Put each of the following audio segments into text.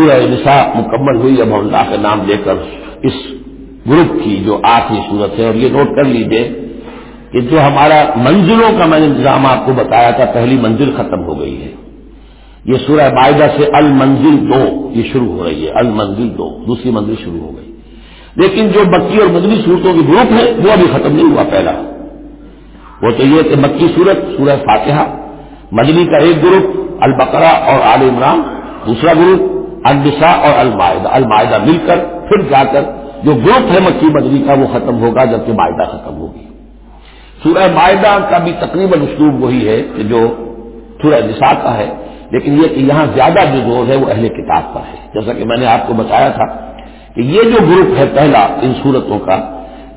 سورہ نساء مکمل ہوئی، اب اللہ کا نام لے کر اس گروپ کی جو آخری صورت ہے، اور یہ نوٹ کر لیجیے کہ جو ہمارا منزلوں کا میں نے انتظام آپ کو بتایا تھا، پہلی منزل ختم ہو گئی ہے۔ یہ سورہ معاہدہ سے المنزل دو یہ شروع ہو رہی ہے، المنزل دو، دوسری منزل شروع ہو گئی۔ لیکن جو مکی اور مدنی صورتوں کی گروپ ہے، وہ ابھی ختم نہیں ہوا پہلا۔ وہ تو یہ کہ مکی صورت، سورہ فاتحہ، مدنی کا ایک گروپ، البقرہ اور عال عمران، دوسرا گروپ النساء اور المائدہ المائدہ مل کر پھر جا کر جو گروپ ہے مکی مدنی کا وہ ختم ہوگا جبکہ معاہدہ ختم ہوگی۔ سورہ معاہدہ کا بھی تقریباً اسلوب وہی ہے کہ جو سورہ نساء کا ہے، لیکن یہ کہ یہاں زیادہ جو زور ہے وہ اہل کتاب کا ہے۔ جیسا کہ میں نے آپ کو بتایا تھا کہ یہ جو گروپ ہے پہلا ان صورتوں کا،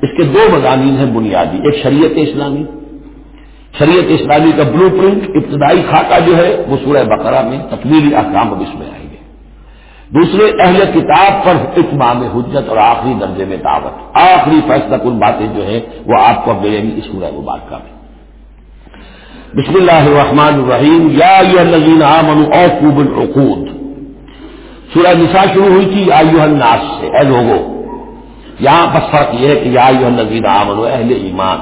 اس کے دو مضامین ہیں بنیادی، ایک شریعت اسلامی شریعت اسلامی کا بلو پرنٹ ابتدائی خاکہ جو ہے وہ سورہ بقرہ میں تکمیلی احکام اب اس میں آئیں گے دوسرے اہل کتاب پر اتمام حجت اور آخری درجے میں دعوت۔ آخری فیصلہ کن باتیں جو ہیں، وہ آپ کو ملیں گی اس سورہ مبارکہ میں۔ بسم اللہ الرحمن الرحیم۔ یا الذین آمنوا اوفوا بالعقود۔ سورہ نساء شروع ہوئی تھی، یا الناس سے۔ اے لوگوں یہاں بس فرق یہ ہے کہ یا الذین آمنوا، اہل ایمان،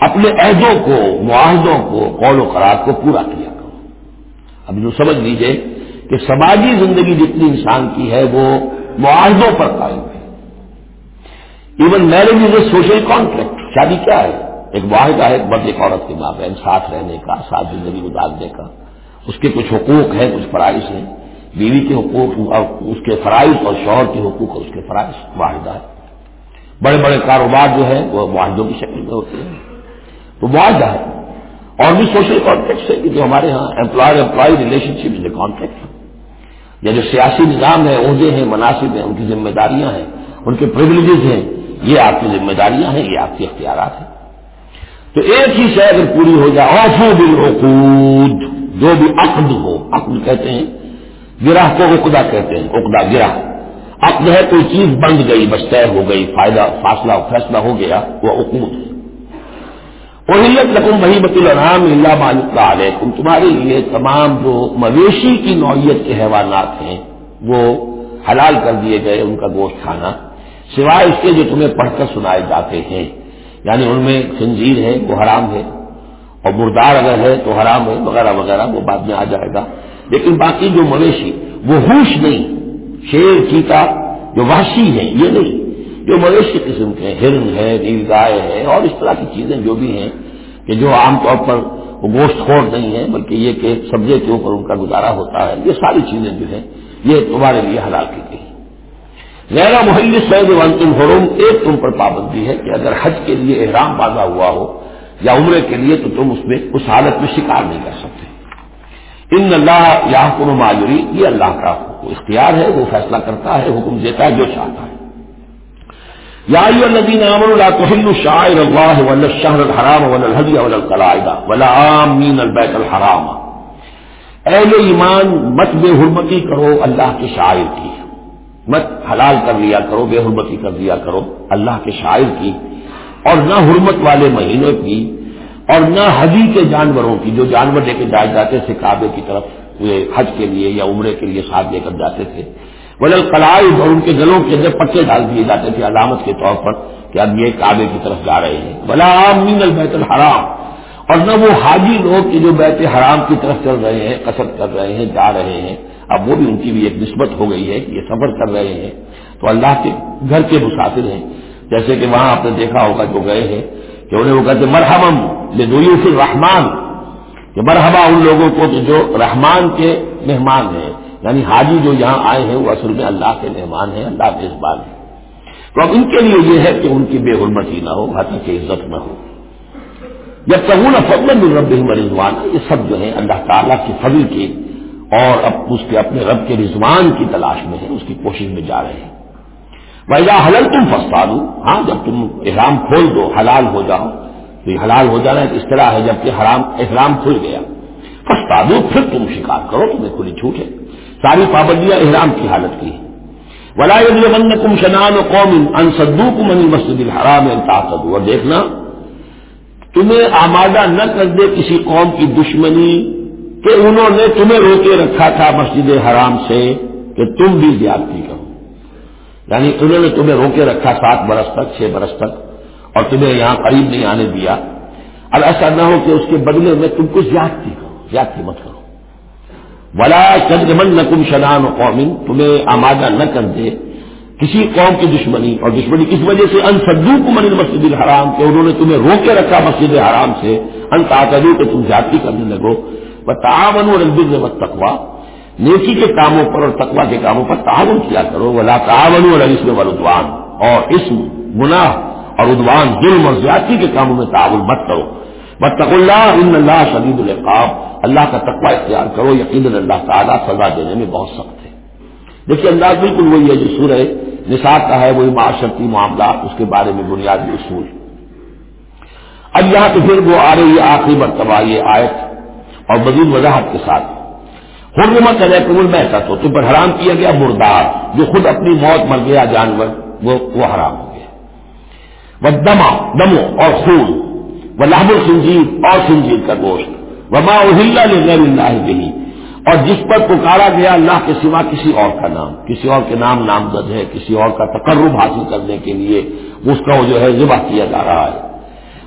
اپنے عہدوں کو، معاہدوں کو، قول و قرار کو پورا کیا کرو۔ اب جو سمجھ لیجیے کہ سماجی زندگی جتنی انسان کی ہے وہ معاہدوں پر قائم ہے۔ Even marriage is a social contract شادی کیا ہے؟ ایک معاہدہ ہے مرد، ایک عورت کے ماں بہن ساتھ رہنے کا، ساتھ زندگی گزارنے کا۔ اس کے کچھ حقوق ہیں، کچھ فرائض ہیں۔ بیوی کے حقوق اس کے فرائض اور شوہر کے حقوق اور اس کے فرائض معاہدہ ہے۔ بڑے بڑے کاروبار جو ہے وہ معاہدوں کی شکل میں ہوتے ہیں۔ تو معاہدہ ہے۔ اور بھی سوشل کانٹیکٹ ہے کہ جو ہمارے ہاں employer employee relationship is a contact یا جو سیاسی نظام ہے عہدے ہیں، مناسب ہیں، ان کی ذمہ داریاں ہیں، ان کے پرولیجز ہیں، یہ آپ کی ذمہ داریاں ہیں، یہ آپ کے اختیارات ہیں۔ تو ایک ہی شے اگر پوری ہو جائے آفو بالعقود، جو بھی عقد ہو، عقد کہتے ہیں، گرہ کو عقدہ کہتے ہیں، عقدہ گرہ۔ عقد ہے، کوئی چیز بند گئی، بس طے ہو گئی، فائدہ، فاصلہ، فیصلہ ہو گیا، وہ عقود ہے۔ اہلیت لکم وہی بت الرحام اللہ مالک علیکم تمہارے لیے تمام جو مویشی کی نوعیت کے حیوانات ہیں، وہ حلال کر دیے گئے ان کا گوشت کھانا۔ سوائے اس کے جو تمہیں پڑھ کر سنائے جاتے ہیں۔ یعنی ان میں خنزیر ہے، وہ حرام ہے۔ اور مردار اگر ہے تو حرام ہے، وغیرہ وغیرہ، وہ بعد میں آ جائے گا۔ لیکن باقی جو مویشی، وہ ہوش نہیں، شیر، چیتا، جو وحشی ہیں یہ نہیں۔ جو مویشی قسم کے ہرن ہے نیل گائے ہے اور اس طرح کی چیزیں جو بھی ہیں کہ جو عام طور پر وہ گوشت خور نہیں ہے بلکہ یہ کہ سبزے کے اوپر ان کا گزارا ہوتا ہے۔ یہ ساری چیزیں جو ہیں، یہ تمہارے لیے حلال کی گئی۔ غیر محل سید ون حروم ایک تم پر پابندی ہے کہ اگر حج کے لیے احرام باندھا ہوا ہو یا عمرے کے لیے، تو تم اس میں اس حالت میں شکار نہیں کر سکتے۔ ان اللہ یا حکم معیوری یہ اللہ کا اختیار ہے، وہ فیصلہ کرتا ہے، حکم دیتا ہے، جو چاہتا ہے۔ یا الذين امنوا لا تحلوا شعائر الله ولا الشهر الحرام ولا الهدي ولا القلائد ولا عامين البيت الحرام. اہل ایمان مت بے حرمتی کرو، اللہ کے شاعر کی. مت حلال کر لیا کرو، بے حرمتی کر دیا کرو، اللہ کے شاعر کی. اور نہ حرمت والے مہینوں کی اور نہ حدی کے جانوروں کی، جو جانور لے کے جائے جاتے تھے کعبے کی طرف حج کے لیے یا عمرے کے لیے ساتھ لے کر جاتے تھے. ولل قلائد، اور ان کے گلوں کے اندر پٹے ڈال دیے جاتے تھے علامت کے طور پر کہ اب یہ کعبے کی طرف جا رہے ہیں۔ بلا مین البیت الحرام، اور نہ وہ حاجی لوگ کہ جو بیت حرام کی طرف چل رہے ہیں کثرت کر رہے ہیں، جا رہے ہیں۔ اب وہ بھی ان کی بھی ایک نسبت ہو گئی ہے کہ یہ سفر کر رہے ہیں۔ تو اللہ کے گھر کے مسافر ہیں۔ جیسے کہ وہاں آپ نے دیکھا ہوگا جو گئے ہیں کہ انہیں وہ کہتے مرحمم لے دو رحمان کہ مرحبا ان لوگوں کو جو رحمان کے مہمان ہیں۔ یعنی حاجی جو یہاں آئے ہیں وہ اصل میں اللہ کے مہمان ہیں، اللہ کے میزبان ہیں۔ تو اب ان کے لیے یہ ہے کہ ان کی بے حرمتی نہ ہو، حتی کی عزت نہ ہو۔ جب تک فضل رب رضوان یہ سب جو ہے اللہ تعالیٰ کی فضل کی اور اب اس کے اپنے رب کے رضوان کی تلاش میں ہے اس کی کوشش میں جا رہے ہیں۔ بھائی حلل تم فستا ہاں جب تم احرام کھول دو، حلال ہو جاؤ، تو یہ حلال ہو جانا اس طرح ہے، جبکہ حرام احرام کھل گیا۔ فستا دو پھر تم شکار کرو، تمہیں کھلی چھوٹ ہے۔ ساری پابندیاں احرام کی حالت کی ولا من کم شنان قوم ان سدو کم ان مسجد الحرام اور دیکھنا، تمہیں آمادہ نہ کر دے کسی قوم کی دشمنی کہ انہوں نے تمہیں روکے رکھا تھا مسجد حرام سے کہ تم بھی زیادتی کرو۔ یعنی انہوں نے تمہیں روکے رکھا سات برس تک، چھ برس تک، اور تمہیں یہاں قریب نہیں آنے دیا۔ اب ایسا نہ ہو کہ اس کے بدلے میں تم کو زیادتی کرو، زیادتی مت کرو۔ بلا چند من نہ تم شنان قومن تمہیں آمادہ نہ کر دے کسی قوم کی دشمنی اور دشمنی کس وجہ سے ان سدو کو من مسجد الحرام کہ انہوں نے تمہیں روکے رکھا مسجد حرام سے۔ ان تعدو کہ تم جاتی کرنے لگو۔ وہ تعاون اور البر و تقوا نیکی کے کاموں پر اور تقوا کے کاموں پر تعاون کیا کرو۔ ولا تعاون اور میں ودوان اور اس گناہ اور ادوان ظلم اور زیادتی کے کاموں میں تعاون مت کرو۔ بتق اللہ ان اللہ شدید القاب اللہ کا تقوا اختیار کرو، یقین اللہ تعالیٰ سزا دینے میں بہت سخت ہے۔ دیکھیے انداز بالکل وہی ہے جو سورہ نصاب کا ہے، وہی معاشرتی معاملات، اس کے بارے میں بنیادی اصول۔ اب یہاں تو پھر وہ آ رہی ہے آخری مرتبہ یہ آیت، اور مزید وضاحت کے ساتھ۔ حرمت علیکم میں ایسا تو تم پر حرام کیا گیا مردار، جو خود اپنی موت، مر گیا جانور، وہ وہ حرام ہو گیا۔ وہ دما دمو اور خون۔ وہ لہب الخنجیر اور خنجیر کا گوشت۔ وما اہل غیر اللہ بھی اور جس پر پکارا گیا اللہ کے سوا کسی اور کا نام۔ کسی اور کے نام نامزد ہے، کسی اور کا تقرب حاصل کرنے کے لیے اس کا جو ہے ذبح کیا جا رہا ہے۔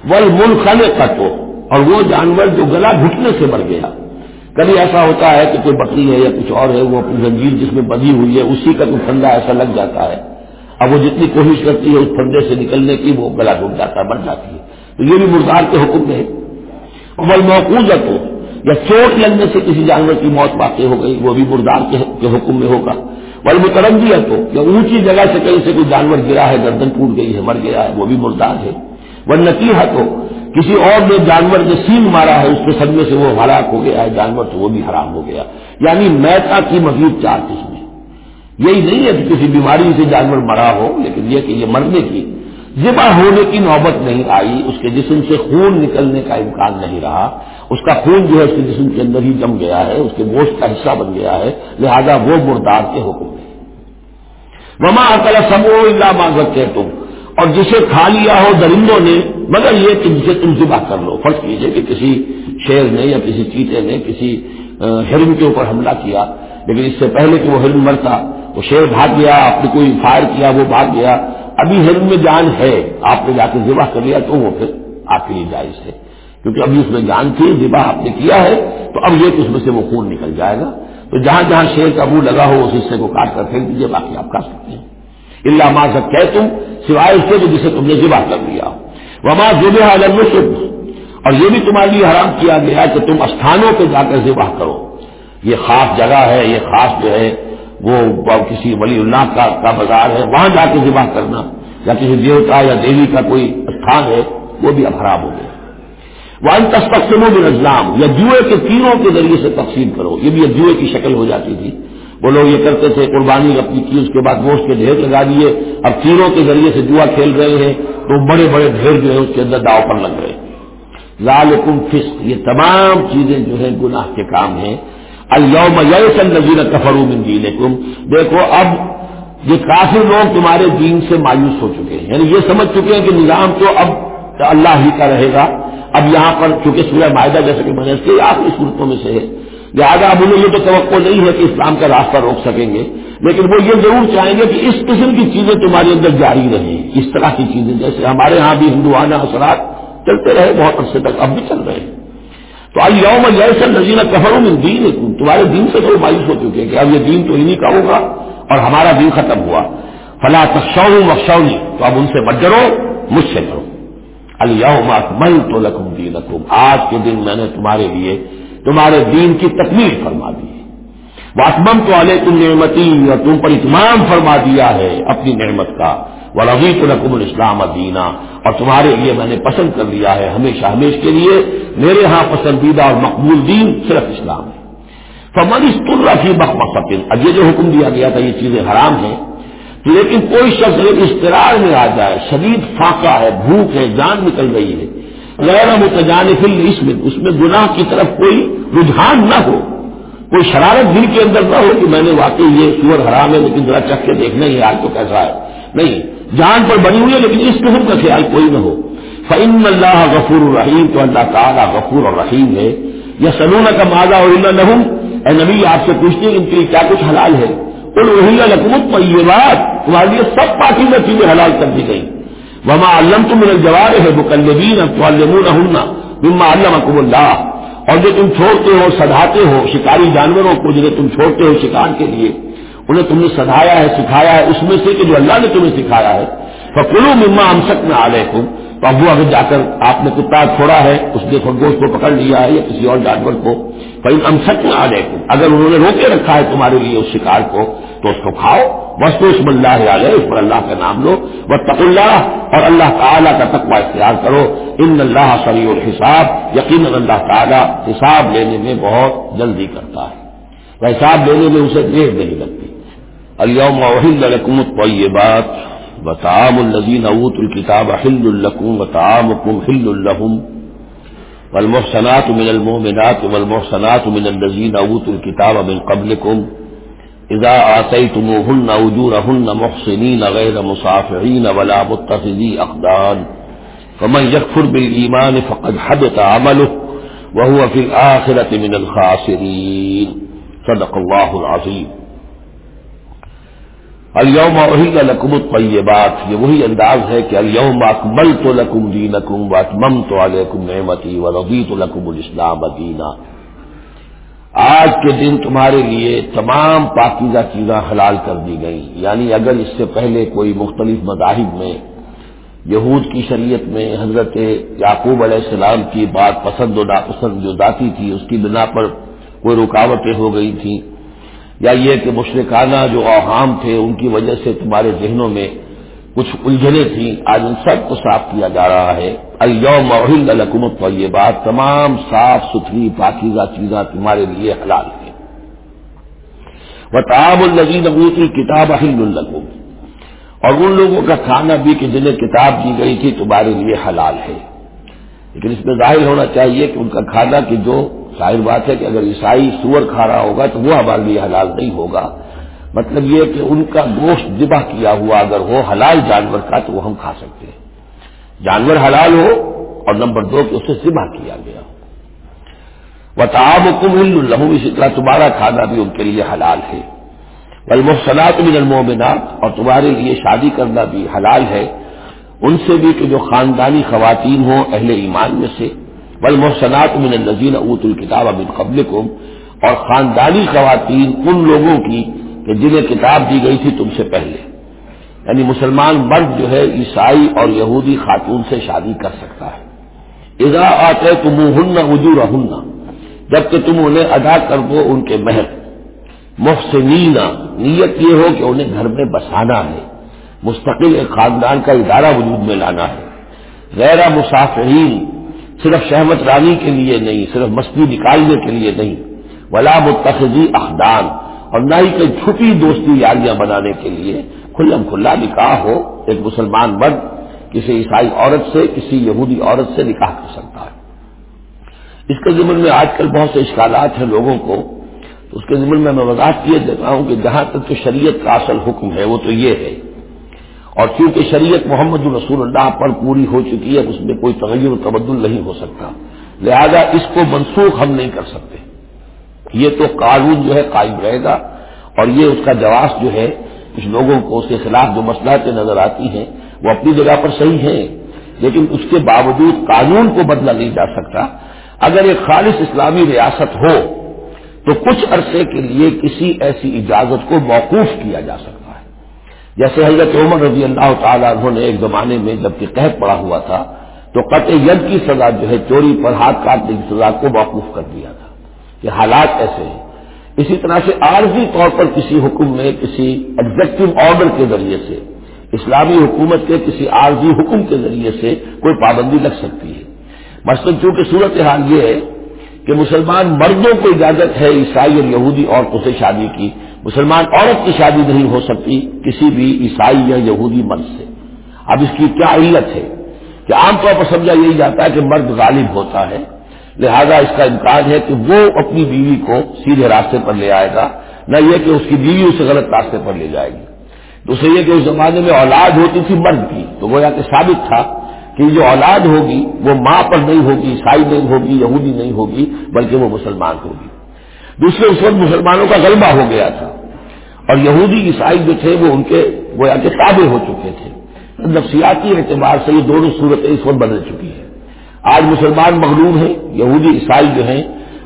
وہ ملک کا تو اور وہ جانور جو گلا گھٹنے سے مر گیا۔ کبھی ایسا ہوتا ہے کہ کوئی بکری ہے یا کچھ اور ہے، وہ اپنی زنجیر جس میں بدھی ہوئی ہے، اسی کا کوئی پھندا ایسا لگ جاتا ہے۔ اب وہ جتنی کوشش کرتی ہے اس پھندے سے نکلنے کی، وہ گلا گھٹ جاتا ہے، مر جاتی ہے۔ تو یہ بھی مردار کے حکم میں ہے۔ بل موقوز تو یا چوٹ لگنے سے کسی جانور کی موت واقع ہو گئی، وہ بھی مردار کے حکم میں ہوگا۔ بل مترنگی ہے تو یا اونچی جگہ سے کہیں سے کوئی جانور گرا ہے، گردن ٹوٹ گئی ہے، مر گیا ہے، وہ بھی مردار ہے۔ وہ نکی تو کسی اور نے جانور نے سینگ مارا ہے، اس کے سدمے سے وہ ہلاک ہو گیا ہے، جانور تو وہ بھی حرام ہو گیا۔ یعنی میتا کی مزید چار قسمیں۔ یہی نہیں ہے کہ کسی بیماری سے جانور مرا ہو، لیکن یہ کہ یہ مرنے کی ذبح ہونے کی نوبت نہیں آئی، اس کے جسم سے خون نکلنے کا امکان نہیں رہا۔ اس کا خون جو ہے، اس کے جسم کے اندر ہی جم گیا ہے، اس کے گوشت کا حصہ بن گیا ہے۔ لہذا وہ مردار کے حکم ہے۔ وما اکلا سمو اللہ مانگتے تم اور جسے کھا لیا ہو درندوں نے، مگر یہ کہ جسے تم ذبح کر لو۔ فرض کیجیے کہ کسی شیر نے یا کسی چیتے نے کسی ہرن کے اوپر حملہ کیا، لیکن اس سے پہلے کہ وہ ہرن مرتا، وہ شیر بھاگ گیا، آپ نے کوئی فائر کیا، وہ بھاگ گیا ابھی ہرن میں جان ہے، آپ نے جا کے ذبح کر لیا تو وہ پھر آپ کے لیے جائز ہے۔ کیونکہ ابھی اس میں جان تھی، ذبح آپ نے کیا ہے، تو اب یہ کہ اس میں سے وہ خون نکل جائے گا۔ تو جہاں جہاں شیر کا منہ لگا ہو اس حصے کو کاٹ کر پھینک دیجیے باقی آپ کر سکتے ہیں۔ اللہ ماں سب کہ تم سوائے اس کے جسے تم نے ذبح کر لیا۔ وما ذبح علم اور یہ بھی تمہارے لیے حرام کیا گیا کہ تم استھانوں پہ جا کر ذبح کرو۔ یہ خاص جگہ ہے، یہ خاص جو ہے وہ کسی ولی اللہ کا کا بازار ہے، وہاں جا کے ذبح کرنا۔ یا کسی دیوتا یا دیوی کا کوئی استھان ہے، وہ بھی اب خراب ہو گیا۔ وہ ان تقسیموں میں نظام یا جوئے کے تینوں کے ذریعے سے تقسیم کرو۔ یہ بھی اب جوئے کی شکل ہو جاتی تھی۔ وہ لوگ یہ کرتے تھے، قربانی اپنی کی، اس کے بعد گوشت کے ڈھیر لگا دیے۔ اب تینوں کے ذریعے سے جوا کھیل رہے ہیں، تو بڑے بڑے ڈھیر جو ہے اس کے اندر داؤ پر لگ رہے۔ لال فسق۔ یہ تمام چیزیں جو ہے گناہ کے کام ہیں۔ الوم یسن کفرو من دینکم دیکھو، اب یہ کافی لوگ تمہارے دین سے مایوس ہو چکے ہیں یعنی یہ سمجھ چکے ہیں کہ نظام تو اب اللہ ہی کا رہے گا۔ اب یہاں پر چونکہ سورہ معاہدہ جیسے کہ میں نے اس کے آخری صورتوں میں سے ہے۔ لہٰذا اب انہیں یہ تو توقع نہیں ہے کہ اسلام کا راستہ روک سکیں گے، لیکن وہ یہ ضرور چاہیں گے کہ اس قسم کی چیزیں تمہارے اندر جاری رہیں۔ اس طرح کی چیزیں، جیسے ہمارے ہاں بھی ہندوانہ اثرات چلتے رہے، بہت عرصے تک اب بھی چل رہے ہیں۔ تو الوم یوم نظیر کفروں میں دین تمہارے دین سے تو مایوس ہو چکے کہ اب یہ دین تو انہیں کا ہوگا اور ہمارا دین ختم ہوا. فلا تخشو مخشونی تو اب ان سے مت ڈرو، مجھ سے ڈرو. الوم اکمل تو لکم دین آج کے دن میں نے تمہارے لیے تمہارے دین کی تکمیل فرما دی واقمم تو علیہ تم نعمتی، اور تم پر اتمام فرما دیا ہے اپنی نعمت کا. وہ ربیق الاسلام دینا اور تمہارے لیے میں نے پسند کر لیا ہے ہمیشہ ہمیش کے لیے میرے ہاں پسندیدہ اور مقبول دین صرف اسلام ہے۔ فمن استرفی بخ مقبل اب یہ جو حکم دیا گیا تھا یہ چیزیں حرام ہیں لیکن کوئی شخص ایک اشترار میں آ جائے، شدید فاقہ ہے، بھوک ہے، جان نکل رہی ہے، غیر متجان فل اس میں اس میں گناہ کی طرف کوئی رجحان نہ ہو، کوئی شرارت دل کے اندر نہ ہو کہ میں نے واقعی یہ سور حرام ہے، لیکن ذرا چکھ کے دیکھنا ہی آج تو کیسا ہے؟ نہیں جان پر بنی ہوئی ہے، لیکن اس قسم کا خیال کوئی نہ ہو۔ فعم اللہ غفور الرحیم تو اللہ تعالیٰ غفور اور رحیم ہے۔ یا سلون کا مادہ اور نہ اے نبی، آپ سے پوچھتے ہیں ان کے لیے کیا کچھ حلال ہے۔ ان وہی رقمت پر یہ بات تمہارے لیے سب پارٹی میں چیزیں حلال کر دی گئی وما علم تم میرے جوار ہے مکلبین ہننا بما علم اللہ اور جو تم چھوڑتے ہو، سدھاتے ہو، شکاری جانوروں کو جنہیں تم چھوڑتے ہو، شکار کے لیے۔ انہیں تم نے سدھایا ہے، سکھایا ہے، اس میں سے کہ جو اللہ نے تمہیں سکھایا ہے فکلو مما ہم سک میں آ رہے تو اگر جا کر، آپ نے کتا چھوڑا ہے، اس نے خرگوش کو پکڑ لیا ہے یا کسی اور جانور کو۔ کہیں ہم سچ میں آ گئے اگر انہوں نے روکے رکھا ہے تمہارے لیے اس شکار کو، تو اس کو کھاؤ۔ بس تو اس میں اللہ علیہ اس پر اللہ کا نام لو۔ وہ تق اللہ اور اللہ تعالیٰ کا تقوی اختیار کرو۔ ان اللہ صلی الحساب۔ یقین اللہ تعالیٰ حساب لینے میں بہت جلدی کرتا ہے۔ وہ حساب لینے میں اسے دیر نہیں لگتی۔ الوم وحل لکم الطیبات وطعام الذين أوتوا الكتاب حل لكم وطعامكم حل لهم. والمحصنات من المؤمنات والمحصنات من الذين أوتوا الكتاب من قبلكم. إذا آتيتموهن أجورهن محصنين غير مصافعين ولا متخذي اخدان فمن يكفر بالإيمان فقد حبط عمله وهو في الآخرة من الخاسرين. صدق الله العظيم. الوم اہل لکم الطیبات یہ وہی انداز ہے کہ الوم اکمل تو لکم دینکم واطمم تو علیکم نعمتی و رضیت لکم الاسلام دینا آج کے دن تمہارے لیے تمام پاکیزہ چیزاں حلال کر دی گئی یعنی اگر اس سے پہلے کوئی مختلف مذاہب میں، یہود کی شریعت میں حضرت یعقوب علیہ السلام کی بات پسند و ناپسند جو ذاتی تھی، اس کی بنا پر کوئی رکاوٹیں ہو گئی تھیں یا یہ کہ مشرقانہ جو اوہام تھے، ان کی وجہ سے تمہارے ذہنوں میں کچھ الجھنیں تھیں۔ آج ان سب کو صاف کیا جا رہا ہے۔ الوم الحکومت پر یہ بات تمام صاف ستھری پاکیزہ چیزاں تمہارے لیے حلال ہیں۔ وہ تاب النزین ابوت کتاب اہل القم اور ان لوگوں کا کھانا بھی کہ جنہیں کتاب دی گئی تھی تمہارے لیے حلال ہے۔ لیکن اس میں ظاہر ہونا چاہیے کہ ان کا کھانا کہ جو ظاہر بات ہے کہ اگر عیسائی سور کھا رہا ہوگا تو وہ ہمارے لیے حلال نہیں ہوگا۔ مطلب یہ کہ ان کا گوشت ذبح کیا ہوا اگر ہو حلال جانور کا تو وہ ہم کھا سکتے ہیں۔ جانور حلال ہو اور نمبر دو کہ اسے ذبح کیا گیا۔ ہو وہ کم الحم اسی طرح تمہارا کھانا بھی ان کے لیے حلال ہے۔ المحسنات من المومنات اور تمہارے لیے شادی کرنا بھی حلال ہے۔ ان سے بھی کہ جو خاندانی خواتین ہوں، اہل ایمان میں سے۔ بل محسنات من النزین اوت الکتاب ابن قبل اور خاندانی خواتین ان لوگوں کی کہ جنہیں کتاب دی گئی تھی تم سے پہلے۔ یعنی مسلمان مرد جو ہے، عیسائی اور یہودی خاتون سے شادی کر سکتا ہے۔ اذا آتے تم ہن وجور ہننا جبکہ تم انہیں ادا کر دو ان کے مہر۔ محسنین، نیت یہ ہو کہ انہیں گھر میں بسانا ہے۔ مستقل ایک خاندان کا ادارہ وجود میں لانا ہے۔ غیر مسافرین صرف شہمت رانی کے لیے نہیں، صرف مستی نکالنے کے لیے نہیں۔ ولا متخذی اخدان اور نہ ہی کوئی چھپی دوستی یاریاں بنانے کے لیے۔ کھلم کھلا نکاح ہو، ایک مسلمان مرد کسی عیسائی عورت سے، کسی یہودی عورت سے نکاح کر سکتا ہے۔ اس کے ذمن میں آج کل بہت سے اشکالات ہیں لوگوں کو۔ تو اس کے ذمن میں میں وضاحت کیے دیتا ہوں کہ جہاں تک تو شریعت کا اصل حکم ہے، وہ تو یہ ہے۔ اور کیونکہ شریعت محمد الرسول اللہ پر پوری ہو چکی ہے، اس میں کوئی تغیر و تبدل نہیں ہو سکتا۔ لہذا اس کو منسوخ ہم نہیں کر سکتے۔ یہ تو قانون جو ہے قائم رہے گا اور یہ اس کا جواز جو ہے، کچھ لوگوں کو اس کے خلاف جو مسئلہ نظر آتی ہیں، وہ اپنی جگہ پر صحیح ہیں۔ لیکن اس کے باوجود قانون کو بدلا نہیں جا سکتا۔ اگر ایک خالص اسلامی ریاست ہو، تو کچھ عرصے کے لیے کسی ایسی اجازت کو موقوف کیا جا سکتا۔ جیسے حضرت عمر رضی اللہ تعالیٰ انہوں نے ایک زمانے میں جبکہ قحط پڑا ہوا تھا، تو قطع ید کی سزا جو ہے چوری پر ہاتھ کاٹنے کی سزا کو موقوف کر دیا تھا کہ حالات ایسے ہیں۔ اسی طرح سے عارضی طور پر کسی حکم میں، کسی ایگزیکٹو آرڈر کے ذریعے سے، اسلامی حکومت کے کسی عارضی حکم کے ذریعے سے کوئی پابندی لگ سکتی ہے۔ مثلاً چونکہ صورت حال یہ ہے کہ مسلمان مردوں کو اجازت ہے عیسائی اور یہودی عورتوں سے شادی کی مسلمان عورت کی شادی نہیں ہو سکتی کسی بھی عیسائی یا یہودی مرد سے۔ اب اس کی کیا علت ہے؟ کہ عام طور پر سمجھا یہی جاتا ہے کہ مرد غالب ہوتا ہے۔ لہذا اس کا امکان ہے کہ وہ اپنی بیوی کو سیدھے راستے پر لے آئے گا، نہ یہ کہ اس کی بیوی اسے غلط راستے پر لے جائے گی۔ دوسرے یہ کہ اس زمانے میں اولاد ہوتی تھی مرد کی، تو وہ کہ ثابت تھا کہ جو اولاد ہوگی وہ ماں پر نہیں ہوگی، عیسائی نہیں ہوگی، یہودی نہیں ہوگی، بلکہ وہ مسلمان ہوگی۔ دوسرے اس وقت مسلمانوں کا غلبہ ہو گیا تھا۔ اور یہودی عیسائی جو تھے وہ ان کے گویا کے تابع ہو چکے تھے۔ نفسیاتی اعتبار سے یہ دونوں صورتیں اس وقت بدل چکی ہیں۔ آج مسلمان مغلوب ہیں، یہودی عیسائی جو ہیں،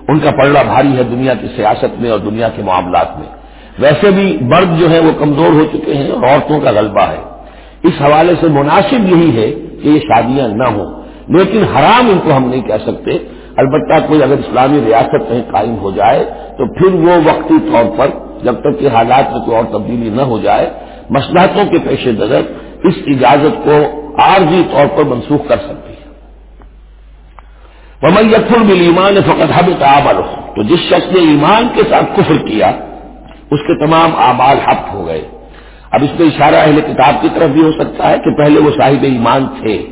ان کا پلڑا بھاری ہے دنیا کی سیاست میں اور دنیا کے معاملات میں۔ ویسے بھی مرد جو ہے وہ کمزور ہو چکے ہیں اور عورتوں کا غلبہ ہے۔ اس حوالے سے مناسب یہی ہے کہ یہ شادیاں نہ ہوں، لیکن حرام ان کو ہم نہیں کہہ سکتے۔ البتہ کوئی اگر اسلامی ریاست کہیں قائم ہو جائے تو پھر وہ وقتی طور پر جب تک کہ حالات میں کوئی اور تبدیلی نہ ہو جائے مسلحتوں کے پیش نظر اس اجازت کو عارضی طور پر منسوخ کر سکتی ہے۔ ممن یقر بل ایمان فقط حب تعبر تو جس شخص نے ایمان کے ساتھ کفر کیا، اس کے تمام اعمال حب ہو گئے۔ اب اس میں اشارہ اہل کتاب کی طرف بھی ہو سکتا ہے کہ پہلے وہ صاحب ایمان تھے۔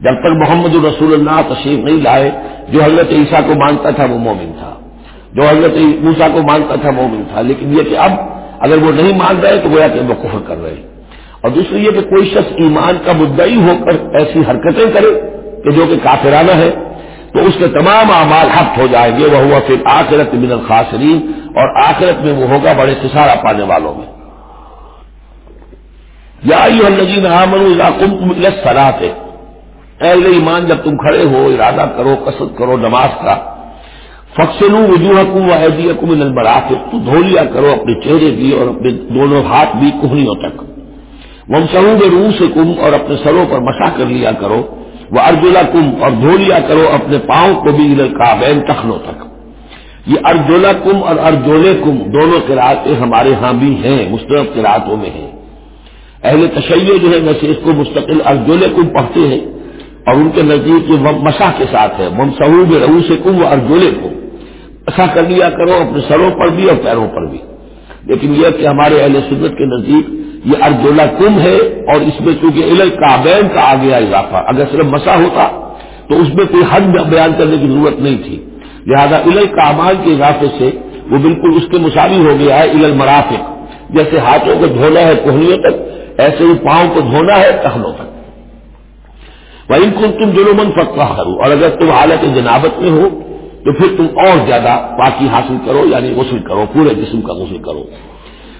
جب تک محمد الرسول اللہ تشریف نہیں لائے، جو حضرت عیسیٰ کو مانتا تھا وہ مومن تھا۔ جو حضرت موسا کو مانتا تھا مومن تھا۔ لیکن یہ کہ اب اگر وہ نہیں مان رہے تو گویا کہ وہ کفر کر رہے۔ اور دوسری یہ کہ کوئی شخص ایمان کا مدعی ہو کر ایسی حرکتیں کرے کہ جو کہ کافرانہ ہے، تو اس کے تمام اعمال حق ہو جائیں گے۔ وہ ہوا پھر آخرت من الخاصرین اور آخرت میں وہ ہوگا بڑے سسارا پانے والوں میں۔ یا النجین عامن سلاط اہل ایمان جب تم کھڑے ہو، ارادہ کرو کسرت کرو، نماز کا فخصلو وجوہ کم و حیدی کم تو دھو لیا کرو اپنے چہرے بھی اور اپنے دونوں ہاتھ بھی کوہنیوں تک۔ وہ سرو روح سے کم اور اپنے سروں پر مسا کر لیا کرو۔ وہ ارجولا کم اور دھو لیا کرو اپنے پاؤں کو بھی کابین تخنوں تک۔ یہ ارجولا کم اور ارجولے کم دونوں قرآتیں ہمارے ہاں بھی ہیں مسترد قرآتوں میں ہیں۔ اہل تشیع جو ہے ویسے اس کو مستقل ارجولے کم پڑھتے ہیں۔ اور ان کے نزدیک یہ مسا کے ساتھ ہے۔ ممسعود روح سے کم و ارجولے کو ایسا کر لیا کرو، اپنے سروں پر بھی اور پیروں پر بھی۔ لیکن یہ کہ ہمارے اہل سنت کے نزدیک یہ ارجولا کم ہے اور اس میں چونکہ علل کابین کا آ گیا اضافہ، اگر صرف مسا ہوتا تو اس میں کوئی حد بیان کرنے کی ضرورت نہیں تھی۔ لہذا علل کابان کے اضافے سے وہ بالکل اس کے مساوی ہو گیا ہے علل مرافق جیسے ہاتھوں کو دھونا ہے کوہنیوں تک، ایسے ہی پاؤں کو دھونا ہے ٹہنوں تک۔ وہ ان تم جو فتوا کرو اور اگر تم حالت جنابت میں ہو، تو پھر تم اور زیادہ پاکی حاصل کرو یعنی غسل کرو، پورے جسم کا غسل کرو۔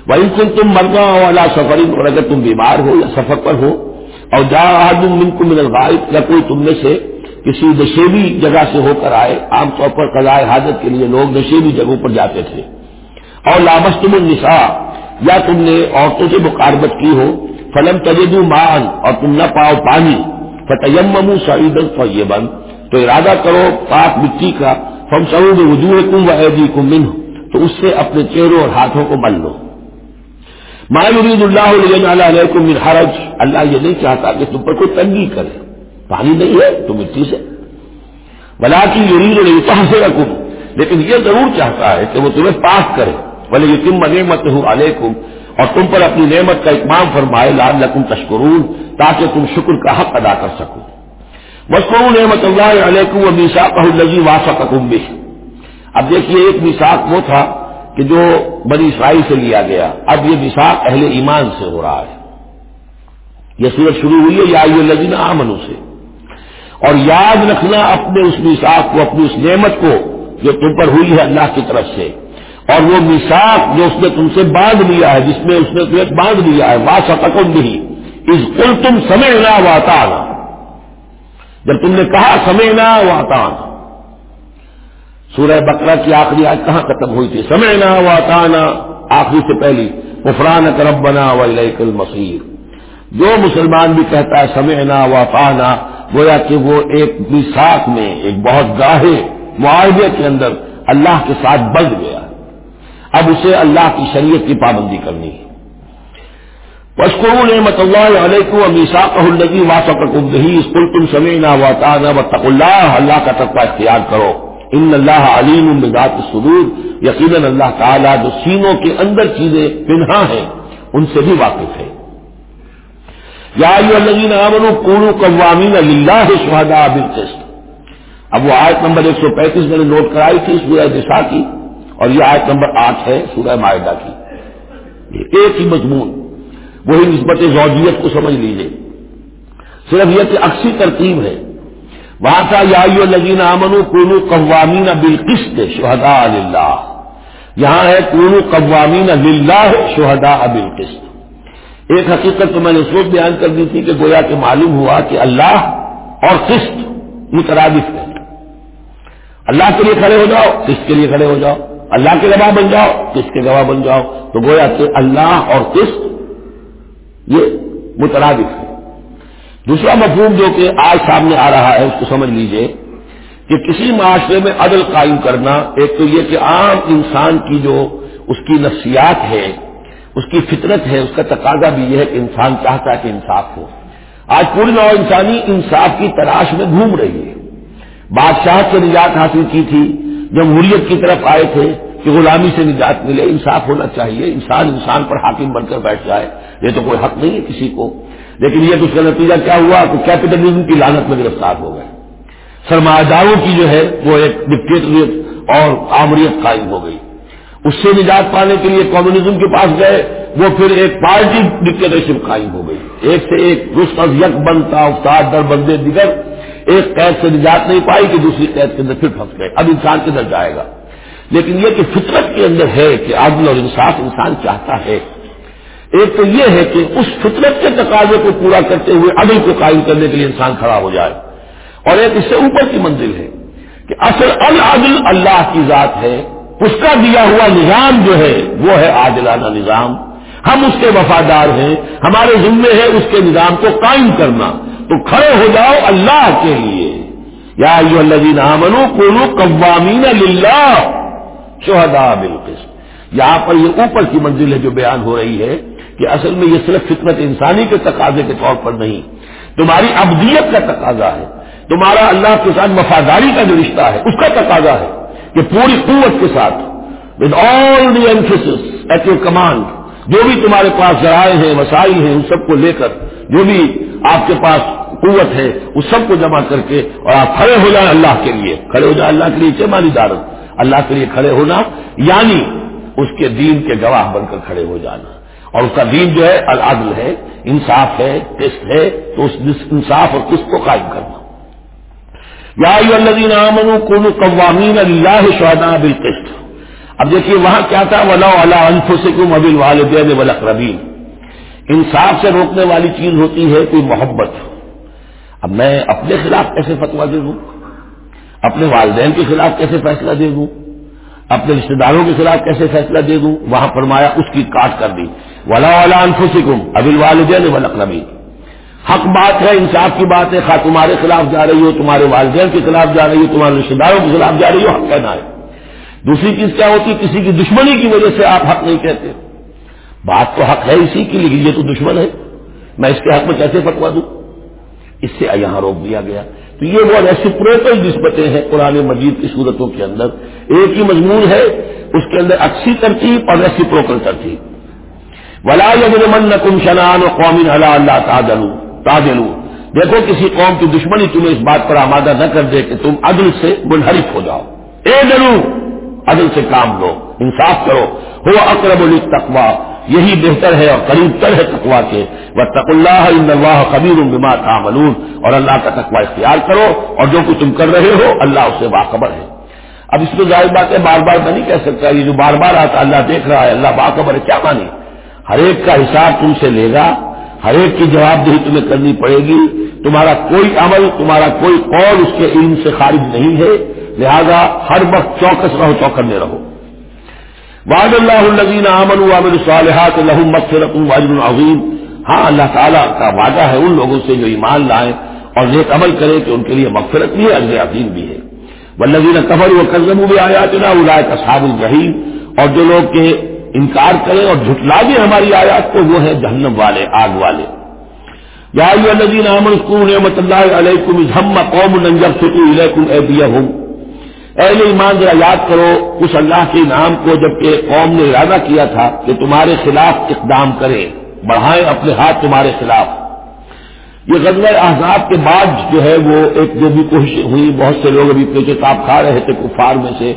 وہی کن تم مرنا والا سفر اور اگر تم بیمار ہو یا سفر پر ہو، اور جا من کو من الغائب، یا کوئی تم میں سے کسی نشیبی جگہ سے ہو کر آئے، عام طور پر قضاء حاجت کے لیے لوگ نشیبی جگہوں پر جاتے تھے۔ اور لابس تم النساء، یا تم نے عورتوں سے مقاربت کی ہو، فلم تجد مان اور تم نہ پاؤ پانی۔ فتیم سعید فیبن تو ارادہ کرو پاک مٹی کا ہم سعود وجوہ کم و عیدی کم من تو اس سے اپنے چہروں اور ہاتھوں کو مل لو۔ مایورید اللہ علیہ من حرج، اللہ یہ نہیں چاہتا کہ تم پر کوئی تنگی کرے۔ پانی نہیں ہے تو مٹی سے۔ بلا کی یورید الفاح سے رکھوں لیکن یہ ضرور چاہتا ہے کہ وہ تمہیں پاک کرے۔ بولے یہ تم نعمت ہوں علیکم اور تم پر اپنی نعمت کا اتمام فرمائے لال لکم تشکرون، تاکہ تم شکر کا حق ادا کر سکو۔ مسکرون نعمت اللہ علیکم و میساک الزی واسق بھی اب دیکھیے، ایک میساک وہ تھا کہ جو بنی اسرائیل سے لیا گیا۔ اب یہ میساک اہل ایمان سے ہو رہا ہے۔ یہ سورج شروع ہوئی ہے، یا لذین آمنو سے۔ اور یاد رکھنا اپنے اس میساک کو، اپنی اس نعمت کو جو تم پر ہوئی ہے اللہ کی طرف سے۔ اور وہ میساک جو اس نے تم سے باندھ لیا ہے، جس میں اس نے تمہیں باندھ لیا ہے واسطم بھی اس کل تم سمے نہ جب تم نے کہا سمعنا واتان سورہ بکرا کی آخری آج کہاں ختم ہوئی تھی؟ سمعنا واتانا آخری سے پہلی عفران کرب بنا المصیر جو مسلمان بھی کہتا ہے سمعنا واتانا گویا کہ وہ ایک مساق میں، ایک بہت گاہے معاہدے کے اندر اللہ کے ساتھ بڑھ گیا۔ اب اسے اللہ کی شریعت کی پابندی کرنی ہے۔ وشکرو نعمت اللہ علیکم میساک النبی واسق دہی اسکول تم سمینا وطانا و تق اللہ اللہ کا تقوی اختیار کرو۔ ان اللہ علیم بذات الصدور۔ یقیناً اللہ تعالیٰ جو سینوں کے اندر چیزیں پنہا ہیں، ان سے بھی واقف ہے۔ یا ایو الذین آمنوا کونوا قوامین للہ شہداء بالقسط۔ اب وہ آیت نمبر ایک سو پینتیس میں نے نوٹ کرائی تھی سورہ دشا کی۔ اور یہ آیت نمبر آٹھ ہے سورہ معاہدہ کی۔ ایک ہی مضمون، وہی نسبت زوجیت کو سمجھ لیجیے صرف یہ کہ اکثر ترتیب ہے۔ وہاں کا یا لگین امن کونو قوامین بالقسط شہدا اللہ یہاں ہے کون قوامین اللہ شہدا ابل قسط ایک حقیقت تو میں نے اس وقت بیان کر دی تھی کہ گویا کہ معلوم ہوا کہ اللہ اور قسط مترادف ہے۔ اللہ کے لیے کھڑے ہو جاؤ، قسط کے لیے کھڑے ہو جاؤ۔ اللہ کے گواہ بن جاؤ قسط کے گواہ بن جاؤ؟ تو گویا کہ اللہ اور قسط یہ مترادف ہے۔ دوسرا مفہوم جو کہ آج سامنے آ رہا ہے، اس کو سمجھ لیجیے کہ کسی معاشرے میں عدل قائم کرنا ایک تو یہ کہ عام انسان کی جو اس کی نفسیات ہے، اس کی فطرت ہے، اس کا تقاضا بھی یہ ہے کہ انسان چاہتا ہے کہ انصاف ہو۔ آج پوری نو انسانی انصاف کی تلاش میں گھوم رہی ہے۔ بادشاہ سے نجات حاصل کی تھی جمہوریت کی طرف آئے تھے کہ غلامی سے نجات ملے، انصاف ہونا چاہیے، انسان انسان پر حاکم بن کر بیٹھ جائے، یہ تو کوئی حق نہیں ہے کسی کو۔ لیکن یہ اس کا نتیجہ کیا ہوا؟ کہ کیپٹلزم کی لانت میں گرفتار ہو گئے۔ سرمایہ داروں کی جو ہے، وہ ایک ڈکٹیٹریٹ اور آمریت قائم ہو گئی۔ اس سے نجات پانے کے لیے کمیونزم کے پاس گئے، وہ پھر ایک پارٹی ڈکٹیٹرشپ قائم ہو گئی۔ ایک سے ایک رس از یک بنتا استاد در بندے دیگر ایک قید سے نجات نہیں پائی کہ دوسری قید کے اندر پھر پھنس گئے۔ اب انسان کدھر جائے گا۔ لیکن یہ کہ فطرت کے اندر ہے کہ عدل اور انصاف انسان چاہتا ہے۔ ایک تو یہ ہے کہ اس فطرت کے تقاضے کو پورا کرتے ہوئے عدل کو قائم کرنے کے لیے انسان کھڑا ہو جائے۔ اور ایک اس سے اوپر کی منزل ہے کہ اصل العدل اللہ کی ذات ہے۔ اس کا دیا ہوا نظام جو ہے وہ ہے عادلانہ نظام۔ ہم اس کے وفادار ہیں۔ ہمارے ذمے ہے اس کے نظام کو قائم کرنا۔ تو کھڑے ہو جاؤ اللہ کے لیے۔ یا اللہ کونو قوامین اللہ شہدا بالقسط۔ یہاں پر یہ اوپر کی منزل ہے جو بیان ہو رہی ہے کہ اصل میں یہ صرف فطرت انسانی کے تقاضے کے طور پر نہیں، تمہاری ابدیت کا تقاضا ہے۔ تمہارا اللہ کے ساتھ وفاداری کا جو رشتہ ہے، اس کا تقاضا ہے کہ پوری قوت کے ساتھ with all the emphasis at your command جو بھی تمہارے پاس ذرائع ہیں، وسائل ہیں، ان سب کو لے کر، جو بھی آپ کے پاس قوت ہے اس سب کو جمع کر کے اور آپ کھڑے ہو جائیں اللہ کے لیے۔ کھڑے ہو جائیں اللہ کے لیے چمانی دارت اللہ کے لیے کھڑے ہونا یعنی اس کے دین کے گواہ بن کر کھڑے ہو جانا۔ اور اس کا دین جو ہے، العدل ہے، انصاف ہے، قسط ہے، تو اس انصاف اور قسط کو قائم کرنا۔ یا الذین آمنوا قوامین اللہ شہداء بالقسط۔ اب دیکھیے وہاں کیا تھا؟ ولا علی انفسکم وبالوالدین والاقربین انصاف سے روکنے والی چیز ہوتی ہے کوئی محبت۔ اب میں اپنے خلاف کیسے فتوا دے دوں؟ اپنے والدین کے خلاف کیسے فیصلہ دے دوں؟ اپنے رشتے داروں کے خلاف کیسے فیصلہ دے دوں؟ وہاں فرمایا اس کی کاٹ کر دی۔ ولا والا انفسکم ابل والدین ولقربی حق بات ہے، انصاف کی بات ہے، خواہ تمہارے خلاف جا رہی ہو، تمہارے والدین کے خلاف جا رہی ہو، تمہارے رشتے داروں کے خلاف جا رہی ہو، حق کہنا ہے۔ دوسری چیز کیا ہوتی ہے؟ کسی کی دشمنی کی وجہ سے آپ حق نہیں کہتے۔ بات تو حق ہے اسی کی، لیکن یہ تو دشمن ہے۔ میں اس کے حق میں کیسے فتوا دوں؟ اس سے یہاں روک دیا گیا۔ تو یہ وہ ریسیپروکل نسبتیں ہیں قرآن مجید کی صورتوں کے اندر۔ ایک ہی مضمون ہے، اس کے اندر اچھی ترتیب اور ریسیپروکل ترتیب۔ ولا من شنان و قومی اللہ اللہ تادلو دیکھو کسی قوم کی دشمنی تمہیں اس بات پر آمادہ نہ کر دے کہ تم عدل سے منحرف ہو جاؤ۔ اے ڈرو عدل سے کام لو، انصاف کرو۔ ہو اکرب التقوا یہی بہتر ہے اور قریب تر ہے تقوا کے۔ وہ تق اللہ اللہ قبیر بما تعملون۔ اور اللہ کا تقوا اختیار کرو اور جو کچھ تم کر رہے ہو اللہ اس سے باخبر ہے۔ اب اس میں ظاہر بات ہے بار بار میں نہیں کہہ سکتا، یہ جو بار بار آتا اللہ دیکھ رہا ہے، اللہ باخبر ہے، کیا مانی ہر ایک کا حساب تم سے لے گا، ہر ایک کی جواب دہی تمہیں کرنی پڑے گی۔ تمہارا کوئی عمل، تمہارا کوئی قول اس کے علم سے خارج نہیں ہے۔ لہذا ہر وقت چوکس رہو، چوکنے رہو۔ وعد اللہ النزین امن وامن صالحات الحم مقصرت واجر العظیم ہاں اللہ تعالیٰ کا وعدہ ہے ان لوگوں سے جو ایمان لائیں اور نیک عمل کرے کہ ان کے لیے مغفرت بھی ہے، اجر عظیم بھی ہے۔ والذین کفر و قزم اولئک اصحاب الجحیم۔ اور جو لوگ کے انکار کریں اور جھٹلا دیں ہماری آیات کو، وہ ہے جہنم والے، آگ والے۔ یا الذین آمنوا اذکروا نعمت اللہ علیکم اذ ہم قوم ننجر فتو الیکم ایدیہم۔ اہل ایمان ذرا یاد کرو، اس اللہ کے نام کو جبکہ قوم نے ارادہ کیا تھا کہ تمہارے خلاف اقدام کرے، بڑھائیں اپنے ہاتھ تمہارے خلاف۔ یہ غزل احزاب کے بعد جو ہے وہ ایک جو بھی کوشش ہوئی، بہت سے لوگ ابھی پیچھے تاپ کھا رہے تھے کفار میں سے،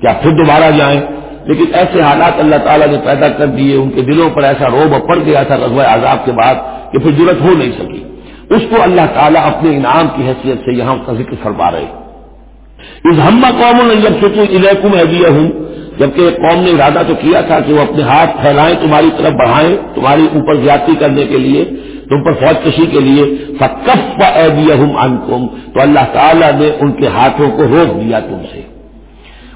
کیا پھر دوبارہ جائیں؟ لیکن ایسے حالات اللہ تعالیٰ نے پیدا کر دیے، ان کے دلوں پر ایسا روب پڑ گیا تھا غزوہ احزاب کے بعد کہ پھر ضرورت ہو نہیں سکی۔ اس کو اللہ تعالیٰ اپنے انعام کی حیثیت سے یہاں کا ذکر فرما رہے۔ اس ہم قوم جب سوچو الیکم ہوں جبکہ قوم نے ارادہ تو کیا تھا کہ وہ اپنے ہاتھ پھیلائیں تمہاری طرف بڑھائیں، تمہاری اوپر زیادتی کرنے کے لیے، تم پر فوج کشی کے لیے، فکف ان تو اللہ تعالیٰ نے ان کے ہاتھوں کو روک دیا تم سے۔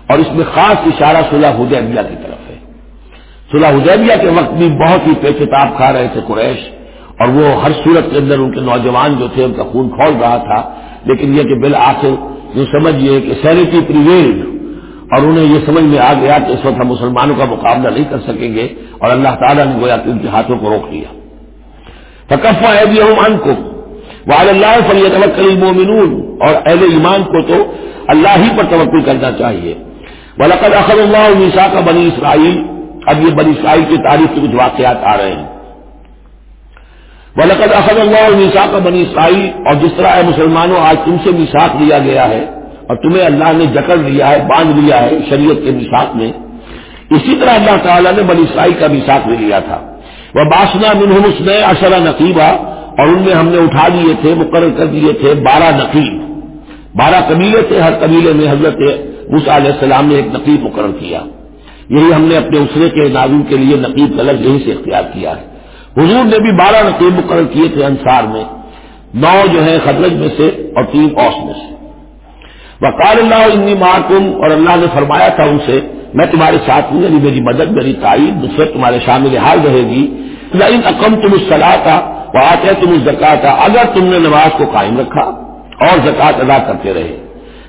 اور اس میں خاص اشارہ صلح حدیبیہ کی طرف ہے۔ صلح حدیبیہ کے وقت بھی بہت ہی پیچتاب کھا رہے تھے قریش، اور وہ ہر صورت کے اندر ان کے نوجوان جو تھے، ان کا خون کھول رہا تھا، لیکن یہ کہ بالآخر جو سمجھیے کہ سینٹی پریویلڈ اور انہیں یہ سمجھ میں آ گیا کہ اس وقت ہم مسلمانوں کا مقابلہ نہیں کر سکیں گے اور اللہ تعالیٰ نے گویا کہ ان کے ہاتھوں کو روک لیا۔ تکفا ہے بھی ہوں ان کو وہ اللہ فلی توکل مومنون اور اہل ایمان کو تو اللہ ہی پر توقع کرنا چاہیے۔ ولقد اخذ اللہ عیسا کا بنی اسرائیل اب یہ بنی اسرائیل کی تاریخ کے کچھ واقعات آ رہے ہیں۔ ولقد اخذ اللہ عیسا کا بنی اسرائیل اور جس طرح مسلمانوں، آج تم سے میساک لیا گیا ہے اور تمہیں اللہ نے جکڑ لیا ہے، باندھ لیا ہے شریعت کے میساک میں، اسی طرح اللہ تعالیٰ نے بنی اسرائیل کا میساک لے لیا تھا۔ وہ باسنا منہم اس نے اشرا نقیبہ اور ان میں ہم نے اٹھا دیے تھے، مقرر کر دیے تھے بارہ نقیب۔ بارہ قبیلے تھے، ہر قبیلے میں حضرت مس علیہ السلام نے ایک نقیب مقرر کیا۔ یہی ہم نے اپنے اسرے کے نازم کے لیے نقیب طلب یہی سے اختیار کیا ہے۔ حضور نے بھی بارہ نقیب مقرر کیے تھے انصار میں، نو جو ہے خدرج میں سے اور تین اوس میں سے۔ وقال اللہ انی معکم، اور اللہ نے فرمایا تھا ان سے، میں تمہارے ساتھ ہوں یعنی میری مدد، میری تعریف، نصرت تمہارے شامل حال رہے گی۔ ان اقم تم اس صلاح تھا وہ آتے تم اس زکا تھا اگر تم نے نماز کو قائم رکھا اور زکات ادا کرتے رہے۔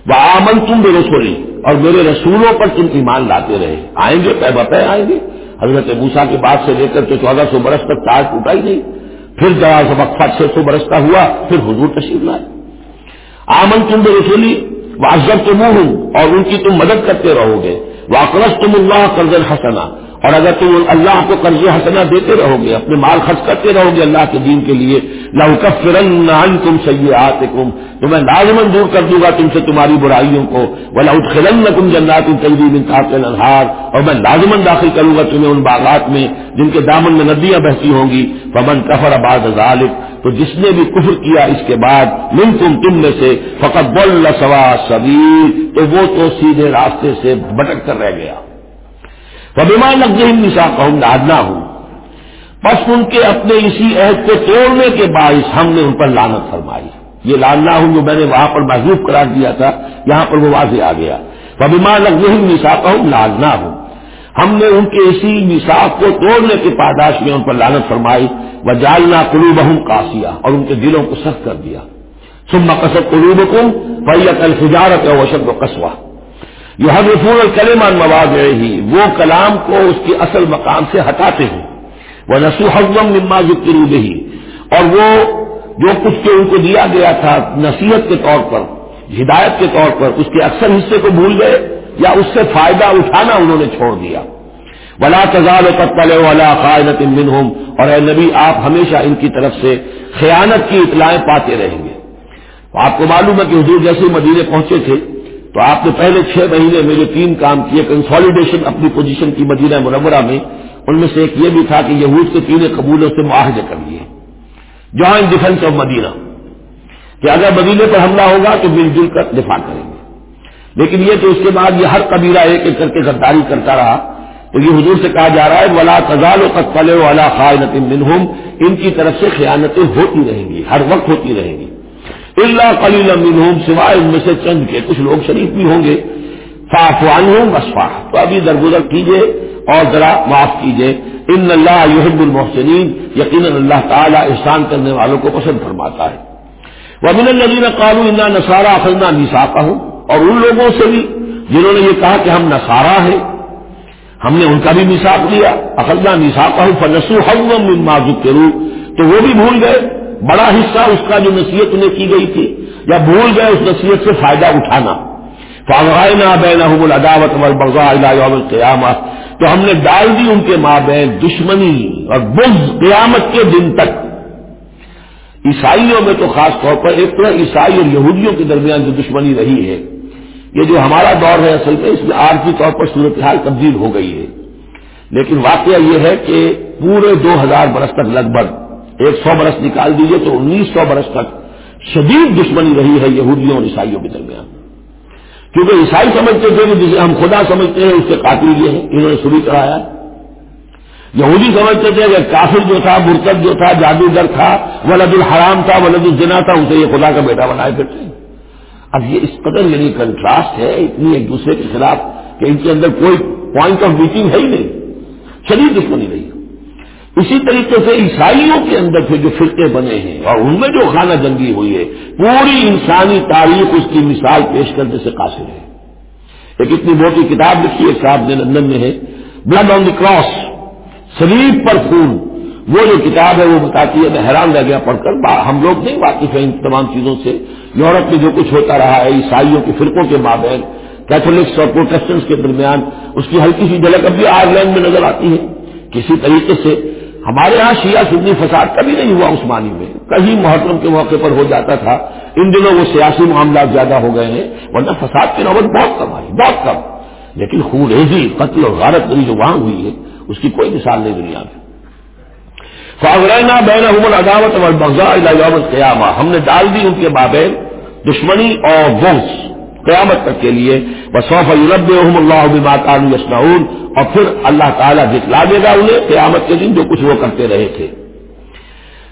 وہ آمن تم بے رسولی اور میرے رسولوں پر تم ایمان لاتے رہے۔ آئیں گے پہ بپے آئیں گے۔ حضرت ابوسا کے بعد سے لے کر تو چودہ سو برس تک تاج ٹوٹا ہی نہیں۔ پھر جب وقفہ چھ سو برس کا ہوا، پھر حضور تشریف لائے۔ آمن تم بے رسولی واضح تم ہوں اور ان کی تم مدد کرتے رہو گے۔ واقرس تم اللہ قرض حسنا۔ اور اگر تم اللہ کو قرض حسنا دیتے رہو گے، اپنے مال خرچ کرتے رہو گے اللہ کے دین کے لیے لہکفرن تم سیاحت تو میں لازمن دور کر دوں گا تم سے تمہاری برائیوں کو وہ لاؤ خلن تم جنات تجریب اور میں لازمن داخل کروں گا تمہیں ان باغات میں جن کے دامن میں ندیاں بہتی ہوں گی۔ پمن کفر آباد ذالک تو جس نے بھی کفر کیا اس کے بعد من تم تم میں سے فقط بول سوا سبیر تو وہ تو سیدھے راستے سے بٹک کر رہ گیا۔ بیمان نسا کہ لادنا ہوں بس ان کے اپنے اسی عہد کو توڑنے کے باعث ہم نے ان پر لانت فرمائی۔ یہ لاننا ہوں جو میں نے وہاں پر محضوب قرار دیا تھا، یہاں پر وہ واضح آ گیا۔ بیمان نقم نسا ہوں لادنا ہوں ہم نے ان کے اسی نصاب کو توڑنے کی پاداش میں ان پر لانت فرمائی۔ وہ جالنا کلو بہم کاسیا اور ان کے دلوں کو سخت کر دیا۔ سما کسب قلوب کم فیت الفجارت اور وشد و قصوہ یہ ہر رفول الکلمان مواد ہی وہ کلام کو اس کے اصل مقام سے ہٹاتے ہیں. وہ نسو حضم مما ذکر ہی اور وہ جو کچھ کے ان کو دیا گیا تھا نصیحت کے طور پر، ہدایت کے طور پر، اس کے اکثر حصے کو بھول گئے یا اس سے فائدہ اٹھانا انہوں نے چھوڑ دیا. ولا تزال و قتل ولا قائدت منہم اور اے نبی، آپ ہمیشہ ان کی طرف سے خیانت کی اطلاعیں پاتے رہیں گے. آپ کو معلوم ہے کہ حضور جیسے مدینے پہنچے تھے تو آپ نے پہلے چھ مہینے میں جو تین کام کیے کنسالیڈیشن اپنی پوزیشن کی مدینہ منورہ میں، ان میں سے ایک یہ بھی تھا کہ یہود کے تین قبولوں سے معاہدے کر لیے۔ جوائنٹ ڈیفینس آف مدینہ کہ اگر مدینے پر حملہ ہوگا تو مل جل کر دفاع کریں گے۔ لیکن یہ تو اس کے بعد یہ ہر قبیلہ ایک ایک کر کے غداری کرتا رہا۔ تو یہ حضور سے کہا جا رہا ہے، ولا تزال و قتل والا خائنت منہم ان کی طرف سے خیانتیں ہوتی رہیں گی، ہر وقت ہوتی رہیں گی۔ اللہ قلیل منہم، سوائے ان میں سے چند کے، کچھ لوگ شریف بھی ہوں گے۔ فافوان ہوں بسفا تو ابھی درگزر کیجیے اور ذرا معاف کیجیے ان اللہ یحب المحسنین، یقیناً اللہ تعالیٰ احسان کرنے والوں کو پسند فرماتا ہے۔ وہ من النبین قالو انا نسارا اخذنا نیسا ہوں اور ان لوگوں سے بھی جنہوں نے یہ کہا کہ ہم نسارا ہیں، ہم نے ان کا بھی مساق لیا۔ اخلا مساق ہوں فنسو ہم معذوق کے تو وہ بھی بھول گئے۔ بڑا حصہ اس کا جو نصیحت انہیں کی گئی تھی، یا بھول گئے اس نصیحت سے فائدہ اٹھانا۔ فاغائنا بین الداوت برغا یوم القیامت تو ہم نے ڈال دی ان کے ماں بہن دشمنی اور بغض قیامت کے دن تک۔ عیسائیوں میں تو خاص طور پر ایک طرح عیسائی اور یہودیوں کے درمیان جو دشمنی رہی ہے، یہ جو ہمارا دور ہے اصل میں، اس میں عارضی طور پر صورتحال تبدیل ہو گئی ہے۔ لیکن واقعہ یہ ہے کہ پورے دو ہزار برس تک لگ بھگ ایک سو برس نکال دیجیے تو انیس سو برس تک شدید دشمنی رہی ہے یہودیوں اور عیسائیوں کے درمیان۔ کیونکہ عیسائی سمجھتے تھے کہ جسے ہم خدا سمجھتے ہیں، اس کے قاتل یہ ہیں، انہوں نے شروع کرایا یہودی سمجھتے تھے کہ کافر جو تھا برکت جو تھا، جادوگر تھا، ولد الحرام تھا، ولد الجنا تھا، اسے یہ خدا کا بیٹا بنائے پھرتے اب یہ اس قدر یعنی کنٹراسٹ ہے، اتنی ایک دوسرے کے خلاف کہ ان کے اندر کوئی پوائنٹ آف میٹنگ ہے ہی نہیں۔ شدید دشمنی نہیں اسی طریقے سے عیسائیوں کے اندر سے جو فرقے بنے ہیں اور ان میں جو خانہ جنگی ہوئی ہے، پوری انسانی تاریخ اس کی مثال پیش کرنے سے قاصر ہے۔ ایک اتنی موٹی کتاب لکھی ہے صاحب نے لندن میں ہے بلڈ آن دی کراس سلیب پر خون۔ وہ جو کتاب ہے وہ بتاتی ہے، میں حیران رہ گیا پڑھ کر۔ ہم لوگ نہیں واقف ہیں ان تمام چیزوں سے۔ یورپ میں جو کچھ ہوتا رہا ہے، عیسائیوں کے فرقوں کے مابین کیتھولکس اور پروٹیسٹنس کے درمیان، اس کی ہلکی سی جھلک اب بھی آئرلینڈ میں نظر آتی ہے۔ کسی طریقے سے ہمارے یہاں شیعہ سنی فساد کبھی نہیں ہوا عثمانی میں۔ کہیں محرم کے موقع پر ہو جاتا تھا۔ ان دنوں وہ سیاسی معاملات زیادہ ہو گئے ہیں، ورنہ فساد کی نوبت بہت کم آئی، بہت کم۔ لیکن ریزی قتل اور غارت جو وہاں ہوئی ہے، اس کی کوئی مثال نہیں دنیا میں۔ فاغرینہ بین حمل عداوت اور بغذا قیامہ ہم نے ڈال دی ان کے بابین دشمنی اور گنس قیامت تک کے لیے بصوف یورب اللہ بات اور پھر اللہ تعالیٰ دکھلا دے گا انہیں قیامت کے دن جو کچھ وہ کرتے رہے تھے۔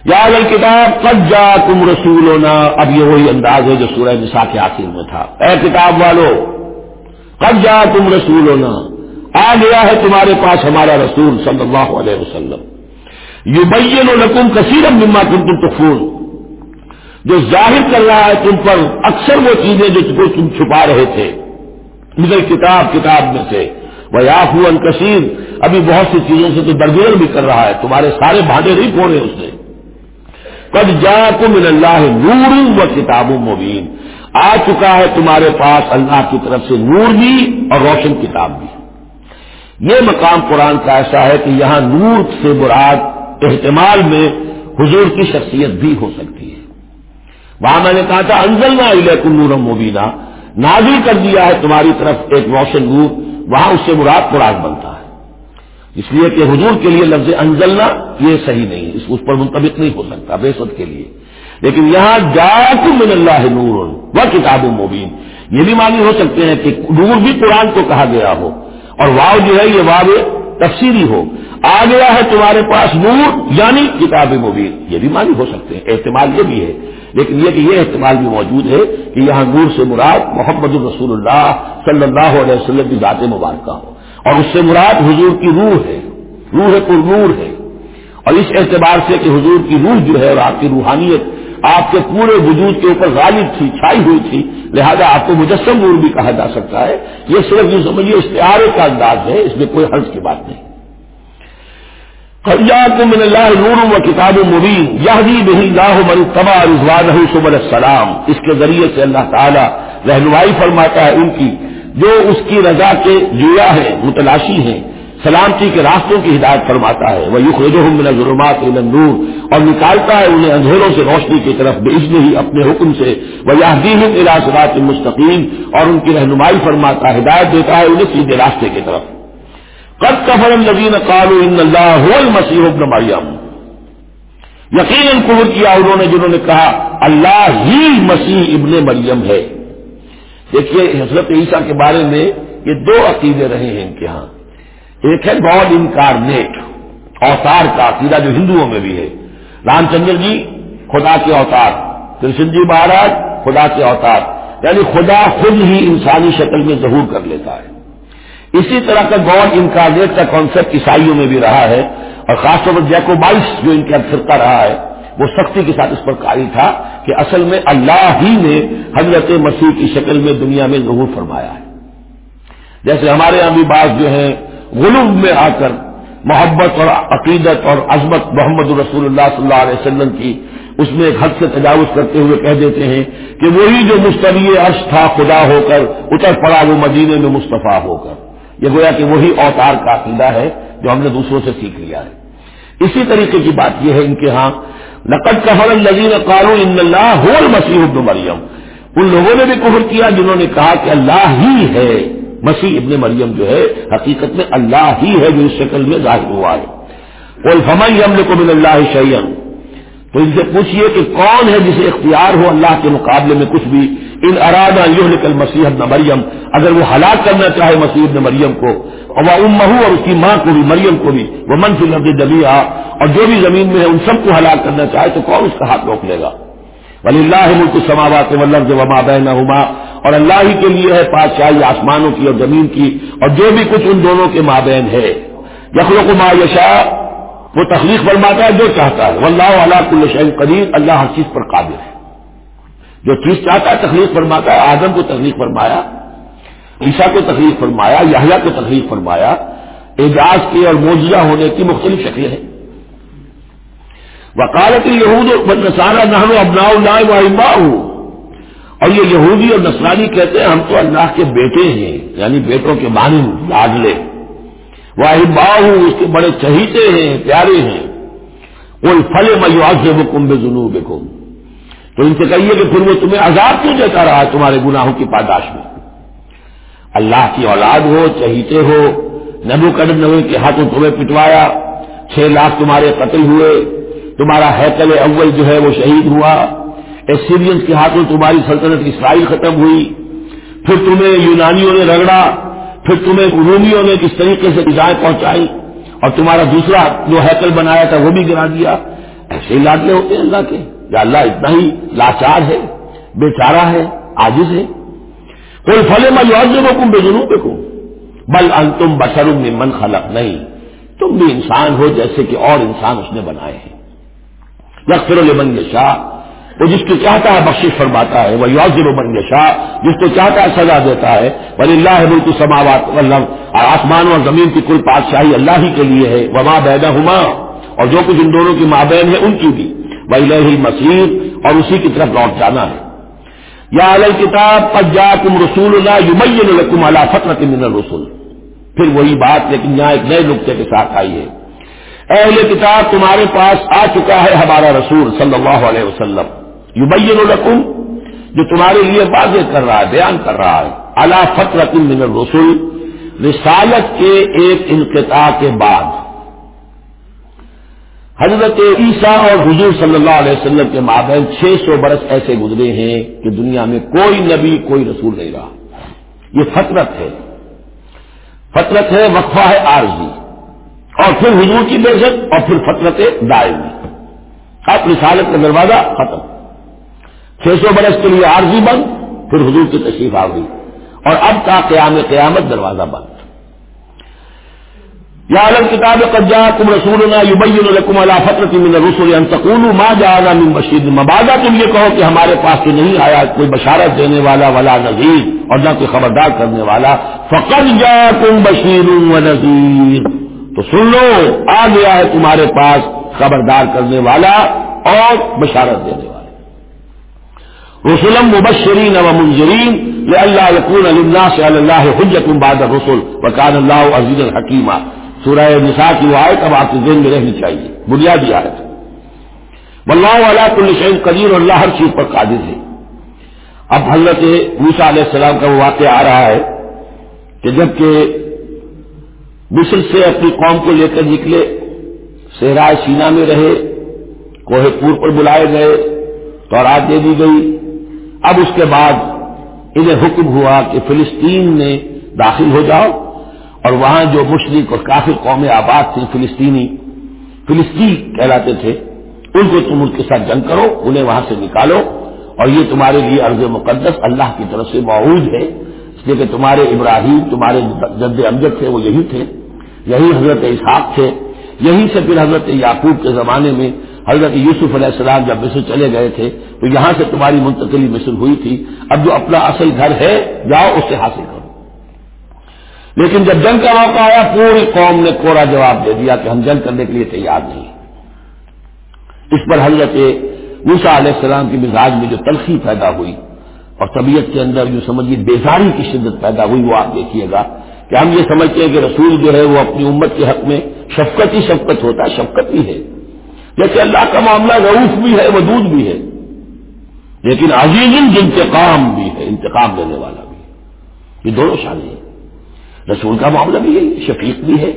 یا کتاب قد جا تم رسول ہونا اب یہ وہی انداز ہے جو سورہ نسا کے آخر میں تھا۔ اے کتاب والو، قد جا تم رسول ہونا آ گیا ہے تمہارے پاس ہمارا رسول صلی اللہ علیہ وسلم۔ یو بین القم کثیر مما تم تم تفون جو ظاہر کر رہا ہے تم پر، اکثر وہ چیزیں جو تم چھپا رہے تھے۔ مجھے کتاب کتاب میں سے۔ وہ یاف کثیر ابھی بہت سی چیزوں سے تو درگیر بھی کر رہا ہے۔ تمہارے سارے بھاگے نہیں پھوڑے اس نے۔ قد جا کم اللہ نور و کتاب مبین آ چکا ہے تمہارے پاس اللہ کی طرف سے نور بھی اور روشن کتاب بھی۔ یہ مقام قرآن کا ایسا ہے کہ یہاں نور سے براد احتمال میں حضور کی شخصیت بھی ہو سکتی ہے۔ وہاں میں نے کہا تھا انزل نہ نورم مبینہ نازل کر دیا ہے تمہاری طرف ایک روشن نور، وہاں اس سے مراد قرآن بنتا ہے۔ اس لیے کہ حضور کے لیے لفظ انزلنا یہ صحیح نہیں اس اس پر منتبق نہیں ہو سکتا، بے کے لیے۔ لیکن یہاں جات من اللہ نور و کتاب مبین۔ یہ بھی معنی ہو سکتے ہیں کہ نور بھی قرآن کو کہا گیا ہو۔ اور واو جو ہے، یہ واو تفصیلی ہو۔ آ گیا ہے تمہارے پاس نور یعنی کتاب مبین۔ یہ بھی معنی ہو سکتے ہیں، احتمال یہ بھی ہے۔ لیکن یہ کہ یہ احتمال بھی موجود ہے کہ یہاں نور سے مراد محمد الرسول اللہ صلی اللہ علیہ وسلم کی ذات مبارکہ ہو۔ اور اس سے مراد حضور کی روح ہے۔ روح پر نور ہے۔ اور اس اعتبار سے کہ حضور کی روح جو ہے اور آپ کی روحانیت آپ کے پورے وجود کے اوپر غالب تھی، چھائی ہوئی تھی، لہذا آپ کو مجسم نور بھی کہا جا سکتا ہے۔ یہ صرف یہ سمجھیے اشتہارے کا انداز ہے، اس میں کوئی حرض کی بات نہیں۔ من اللہ نور و کتاب مبین. یہ بہی اللہ من تبا رضوان السلام. اس کے ذریعے سے اللہ تعالیٰ رہنمائی فرماتا ہے ان کی، جو اس کی رضا کے جویا ہے متلاشی ہیں، سلامتی کے راستوں کی ہدایت فرماتا ہے. وہ یوخ من ظلمات نور اور نکالتا ہے انہیں اندھیروں سے روشنی کی طرف بے ہی اپنے حکم سے. وہ یادین الاثرات مستقیم اور ان کی رہنمائی فرماتا ہے ہدایت دیتا ہے انہیں سیدھے راستے کی طرف. قد کفر الذین قالوا ان اللہ هو المسیح ابن مریم یقیناً قبر کیا انہوں نے جنہوں نے کہا، اللہ ہی مسیح ابن مریم ہے۔ دیکھیے، حضرت عیسیٰ کے بارے میں یہ دو عقیدے رہے ہیں ان کے ہاں۔ ایک ہے گاڈ انکارنیٹ، اوتار کا عقیدہ جو ہندوؤں میں بھی ہے۔ رام چندر جی خدا کے اوتار۔ کرشن جی مہاراج، خدا کے اوتار۔ یعنی خدا خود ہی انسانی شکل میں ظہور کر لیتا ہے۔ اسی طرح کا گاڈ انکارنیٹ کا کانسیپٹ عیسائیوں میں بھی رہا ہے اور خاص طور پر جیکو بائس جو ان کا فرقہ رہا ہے، وہ سختی کے ساتھ اس پر قائل تھا کہ اصل میں اللہ ہی نے حضرت مسیح کی شکل میں دنیا میں ظہور فرمایا ہے۔ جیسے ہمارے یہاں بھی بعض جو ہیں غلوب میں آ کر محبت اور عقیدت اور عظمت محمد رسول اللہ صلی اللہ علیہ وسلم کی اس میں ایک حد سے تجاوز کرتے ہوئے کہہ دیتے ہیں کہ وہی جو مستوی عرش تھا، خدا ہو کر، اتر پڑا وہ مدینے میں مصطفیٰ ہو کر۔ یہ گویا کہ وہی اوتار کا عقیدہ ہے جو ہم نے دوسروں سے سیکھ لیا ہے۔ اسی طریقے کی بات یہ ہے ان کے ہاں نقد کفر الزین قالو ان اللہ ہو مسیح ابن مریم ان لوگوں نے بھی کفر کیا جنہوں نے کہا کہ اللہ ہی ہے۔ مسیح ابن مریم جو ہے، حقیقت میں اللہ ہی ہے جو اس شکل میں ظاہر ہوا ہے۔ کوئی فمائی ہم کو من اللہ شعیم تو ان سے پوچھئے کہ کون ہے جسے اختیار ہو اللہ کے مقابلے میں کچھ بھی؟ ان ارادہ یہ نکل مسیح نہ مریم۔ اگر وہ ہلاک کرنا چاہے مسیح نے مریم کو، اور وہ ام مہو اور اس کی ماں کو بھی، مریم کو بھی، وہ منفی لفظ جبھی اور جو بھی زمین میں ہے ان سب کو ہلاک کرنا چاہے تو کون اس کا ہاتھ روک لے گا؟ ولی اللہ ملک سماوات ولب وما بین ہما اور اللہ ہی کے لیے ہے پادشاہی آسمانوں کی اور زمین کی، اور جو بھی کچھ ان دونوں کے مابین ہے۔ یخل کو ما یشا وہ تخلیق فرماتا ہے جو چاہتا ہے۔ واللہ اللہ کل شعین قدیر، اللہ ہر چیز پر قابل ہے۔ جو چیز چاہتا ہے تخلیق فرماتا ہے، آدم کو تخلیق فرمایا، عیسیٰ کو تخلیق فرمایا یاہیا کو تخلیق فرمایا۔ اعجاز کے اور موجودہ ہونے کی مختلف شکلیں ہیں۔ وکالت یہود نسارا نہرو ابنا اللہ و اور یہ یہودی اور نسرانی کہتے ہیں، ہم تو اللہ کے بیٹے ہیں یعنی بیٹوں کے مانند، لاڈلے۔ واحد اس کے بڑے چہیتے ہیں، پیارے ہیں۔ کوئی پھلے میواز سے وہ کمبے جنوب تو ان سے کہیے کہ پھر وہ تمہیں عذاب کیوں دیتا رہا تمہارے گناہوں کی پاداش میں؟ اللہ کی اولاد ہو، چہیتے ہو، نبو قدم نبو کے ہاتھوں تمہیں پٹوایا، چھ لاکھ تمہارے قتل ہوئے، تمہارا حیکل اول جو ہے وہ شہید ہوا ایسیرینس کے ہاتھوں تمہاری سلطنت اسرائیل ختم ہوئی، پھر تمہیں یونانیوں نے رگڑا پھر تمہیں رومیوں نے کس طریقے سے غذائیں پہنچائی اور تمہارا دوسرا جو ہیکل بنایا تھا وہ بھی گرا دیا؟ ایسے ہی لاڈلے ہوتے ہیں اللہ کے۔ یا اللہ اتنا ہی لاچار ہے بے چارہ ہے آجز ہے۔ کوئی فلے میں جو کم بے جنوب کو بل ان تم بشر میں من خلق۔ نہیں، تم بھی انسان ہو جیسے کہ اور انسان اس نے بنائے ہیں۔ یکفر لمن شاہ وہ جس کو چاہتا ہے بخش فرماتا ہے، وہ یوزر بن شاہ جس کو چاہتا ہے سزا دیتا ہے۔ ولی اللہ ملک سماوات اور آسمان اور زمین کی کل پادشاہی اللہ ہی کے لیے ہے۔ وما بیدا ہما اور جو کچھ ان دونوں کی مابین ہے ان کی بھی۔ وہی مسیر اور اسی کی طرف لوٹ جانا ہے۔ یا علیہ کتاب پجا تم رسول اللہ یومین الکم اللہ فطرت من الرسول پھر وہی بات، لیکن یہاں ایک نئے نقطے کے ساتھ آئی ہے۔ اہل کتاب تمہارے پاس آ چکا ہے ہمارا رسول صلی اللہ علیہ وسلم۔ یبین الرقم جو تمہارے لیے واضح کر رہا ہے، بیان کر رہا ہے اللہ فطرت من الرسول رسالت کے ایک انقطاع کے بعد۔ حضرت عیسیٰ اور حضور صلی اللہ علیہ وسلم کے مابین چھ سو برس ایسے گزرے ہیں کہ دنیا میں کوئی نبی، کوئی رسول نہیں رہا۔ یہ فطرت ہے۔ فطرت ہے وقفہ ہے عارضی۔ اور پھر حضور کی بے اور پھر فطرت دائمی اب رسالت کا دروازہ ختم۔ چھ سو برس کے لیے عارضی بند، پھر حضور کی تشریف آ گئی۔ اور اب کا قیام قیامت دروازہ بند۔ یا الگ کتاب قجا تم رسول الکم اللہ فطرت من رسول انتقول ماں جا من بشیر۔ مبادہ تم یہ کہو کہ ہمارے پاس تو نہیں آیا کوئی بشارت دینے والا، ولا نذیر، اور نہ کوئی خبردار کرنے والا۔ فقط جا تم بشیر و نذیر۔ تو سن لو، آ گیا ہے تمہارے پاس خبردار کرنے والا اور بشارت دینے والا۔ رسولم مبشرین و منظرین اللہ یقون علمنا سے اللہ حجت بعد رسول وکان اللہ عزیز الحکیمہ سورہ نساء کی وہ آیت اب آپ کے ذہن میں رہنی چاہیے، بنیادی آیت۔ واللہ علیہ کل شعین قدیر اور اللہ ہر چیز پر قادر ہے۔ اب حضرت موسا علیہ السلام کا وہ واقعہ آ رہا ہے کہ جبکہ مصر سے اپنی قوم کو لے کر نکلے، صحرائے سینا میں رہے، کوہ پور پر بلائے گئے، تو دے دی گئی۔ اب اس کے بعد انہیں حکم ہوا کہ فلسطین میں داخل ہو جاؤ اور وہاں جو مشرق اور کافی قومیں آباد تھیں فلسطینی، فلسطین کہلاتے تھے، ان کو تم ان کے ساتھ جنگ کرو، انہیں وہاں سے نکالو اور یہ تمہارے لیے عرض مقدس اللہ کی طرف سے معود ہے۔ اس لیے کہ تمہارے ابراہیم، تمہارے جد امجد تھے، وہ یہی تھے۔ یہی حضرت اسحاق تھے۔ یہیں سے پھر حضرت یعقوب کے زمانے میں حضرت یوسف علیہ السلام جب مصر چلے گئے تھے، تو یہاں سے تمہاری منتقلی مصر ہوئی تھی۔ اب جو اپنا اصل گھر ہے، جاؤ، اسے حاصل کرو۔ لیکن جب جنگ کا موقع آیا، پوری قوم نے کوڑا جواب دے دیا کہ ہم جنگ کرنے کے لیے تیار نہیں اس پر حضرت موسا علیہ السلام کی مزاج میں جو تلخی پیدا ہوئی اور طبیعت کے اندر جو سمجھیے بیزاری کی شدت پیدا ہوئی، وہ آپ دیکھیے گا کہ ہم یہ سمجھتے ہیں کہ رسول جو ہے، وہ اپنی امت کے حق میں شفقت ہی شفقت ہوتا ہے، شفقت ہی ہے۔ جیسے اللہ کا معاملہ روف بھی ہے، ودود بھی ہے، لیکن عزیز انتقام بھی ہے، انتقام دینے والا بھی ہے۔ یہ دونوں شامل ہیں۔ رسول کا معاملہ بھی ہے، شفیق بھی ہے،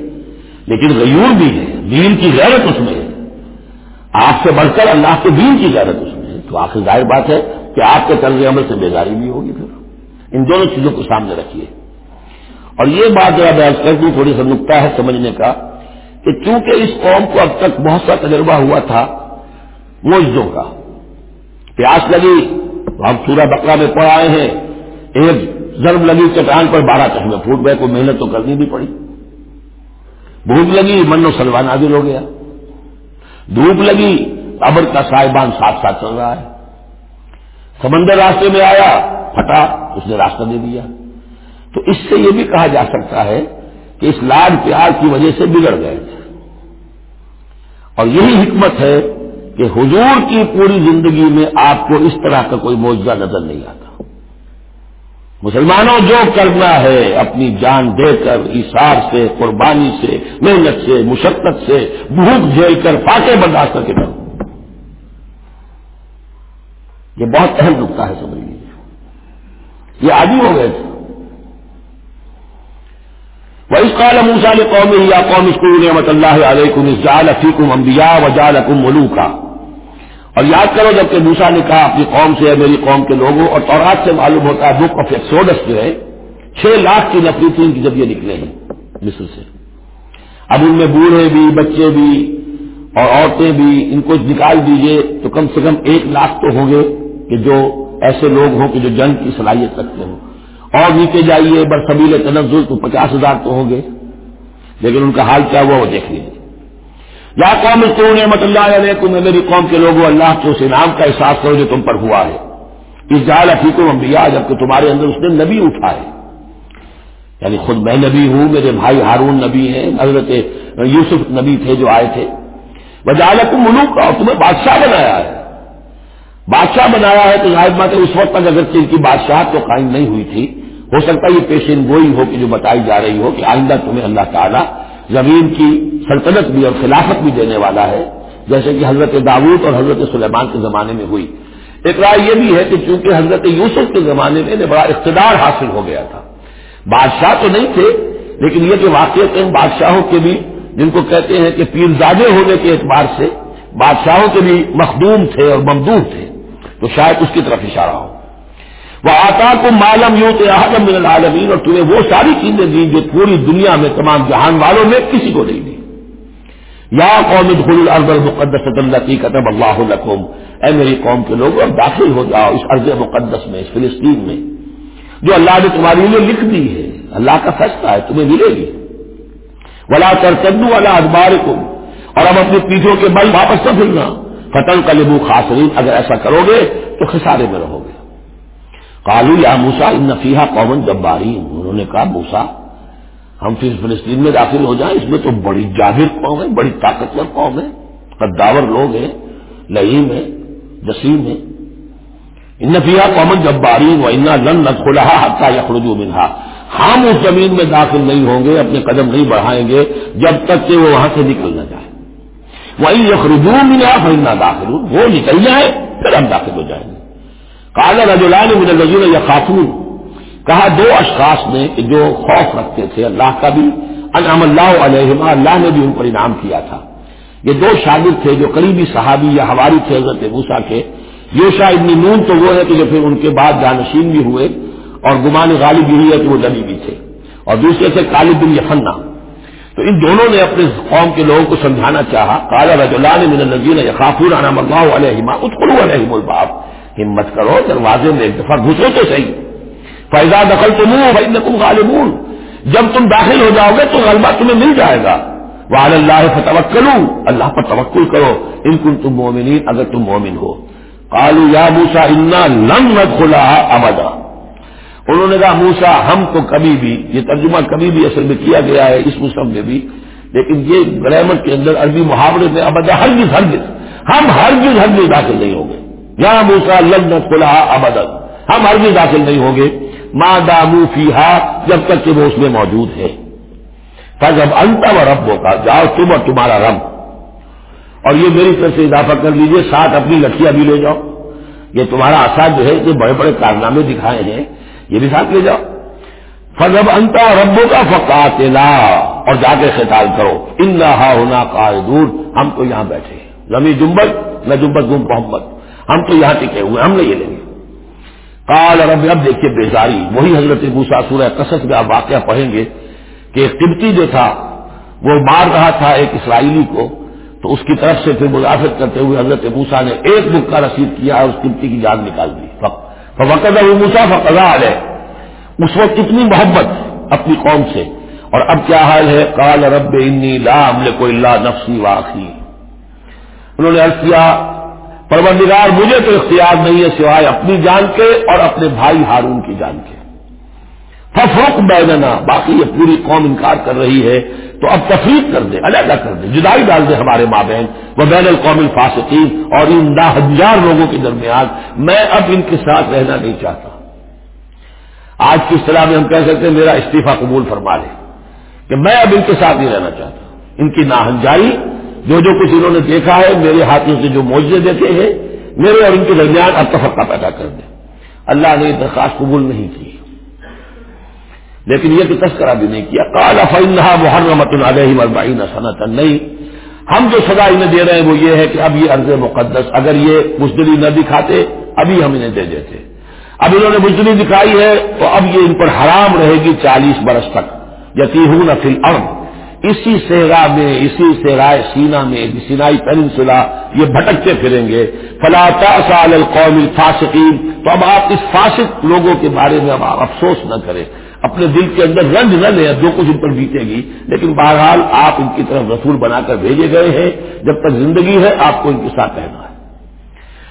لیکن غیور بھی ہے، دین کی غیرت اس میں ہے۔ آپ سے بڑھ کر اللہ کے دین کی غیرت اس میں ہے۔ تو آخر ظاہر بات ہے کہ آپ کے طرز عمل سے بیداری بھی ہوگی پھر۔ ان دونوں چیزوں کو سامنے رکھیے۔ اور یہ بات ذرا بحث کر دوں تھوڑی سا نقطہ ہے سمجھنے کا۔ کہ چونکہ اس قوم کو اب تک بہت سا تجربہ ہوا تھا موجودوں کا۔ پیاس لگی ہم سورہ بکرا میں پڑھ آئے ہیں۔ ایک ضرب لگی، چٹان پر بارہ چشمے پھوٹ گئے کو محنت تو کرنی بھی پڑی۔ بھوک لگی من و سلوا نازل ہو گیا۔ دھوپ لگی ابر کا صاحبان ساتھ ساتھ چل رہا ہے۔ سمندر راستے میں آیا، پھٹا، اس نے راستہ دے دیا۔ تو اس سے یہ بھی کہا جا سکتا ہے کہ اس لاڈ پیار کی وجہ سے بگڑ گئے تھے۔ اور یہی حکمت ہے کہ حضور کی پوری زندگی میں آپ کو اس طرح کا کوئی معجزہ نظر نہیں آتا۔ مسلمانوں، جو کرنا ہے اپنی جان دے کر اشار سے، قربانی سے، محنت سے، مشقت سے، بھوک جھیل کر فاقے برداشت کر کے کرو۔ یہ بہت اہم نقطہ ہے، سمجھ لیجیے یہ عادی ہو گئے تھے۔ وہ اس کال موسا نے قومی یا قوم اسکول نعمت اللہ علیہ جال افیقم امبیا و اور یاد کرو جبکہ موسا نے کہا، اپنی قوم سے، میری قوم کے لوگوں، اور تورات سے معلوم ہوتا ہے بک آف ایکسوڈس جو ہے، چھ لاکھ کی نفری تھی ان کی جب یہ نکلے ہیں، مصر سے۔ اب ان میں بوڑھے بھی، بچے بھی، اور عورتیں بھی، ان کو نکال دیجیے، تو کم سے کم ایک لاکھ تو ہوں گے کہ جو ایسے لوگ ہوں کہ جو جنگ کی صلاحیت رکھتے ہوں۔ اور نیچے جائیے بر سبیل تنزل تو پچاس ہزار تو ہوں گے۔ لیکن ان کا حال کیا ہوا وہ دیکھ لیجیے یا قوم کو نعمت اللہ علیہ کو میری قوم کے لوگوں، اللہ کے اس انعام کا احساس کرو جو تم پر ہوا ہے۔ اس جال عفیق امبیا جبکہ تمہارے اندر اس نے نبی اٹھائے یعنی خود میں نبی ہوں، میرے بھائی ہارون نبی ہیں، حضرت یوسف نبی تھے جو آئے تھے۔ وجالت ملوک، اور تمہیں بادشاہ بنایا ہے۔ بادشاہ بنایا ہے تو ظاہر بات ہے، اس وقت تک اگر ان کی بادشاہ تو قائم نہیں ہوئی تھی۔ ہو سکتا ہے یہ پیشین گوئی ہو کہ جو بتائی جا رہی ہو کہ آئندہ تمہیں اللہ تعالیٰ زمین کی سلطنت بھی اور خلافت بھی دینے والا ہے، جیسے کہ حضرت داود اور حضرت سلیمان کے زمانے میں ہوئی۔ ایک رائے یہ بھی ہے کہ چونکہ حضرت یوسف کے زمانے میں بڑا اقتدار حاصل ہو گیا تھا۔ بادشاہ تو نہیں تھے، لیکن یہ کہ واقع ان بادشاہوں کے بھی جن کو کہتے ہیں کہ پیرزادے ہونے کے اعتبار سے بادشاہوں کے بھی مخدوم تھے اور ممدور تھے۔ تو شاید اس کی طرف اشارہ ہو۔ وہ آتا کو معلوم یوں تو من العالمین، اور تمہیں وہ ساری چیزیں دی جو پوری دنیا میں تمام جہان والوں میں کسی کو نہیں دی۔ یا قوم خل الارض المقدس اللہ قطب اللہ القم اے میری قوم کے لوگ اور داخل ہو جاؤ اس ارض مقدس میں، اس فلسطین میں۔ جو اللہ نے تمہاری لیے لکھ دی ہے۔ اللہ کا فیصلہ ہے، تمہیں ملے گی۔ ولا کر چندو اخبار کو اور اب اپنی پیٹھوں کے بل واپس نہ پھرنا فتن کا لبو خاصرین اگر ایسا کرو گے تو خسارے میں رہو گے۔ کالو یا موسا ان نفیحہ قومن جباری انہوں نے کہا موسا ہم پھر فلسطین میں داخل ہو جائیں، اس میں تو بڑی جاہر قوم ہے، بڑی طاقتور قوم ہے قداور لوگ ہیں لہیم ہے جسیم ہے ان نفیہ قومن جباری و انا لن نہ کھلا حقہ یا خرجو منہا۔ ہم اس زمین میں داخل نہیں ہوں گے، اپنے قدم نہیں بڑھائیں گے، جب تک کہ وہ وہاں سے نکل نہ جائے۔ وہی یخرجو ملا پھر نہ داخل وہ نکل جائے پھر ہم داخل ہو جائیں گے۔ کالا رجولان من الرجول یا خاتون کہا دو اشخاص نے کہ جو خوف رکھتے تھے اللہ کا بھی انعام اللہ علیہما، اللہ نے بھی ان پر انعام کیا تھا۔ یہ دو شاگرد تھے جو قریبی صحابی یا ہواری تھے حضرت موسا کے۔ یوشا ابن نون تو وہ ہے کہ جو پھر ان کے بعد جانشین بھی ہوئے اور گمان غالب بھی ہوئی ہے کہ وہ نبی بھی تھے۔ اور دوسرے تھے کالب بن یفنا تو ان دونوں نے اپنے قوم کے لوگوں کو سمجھانا چاہا۔ کالا رجولان من النزین یا خافور انعام اللہ علیہما اتخلو علیہم الباب۔ ہمت کرو، دروازے میں ایک دفعہ گھسو تو صحیح۔ فیضا دخل تم بھائی نکم غالب جب تم داخل ہو جاؤ گے تو غلبہ تمہیں مل جائے گا۔ وہ اللہ فتوکلو اللہ پر توکل کرو۔ ان کن تم مومنین اگر تم مومن ہو۔ کالو یا موسا انا لنگ مت کھلا ابدا انہوں نے کہا موسا ہم تو کبھی بھی، یہ ترجمہ کبھی بھی اصل میں کیا گیا ہے، اس موسم میں بھی۔ لیکن یہ گرامر کے اندر عربی محاورے میں ابدا ہرگز ہرگز، ہم ہرگز ہرگز داخل نہیں ہوں گے۔ یا موسا لگ کھلا ابدن ہم ہر داخل نہیں ہوں گے۔ ماں دامو فی جب تک کہ وہ اس میں موجود ہے۔ جب انت و رب ہوگا جاؤ تم اور تمہارا رب۔ اور یہ میری طرف سے اضافہ کر لیجیے ساتھ اپنی لکھیاں بھی لے جاؤ۔ یہ تمہارا آساد جو ہے جو بڑے بڑے کارنامے دکھائے ہیں۔ یہ بھی ساتھ لے جاؤ۔ فضب انتا ربو کا فقات اور جا کے خطال کرو۔ ان نہ ہونا قائدور ہم تو یہاں بیٹھے ہیں۔ نمی جمبت نہ جمبت گم محمد۔ ہم تو یہاں ٹکے ہوئے ہم نہیں لیں گے کال رب، اب دیکھیے بیزاری، وہی حضرت موسا سورہ قصص میں آپ واقعہ پڑھیں گے کہ قبطی جو تھا، وہ مار رہا تھا ایک اسرائیلی کو، تو اس کی طرف سے پھر مدافعت کرتے ہوئے حضرت موسا نے ایک بک کا رسید کیا اور اس قبطی کی جان نکال دی۔ فقد موسا فقضا ہے اس وقت کتنی محبت اپنی قوم سے۔ اور اب کیا حال ہے؟ کال رب، انی لام کو اللہ نفسی واقعی انہوں نے عرض کیا پروردگار مجھے تو اختیار نہیں ہے سوائے اپنی جان کے اور اپنے بھائی ہارون کی جان کے۔ ففرق بیننا، باقی یہ پوری قوم انکار کر رہی ہے، تو اب تفریق کر دیں، علیحدہ کر دیں، جدائی ڈال دیں ہمارے ماں بہن وہ بین القومی فاسقین اور ان دا ہزار لوگوں کے درمیان۔ میں اب ان کے ساتھ رہنا نہیں چاہتا۔ آج کی اصطلاح میں ہم کہہ سکتے ہیں، میرا استعفی قبول فرما لیں کہ میں اب ان کے ساتھ نہیں رہنا چاہتا۔ ان کی ناہنجائی جو جو کچھ انہوں نے دیکھا ہے، میرے ہاتھوں سے جو موجے دیتے ہیں، میرے اور ان کے درمیان اب تفقہ پیدا کر دیں۔ اللہ نے یہ درخواست قبول نہیں کی۔ لیکن یہ کہ تذکرہ بھی نہیں کیا۔ کالا فنحا محرمت علیہ مربعین صنعت نہیں، ہم جو سزا انہیں دے رہے ہیں وہ یہ ہے کہ اب یہ عرض مقدس، اگر یہ بزدلی نہ دکھاتے، ابھی ہم انہیں دے دیتے۔ اب انہوں نے بزدلی دکھائی ہے، تو اب یہ ان پر حرام رہے گی چالیس برس تک۔ یقین فل ارب اسی صحرا میں، اسی صحرائے سینا میں سینائی پینسلا یہ بھٹکتے پھریں گے۔ فلاطا سال القوم فاسقین تو اب آپ اس فاسق لوگوں کے بارے میں اب آپ افسوس نہ کریں۔ اپنے دل کے اندر رنج نہ لیں جو کچھ ان پر بیتے گی۔ لیکن بہرحال آپ ان کی طرف رسول بنا کر بھیجے گئے ہیں۔ جب تک زندگی ہے، آپ کو ان کے ساتھ رہنا ہے۔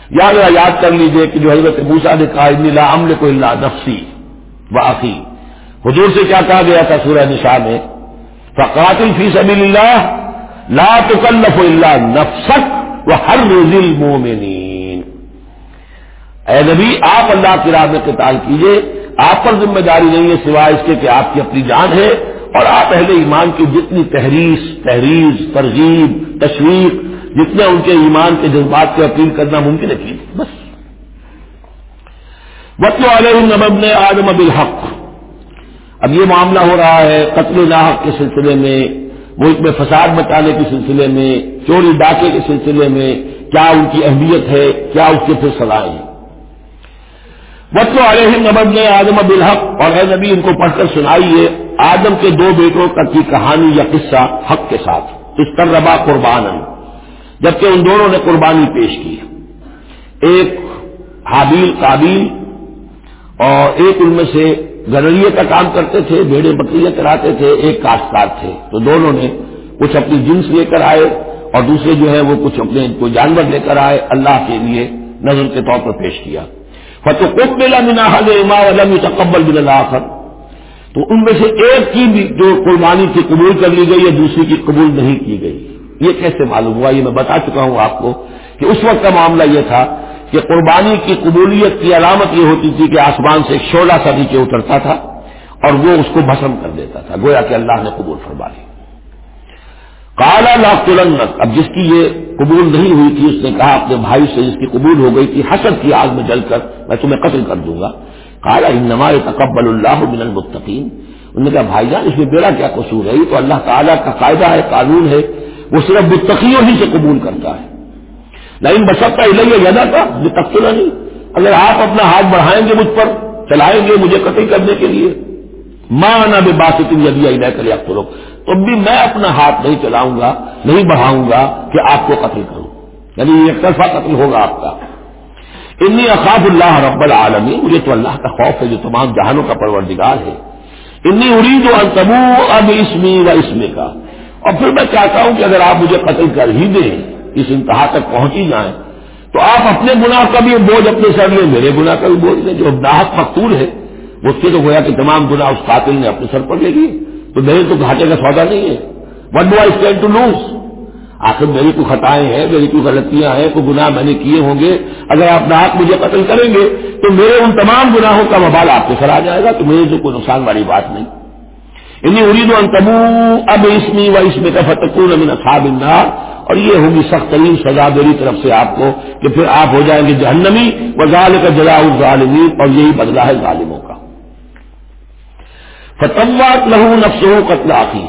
یا ذرا یاد کر لیجیے کہ جو حضرت موسا نے کہا لا عمل کو اللہ نفسی واقعی حضور سے کیا کہا گیا تھا سورہ نشا میں؟ فقاتل فی سبیل اللہ لا تکلف اللہ نفسک و ہر روزل اے نبی، آپ اللہ کی راہ میں قتال کیجیے، آپ پر ذمہ داری نہیں ہے سوائے اس کے کہ آپ کی اپنی جان ہے، اور آپ اہل ایمان کی جتنی تحریر تحریر ترغیب، تشویق، جتنے ان کے ایمان کے جذبات کو اپیل کرنا ممکن ہے بس۔ وطل علیہ نبب نے آدم بالحق۔ اب یہ معاملہ ہو رہا ہے قتل لاحق کے سلسلے میں، ملک میں فساد بچانے کے سلسلے میں، چوری ڈاکے کے سلسلے میں، کیا ان کی اہمیت ہے، کیا اس کے پھر سلائیں ہیں؟ وطل علیہ نبد نے آدم بالحق۔ اور اے نبی، ان کو پڑھ کر سنائیے آدم کے دو بیٹوں کا کی کہانی یا قصہ حق کے ساتھ۔ اس ربا قربان جبکہ ان دونوں نے قربانی پیش کی۔ ایک حابیل قابیل اور ایک ان میں سے گرریے کا کام کرتے تھے، بھیڑے بکریاں کراتے تھے، ایک کاشتکار تھے۔ تو دونوں نے کچھ اپنی جنس لے کر آئے اور دوسرے جو ہے وہ کچھ اپنے کوئی جانور لے کر آئے، اللہ کے لیے نظر کے طور پر پیش کیا۔ فتح کب ملا منا حل اما علم تقبل بن الآخر۔ تو ان میں سے ایک کی بھی جو قربانی کی قبول کر لی گئی یا دوسری کی قبول نہیں کی گئی۔ یہ کیسے معلوم ہوا؟ یہ میں بتا چکا ہوں آپ کو کہ اس وقت کا معاملہ یہ تھا کہ قربانی کی قبولیت کی علامت یہ ہوتی تھی کہ آسمان سے ایک شولہ سا نیچے اترتا تھا اور وہ اس کو بھسم کر دیتا تھا، گویا کہ اللہ نے قبول فرما لی کالا لاکھ تلنگت اب جس کی یہ قبول نہیں ہوئی تھی، اس نے کہا اپنے بھائی سے جس کی قبول ہو گئی تھی، حسد کی آگ میں جل کر میں تمہیں قتل کر دوں گا۔ کالا ان تقبل اللہ من المتقین۔ انہوں نے کہا، بھائی جان، اس میں میرا کیا قصور ہے؟ تو اللہ تعالیٰ کا قاعدہ ہے، قانون ہے، وہ صرف متقیوں ہی سے قبول کرتا ہے۔ لائن لیکن بسکتا الہیہ یادا کا یہ تقتلا نہیں۔ اگر آپ اپنا ہاتھ بڑھائیں گے مجھ پر، چلائیں گے مجھے قتل کرنے کے لیے۔ ماں نہ بے بات یدی آئی کر آپ کو تو بھی میں اپنا ہاتھ نہیں چلاؤں گا، نہیں بڑھاؤں گا کہ آپ کو قتل کروں۔ یعنی ایک طرفہ قتل ہوگا آپ کا۔ انی اقاف اللہ رب العالمی مجھے تو اللہ کا خوف ہے، جو تمام جہانوں کا پروردگار ہے۔ انی ارید و تبو اب اسمی و اسمے کا اور پھر میں چاہتا ہوں کہ اگر آپ مجھے قتل کر ہی دیں اس انتہا تک پہنچ ہی جائیں تو آپ اپنے گناہ کا بھی بوجھ اپنے سر لیں۔ میرے گناہ کا بھی بوجھ لیں۔ جو ناحق مقتول ہے اس کے تو گویا کہ تمام گناہ اس قاتل نے اپنے سر پر لے لیے۔ تو میرے تو گھاٹے کا سودا نہیں ہے۔ What do I stand to lose آخر میری کوئی خطائیں ہیں؟ میری کوئی غلطیاں ہیں؟ کوئی گناہ میں نے کیے ہوں گے؟ اگر آپ ناک مجھے قتل کریں گے، تو میرے ان تمام گناہوں کا مبال آپ کے سر آ جائے گا۔ تو میرے تو کوئی نقصان والی بات نہیں۔ انہیں ارید و تبو اب اسمی و اس میں فتقون امن اصحاب النار۔ اور یہ ہوگی سخت ترین سزا میری طرف سے آپ کو کہ پھر آپ ہو جائیں گے جہنمی و ظال کا جلا الظالمین، اور یہی بدلہ ہے ظالموں کا۔ فتوات لہو نفس ہو قتل آخی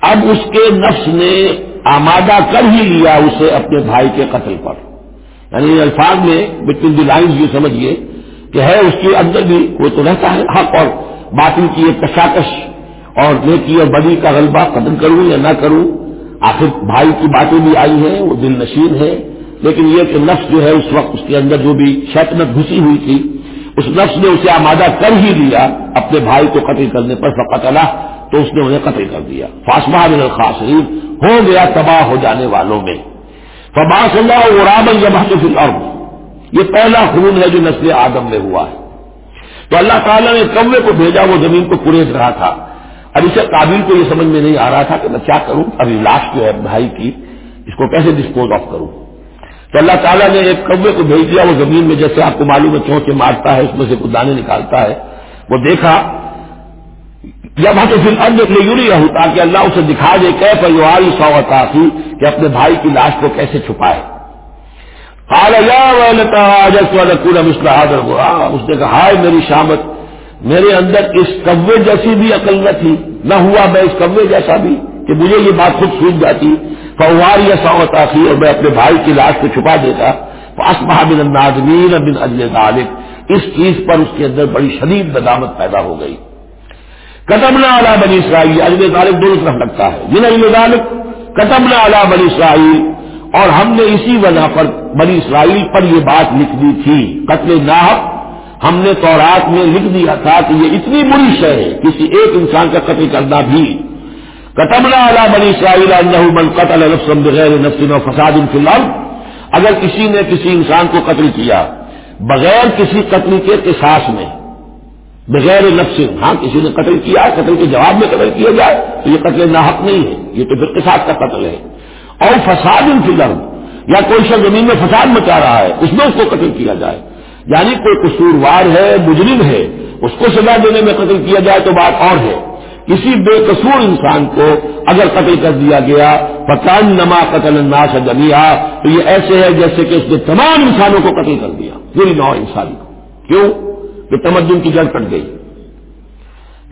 اب اس کے نفس نے آمادہ کر ہی لیا اسے اپنے بھائی کے قتل پر۔ یعنی الفاظ میں بٹوین دی لائنز یہ سمجھیے کہ ہے اس کے اندر بھی وہ تو رہتا ہے حق اور باطل کی ایک کشاکش اور نیکی اور بدی کا غلبہ ختم کروں یا نہ کروں۔ آخر بھائی کی باتیں بھی آئی ہیں، وہ دل نشین ہے لیکن یہ کہ نفس جو ہے، اس وقت اس کے اندر جو بھی شیطنت گھسی ہوئی تھی، اس نفس نے اسے آمادہ کر ہی لیا اپنے بھائی کو قتل کرنے پر، فقط اللہ، تو اس نے انہیں قتل کر دیا۔ فاسمہ بن الخاص ہو گیا تباہ ہو جانے والوں میں۔ فباس اللہ غرابن جب فی الارض۔ یہ پہلا خون ہے جو نسل آدم میں ہوا ہے۔ تو اللہ تعالیٰ نے کوے کو بھیجا، وہ زمین کو کریز رہا تھا۔ اب اسے قابل کو یہ سمجھ میں نہیں آ رہا تھا کہ میں کیا کروں؟ ابھی لاش جو ہے بھائی کی، اس کو کیسے ڈسپوز آف کروں؟ تو اللہ تعالیٰ نے ایک کوے کو بھیج دیا، وہ زمین میں جیسے آپ کو معلوم ہے، چونچے مارتا ہے، اس میں سے کچھ دانے نکالتا ہے۔ وہ دیکھا، جب ہم تو پھر اب یوری رہوں تاکہ اللہ اسے دکھا دے کہ پریواری سوت آتی کہ اپنے بھائی کی لاش کو کیسے چھپائے۔ اس نے کہا، ہائے میری شامت میرے اندر اس کوے جیسی بھی عقل نہ تھی، نہ ہوا میں اس کوے جیسا بھی کہ مجھے یہ بات خود سوچ جاتی۔ فوار یا سوت آتی اور میں اپنے بھائی کی لاش کو چھپا دیتا۔ اسبہ بن النازمین بن اجل طالب اس چیز پر اس کے اندر بڑی شدید ندامت پیدا ہو گئی۔ قدم نہ اعلیٰ بنی اسرائیل اجل طالب دونوں طرف لگتا ہے۔ جن اجل طالب قدم نہ اعلیٰ بنی اسرائیل اور ہم نے اسی وجہ پر بنی اسرائیل پر یہ بات لکھ دی تھی، قتل ناحق۔ ہم نے تورات میں لکھ دیا تھا کہ یہ اتنی بری شے ہے، کسی ایک انسان کا قتل کرنا بھی۔ کتمنا علا بنی اسرائیل من قتل بغیر نفس و فساد فی الحال اگر کسی نے کسی انسان کو قتل کیا بغیر کسی قتل کے احساس میں، بغیر نفس ہاں کسی نے قتل کیا، قتل کے جواب میں قتل کیا جائے، تو یہ قتل ناحق نہیں ہے، یہ تو پھر قصاص کا قتل ہے۔ اور فساد ان فی یا کوئی شخص زمین میں فساد مچا رہا ہے، اس میں اس کو قتل کیا جائے۔ یعنی کوئی قصوروار ہے، مجرم ہے، اس کو سزا دینے میں قتل کیا جائے تو بات اور ہے۔ کسی بے قصور انسان کو اگر قتل کر دیا گیا پکان نما قتل الناس جمیا تو یہ ایسے ہے جیسے کہ اس نے تمام انسانوں کو قتل کر دیا، پوری نو انسانی کو۔ کیوں؟ کہ تمدن کی جڑ کٹ گئی۔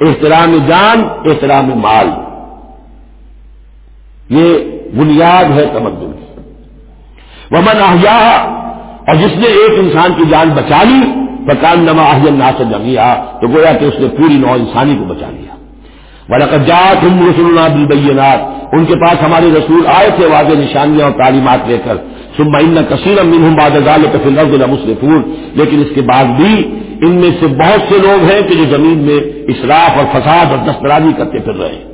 احترام جان، احترام مال۔ یہ بنیاد ہے تمدن کی۔ ومن احیا اور جس نے ایک انسان کی جان بچا لی بکان نما احجن نا سے جمیا تو گویا کہ اس نے پوری نو انسانی کو بچا لیا۔ ورقات ہم رسول بینات ان کے پاس ہمارے رسول آئے تھے واضح نشانیاں اور تعلیمات لے کر۔ سب ان کثیر امین بادال مسلفور لیکن اس کے بعد بھی ان میں سے بہت سے لوگ ہیں کہ جو زمین میں اسراف اور فساد اور دسترازی کرتے پھر رہے۔ ہیں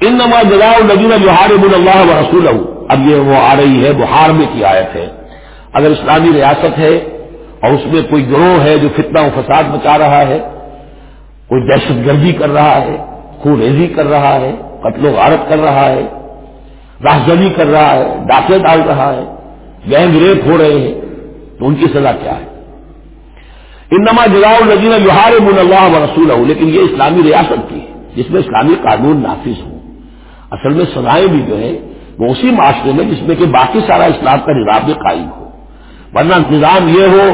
ان نماز جزا النجین جوہار ابن اللہ و رسول اب یہ وہ آ رہی ہے بہار میں کی آیت ہے۔ اگر اسلامی ریاست ہے اور اس میں کوئی گروہ ہے جو فتنہ و فساد مچا رہا ہے، کوئی دہشت گردی کر رہا ہے، خون ریزی کر رہا ہے، قتل و غارت کر رہا ہے راہزنی کر رہا ہے ڈاکے ڈال رہا ہے، گینگ ریپ ہو رہے ہیں، تو ان کی سزا کیا ہے؟ ان نما جگاؤ النجین جوہار من اللہ و رسول لیکن یہ اسلامی ریاست کی ہے، جس میں اسلامی قانون نافذ ہو۔ اصل میں سزائیں بھی جو ہے وہ اسی معاشرے میں جس میں کہ باقی سارا اسلام کا نظام بھی قائم ہو۔ ورنہ نظام یہ ہو،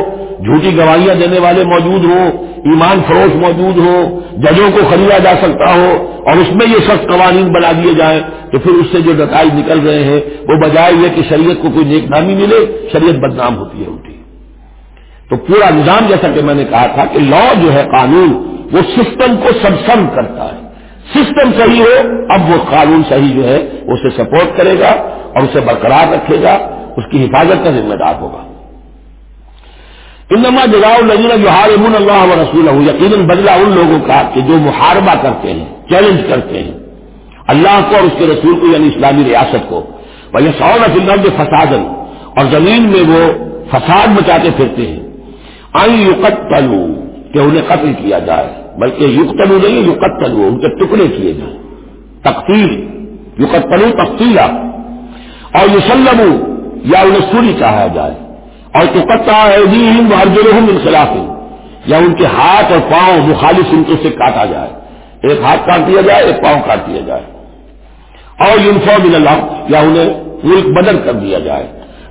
جھوٹی گواہیاں دینے والے موجود ہوں، ایمان فروش موجود ہو، ججوں کو خریدا جا سکتا ہو، اور اس میں یہ سخت قوانین بنا دیے جائیں، تو پھر اس سے جو نتائج نکل رہے ہیں، وہ بجائے یہ کہ شریعت کو کوئی نیک نامی ملے، شریعت بدنام ہوتی ہے اٹھی تو پورا نظام جیسا کہ میں نے کہا تھا کہ لا جو ہے قانون، وہ سسٹم کو سبسم کرتا ہے۔ سسٹم صحیح ہو، اب وہ قانون صحیح جو ہے، اسے سپورٹ کرے گا اور اسے برقرار رکھے گا، اس کی حفاظت کا ذمہ دار ہوگا۔ انما جگاؤ لگینا جو ہار امن اللہ و رسول یقیناً بدلا ان لوگوں کا کہ جو محاربہ کرتے ہیں چیلنج کرتے ہیں۔ اللہ کو اور اس کے رسول کو یعنی اسلامی ریاست کو۔ بھائی سو فلم کے فسادن اور زمین میں وہ فساد مچاتے پھرتے ہیں۔ آئی یوکت تلو کہ انہیں قتل کیا جائے۔ بلکہ یوکتلو نہیں یوکت تلو ان کے ٹکڑے کیے جائیں۔ تقتیل یوکت تلو تختیلا اور یوسلم یا انہیں سوری چاہا جائے۔ اور تو پتا ہے جی ہند انخلاف یا ان کے ہاتھ اور پاؤں مخالف سمتوں سے کاٹا جائے۔ ایک ہاتھ کاٹ دیا جائے، ایک پاؤں کاٹ دیا جائے۔ اور یونفارم اللہ یا انہیں ملک بدل کر دیا جائے۔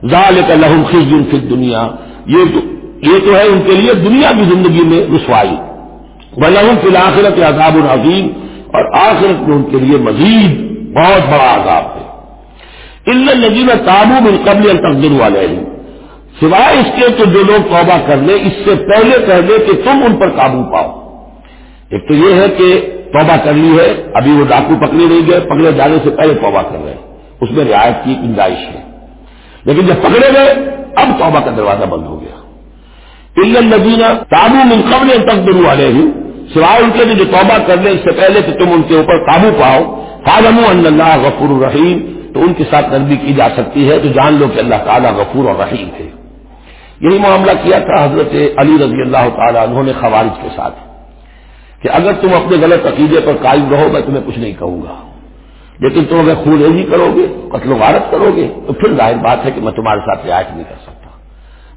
ظال کا لہم خز فی دنیا یہ تو یہ تو ہے ان کے لیے دنیا کی زندگی میں رسوائی۔ وہ لہم فی الآخرت عذاب العظیم اور آخرت میں ان کے لیے مزید بہت بڑا عذاب ہے۔ ان لگی میں تابو میں قبل تقدر والے سوائے اس کے تو جو لوگ توبہ کر لیں اس سے پہلے کہہ کہ تم ان پر قابو پاؤ۔ ایک تو یہ ہے کہ توبہ کر لی ہے، ابھی وہ ڈاکو پکڑے نہیں گئے، پکڑے جانے سے پہلے توبہ کر رہے ہیں۔ اس میں رعایت کی گنجائش ہے۔ لیکن جب پکڑے گئے، اب توبہ کا دروازہ بند ہو گیا۔ الدینہ تابو من قبل تک درو والے ہوں سوائے ان کے جو توبہ کر لیں اس سے پہلے کہ تم ان کے اوپر قابو پاؤ۔ فالم اللہ غفور الرحیم تو ان کے ساتھ نرمی کی جا سکتی ہے، تو جان لو کہ اللہ تعالیٰ غفور اور رحیم ہے۔ یہی معاملہ کیا تھا حضرت علی رضی اللہ تعالیٰ انہوں نے خوارج کے ساتھ کہ اگر تم اپنے غلط عقیدے پر قائم رہو، میں تمہیں کچھ نہیں کہوں گا۔ لیکن تم اگر خون ریزی کرو گے، قتل و غارت کرو گے، تو پھر ظاہر بات ہے کہ میں تمہارے ساتھ رعایت نہیں کر سکتا۔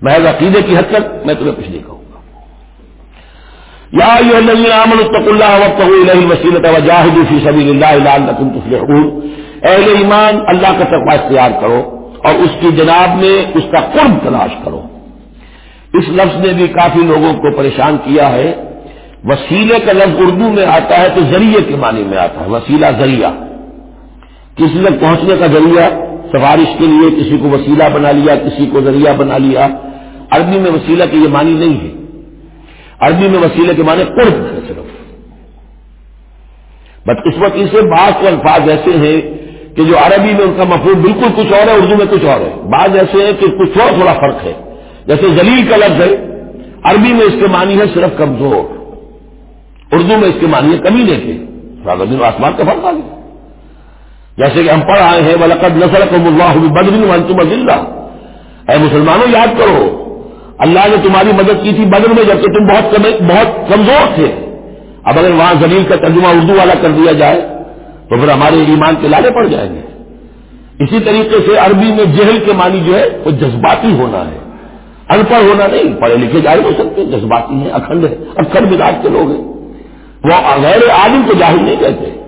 محض عقیدے کی حد تک میں تمہیں کچھ نہیں کہوں گا۔ یا اللہ وسیلت وجاہد فی اللہ تفلحون۔ اہل ایمان، اللہ کا تقوی اختیار کرو اور اس کی جناب میں اس کا قرب تلاش کرو۔ اس لفظ نے بھی کافی لوگوں کو پریشان کیا ہے۔ وسیلے کا لفظ اردو میں آتا ہے تو ذریعے کے معنی میں آتا ہے، وسیلہ ذریعہ۔ کسی تک پہنچنے کا ذریعہ، سفارش کے لیے کسی کو وسیلہ بنا لیا، کسی کو ذریعہ بنا لیا۔ عربی میں وسیلہ کے یہ معنی نہیں ہے۔ عربی میں وسیلے کے معنی قرب ہے صرف۔ بدقسمتی سے بعض کے الفاظ ایسے ہیں کہ جو عربی میں ان کا مفہوم بالکل کچھ اور ہے، اردو میں کچھ اور ہے۔ بعض ایسے ہیں کہ کچھ تھوڑا تھوڑا فرق ہے۔ جیسے زلیل کا لفظ ہے، عربی میں اس کے معنی ہے صرف کمزور، اردو میں اس کے معنی ہے کمی دیکھے دن آسمان کا فرق آ گیا۔ جیسے کہ ہم پڑھ آئے ہیں، ولقد نسل کو اللہ بدرین ون تم اے مسلمانوں، یاد کرو، اللہ نے تمہاری مدد کی تھی بدر میں، جبکہ تم بہت بہت کمزور تھے۔ اب اگر وہاں زلیل کا ترجمہ اردو والا کر دیا جائے، تو پھر ہمارے ایمان کے لالے پڑ جائیں گے۔ اسی طریقے سے عربی میں جہل کے معنی جو ہے، وہ جذباتی ہونا ہے۔ ان پڑھ ہونا نہیں، پڑھے لکھے جاہل ہو سکتے، جذباتی ہیں، اکھنڈ ہے اکھنڈ مزاج کے لوگ ہیں۔ وہ غیر عالم کو جاہل نہیں کہتے۔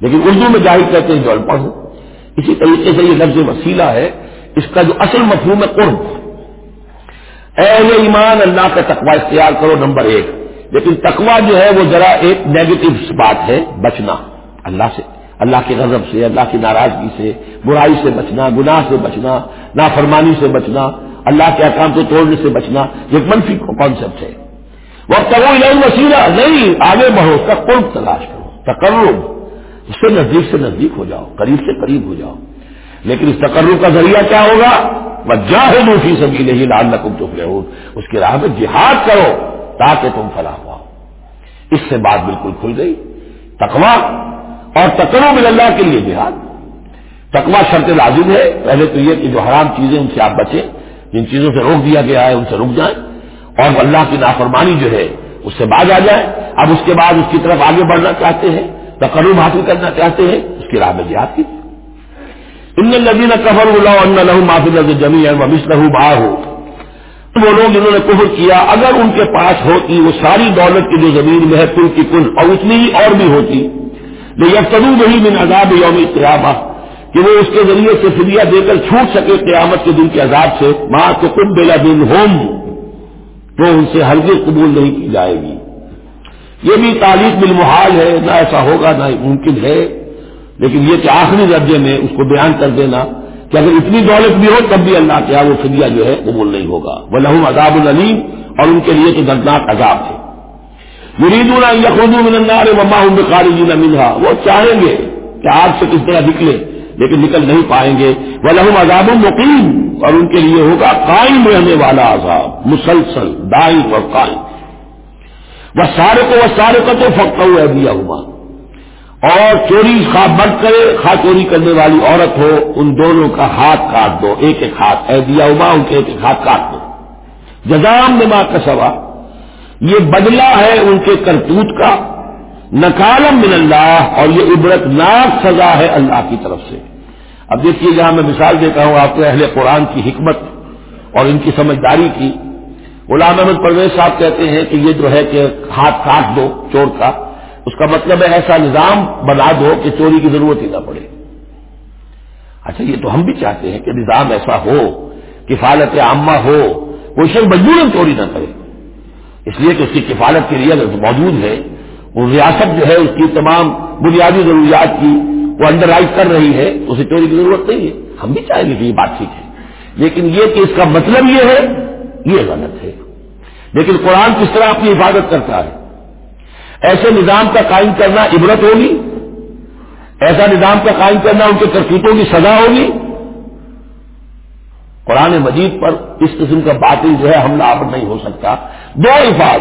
لیکن اردو میں جاہل کہتے ہیں جو ان پڑھ ہو اسی طریقے سے یہ لفظ وسیلہ ہے، اس کا جو اصل مفہوم ہے قرب۔ اہل ایمان، اللہ کا تقوی اختیار کرو، نمبر ایک۔ لیکن تقوی جو ہے، وہ ذرا ایک نیگیٹو بات ہے، بچنا۔ اللہ سے، اللہ کے غضب سے، اللہ کی ناراضگی سے، برائی سے بچنا، گناہ سے بچنا، نافرمانی سے بچنا۔ اللہ کے احکام کو توڑنے سے بچنا ایک منفی کانسیپٹ ہے۔ وہ کرو نہیں وسیلہ نہیں، آگے بڑھو، اس کا قرب تلاش کرو، تقرب، اس سے نزدیک سے نزدیک ہو جاؤ، قریب سے قریب ہو جاؤ۔ لیکن اس تقرب کا ذریعہ کیا ہوگا؟ وہ جاہے دوسری سبھی نہیں لال نقم چپ رہے اس کے راہ میں جہاد کرو تاکہ تم فلاح پاؤ۔ اس سے بات بالکل کھل گئی۔ تقوا اور تقرب اللہ کے لیے جہاد۔ تقوا شرط لازم ہے۔ پہلے تو یہ کہ جو حرام چیزیں ان سے آپ بچیں۔ جن چیزوں سے روک دیا گیا ہے ان سے رک جائیں اور اللہ کی نافرمانی جو ہے، اس سے باز آ جائے۔ اب اس کے بعد اس کی طرف آگے بڑھنا چاہتے ہیں، تقرب حاصل کرنا چاہتے ہیں، اس کی راہ میں جہاد کی۔ ان لدین کفر اللہ ان لہو معافی جمی وہ ہو وہ لوگ جنہوں نے کفر کیا، اگر ان کے پاس ہوتی، وہ ساری دولت کی جو زمین میں ہے، کل کی کل، اور اتنی ہی اور بھی ہوتی۔ لیکن تدو وہی من عذاب یوم قیامہ کہ وہ اس کے ذریعے سے فدیہ دے کر چھوٹ سکے قیامت کے دن کے عذاب سے۔ ماں تو کم بلا دن ہوم تو ان سے ہرگز قبول نہیں کی جائے گی۔ یہ بھی تعلیم بالمحال ہے، نہ ایسا ہوگا، نہ ممکن ہے۔ لیکن یہ کہ آخری درجے میں اس کو بیان کر دینا کہ اگر اتنی دولت بھی ہو، تب بھی اللہ کیا ہاں وہ فدیہ جو ہے قبول نہیں ہوگا۔ وہ لہم عذاب العلیم اور ان کے لیے تو دردناک عذاب ہے۔ مریدون یخود النار مما ہوں خارجین منہا وہ چاہیں گے کہ آگ سے کس طرح نکلے۔ لیکن نکل نہیں پائیں گے۔ وہ لہم عذاب مقیم اور ان کے لیے ہوگا قائم رہنے والا عذاب۔ مسلسل، دائم اور قائم۔ وہ سارے کو وہ سارے کا تو فخر ہوا دیا ہوا اور چوری خواہ بند کرے، خواہ چوری کرنے والی عورت ہو، ان دونوں کا ہاتھ کاٹ دو، ایک ایک ہاتھ۔ اے دیا ہوا ان کے ایک ایک ہاتھ کاٹ دو۔ جزام دماغ کا سوا یہ بدلہ ہے ان کے کرتوت کا۔ نکالم من اللہ اور یہ عبرت ناک سزا ہے اللہ کی طرف سے۔ اب دیکھیے جہاں میں مثال دیتا ہوں آپ کو اہل قرآن کی حکمت اور ان کی سمجھداری کی۔ غلام احمد پرویز صاحب کہتے ہیں کہ یہ جو ہے کہ ہاتھ کاٹ دو چور کا، اس کا مطلب ہے ایسا نظام بنا دو کہ چوری کی ضرورت ہی نہ پڑے۔ اچھا یہ تو ہم بھی چاہتے ہیں کہ نظام ایسا ہو، کفالت عامہ ہو وہ شخص مجبور چوری نہ کرے۔ اس لیے کہ اس کی کفالت کے لیے اگر موجود ہے ریاست جو ہے اس کی تمام بنیادی ضروریات کی وہ انڈر رائز کر رہی ہے، اسے چوری کی ضرورت نہیں ہے۔ ہم بھی چاہیں گے کہ یہ بات ٹھیک ہے۔ لیکن یہ کہ اس کا مطلب یہ ہے، یہ غلط ہے۔ لیکن قرآن کس طرح اپنی حفاظت کرتا ہے؟ ایسے نظام کا قائم کرنا عبرت ہوگی؟ ایسا نظام کا قائم کرنا ان کے کرتوتوں کی سزا ہوگی؟ قرآن مجید پر اس قسم کا باطل جو ہے، حملہ آبر نہیں ہو سکتا۔ دو الفاظ۔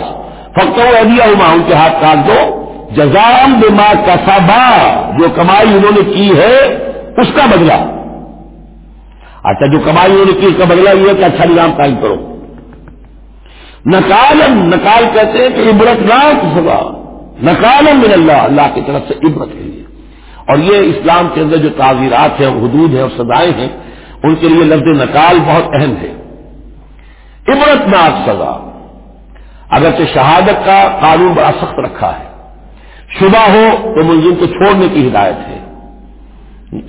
فخر ادیا ہوا ان کے ہاتھ کاٹ دو۔ جزام بما کا جو کمائی انہوں نے کی ہے، اس کا بدلہ۔ اچھا جو کمائی انہوں نے کی اس کا بدلہ یہ ہے کہ اچھا نظام قائم کرو۔ نکالم نکال کہتے ہیں کہ عبرت ناک سزا نکالم من اللہ اللہ کی طرف سے عبرت کے لیے۔ اور یہ اسلام کے اندر جو تعزیرات ہیں، حدود ہیں اور سزائیں ہیں، ان کے لیے لفظ نکال بہت اہم ہے۔ عبرت ناک سزا اگرچہ شہادت کا قانون بڑا سخت رکھا ہے۔ شبہ ہو تو ملزم کو چھوڑنے کی ہدایت ہے۔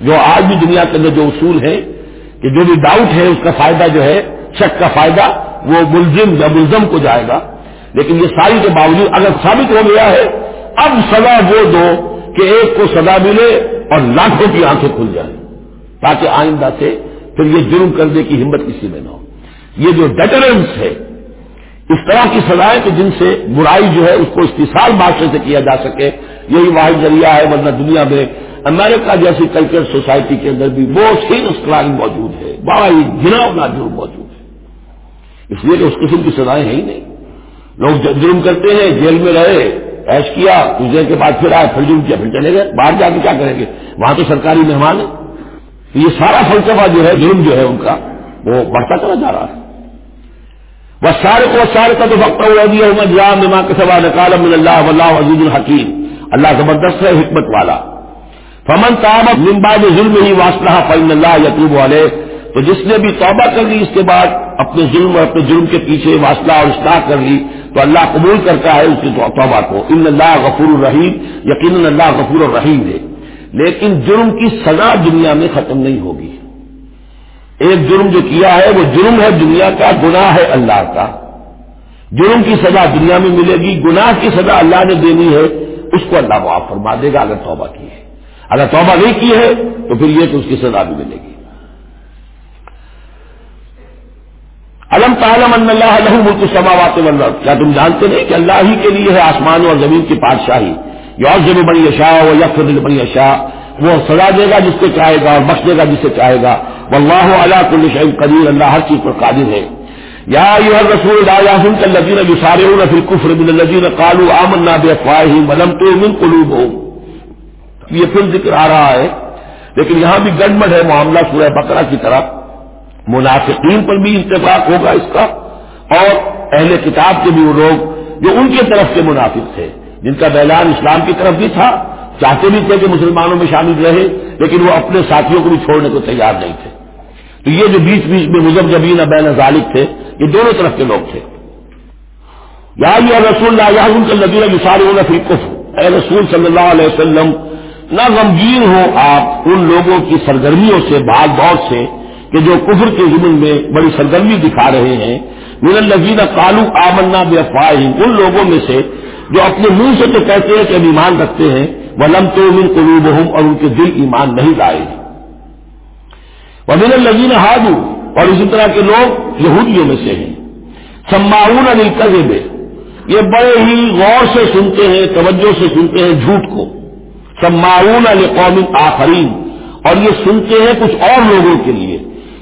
جو آج بھی دنیا کے اندر جو اصول ہے کہ جو بھی ڈاؤٹ ہے، اس کا فائدہ جو ہے، شک کا فائدہ وہ ملزم یا ملزم کو جائے گا۔ لیکن یہ ساری کے باوجود اگر ثابت ہو گیا ہے، اب سزا وہ دو کہ ایک کو سزا ملے اور لاکھوں کی آنکھیں کھل جائیں۔ تاکہ آئندہ سے پھر یہ جرم کرنے کی ہمت کسی میں نہ ہو۔ یہ جو ڈیٹرنس ہے اس طرح کی سزائیں کہ جن سے برائی جو ہے اس کو استحصال معاشرے سے کیا جا سکے، یہی واحد ذریعہ ہے، ورنہ دنیا میں امریکہ جیسی کلچر سوسائٹی کے اندر بھی وہ سینس کرائم موجود ہے، بڑا ہی گنا جرم موجود ہے۔ اس لیے کہ اس قسم کی سزائیں ہیں ہی نہیں۔ لوگ جرم کرتے ہیں، جیل میں رہے ایش کیا کچھ دیر کے بعد پھر آئے، پھر جرم کیا، پھر چلے گئے، باہر جا کے کیا کریں گے؟ وہاں تو سرکاری مہمان ہے یہ سارا فلسفہ جو ہے، جرم جو ہے ان کا، وہ بڑھتا چلا جا رہا ہے۔ وہ سارے کو سارے کا تو وقت ہوا دیا جام نما کے سوا اللہ عزیز الحکیم اللہ زبردست ہے حکمت والا. فمن تاب ممباد ظلم ہی واسطہ فعم اللہ یقوب والے تو جس نے بھی توبہ کر لی اس کے بعد اپنے ظلم اور اپنے جرم کے پیچھے واسطہ اور اصلاح کر لی تو اللہ قبول کرتا ہے اس کی توبہ کو. ان اللہ غفور الرحیم یقین اللہ غفور الرحیم ہے. لیکن جرم کی سزا دنیا میں ختم نہیں ہوگی. ایک جرم جو کیا ہے وہ جرم ہے دنیا کا، گناہ ہے اللہ کا۔ جرم کی سزا دنیا میں ملے گی، گناہ کی سزا اللہ نے دینی ہے، اس کو اللہ معاف فرما دے گا اگر توبہ کی ہے۔ اگر توبہ نہیں کی ہے تو پھر یہ کہ اس کی سزا بھی ملے گی۔ علم تعلم ان اللہ علیہ ملک سماوات والارض۔ کیا تم جانتے نہیں کہ اللہ ہی کے لیے ہے آسمان اور زمین کی بادشاہی یور جب بڑی اشا وہ یق بڑی وہ سزا دے گا جس سے چاہے گا اور بخش دے گا جس سے چاہے گا۔ وہ اللہ کل شعیب قدیر، اللہ ہر چیز پر قادر ہے۔ یا رسول اللہ کا لذین کفر بن لذین کالو آمن بے افواہ ملم تو من ہو یہ پھر ذکر آ رہا ہے۔ لیکن یہاں بھی گڑبڑ ہے معاملہ سورہ بکرا کی طرف منافقین پر بھی اتفاق ہوگا اس کا۔ اور اہل کتاب کے بھی وہ لوگ جو ان کی طرف کے منافق تھے، جن کا بیلان اسلام کی طرف بھی تھا۔ چاہتے بھی تھے کہ مسلمانوں میں شامل رہے، لیکن وہ اپنے ساتھیوں کو بھی چھوڑنے کو تیار نہیں تھے۔ تو یہ جو بیچ بیچ میں مزب جبین بین ذالک تھے، یہ دونوں طرف کے لوگ تھے۔ یا رسول اللہ سارے فکف اے رسول صلی اللہ علیہ وسلم، نہ غمگین ہو آپ ان لوگوں کی سرگرمیوں سے، بھاگ دوڑ سے، کہ جو کفر کے زمن میں بڑی سرگرمی دکھا رہے ہیں۔ من الزین کالو آمنا بے ان لوگوں میں سے جو اپنے منہ سے تو کہتے ہیں کہ ہم ایمان رکھتے ہیں وہ لم تو من قلوب اور ان کے دل ایمان نہیں لائے۔ وہ الزین ہادو اور اسی طرح کے لوگ یہودیوں میں سے ہیں۔ سماؤن علی قزے یہ بڑے ہی غور سے سنتے ہیں، توجہ سے سنتے ہیں جھوٹ کو۔ سماؤن علی قوم آفرین اور یہ سنتے ہیں کچھ اور لوگوں کے لیے۔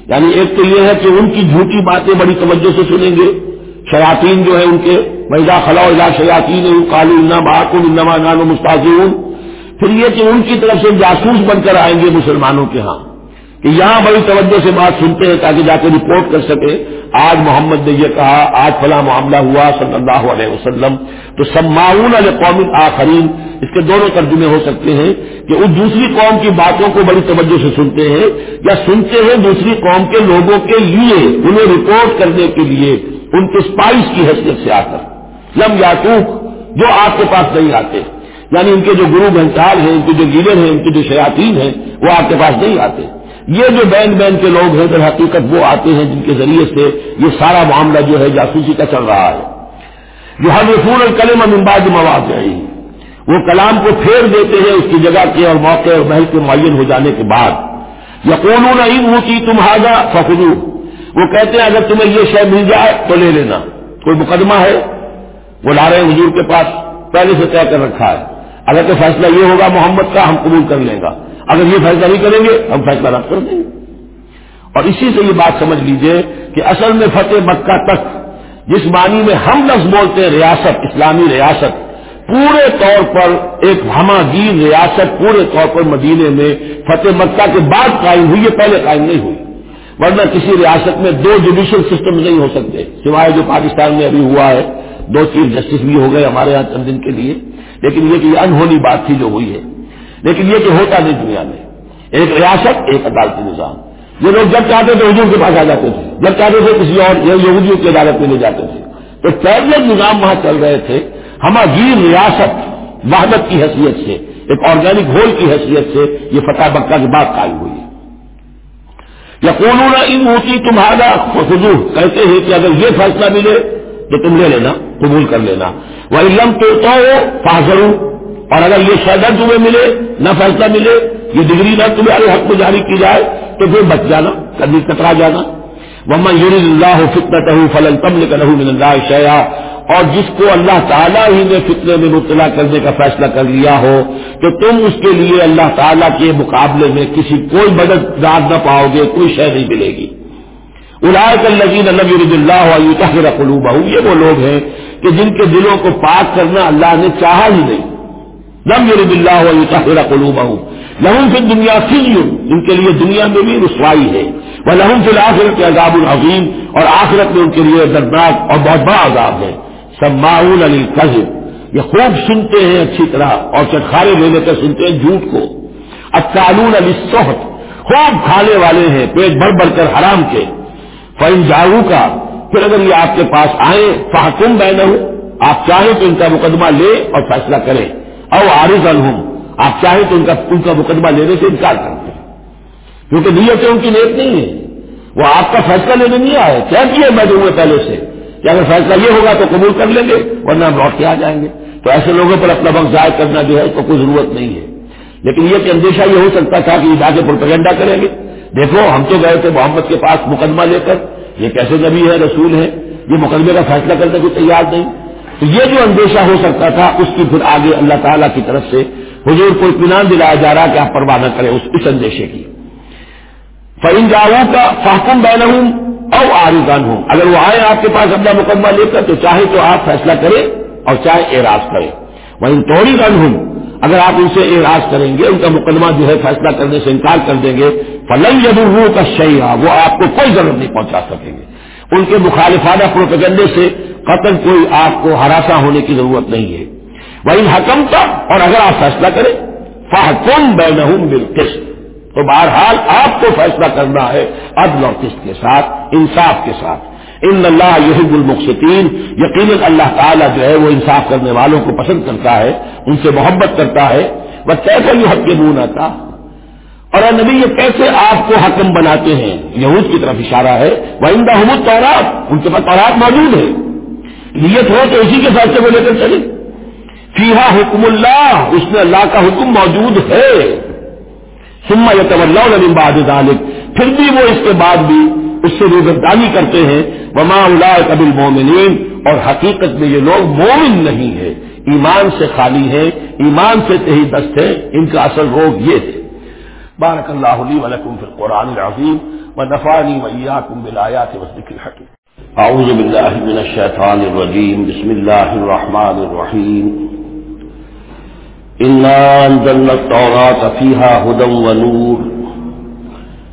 یعنی ایک تو یہ ہے کہ ان کی جھوٹی باتیں بڑی توجہ سے سنیں گے۔ شیاطین جو ہے ان کے میدا خلا شیاطین کالو انما نان و پھر یہ کہ ان کی طرف سے جاسوس بن کر آئیں گے مسلمانوں کے ہاں۔ کہ یہاں بڑی توجہ سے بات سنتے ہیں تاکہ جا کے رپورٹ کر سکے۔ آج محمد نے یہ کہا، آج فلاں معاملہ ہوا صلی اللہ علیہ وسلم۔ تو سماؤن علیہ قوم آخرین، اس کے دونوں ترجمے ہو سکتے ہیں کہ اس دوسری قوم کی باتوں کو بڑی توجہ سے سنتے ہیں یا سنتے ہیں دوسری قوم کے لوگوں کے لیے، انہیں رپورٹ کرنے کے لیے۔ ان کے اسپائس کی حیثیت سے آ کر لم یا جو آپ کے پاس نہیں آتے۔ یعنی ان کے جو گرو گھنٹال ہیں، ان کے جو لیڈر ہیں، ان کے جو شیاطین ہیں، وہ آپ کے پاس نہیں آتے۔ یہ جو بین بین کے لوگ ہیں، در حقیقت وہ آتے ہیں جن کے ذریعے سے یہ سارا معاملہ جو ہے جاسوسی کا چل رہا ہے۔ جو ہر رسول الکلم امباد مواد ہے وہ کلام کو پھیر دیتے ہیں اس کی جگہ کے اور موقع اور محل کے معین ہو جانے کے بعد۔ یا کون نہیں وہ تم حاضہ فخرو وہ کہتے ہیں اگر تمہیں یہ شے مل جائے تو لے لینا۔ کوئی مقدمہ ہے؟ وہ لا رہے ہیں حضور کے پاس پہلے سے طے کر رکھا ہے۔ اگر تو فیصلہ یہ ہوگا محمد کا ہم قبول کر لیں گا۔ اگر یہ فیصلہ نہیں کریں گے، ہم فیصلہ رد کر دیں گے۔ اور اسی سے یہ بات سمجھ لیجیے کہ اصل میں فتح مکہ تک جس معنی میں ہم لفظ بولتے ہیں ریاست، اسلامی ریاست، پورے طور پر ایک ہما گیر ریاست، پورے طور پر مدینے میں فتح مکہ کے بعد قائم ہوئی ہے پہلے قائم نہیں ہوئی۔ ورنہ کسی ریاست میں دو جوڈیشل سسٹم نہیں ہو سکتے، سوائے جو پاکستان میں ابھی ہوا ہے۔ دو چیف جسٹس بھی ہو گئے ہمارے یہاں چند دن کے لیے۔ لیکن یہ کہ یہ انہونی بات تھی جو ہوئی ہے۔ لیکن یہ کہ ہوتا نہیں دنیا میں۔ ایک ریاست، ایک عدالتی نظام۔ یہ لوگ جب چاہتے تھے حضور کے پاس آ جاتے تھے۔ جب چاہتے تھے کسی اور یہودیوں کی عدالت میں لے جاتے تھے۔ تو پیدل نظام وہاں چل رہے تھے۔ ہما گیر ریاست، وحدت کی حیثیت سے، ایک آرگینک ہول کی حیثیت سے یہ فتح بکا کی بات قائم ہوئی۔ ہے یا ان ہوتی تمہارا خدو کہتے ہیں کہ اگر یہ فیصلہ ملے تو تم لے لینا، قبول کر لینا۔ وہ علم تو فاضرو اور اگر یہ شہدر تمہیں ملے، نہ فیصلہ ملے، یہ ڈگری نہ تمہارے حق کو جاری کی جائے، تو پھر بچ جانا، کبھی کترا جانا۔ وما یور اللہ فکر فلن تم نے کہ شیا اور جس کو اللہ تعالیٰ ہی نے فتنے میں مبتلا کرنے کا فیصلہ کر لیا ہو، تو تم اس کے لیے اللہ تعالیٰ کے مقابلے میں کسی کوئی مددگار نہ پاؤ گے، کوئی شے نہیں ملے گی۔ الائے لگین اللہ رب اللہ قلوب یہ وہ لوگ ہیں کہ جن کے دلوں کو پاک کرنا اللہ نے چاہا ہی نہیں۔ لم یورب اللہ طاہر قلوب لہم پھر دنیا فل ان کے لیے دنیا میں بھی رسوائی ہے۔ وہ لہم فی الآخرت کے عذاب العظیم، اور آخرت میں ان کے لیے دردناک اور بہت بڑا عذاب ہے۔ سب معاون علی قزب یہ خوب سنتے ہیں اچھی طرح، اور چٹخارے لے لے کر سنتے ہیں جھوٹ کو۔ اکالون علی صحت خوب کھانے والے ہیں، پیٹ بھر بھر کر حرام کے۔ فائن جاگو کا پھر اگر یہ آپ کے پاس آئے فحکم بین ہوں آپ چاہیں تو ان کا مقدمہ لے اور فیصلہ کریں۔ او عارض ہوں آپ چاہیں تو ان کا ان کا مقدمہ لینے سے انکار کرتے ہیں۔ کیونکہ نیتیں ان کی نیت نہیں ہے وہ آپ کا فیصلہ لینے نہیں آئے۔ کیا کیا میں دوں گا پہلے سے؟ کہ اگر فیصلہ یہ ہوگا تو قبول کر لیں گے، ورنہ ہم لوٹ کے آ جائیں گے۔ تو ایسے لوگوں پر اپنا وقت ضائع کرنا جو ہے تو کوئی ضرورت نہیں ہے۔ لیکن یہ کہ اندیشہ یہ ہو سکتا تھا کہ یہ جا کے پروپیگنڈا کریں گے۔ دیکھو، ہم تو گئے تھے محمد کے پاس مقدمہ لے کر۔ یہ کیسے نبی ہے رسول ہے یہ مقدمے کا فیصلہ کرنے کو تیار نہیں۔ تو یہ جو اندیشہ ہو سکتا تھا، اس کی پھر آگے اللہ تعالیٰ کی طرف سے حضور کو اطمینان دلایا جا رہا کہ آپ پرواہ نہ کریں اس اس اندیشے کی۔ فعین کا فاقم بین ہوں اور آرزان ہوں۔ اگر وہ آئے آپ کے پاس اپنا مقدمہ لے کر تو چاہے تو آپ فیصلہ کریں اور چاہے اعراض کریں۔ وہ توڑی گن ہوں اگر آپ ان سے اعراض کریں گے، ان کا مقدمہ جو ہے فیصلہ کرنے سے انکار کر دیں گے فلنگ جب کا شہیا وہ آپ کو کوئی ضرورت نہیں پہنچا سکیں گے۔ ان کے مخالفانہ پروپیگنڈے سے قتل کوئی آپ کو ہراساں ہونے کی ضرورت نہیں ہے۔ وہی حکم تھا اور اگر آپ فیصلہ کریں فحکم بین بالقسط۔ تو بہرحال آپ کو فیصلہ کرنا ہے عدل اور قسط کے ساتھ، انصاف کے ساتھ۔ ان اللہ یحب المقصین یقیناً اللہ تعالیٰ جو ہے وہ انصاف کرنے والوں کو پسند کرتا ہے، ان سے محبت کرتا ہے۔ وہ کیسے یہ حق کے بون آتا اور نبی، یہ کیسے آپ کو حکم بناتے ہیں؟ یہود کی طرف اشارہ ہے۔ وہ ان حمود تورات ان کے پاس تورات موجود ہے۔ نیت ہو تو اسی کے فیصلے کو لے کر چلے فیحا حکم اللہ، اس میں اللہ کا حکم موجود ہے۔ سما یا تو پھر بھی وہ اس کے بعد بھی اس سے روزردانی کرتے ہیں. وما اللہ قبل مومنین اور حقیقت میں یہ لوگ مومن نہیں ہے ایمان سے خالی ہے ایمان سے تہی دست ہے ان کا اصل روگ یہ ہے. بارک اللہ علی ولکم فی القرآن العظیم. و نفانی ویاکم بالآیات والذکر الحکیم. اعوذ باللہ من الشیطان الرجیم. بسم اللہ الرحمن الرحیم. انا انزلنا التوراة فيها هدى ونور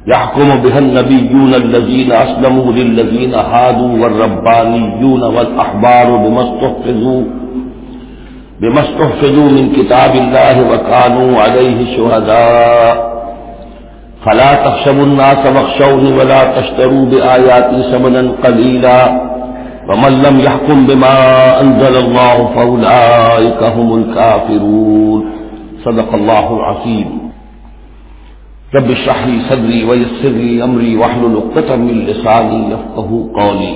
يحكم بها النبيون الذين أسلموا للذين هادوا والربانيون والأحبار بما استحفظوا بما استحفظوا من كتاب الله وكانوا عليه شهداء فلا تخشبوا الناس واخشوني ولا تشتروا بآياتي ثمنا قليلا ومن لم يحكم بما أنزل الله فأولئك هم الكافرون. صدق الله العظيم. رب اشرح لي صدري ويسر لي امري واحلل عقدة من لساني يفقهوا قولي.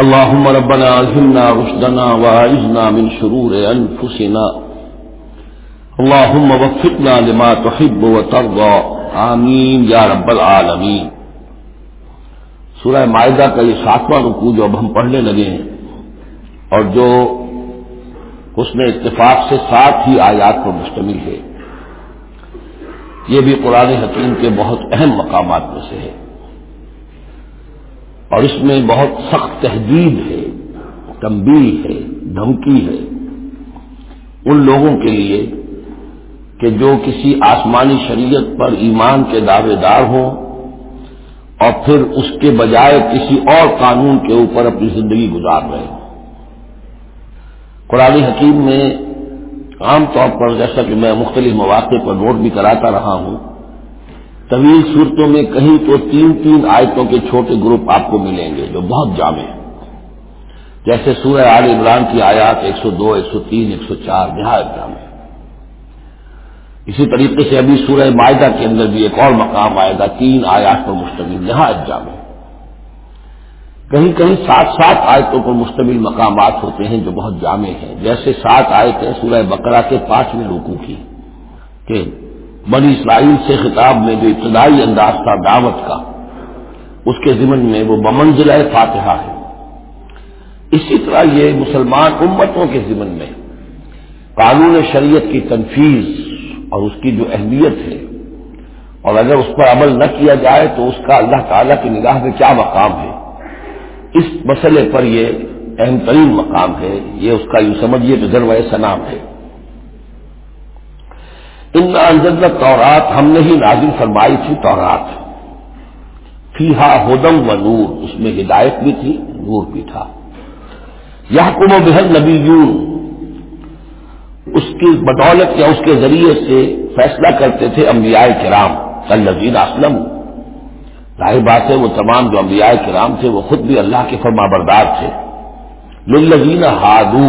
اللهم ربنا الهمنا رشدنا واعذنا من شرور انفسنا اللهم وفقنا لما تحب وترضى. آمين يا رب العالمين. سورہ معاہدہ کا یہ ساتواں رکو جو اب ہم پڑھنے لگے ہیں۔ اور جو اس نے اتفاق سے سات ہی آیات پر مشتمل ہے۔ یہ بھی قرآن حکیم کے بہت اہم مقامات میں سے ہے۔ اور اس میں بہت سخت تحدید ہے تمبی ہے، دھمکی ہے۔ ان لوگوں کے لیے کہ جو کسی آسمانی شریعت پر ایمان کے دعوے دار ہوں اور پھر اس کے بجائے کسی اور قانون کے اوپر اپنی زندگی گزار رہے ہوں قرآن حکیم میں عام طور پر جیسا کہ میں مختلف مواقع پر نوٹ بھی کراتا رہا ہوں، طویل صورتوں میں کہیں تو تین تین آیتوں کے چھوٹے گروپ آپ کو ملیں گے جو بہت جامع ہیں۔ جیسے سورہ عال عمران کی آیات ایک سو دو، ایک سو تین، ایک سو چار، نہایت جامع اسی طریقے سے ابھی سورہ معاہدہ کے اندر بھی ایک اور مقام آئے گا، تین آیات پر مشتمل نہایت جامع کہیں کہیں سات سات آیتوں پر مشتمل مقامات ہوتے ہیں جو بہت جامع ہیں۔ جیسے سات آیتیں سورہ بقرہ کے پانچویں روکو کی، کہ بنی اسرائیل سے خطاب میں جو ابتدائی انداز تھا دعوت کا، اس کے ضمن میں وہ بمنزل فاتحہ ہے۔ اسی طرح یہ مسلمان امتوں کے ضمن میں قانون شریعت کی تنفیذ اور اس کی جو اہمیت ہے، اور اگر اس پر عمل نہ کیا جائے تو اس کا اللہ تعالی کی نگاہ میں کیا مقام ہے؟ اس مسئلے پر یہ اہم ترین مقام ہے، یہ اس کا یوں سمجھیے کہ ذروع سنام ہے۔ ان انجد تورات ہم نے ہی نازل فرمائی تھی تورات۔ فی ہا ہدم و نور اس میں ہدایت بھی تھی، نور بھی تھا۔ یہ کم و بحد نبی اس کی بدولت یا اس کے ذریعے سے فیصلہ کرتے تھے انبیاء کرام النزین اسلم ظاہر بات ہے وہ تمام جو انبیاء کرام تھے وہ خود بھی اللہ کے فرما بردار تھے۔ للذین ہادو،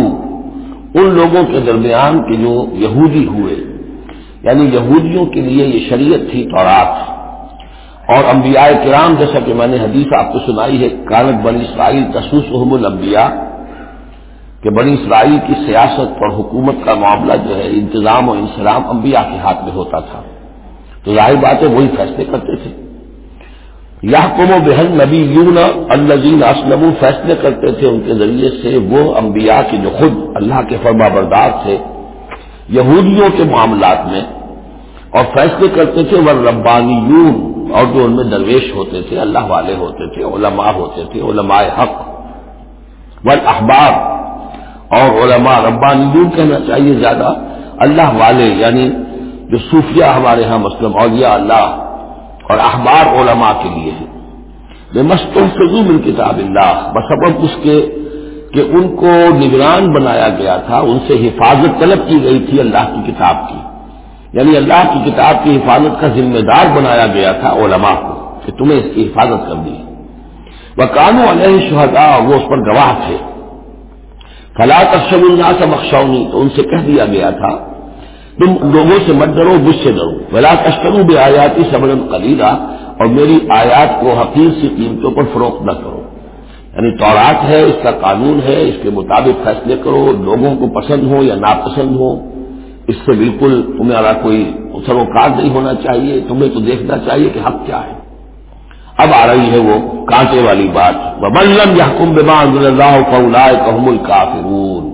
ان لوگوں کے درمیان کے جو یہودی ہوئے یعنی یہودیوں کے لیے یہ شریعت تھی تورات۔ اور انبیاء کرام، جیسا کہ میں نے حدیث آپ کو سنائی ہے، کانت بنی اسرائیل تسوس احم الانبیاء۔ کہ بنی اسرائیل کی سیاست اور حکومت کا معاملہ جو ہے، انتظام و انسلام انبیاء کے ہاتھ میں ہوتا تھا۔ تو ظاہر بات ہے، وہی فیصلے کرتے تھے۔ یا کم و بہن نبی یون الزین اسلم فیصلے کرتے تھے ان کے ذریعے سے وہ انبیاء کی جو خود اللہ کے فرما بردار تھے، یہودیوں کے معاملات میں۔ اور فیصلے کرتے تھے وہ ربانی یون اور جو ان میں درویش ہوتے تھے، اللہ والے ہوتے تھے، علماء ہوتے تھے، علماء حق۔ ول اخبار اور علماء ربانی کہنا چاہیے زیادہ، اللہ والے یعنی جو صوفیہ ہمارے ہاں مسلم، اولیاء اللہ اور اخبار علماء کے لیے ہے بے مستوں من کتاب اللہ بسبب اس کے، کہ ان کو نگران بنایا گیا تھا، ان سے حفاظت طلب کی گئی تھی اللہ کی کتاب کی۔ یعنی اللہ کی کتاب کی حفاظت کا ذمہ دار بنایا گیا تھا علماء کو، کہ تمہیں اس کی حفاظت کر دی وہ قانو علیہ شہدا وہ اس پر گواہ تھے۔ فلا تشم اللہ سے بخشونی تو ان سے کہہ دیا گیا تھا، تم لوگوں سے مت ڈرو، مجھ سے ڈرو۔ بلا تشکروں بے آیاتی صبر قلیلہ اور میری آیات کو حقیق سی قیمتوں پر فروخت نہ کرو۔ یعنی تورات ہے، اس کا قانون ہے، اس کے مطابق فیصلے کرو، لوگوں کو پسند ہو یا ناپسند ہو۔ اس سے بالکل تمہارا کوئی سروکار نہیں ہونا چاہیے، تمہیں تو دیکھنا چاہیے کہ حق کیا ہے۔ اب آ رہی ہے وہ کانٹے والی بات۔ بلم یا حکم اللہ کہم الکافرون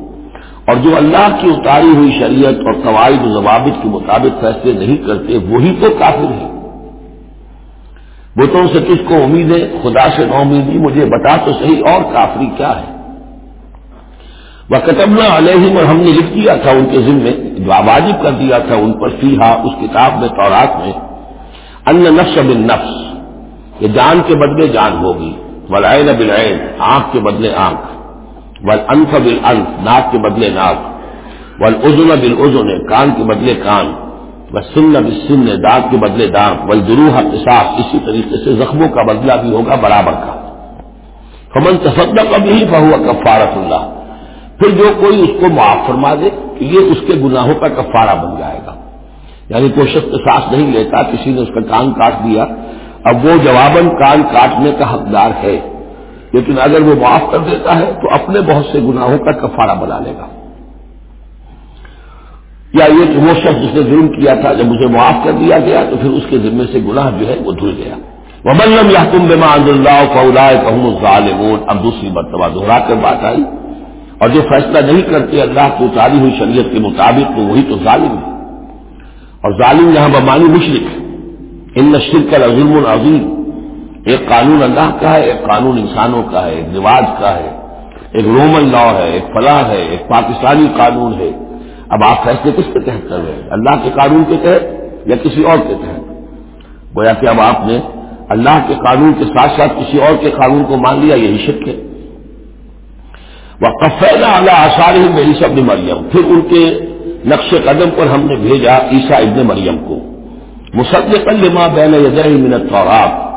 اور جو اللہ کی اتاری ہوئی شریعت اور قواعد و ضوابط کے مطابق فیصلے نہیں کرتے، وہی تو کافر ہیں۔ بتوں سے کس کو امید ہے؟ خدا سے نو امیدی مجھے بتا تو صحیح اور کافری کیا ہے۔ وہ کتبنا علیہم اور ہم نے لکھ دیا تھا ان کے ذمے، جو واجب کر دیا تھا ان پر فی اس کتاب میں، تورات میں ان نفس بن نفس یہ جان کے بدلے جان ہوگی۔ ولائن بلعین آنکھ کے بدلے آنکھ۔ ول انف بل انف ناک کے بدلے ناک۔ ول ازن بل کان کے بدلے کان۔ سن بل سن دانت کے بدلے دانت۔ بل دروح احساس اسی طریقے سے زخموں کا بدلہ بھی ہوگا، برابر کا۔ فمن تصدق اب ہی بہوا کفارت اللہ۔ پھر جو کوئی اس کو معاف فرما دے کہ یہ اس کے گناہوں کا کفارہ بن جائے گا۔ یعنی کوئی شخص سانس نہیں لیتا، کسی نے اس کا کان کاٹ دیا اب وہ جواباً کان کاٹنے کا حقدار ہے، لیکن اگر وہ معاف کر دیتا ہے تو اپنے بہت سے گناہوں کا کفارہ بنا لے گا۔ یا یہ کہ وہ شخص جس نے ظلم کیا تھا، جب اسے معاف کر دیا گیا تو پھر اس کے ذمے سے گناہ جو ہے وہ دھل گیا۔ وملم یا تم بما اللہ فولا کہوں ظالمون اب دوسری مرتبہ دوہرا کر بات آئی۔ اور جو فیصلہ نہیں کرتے اللہ کی اتاری ہوئی شریعت کے مطابق تو وہی تو ظالم ہے۔ اور ظالم یہاں بمانی مشرق ہے۔ ان نشر کا ظلم العظیم ایک قانون اللہ کا ہے، ایک قانون انسانوں کا ہے، ایک رواج کا ہے، ایک رومن لا ہے، ایک فلاح ہے، ایک پاکستانی قانون ہے. اب آپ فیصلے کس کے تحت کر رہے ہیں؟ اللہ کے قانون کے تحت یا کسی اور کے تحت؟ گویا کہ اب آپ نے اللہ کے قانون کے ساتھ ساتھ کسی اور کے قانون کو مان لیا، یہی شک ہے. وہ کفیلا اللہ آثار ہی میں عیسا مریم. پھر ان کے نقش قدم پر ہم نے بھیجا عیسا ابن مریم کو. مسد ماں بین یدہ منت تورات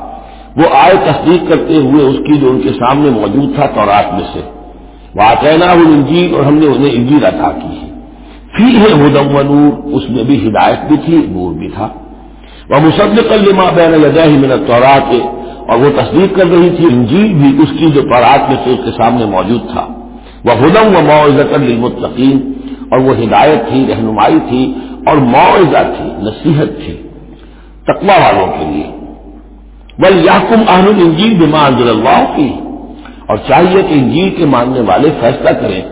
وہ آئے تصدیق کرتے ہوئے اس کی جو ان کے سامنے موجود تھا تورات میں سے۔ وہ انجیل اور ہم نے انہیں انجیل عطا کی ہے۔ فی ہے ہدم و نور، اس میں بھی ہدایت بھی تھی، نور بھی تھا۔ وہ مسد ماں بین یدہ منت تورات اور وہ تصدیق کر رہی تھی انجیل بھی اس کی جو تورات میں سے اس کے سامنے موجود تھا۔ وہ ہدم و معذت للمتقین اور وہ ہدایت تھی، رہنمائی تھی، اور معاوضہ تھی، نصیحت تھی۔ تقوا والوں کے لیے۔ بل یاقم اہم الجیل بما انضر اللہ کی اور چاہیے کہ انجیل کے ماننے والے فیصلہ کریں۔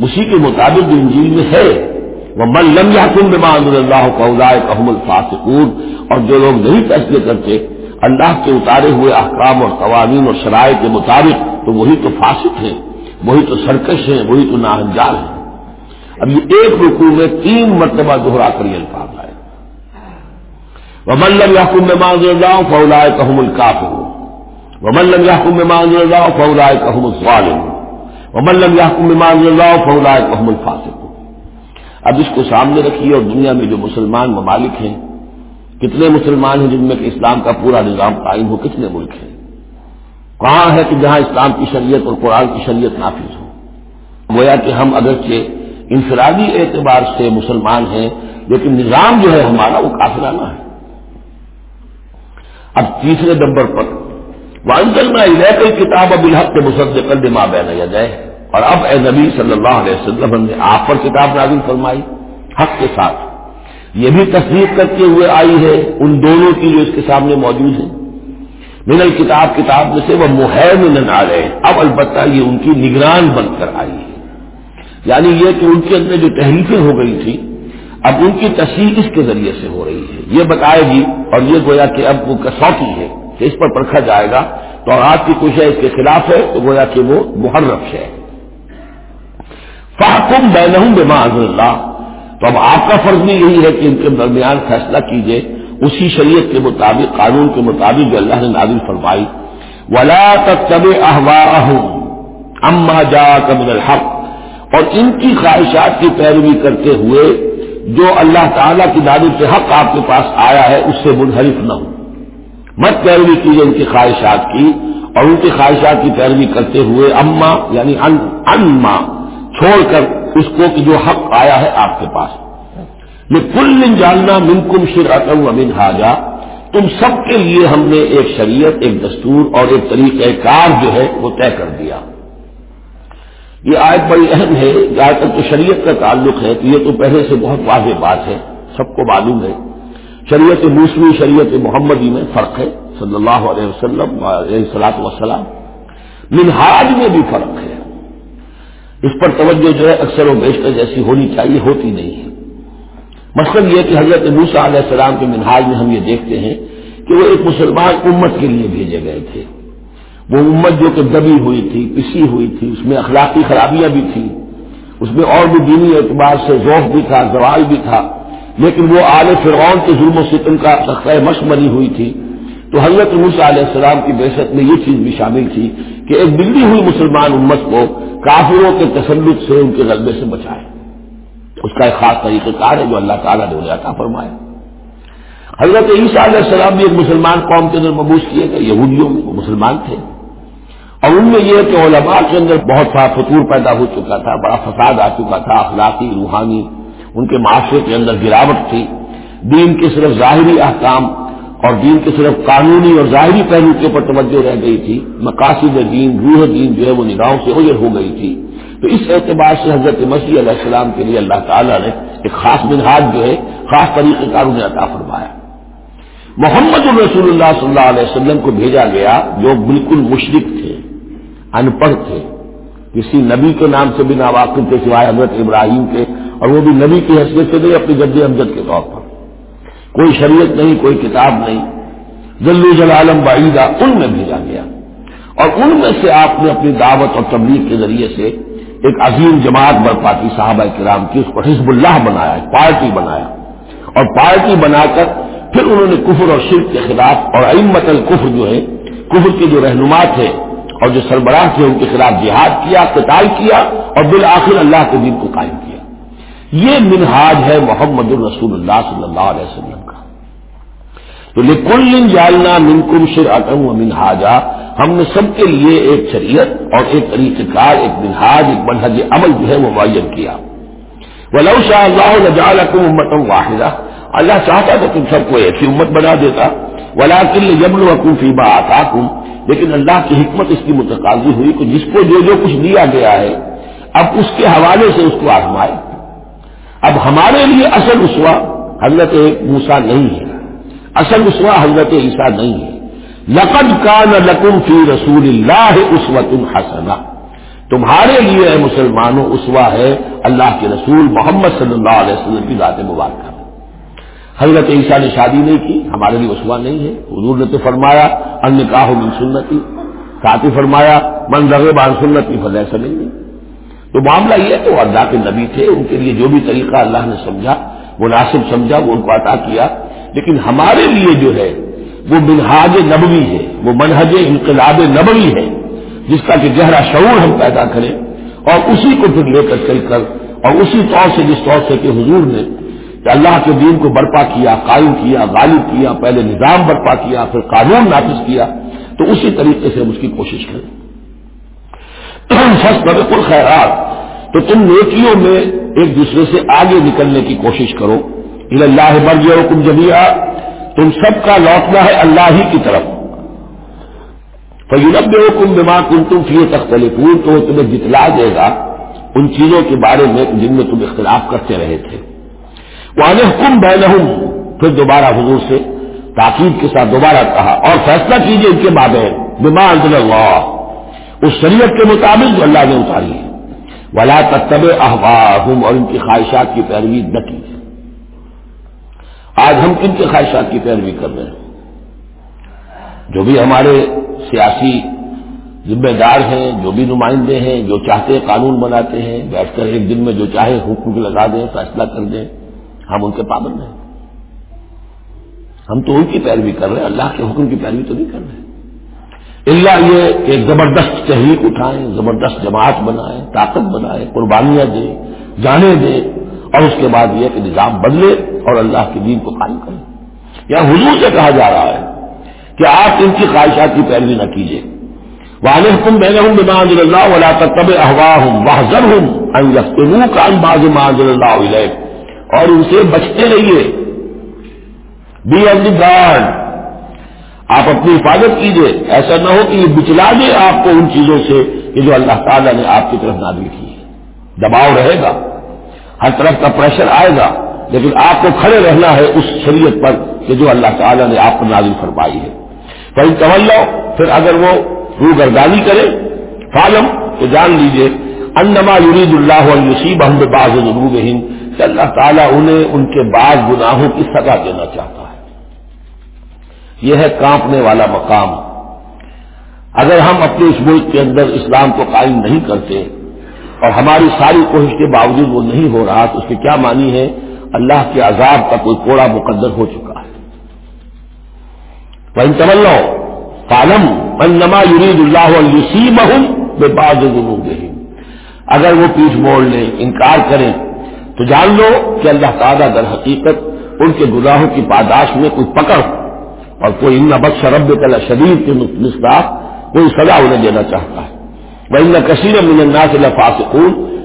اسی کے مطابق جو انجیل میں ہے۔ وہ من لم یاقم بما انضر اللہ قلائے احم اور جو لوگ نہیں فیصلے کرتے، اللہ کے اتارے ہوئے احکام اور قوانین اور شرائط کے مطابق، تو وہی تو فاسق ہیں، وہی تو سرکش ہے وہی تو ناہنجال ہے اب یہ ایک رکو میں تین مرتبہ دوہرا کر یہ الفاظ آئے۔ وہ ملم یاقوم میں مان اللہ فولائے کہم الکاف ہو وہ ملم یاقوم میں مان اللہ فولائے کہم السوالم وہ ملم یاقوم میں مان اللہ فولائے کہم الفاصق ہو اب اس کو سامنے رکھیے اور دنیا میں جو مسلمان ممالک ہیں، کتنے مسلمان ہیں جن میں کہ اسلام کا پورا نظام قائم ہو، کتنے ملک ہیں؟ کہاں ہے کہ جہاں اسلام کی شریعت اور قرآن کی شریعت نافذ ہو؟ گویا کہ ہم اگرچہ انفرادی اعتبار سے مسلمان ہیں، لیکن نظام جو ہے ہمارا وہ کافرانہ ہے۔ اب تیسرے نمبر پر وانچل میں کئی کتاب اب الحق کے مسد کر دماغ جائے اور اب اے نبی صلی اللہ علیہ وسلم نے آپ پر کتاب نازل فرمائی، حق کے ساتھ۔ یہ بھی تصدیق کرتے ہوئے آئی ہے، ان دونوں کی جو اس کے سامنے موجود ہیں۔ من الکتاب، کتاب میں سے وہ محم آ رہے اب البتہ یہ ان کی نگران بن کر آئی ہے۔ یعنی یہ کہ ان کے اندر جو تحریفیں ہو گئی تھی اب ان کی تصویر اس کے ذریعے سے ہو رہی ہے۔ یہ بتائے گی اور یہ گویا کہ اب وہ کسوٹی ہے کہ اس پر پرکھا جائے گا تو اور آج کی کوشش اس کے خلاف ہے تو گویا کہ وہ محرف ہے۔ فاقم بین بے اللہ۔ تو اب آپ کا فرض بھی یہی ہے کہ ان کے درمیان فیصلہ کیجیے اسی شریعت کے مطابق، قانون کے مطابق جو اللہ نے نازل فرمائی۔ ولا تب احوا اما جا کبل الحق۔ اور ان کی خواہشات کی پیروی کرتے ہوئے جو اللہ تعالیٰ کی دادی سے حق آپ کے پاس آیا ہے، اس سے منحرف نہ ہو۔ مت پیروی کیجیے ان کی خواہشات کی اور ان کی خواہشات کی پیروی کرتے ہوئے اما یعنی ان ماں چھوڑ کر اس کو کہ جو حق آیا ہے آپ کے پاس۔ یہ کل جاننا منکم شر اکم امن حاجا تم سب کے لیے ہم نے ایک شریعت، ایک دستور اور ایک طریقہ کار جو ہے وہ طے کر دیا۔ یہ آیت بڑی اہم ہے جہاں تک تو شریعت کا تعلق ہے کہ یہ تو پہلے سے بہت واضح بات ہے، سب کو معلوم ہے۔ شریعت موسمی شریعت محمدی میں فرق ہے، صلی اللہ علیہ وسلم صلاح وسلام منہاج میں بھی فرق ہے۔ اس پر توجہ جو ہے اکثر و بیشتر جیسی ہونی چاہیے، ہوتی نہیں ہے۔ مثلاً یہ کہ حضرت موسا علیہ السلام کے منہاج میں ہم یہ دیکھتے ہیں کہ وہ ایک مسلمان امت کے لیے بھیجے گئے تھے۔ وہ امت جو کہ دبی ہوئی تھی، پسی ہوئی تھی، اس میں اخلاقی خرابیاں بھی تھیں، اس میں اور بھی دینی اعتبار سے ذوق بھی تھا، زوال بھی تھا، لیکن وہ آل فرعون کے ظلم و ستم کا سخت مشق بنی ہوئی تھی۔ تو حضرت موسا علیہ السلام کی بحثت میں یہ چیز بھی شامل تھی کہ ایک بگڑی ہوئی مسلمان امت کو کافروں کے تسلط سے ان کے غلبے سے بچائے۔ اس کا ایک خاص طریقہ کار ہے جو اللہ تعالیٰ نے انہیں عطا فرمایا۔ حضرت عیسیٰ علیہ السلام بھی ایک مسلمان قوم کے اندر مبوس کیے گئے، یہودیوں میں وہ مسلمان تھے۔ اور ان میں یہ کہ علماء کے اندر بہت سا فطور پیدا ہو چکا تھا، بڑا فساد آ چکا تھا، اخلاقی، روحانی، ان کے معاشرے کے اندر گراوٹ تھی۔ دین کے صرف ظاہری احکام اور دین کے صرف قانونی اور ظاہری پہلو کے اوپر توجہ رہ گئی تھی۔ مقاصد دین، روح دین جو ہے وہ نگاہوں سے اوجر ہو گئی تھی۔ تو اس اعتبار سے حضرت مسیح علیہ السلام کے لیے اللہ تعالیٰ نے ایک خاص منہاج جو ہے، خاص طریقے کا انہیں عطا فرمایا۔ محمد الرسول اللہ صلی اللہ علیہ وسلم کو بھیجا گیا، جو بالکل مشرق تھے۔ ان پڑھ تھے۔ کسی نبی کے نام سے بھی ناواقف تھے سوائے حضرت ابراہیم کے، اور وہ بھی نبی کی حیثیت سے نہیں، اپنی جد امجد کے طور پر۔ کوئی شریعت نہیں، کوئی کتاب نہیں۔ جلو جلالم بعیدہ ان میں بھیجا گیا۔ اور ان میں سے آپ نے اپنی دعوت اور تبلیغ کے ذریعے سے ایک عظیم جماعت برپا کی صحابہ کرام کی، اس کو حزب اللہ بنایا پارٹی بنایا۔ اور پارٹی بنا کر پھر انہوں نے کفر اور شرک کے خلاف، اور امت الکفر جو ہے کفر کے جو رہنما تھے اور جو سربراہ تھے ان کے خلاف جہاد کیا، قتال کیا اور بالآخر اللہ کے دین کو قائم کیا۔ یہ منہاج ہے محمد الرسول اللہ صلی اللہ علیہ وسلم کا۔ تو لکل جالنا منکم شر و منہاجا۔ ہم نے سب کے لیے ایک شریعت اور ایک طریقہ کار، ایک منہاج، ایک منہج عمل جو ہے وہ معین کیا۔ ولو شاء اللہ جال امتم واحدہ اللہ چاہتا تو تم سب کو ایسی امت بنا دیتا۔ ولا کل یبل وقوم فیبا آتا لیکن اللہ کی حکمت اس کی متقاضی ہوئی کہ جس کو جو جو کچھ دیا گیا ہے، اب اس کے حوالے سے اس کو آزمائے۔ اب ہمارے لیے اصل اسوا حضرت موسا نہیں ہے۔ اصل اسوا حضرت عیسیٰ نہیں ہے۔ لقد کا نہ لکم فی رسول اللہ اسوت الحسنہ تمہارے لیے اے مسلمانوں اسوا ہے اللہ کے رسول محمد صلی اللہ علیہ وسلم کی ذات مبارکہ۔ حضرت عیسیٰ نے شادی نہیں کی، ہمارے لیے اسوا نہیں ہے۔ حضور نے تو فرمایا ان کاہ من سنتی۔ ساتھ ہی فرمایا، من رغ بان سنتی فضح سے نہیں تو معاملہ یہ کہ وہ اللہ کے نبی تھے، ان کے لیے جو بھی طریقہ اللہ نے سمجھا، مناسب سمجھا، وہ ان کو عطا کیا۔ لیکن ہمارے لیے جو ہے، وہ منہاج نبوی ہے، وہ منہج انقلاب نبوی ہے، جس کا کہ گہرا شعور ہم پیدا کریں۔ اور اسی کو پھر لے کر چل کر، اور اسی طور سے جس طور سے کہ حضور نے کہ اللہ کے دین کو برپا کیا، قائم کیا، غالب کیا، پہلے نظام برپا کیا، پھر قانون نافذ کیا، تو اسی طریقے سے ہم اس کی کوشش کریں۔ فسٹ بالکل خیرات تو تم نیکیوں میں ایک دوسرے سے آگے نکلنے کی کوشش کرو۔ اللہ مرض اور تم جبیا تم سب کا لوٹنا ہے اللہ ہی کی طرف۔ فیورب کم دماغ کن تم فی تخت تو وہ تمہیں جتلا دے گا۔ ان چیزوں کے بارے میں جن میں تم اختلاف کرتے رہے تھے۔ وہ حکم پھر دوبارہ حضور سے تاکید کے ساتھ دوبارہ کہا اور فیصلہ کیجیے ان کے مابین بما اللہ، اس شریعت کے مطابق جو اللہ نے اتاری ہے۔ ولا تب احواہم اور ان کی خواہشات کی پیروی نہ کیجیے آج ہم کن کی خواہشات کی پیروی کر رہے ہیں۔ جو بھی ہمارے سیاسی ذمہ دار ہیں، جو بھی نمائندے ہیں، جو چاہتے ہیں قانون بناتے ہیں، بیٹھ کر ایک دن میں جو چاہے حکم لگا دیں، فیصلہ کر دیں۔ ہم ان کے پابند ہیں۔ ہم تو ان کی پیروی کر رہے ہیں، اللہ کے حکم کی پیروی تو نہیں کر رہے۔ اللہ یہ کہ زبردست تحریک اٹھائیں، زبردست جماعت بنائیں، طاقت بنائیں، قربانیاں دیں، جانے دیں، اور اس کے بعد یہ کہ نظام بدلے اور اللہ کے دین کو قائم کریں یا حضور سے کہا جا رہا ہے کہ آپ ان کی خواہشات کی پیروی نہ کیجیے۔ والے حکم میں ہوں بمان اللہ ولا تب احوا ہوں بہذر ہوں کا باز مان اللہ اور ان سے بچتے رہیے بی آن دی گارڈ آپ اپنی حفاظت کیجیے ایسا نہ ہو کہ یہ بچلا دے آپ کو ان چیزوں سے کہ جو اللہ تعالیٰ نے آپ کی طرف نازل کی ہے۔ دباؤ رہے گا۔ ہر طرف کا پریشر آئے گا۔ لیکن آپ کو کھڑے رہنا ہے اس شریعت پر کہ جو اللہ تعالیٰ نے آپ کو نازل فرمائی ہے۔ کہیں چمل لو پھر اگر وہ رو گردانی کرے فالم تو جان لیجیے انما یرید اللہ یوسیب احمد باز ضرور ہند کہ اللہ تعالیٰ انہیں ان کے بعض گناہوں کی سزا دینا چاہتا ہے۔ یہ ہے کانپنے والا مقام۔ اگر ہم اپنے اس ملک کے اندر اسلام کو قائم نہیں کرتے اور ہماری ساری کوشش کے باوجود وہ نہیں ہو رہا، تو اس کی کیا معنی ہے؟ اللہ کے عذاب کا کوئی کوڑا مقدر ہو چکا ہے۔ وہ کالم انما یرید اللہ یوسیم بے باز اگر وہ پیٹ موڑ لیں، انکار کریں تو جان لو کہ اللہ تعالیٰ در حقیقت ان کے گناہوں کی پاداش میں کوئی پکڑ اور کوئی ان بخش رب تعالیٰ شریف کے مستاق کوئی سزا انہیں دینا چاہتا ہے۔ وہ ان کثیر ملنا سے لفاظ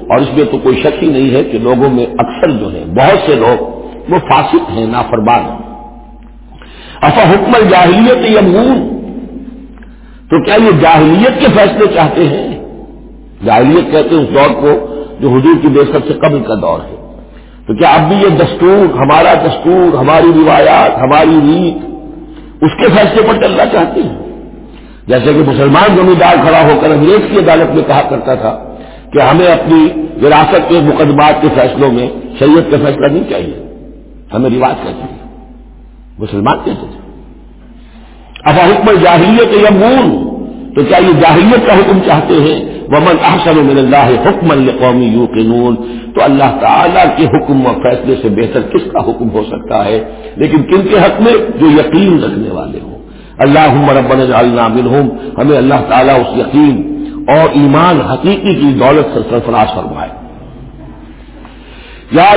اور اس میں تو کوئی شک ہی نہیں ہے کہ لوگوں میں اکثر جو ہے بہت سے لوگ وہ فاسق ہیں، نافرمان ہیں۔ افا حکم جاہلیت یمون تو کیا یہ جاہلیت کے فیصلے چاہتے ہیں؟ جاہلیت کہتے ہیں اس دور کو جو حضور کی بے سب سے قبل کا دور ہے۔ تو کیا اب بھی یہ دستور، ہمارا دستور، ہماری روایات، ہماری ریت، اس کے فیصلے پر چلنا چاہتے ہیں؟ جیسے کہ مسلمان زمیندار کھڑا ہو کر انگریز کی عدالت میں کہا کرتا تھا کہ ہمیں اپنی وراثت کے مقدمات کے فیصلوں میں شریعت کا فیصلہ نہیں چاہیے۔ ہمیں رواج کہتے ہیں مسلمان کہتے تھے؟ اب حکم جاہلیت یا مون تو کیا یہ جاہلیت کا حکم چاہتے ہیں؟ ومن احسن من اللہ حکم القومی یو کے تو اللہ تعالیٰ کے حکم و فیصلے سے بہتر کس کا حکم ہو سکتا ہے؟ لیکن کن کے حق میں؟ جو یقین رکھنے والے ہوں۔ اللہ ربنا جعلنا منہم۔ ہمیں اللہ تعالیٰ اس یقین اور ایمان حقیقی کی دولت سے سرفراز فرمائے۔ یا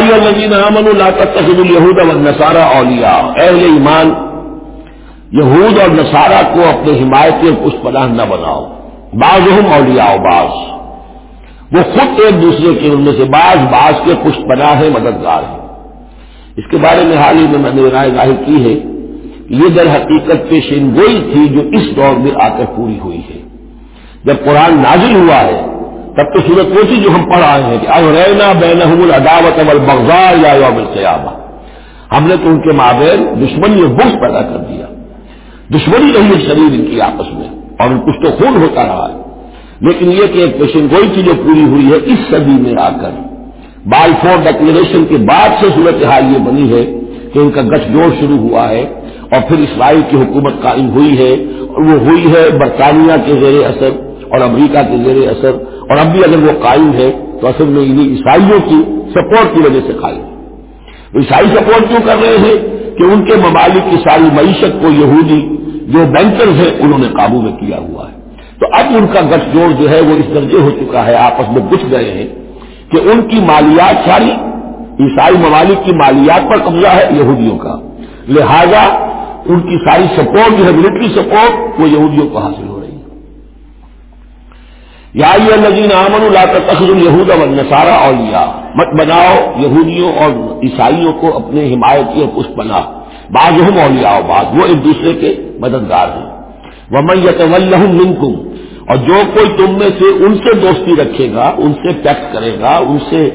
امن اللہ تخذ الہود والنصارى اولیاء۔ اہل ایمان یہود اور نصارہ کو اپنے حمایت کچھ پناہ نہ بناؤ۔ بعض ہم اولیاء بعض۔ وہ خود ایک دوسرے کے ان میں سے بعض بعض کے کچھ پناہ ہے مددگار ہیں۔ اس کے بارے میں حال ہی میں میں نے رائے ظاہر کی ہے کہ یہ در حقیقت پیشین گوئی تھی جو اس دور میں آ کر پوری ہوئی ہے۔ جب قرآن نازل ہوا ہے، تب تو صورت وہ تھی جو ہم پڑھ آئے ہیں کہ اب رینا بین العداوت اب البغار یا یوم القیامہ۔ ہم نے تو ان کے مابین دشمنی اور بوجھ پیدا کر دیا۔ دشمنی رہی ہے شریر ان کی آپس میں، اور کچھ تو خون ہوتا رہا ہے۔ لیکن یہ کہ ایک پیشن گوئی کی جو پوری ہوئی ہے، اس صدی میں آ کر بال فور ڈکلیریشن کے بعد سے صورت حال یہ بنی ہے کہ ان کا گٹھ جوڑ شروع ہوا ہے، اور پھر اسرائیل کی حکومت قائم ہوئی ہے، اور وہ ہوئی ہے برطانیہ کے زیر اثر اور امریکہ کے زیر اثر، اور اب بھی اگر وہ قائم ہے تو اصل میں انہیں عیسائیوں کی سپورٹ کی وجہ سے قائم۔ ہے عیسائی سپورٹ کیوں کر رہے ہیں کہ ان کے ممالک کی ساری معیشت کو یہودی جو بینکرز ہیں انہوں نے قابو میں کیا ہوا ہے۔ تو اب ان کا گٹھ جوڑ جو ہے وہ اس درجے ہو چکا ہے، آپس میں گھس گئے ہیں کہ ان کی مالیات ساری عیسائی ممالک کی مالیات پر قبضہ ہے یہودیوں کا۔ لہذا ان کی ساری سپورٹ جو ہے ملٹری سپورٹ وہ یہودیوں کو حاصل ہو یا نظین امن اللہ تخر الہود اور نسارا مت بناؤ یہودیوں اور عیسائیوں کو اپنے حمایتی اور بنا بعض ہم اور بعض، وہ ایک دوسرے کے مددگار ہیں۔ وہ میں یتم اور جو کوئی تم میں سے ان سے دوستی رکھے گا، ان سے پیکٹ کرے گا، ان سے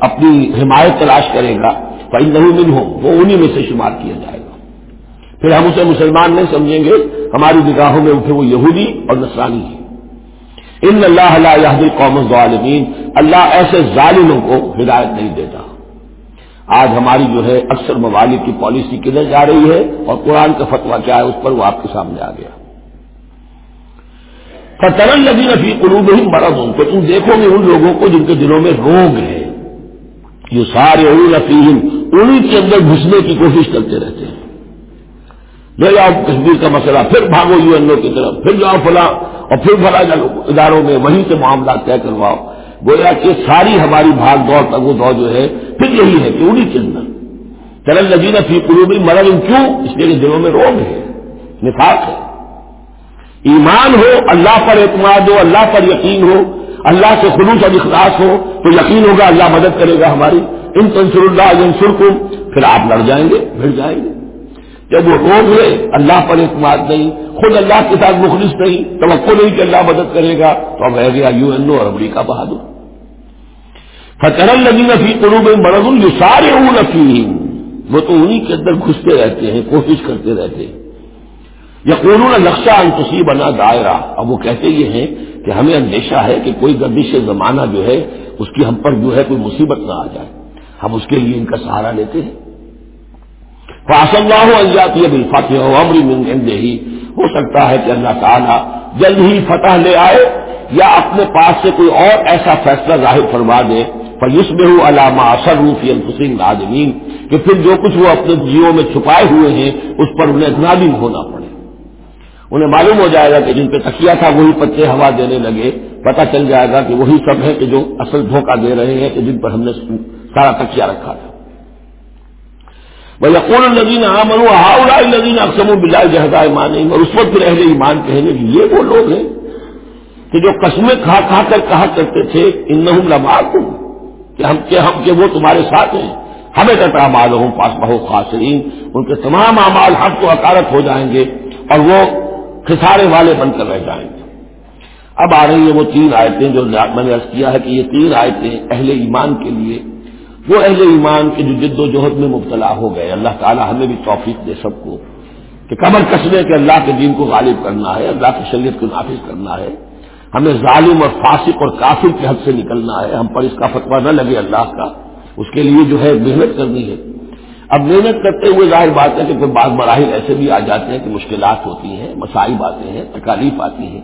اپنی حمایت تلاش کرے گا بھائی نہیں ہو وہ انہیں میں سے شمار کیا جائے گا۔ پھر ہم اسے مسلمان نہیں سمجھیں گے، ہماری نگاہوں میں اٹھے وہ یہودی اور نسرانی ہے ان اللہ اللہ قوم ظالمین اللہ ایسے ظالموں کو ہدایت نہیں دیتا۔ آج ہماری جو ہے اکثر ممالک کی پالیسی کدھر جا رہی ہے اور قرآن کا فتوا کیا ہے اس پر وہ آپ کے سامنے آ گیا۔ فتر لگی نفی قلوب ہی مرض۔ ہوں تو تم دیکھو گے ان لوگوں کو جن کے دلوں میں روگ ہے جو سارے نفیم انہیں کے اندر گھسنے کی کوشش کرتے رہتے ہیں۔ لے جاؤ کشمیر کا مسئلہ، پھر بھاگو یو این او کی طرف، پھر جاؤ فلاں، اور پھر بھرا جاؤ اداروں میں وہیں سے معاملات طے کرواؤ۔ گویا کہ ساری ہماری بھاگ دوڑ تک وہ دوڑ جو ہے، پھر یہی ہے کہ انہیں کے اندر۔ چلن لگی فی قلوبی مرل کیوں؟ اس لیے کہ دلوں میں روگ ہے، نفاق ہے۔ ایمان ہو، اللہ پر اعتماد ہو، اللہ پر یقین ہو، اللہ سے خلوص اور اخلاص ہو، تو یقین ہوگا، اللہ مدد کرے گا ہماری۔ ان تنسر اللہ سرکم پھر آپ لڑ جائیں گے، بھڑ جائیں گے۔ جب وہ روک لے، اللہ پر اعتماد نہیں، خود اللہ کے ساتھ مخلص نہیں، توقع نہیں کہ اللہ مدد کرے گا، تو اب رہ گیا یو این او اور امریکہ بہادر۔ فتح لگی نفی قروب مرض جو سارے اون نفی وہ تو انہیں کے اندر گھستے رہتے ہیں، کوشش کرتے رہتے ہیں۔ یقون نقشہ انتسی بنا دائرہ اب وہ کہتے یہ ہیں کہ ہمیں اندیشہ ہے کہ کوئی گردش زمانہ جو ہے، اس کی ہم پر جو ہے کوئی مصیبت نہ آ جائے۔ ہم اس کے لیے ان کا سہارا لیتے ہیں۔ فاص اللہ الجاتی بالفتح و امری من ہی ہو سکتا ہے کہ اللہ تعالیٰ جلد ہی فتح لے آئے یا اپنے پاس سے کوئی اور ایسا فیصلہ ظاہر فرما دے. فیس میں ہوں علامہ اثر روفی الفسین نادمین کہ پھر جو کچھ وہ اپنے جیو میں چھپائے ہوئے ہیں، اس پر انہیں نادم ہونا پڑے۔ انہیں معلوم ہو جائے گا کہ جن پہ تکیا تھا، وہی پتے ہوا دینے لگے۔ پتہ چل جائے گا کہ وہی سب ہے کہ جو اصل دھوکہ دے رہے ہیں، کہ جن پر ہم نے سارا تکیا رکھا تھا۔ یقون الدین عامن ہاؤ الدین اقسم و بلائے جہدا ایمان اور اس وقت پھر اہل ایمان کہیں گے کہ یہ وہ لوگ ہیں کہ جو قسمیں کھا کھا کر کہا کرتے تھے ان لمحات کہ ہم کہ ہم کہ وہ تمہارے ساتھ ہیں۔ ہمیں کہتا اعمال ہوں پاس بہو خاصرین ان کے تمام اعمال حق کو اکارت ہو جائیں گے اور وہ کھسارے والے بن کر رہ جائیں گے۔ اب آ رہی ہیں وہ تین آیتیں جو میں نے ارض کیا ہے کہ یہ تین آیتیں اہل ایمان کے لیے وہ اہل ایمان کے جو جد و جہد میں مبتلا ہو گئے۔ اللہ تعالیٰ ہمیں بھی توفیق دے سب کو کہ کمر کسنے کے اللہ کے دین کو غالب کرنا ہے، اللہ کی شریعت کو نافذ کرنا ہے۔ ہمیں ظالم اور فاسق اور کافر کے حد سے نکلنا ہے۔ ہم پر اس کا فتوا نہ لگے اللہ کا۔ اس کے لیے جو ہے محنت کرنی ہے۔ اب محنت کرتے ہوئے ظاہر بات ہے کہ کوئی بعض مراحل ایسے بھی آ جاتے ہیں کہ مشکلات ہوتی ہیں، مسائب آتے ہیں، تکالیف آتی ہیں۔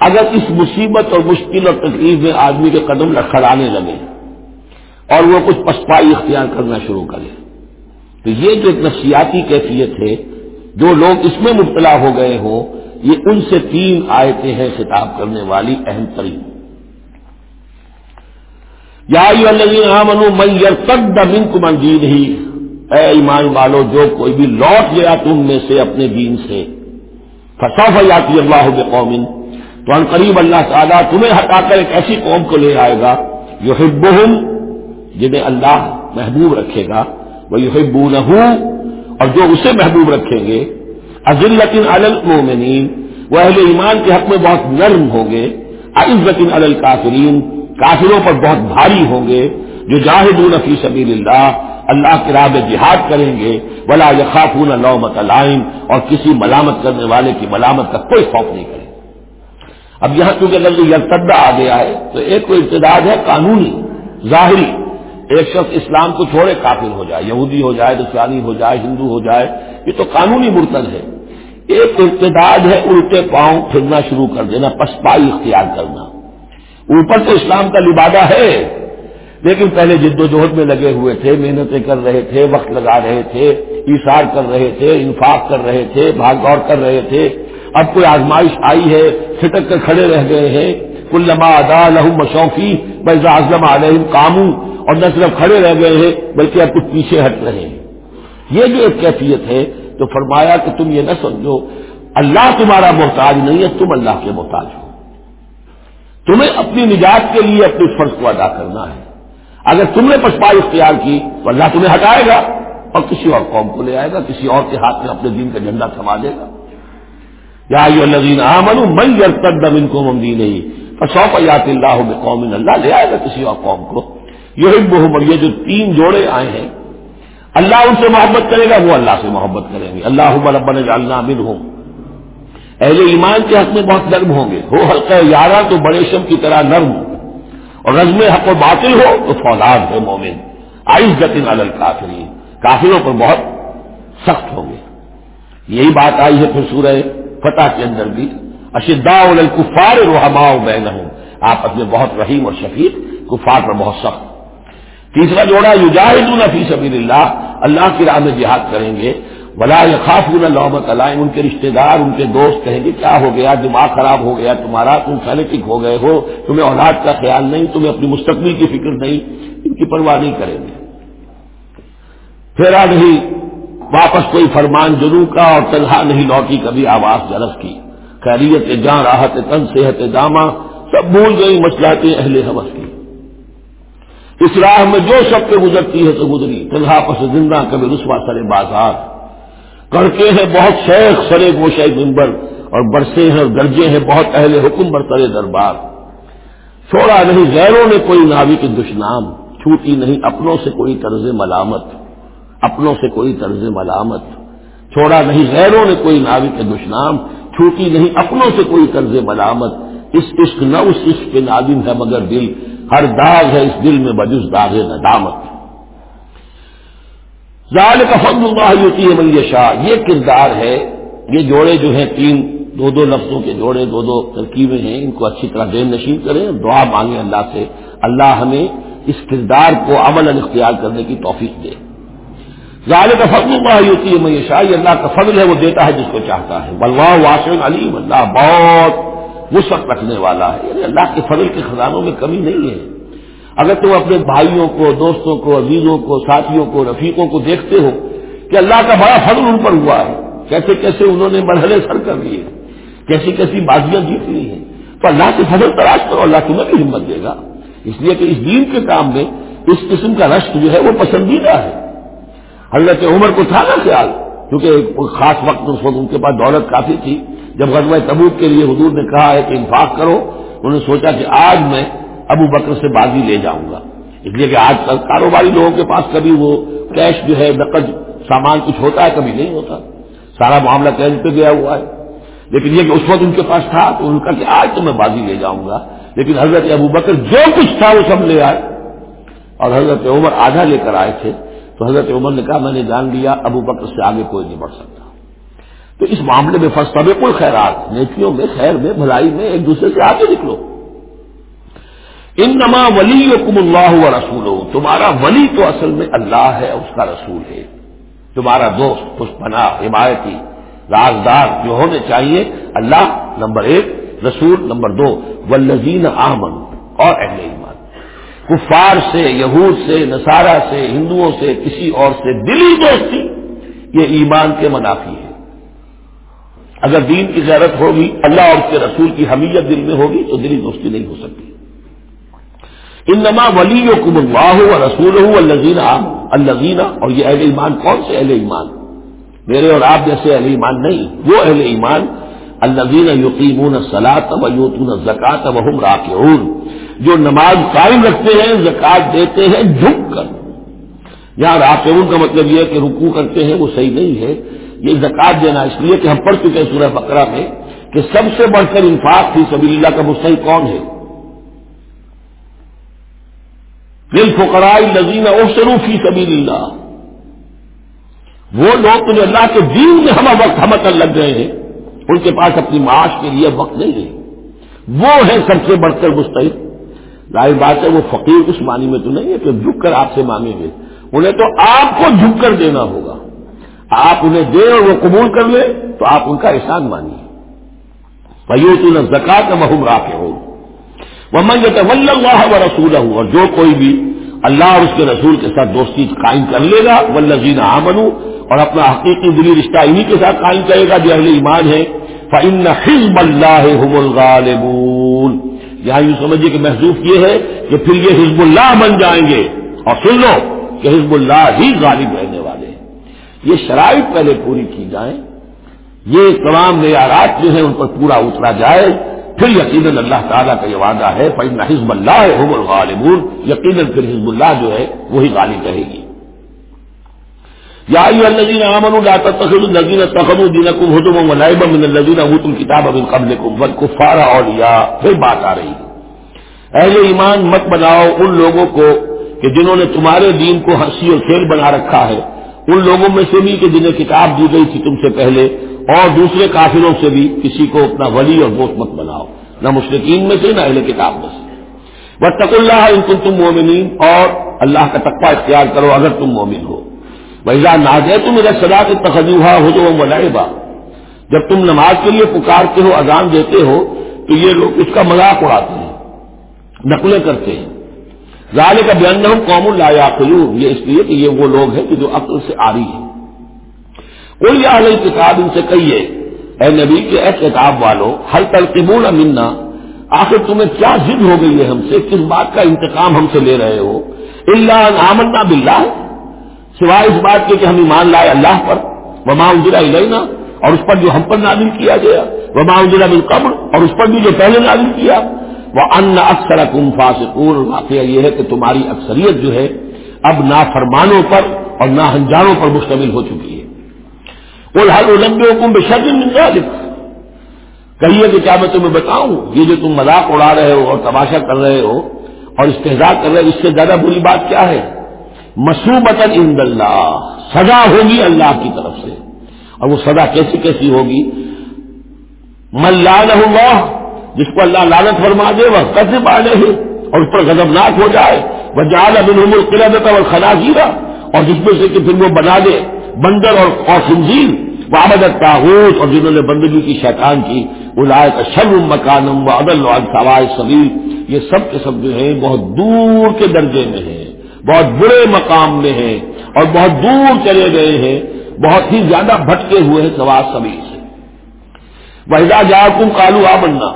اگر اس مصیبت اور مشکل اور تکلیف میں آدمی کے قدم لڑکھڑانے لگے اور وہ کچھ پسپائی اختیار کرنا شروع کرے تو یہ جو ایک نفسیاتی کیفیت ہے، جو لوگ اس میں مبتلا ہو گئے ہوں، یہ ان سے تین آیتیں ہیں خطاب کرنے والی اہم ترین۔ یا من کو منجید ہی اے ایمان والو، جو کوئی بھی لوٹ گیا تم میں سے اپنے دین سے فصوف یاتی اللہ قومن تو ان قریب اللہ تعالیٰ تمہیں ہٹا کر ایک ایسی قوم کو لے آئے گا جو حب جنہیں اللہ محبوب رکھے گا وہ یو اور جو اسے محبوب رکھیں گے عزلطن المومنین وہ اہل ایمان کے حق میں بہت نرم ہوں گے عزت الکافرین کافروں پر بہت بھاری ہوں گے جو جاہدون فی سبیل اللہ اللہ کے راہ میں جہاد کریں گے بلا یخافون لومت علائم اور کسی ملامت کرنے والے کی ملامت کا کوئی خوف نہیں کرے اب یہاں کیونکہ اگر یرتدہ آ گیا ہے، تو ایک تو ابتداد ہے قانونی، ظاہری۔ ایک شخص اسلام کو چھوڑے کافر ہو جائے، یہودی ہو جائے دسانی ہو جائے، ہندو ہو جائے، یہ تو قانونی مرتد ہے۔ ایک ابتداد ہے الٹے پاؤں پھرنا شروع کر دینا، پسپائی اختیار کرنا۔ اوپر تو اسلام کا لبادہ ہے، لیکن پہلے جد و جہد میں لگے ہوئے تھے، محنتیں کر رہے تھے، وقت لگا رہے تھے اشار کر رہے تھے، انفاق کر رہے تھے، بھاگ دوڑ کر رہے تھے۔ اب کوئی آزمائش آئی ہے چھٹک کر کھڑے رہ گئے ہیں کل ادا لہم مشوقی بز اعظم علیہم کاموں اور نہ صرف کھڑے رہ گئے ہیں، بلکہ اب کچھ پیچھے ہٹ رہے ہیں۔ یہ جو ایک کیفیت ہے تو فرمایا کہ تم یہ نہ سمجھو، اللہ تمہارا محتاج نہیں ہے، تم اللہ کے محتاج ہو۔ تمہیں اپنی نجات کے لیے اپنے فرض کو ادا کرنا ہے۔ اگر تم نے پسپائی اختیار کی، تو اللہ تمہیں ہٹائے گا، اور کسی اور قوم کو لے آئے گا، کسی اور کے ہاتھ میں اپنے دین کا جھنڈا تھما دے گا۔ یا الذین آمنوا، من یرتد منکم عن نہیں فسوف یات اللہ بقوم، اللہ لے آئے گا کسی اور قوم کو۔ یحبہم یہ جو تین جوڑے آئے ہیں، اللہ ان سے محبت کرے گا، وہ اللہ سے محبت کریں گے۔ اللہ ربنا جعلنا منہم۔ اہل ایمان کے حق میں بہت نرم ہوں گے۔ ہو حلقہ یارہ، تو بڑے شم کی طرح نرم۔ اور رزم حق و باطل ہو، تو فولاد ہے مومن۔ آئس گتن الل کافری کافروں پر بہت سخت ہوں گے۔ یہی بات آئی ہے پھر سورہ فتح کے اندر بھی۔ اشدا الکفار رحما بین ہوں آپس میں بہت رحیم اور شفیق کفار پر بہت سخت۔ تیسرا جوڑا یوجاہد فی سبیل اللہ اللہ کی راہ میں جہاد کریں گے۔ بلا خاص لومت علائم ان کے رشتہ دار، ان کے دوست کہیں گے، کیا ہو گیا؟ دماغ خراب ہو گیا، تمہارا تم سینٹک ہو گئے ہو، تمہیں اولاد کا خیال نہیں، تمہیں اپنی مستقبل کی فکر نہیں۔ ان کی پرواہ نہیں کریں گے۔ پھیرا نہیں واپس کوئی فرمان جرو کا اور تنہا نہیں لوٹی، کبھی آواز جرف کی۔ خیریت جان، راحت تن، صحت داما، سب بھول گئی مسلاتے اہل حوث کی۔ اس راہ میں جو سب پہ گزرتی ہے تو گزری۔ تنہا پس زندہ کبھی رسوا سر بازار۔ کڑکے ہیں بہت شیخ، سرے گوشے ممبر۔ اور برسے ہیں اور گرجے ہیں بہت اہل حکم برسرے دربار۔ چھوڑا نہیں غیروں نے کوئی ناوی کے دشنام۔ چھوٹی نہیں، اپنوں سے کوئی طرز ملامت۔ اپنوں سے کوئی طرز ملامت۔ چھوڑا نہیں، غیروں نے کوئی ناوی کے دشنام۔ چھوٹی نہیں، اپنوں سے کوئی طرز ملامت۔ اس عشق نہ اس عشق پہ نادم ہے، مگر دل، ہر داغ ہے، اس دل میں بجز داغ ندامت۔ ظال کا فضل اللہ ہوتی ہے ملیہ شاہ یہ کردار ہے، یہ جوڑے جو ہیں، تین، دو دو لفظوں کے جوڑے، دو دو ترکیبیں ہیں، ان کو اچھی طرح دین نشین کریں، دعا مانگیں اللہ سے۔ اللہ ہمیں اس کردار کو عمل اختیار کرنے کی توفیق دے۔ ظال کا فضل اللہ ہوتی ہے ملیہ یہ اللہ کا فضل ہے، وہ دیتا ہے جس کو چاہتا ہے۔ بلوا واسع علیم، اللہ بہت وسعت رکھنے والا ہے۔ یعنی اللہ کے فضل کے خزانوں میں کمی نہیں ہے۔ اگر تم اپنے بھائیوں کو، دوستوں کو، عزیزوں کو، ساتھیوں کو، رفیقوں کو دیکھتے ہو کہ اللہ کا بڑا فضل ان پر ہوا ہے۔ کیسے کیسے انہوں نے مرحلے سر کر لیے۔ کیسی کیسی بازیاں جیت لی ہیں۔ تو اللہ کے فضل تلاش کرو، اللہ تمہیں بھی ہمت دے گا۔ اس لیے کہ اس دین کے کام میں اس قسم کا رشت جو ہے وہ پسندیدہ ہے۔ حضرت عمر کو تھا نا خیال، کیونکہ خاص وقت اس وقت ان کے پاس دولت کافی تھی۔ جب غزوہ تبوک کے لیے حضور نے کہا ہے کہ انفاق کرو، انہوں نے سوچا کہ آج میں ابو بکر سے بازی لے جاؤں گا۔ اس لیے کہ آج کل کاروباری لوگوں کے پاس کبھی وہ کیش جو ہے، نقد، سامان کچھ ہوتا ہے، کبھی نہیں ہوتا۔ سارا معاملہ قید پہ گیا ہوا ہے۔ لیکن یہ کہ اس وقت ان کے پاس تھا، تو ان کا کہ آج تو میں بازی لے جاؤں گا۔ لیکن حضرت ابو بکر جو کچھ تھا وہ سب لے آئے۔ اور حضرت عمر آدھا لے کر آئے تھے۔ تو حضرت عمر نے کہا، میں نے جان لیا، ابو بکر سے آگے کوئی نہیں بڑھ سکتا۔ تو اس معاملے میں فرسٹ کوئی خیرات نیکیوں میں، خیر میں، بھلائی میں ایک دوسرے سے آگے نکلو۔ ان نما ولی کم اللہ و رسول ہو تمہارا ولی تو اصل میں اللہ ہے اس کا رسول ہے۔ تمہارا دوست خوش پناہ حمایتی، رازدار جو ہونے چاہیے، اللہ نمبر ایک، رسول نمبر دو ولزین آمن اور اہل ایمان۔ کفار سے، یہود سے، نصارہ سے، ہندوؤں سے، کسی اور سے دلی دوستی، یہ ایمان کے منافی ہے اگر دین کی ضرورت ہوگی، اللہ اور اس کے رسول کی حمیت دل میں ہوگی، تو دلی دوستی نہیں ہو سکتی۔ ان نما ولی و کم اللہ و رسول ہوں الزینہ الزینہ اور یہ اہل ایمان، کون سے اہل ایمان؟ میرے اور آپ جیسے اہل ایمان نہیں، وہ اہل ایمان۔ الزین یقین سلاط و یوتون زکات و ہم راکعون۔ جو نماز قائم رکھتے ہیں زکات دیتے ہیں، جھک کر۔ یہاں راکعون کا مطلب یہ ہے کہ رکو کرتے ہیں، وہ صحیح نہیں ہے۔ یہ زکات دینا اس لیے کہ ہم پڑھ چکے ہیں سورہ بقرہ میں کہ سب سے بڑھ کر انفاق تھی سبیل اللہ کا مستحق کون ہے؟ دل فکرائی لذین او فی سبیل اللہ۔ وہ لوگ جو اللہ کے دین میں ہم وقت ہم کر لگ گئے ہیں۔ ان کے پاس اپنی معاش کے لیے وقت نہیں ہے۔ وہ ہے سب سے بڑھ کر مستحق۔ ظاہر بات ہے، وہ فقیر اس معنی میں تو نہیں ہے کہ جھک کر آپ سے مانگیں گے۔ انہیں تو آپ کو جھک کر دینا ہوگا۔ آپ انہیں دیں اور وہ قبول کر لیں تو آپ ان کا احسان مانیے۔ بھائی تو زکات محم راک ہو وہ من اللہ و رسول ہوں اور جو کوئی بھی اللہ اور اس کے رسول کے ساتھ دوستی قائم کر لے گا ولزین آمن اور اپنا حقیقی دلی رشتہ انہیں کے ساتھ قائم کرے گا، جو اہل ایمان ہے فن حزب اللہ الغالبون۔ یہاں یوں سمجھیے کہ محسوس یہ ہے کہ پھر یہ حزب اللہ بن جائیں گے۔ اور سن لو کہ حزب اللہ ہی غالب رہنے والے ہیں۔ یہ شرائط پہلے پوری کی جائیں۔ یہ تمام معیارات جو ہیں ان پر پورا اترا جائے۔ پھر یقیناً اللہ تعالیٰ کا یہ وعدہ ہے پہنا حزب اللہ ہے حب الغالبون۔ یقیناً پھر حزب اللہ جو ہے وہی غالب رہے گی۔ یا النزین امن تخل النزین تخم الدین کم حدم ولائب من النزین حتم کتاب ابن قبل کم ون کفارا اور پھر بات آ رہی ہے۔ اہل ایمان مت بناؤ ان لوگوں کو کہ جنہوں نے تمہارے دین کو ہنسی اور کھیل بنا رکھا ہے۔ ان لوگوں میں سے بھی کہ جنہیں کتاب دی گئی تھی تم سے پہلے، اور دوسرے کافروں سے بھی کسی کو اپنا ولی اور دوست مت بناؤ۔ نہ مشرقین میں سے، نہ اہل کتاب میں سے۔ وہ اللہ ان تم مومنین اور اللہ کا تقوی اختیار کرو اگر تم مومن ہو۔ بھائی نہ تم میرا سدا کے تخجوہ ہو جو وہ جب تم نماز کے لیے پکارتے ہو، اذان دیتے ہو، تو یہ لوگ اس کا مذاق اڑاتے ہیں، نقلیں کرتے ہیں۔ ظاہر کا بیان قوم اللہ یہ اس لیے کہ یہ وہ لوگ ہیں کہ جو عقل سے آ رہی ہے کوئی علیہ کتاب ان سے کہیے، اے نبی کے اے کتاب والو ہر تلقبول امنا آخر تمہیں کیا ضد ہو گئی ہے ہم سے؟ کس بات کا انتقام ہم سے لے رہے ہو؟ اللہ آمنا بلّہ سوائے اس بات کے کہ ہم ایمان لائے اللہ پر، وما اجرا علینا اور اس پر جو ہم پر نازل کیا گیا، وما اجرا بل قبر اور اس پر بھی جو پہلے نازل کیا وہ ان اکثر کم فاسقون۔ واقعہ یہ ہے کہ تمہاری اکثریت جو ہے، اب نہ فرمانوں پر اور نہ ہنجاروں پر مشتمل ہو چکی ہے۔ وہ ہر لمبے حکم بے شک کہیے کہ کیا میں تمہیں بتاؤں، یہ جو تم مذاق اڑا رہے ہو اور تماشا کر رہے ہو اور استحجا کر رہے ہو، اس سے زیادہ بری بات کیا ہے؟ مصوبت عند اللہ، سزا ہوگی اللہ کی طرف سے۔ اور وہ سزا کیسی کیسی ہوگی؟ ملان اللہ، جس کو اللہ لالت فرما دے، وہ کیسے پاڑے ہی اور اس پر غضبناک ہو جائے۔ وہ جال ابن عمر قلعہ دیتا وہ اور جس میں سے کہ پھر وہ بنا دے، بندر اور خنزیر وابد تاغوت اور جنہوں نے بندگی کی شیطان کی۔ وہ لائے کا شر مکانم و عدل سوائے سبیر یہ سب کے سب جو ہیں، بہت دور کے درجے میں ہیں۔ بہت برے مقام میں ہیں اور بہت دور چلے گئے ہیں، بہت ہی زیادہ بھٹکے ہوئے ہیں سوائے سبیر سے۔ وحدہ جا تم کالو آ بننا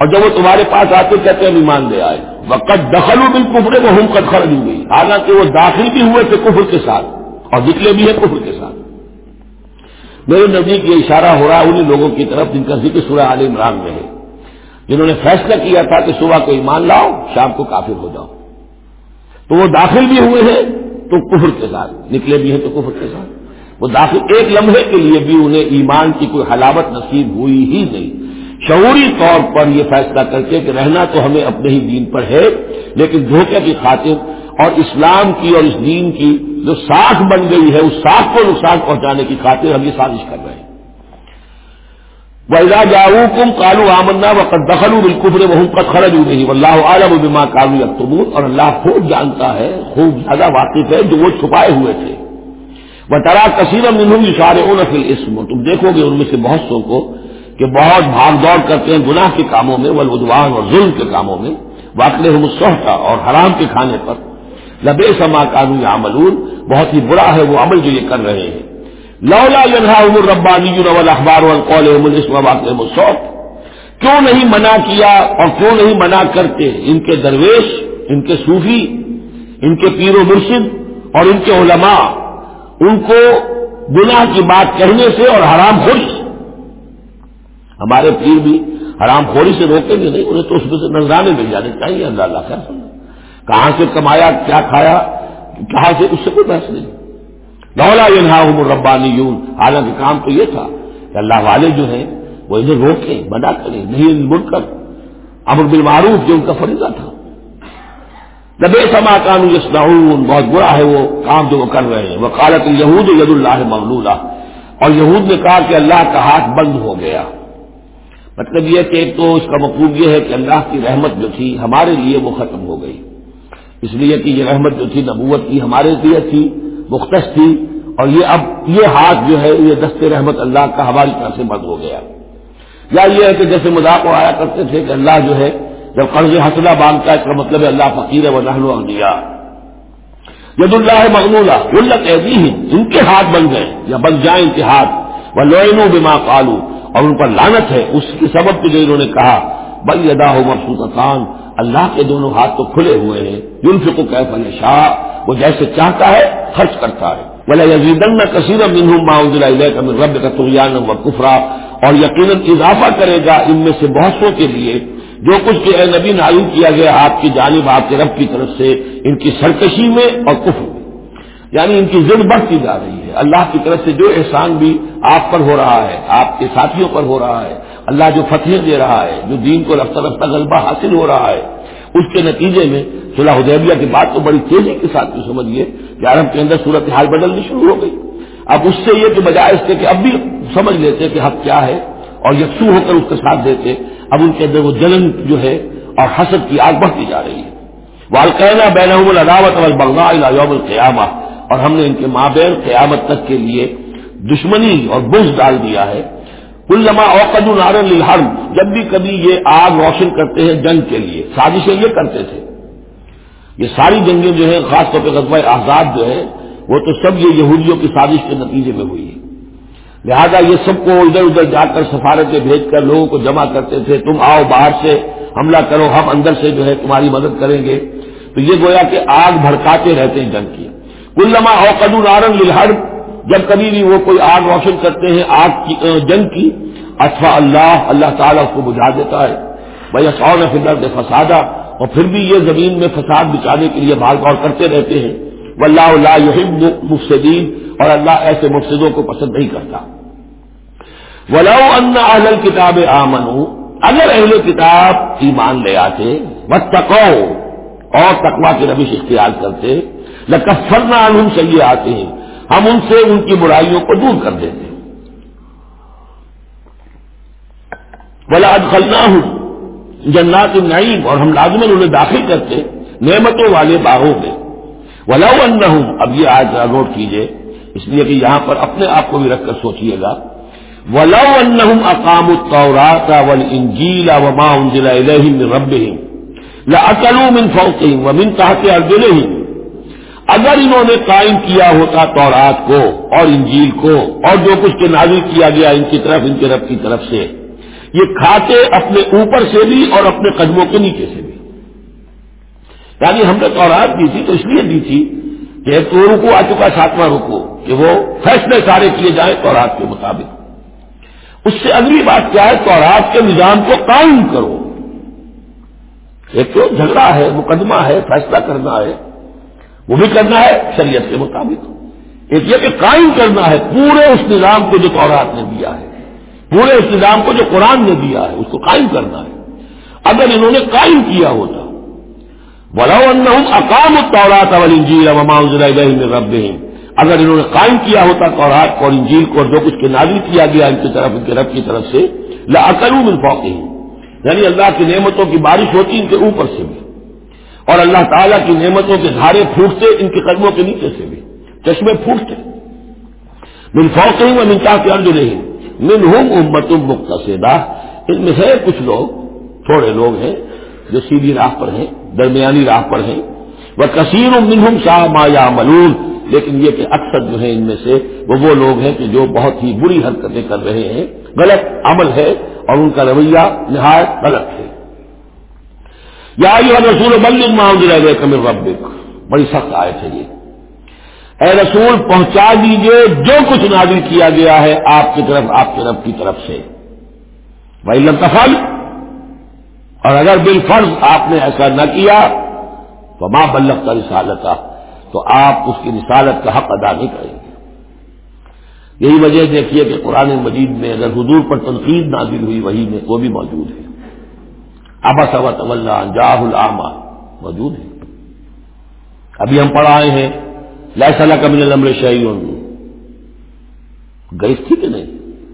اور جب وہ تمہارے پاس آتے کہتے ہیں ایمان دے آئے۔ وقت دخل بل کفرے وہ ہم قد خرج ہوئی حالانکہ وہ داخل بھی ہوئے تھے کفر کے ساتھ، اور نکلے بھی ہیں کفر کے ساتھ۔ میرے نزدیک یہ اشارہ ہو رہا ہے انہیں لوگوں کی طرف، جن کا ذکر سورہ عال عمران میں ہے۔ جنہوں نے فیصلہ کیا تھا کہ صبح کو ایمان لاؤ، شام کو کافر ہو جاؤ۔ تو وہ داخل بھی ہوئے ہیں تو کفر کے ساتھ، نکلے بھی ہیں تو کفر کے ساتھ۔ وہ داخل، ایک لمحے کے لیے بھی انہیں ایمان کی کوئی حلاوت نصیب ہوئی ہی نہیں۔ شعوری طور پر یہ فیصلہ کر کے کہ رہنا تو ہمیں اپنے ہی دین پر ہے، لیکن دھوکے کی خاطر اور اسلام کی اور اس دین کی جو ساکھ بن گئی ہے، اس ساکھ کو نقصان پہنچانے کی خاطر ہم یہ سازش کر رہے ہیں۔ ویزا جاؤ کم کالو آمنا و دخل بالکفر وہ کا خرج نہیں اللہ عالم بما کالو اور اللہ خوب جانتا ہے، خوب زیادہ واقف ہے جو وہ چھپائے ہوئے تھے۔ وہ ترا کثیر منہم اشارے نفل اسم تم دیکھو گے ان میں سے بہت سو کو کہ بہت بھاگ دوڑ کرتے ہیں گناہ کے کاموں میں ولودوان اور ظلم کے کاموں میں۔ واقع ہم کا اور حرام کے کھانے پر۔ لبے سما قانون یا بہت ہی برا ہے وہ عمل جو یہ کر رہے ہیں۔ لولا عمر ربانی اخبار والقول الاسم کیوں نہیں منع کیا اور کیوں نہیں منع کرتے ان کے درویش، ان کے صوفی، ان کے پیر و مرشد اور ان کے علماء؟ ان کو گناہ کی بات کہنے سے اور حرام خوش ہمارے پیر بھی حرام خوری سے روکیں گے نہیں، انہیں تو اس میں سے نظرانے مل جانے چاہیے، اللہ اللہ خیر کہاں سے کمایا، کیا کھایا، کہاں سے، اس سے کوئی بحث نہیں۔ دولا یہ ربانی یون حالانکہ کام تو یہ تھا کہ اللہ والے جو ہیں وہ انہیں روکیں بنا کریں، نہیں مڑ کر امر بالمعروف جو ان کا فریضہ تھا۔ نبے سما قانون یسنعون بہت برا ہے وہ کام جو وہ کر رہے ہیں۔ وہ کالت یہود ید اللہ مغلولہ۔ اور یہود نے کہا کہ اللہ کا ہاتھ بند ہو گیا۔ مطلب یہ کہ ایک تو اس کا مقصود یہ ہے کہ اللہ کی رحمت جو تھی ہمارے لیے وہ ختم ہو گئی۔ اس لیے کہ یہ رحمت جو تھی نبوت کی ہمارے لیے تھی۔ مختص تھی اور یہ اب یہ ہاتھ جو ہے، یہ دست رحمت اللہ کا ہماری طرف سے بند ہو گیا۔ یا یہ ہے کہ جیسے مذاق آیا کرتے تھے کہ اللہ جو ہے، جب قرض حسلہ باندھتا ہے اس کا مطلب ہے اللہ فقیر ہے وہ نہلو ید اللہ مغمولہ اللہ ایسی ہی ان کے ہاتھ بن گئے یا بن جائیں ان کے ہاتھ۔ وہ لوئنو بما قالو اور ان پر لانت ہے۔ اس کی سبب کے جو انہوں نے کہا، بل ادا ہو مفسوس اللہ کے دونوں ہاتھ تو کھلے ہوئے ہیں۔ یونف کو کہ شاہ وہ جیسے چاہتا ہے، خرچ کرتا ہے۔ بولے یزیدن میں کثیر رب کا تغیان و کفرا اور یقیناً اضافہ کرے گا ان میں سے بہتوں کے لیے۔ جو کچھ کہ اے نبی نعلوم کیا گیا، آپ کی جانب، آپ کے رب کی طرف سے ان کی سرکشی میں اور کفر میں۔ یعنی ان کی ضد بڑھتی جا رہی ہے۔ اللہ کی طرف سے جو احسان بھی آپ پر ہو رہا ہے، آپ کے ساتھیوں پر ہو رہا ہے اللہ جو فتح دے رہا ہے، جو دین کو رفتہ رفتہ غلبہ حاصل ہو رہا ہے، اس کے نتیجے میں صلاح حدیبیہ کی بات تو بڑی تیزی کے ساتھ بھی سمجھیے، کہ عرب کے اندر صورت حال بدلنی شروع ہو گئی۔ اب اس سے یہ کہ بجائے اس کے کہ اب بھی سمجھ لیتے کہ حق کیا ہے اور یکسو ہو کر اس کے ساتھ دیتے، اب ان کے اندر وہ جلن جو ہے اور حسد کی آگ بڑھتی جا رہی ہے۔ والقینا بین العداوت اور یوم القیامہ اور ہم نے ان کے ماں قیامت تک کے لیے دشمنی اور بوجھ ڈال دیا ہے۔ علما اوقد العرن الحرم جب بھی کبھی یہ آگ روشن کرتے ہیں جنگ کے لیے، سازشیں یہ کرتے تھے۔ یہ ساری جنگیں جو ہیں، خاص طور پہ غزوہ آزاد جو ہے وہ تو سب یہ یہودیوں کی سازش کے نتیجے میں ہوئی ہے لہذا یہ سب کو ادھر ادھر جا کر سفارتیں بھیج کر لوگوں کو جمع کرتے تھے، تم آؤ باہر سے، حملہ کرو، ہم اندر سے جو ہے تمہاری مدد کریں گے۔ تو یہ گویا کہ آگ بھڑکاتے رہتے ہیں جنگ کی۔ علما اوقد العرن الحرب جب کبھی بھی وہ کوئی آگ روشن کرتے ہیں، آگ کی جنگ کی اچھا اللہ اللہ تعالیٰ اس کو بجھا دیتا ہے۔ بھائی سو نے فسادہ، اور پھر بھی یہ زمین میں فساد بچانے کے لیے بھاگ دوڑ کرتے رہتے ہیں۔ وہ اللہ اللہ مفسدین، اور اللہ ایسے مفسدوں کو پسند نہیں کرتا۔ ولاؤ ان اہل کتاب آمن اگر اہل کتاب ایمان لے آتے وہ تکو اور تقوا کی ربش اختیار کرتے لکفرنا عنہم سیے آتے ہیں ہم ان سے ان کی برائیوں کو دور کر دیتے بلا ادخلنا ہوں جنات نعیم اور ہم لازمن انہیں داخل کرتے نعمتوں والے باغوں میں۔ ولا ہوں اب یہ آج نوٹ کیجیے، اس لیے کہ یہاں پر اپنے آپ کو بھی رکھ کر سوچیے گا۔ ولا اقام الطورات والانجیل وما انزل اليهم من ربهم لاكلوا من فوقهم ومن تحت ارجلهم اگر انہوں نے قائم کیا ہوتا تورات کو اور انجیل کو اور جو کچھ کے نازل کیا گیا ان کی طرف، ان کے رب کی طرف سے، یہ کھاتے اپنے اوپر سے بھی اور اپنے قدموں کے نیچے سے بھی۔ یعنی ہم نے تورات دی تھی تو اس لیے دی تھی کہ ایک تو رکو آ چکا، ساتواں رکو، کہ وہ فیصلے سارے کیے جائیں تورات کے مطابق۔ اس سے اگلی بات کیا ہے؟ تورات کے نظام کو قائم کرو۔ ایک تو جھگڑا ہے، مقدمہ ہے، فیصلہ کرنا ہے۔ وہ بھی کرنا ہے شریعت کے مطابق۔ ایک یہ کہ قائم کرنا ہے، پورے اس نظام کو جو تورات نے دیا ہے، پورے اس نظام کو جو قرآن نے دیا ہے، اس کو قائم کرنا ہے۔ اگر انہوں نے قائم کیا ہوتا بڑا اقام الطورات والانجیل وما انزل الیہم من ربہم اگر انہوں نے قائم کیا ہوتا تورات اور انجیل کو اور جو کچھ کے نازل کیا گیا ان کی طرف، ان کے رب کی طرف سے لاقلوا من فوقہم یعنی اللہ کی نعمتوں کی بارش ہوتی ان کے اوپر سے بھی۔ اور اللہ تعالیٰ کی نعمتوں کے دھارے پھوٹتے، ان کے قدموں کے نیچے سے بھی۔ چشمے پھوٹتے۔ من فوقہم و من تحت ارجلہم۔ من ہوں امت مختصدہ ان میں سے کچھ لوگ، تھوڑے لوگ ہیں، جو سیدھی راہ پر ہیں، درمیانی راہ پر ہیں۔ وہ کثیر منہم شاہ ما یا ملون لیکن یہ کہ اکثر جو ہیں ان میں سے، وہ وہ لوگ ہیں کہ جو بہت ہی بری حرکتیں کر رہے ہیں۔ غلط عمل ہے اور ان کا رویہ نہایت غلط ہے۔ یا رسول بل کمر رب بڑی سخت آئے تھے یہ. اے رسول، پہنچا دیجیے، جو کچھ نازل کیا گیا ہے آپ کی طرف، آپ کے رب کی طرف سے. بھائی لطفل اور اگر بالفرض آپ نے ایسا نہ کیا تو ماں بلب کا رسالت تو آپ اس کی رسالت کا حق ادا نہیں کریں گے. یہی وجہ دیکھیے کہ قرآن مجید میں اگر حضور پر تنقید نازل ہوئی، وہی میں وہ بھی موجود ہے. ابس ابا صبت جاہ العما موجود ہے. ابھی ہم پڑھ آئے ہیں. لائسلہ کبھی لمر شہی گئی تھی کہ نہیں؟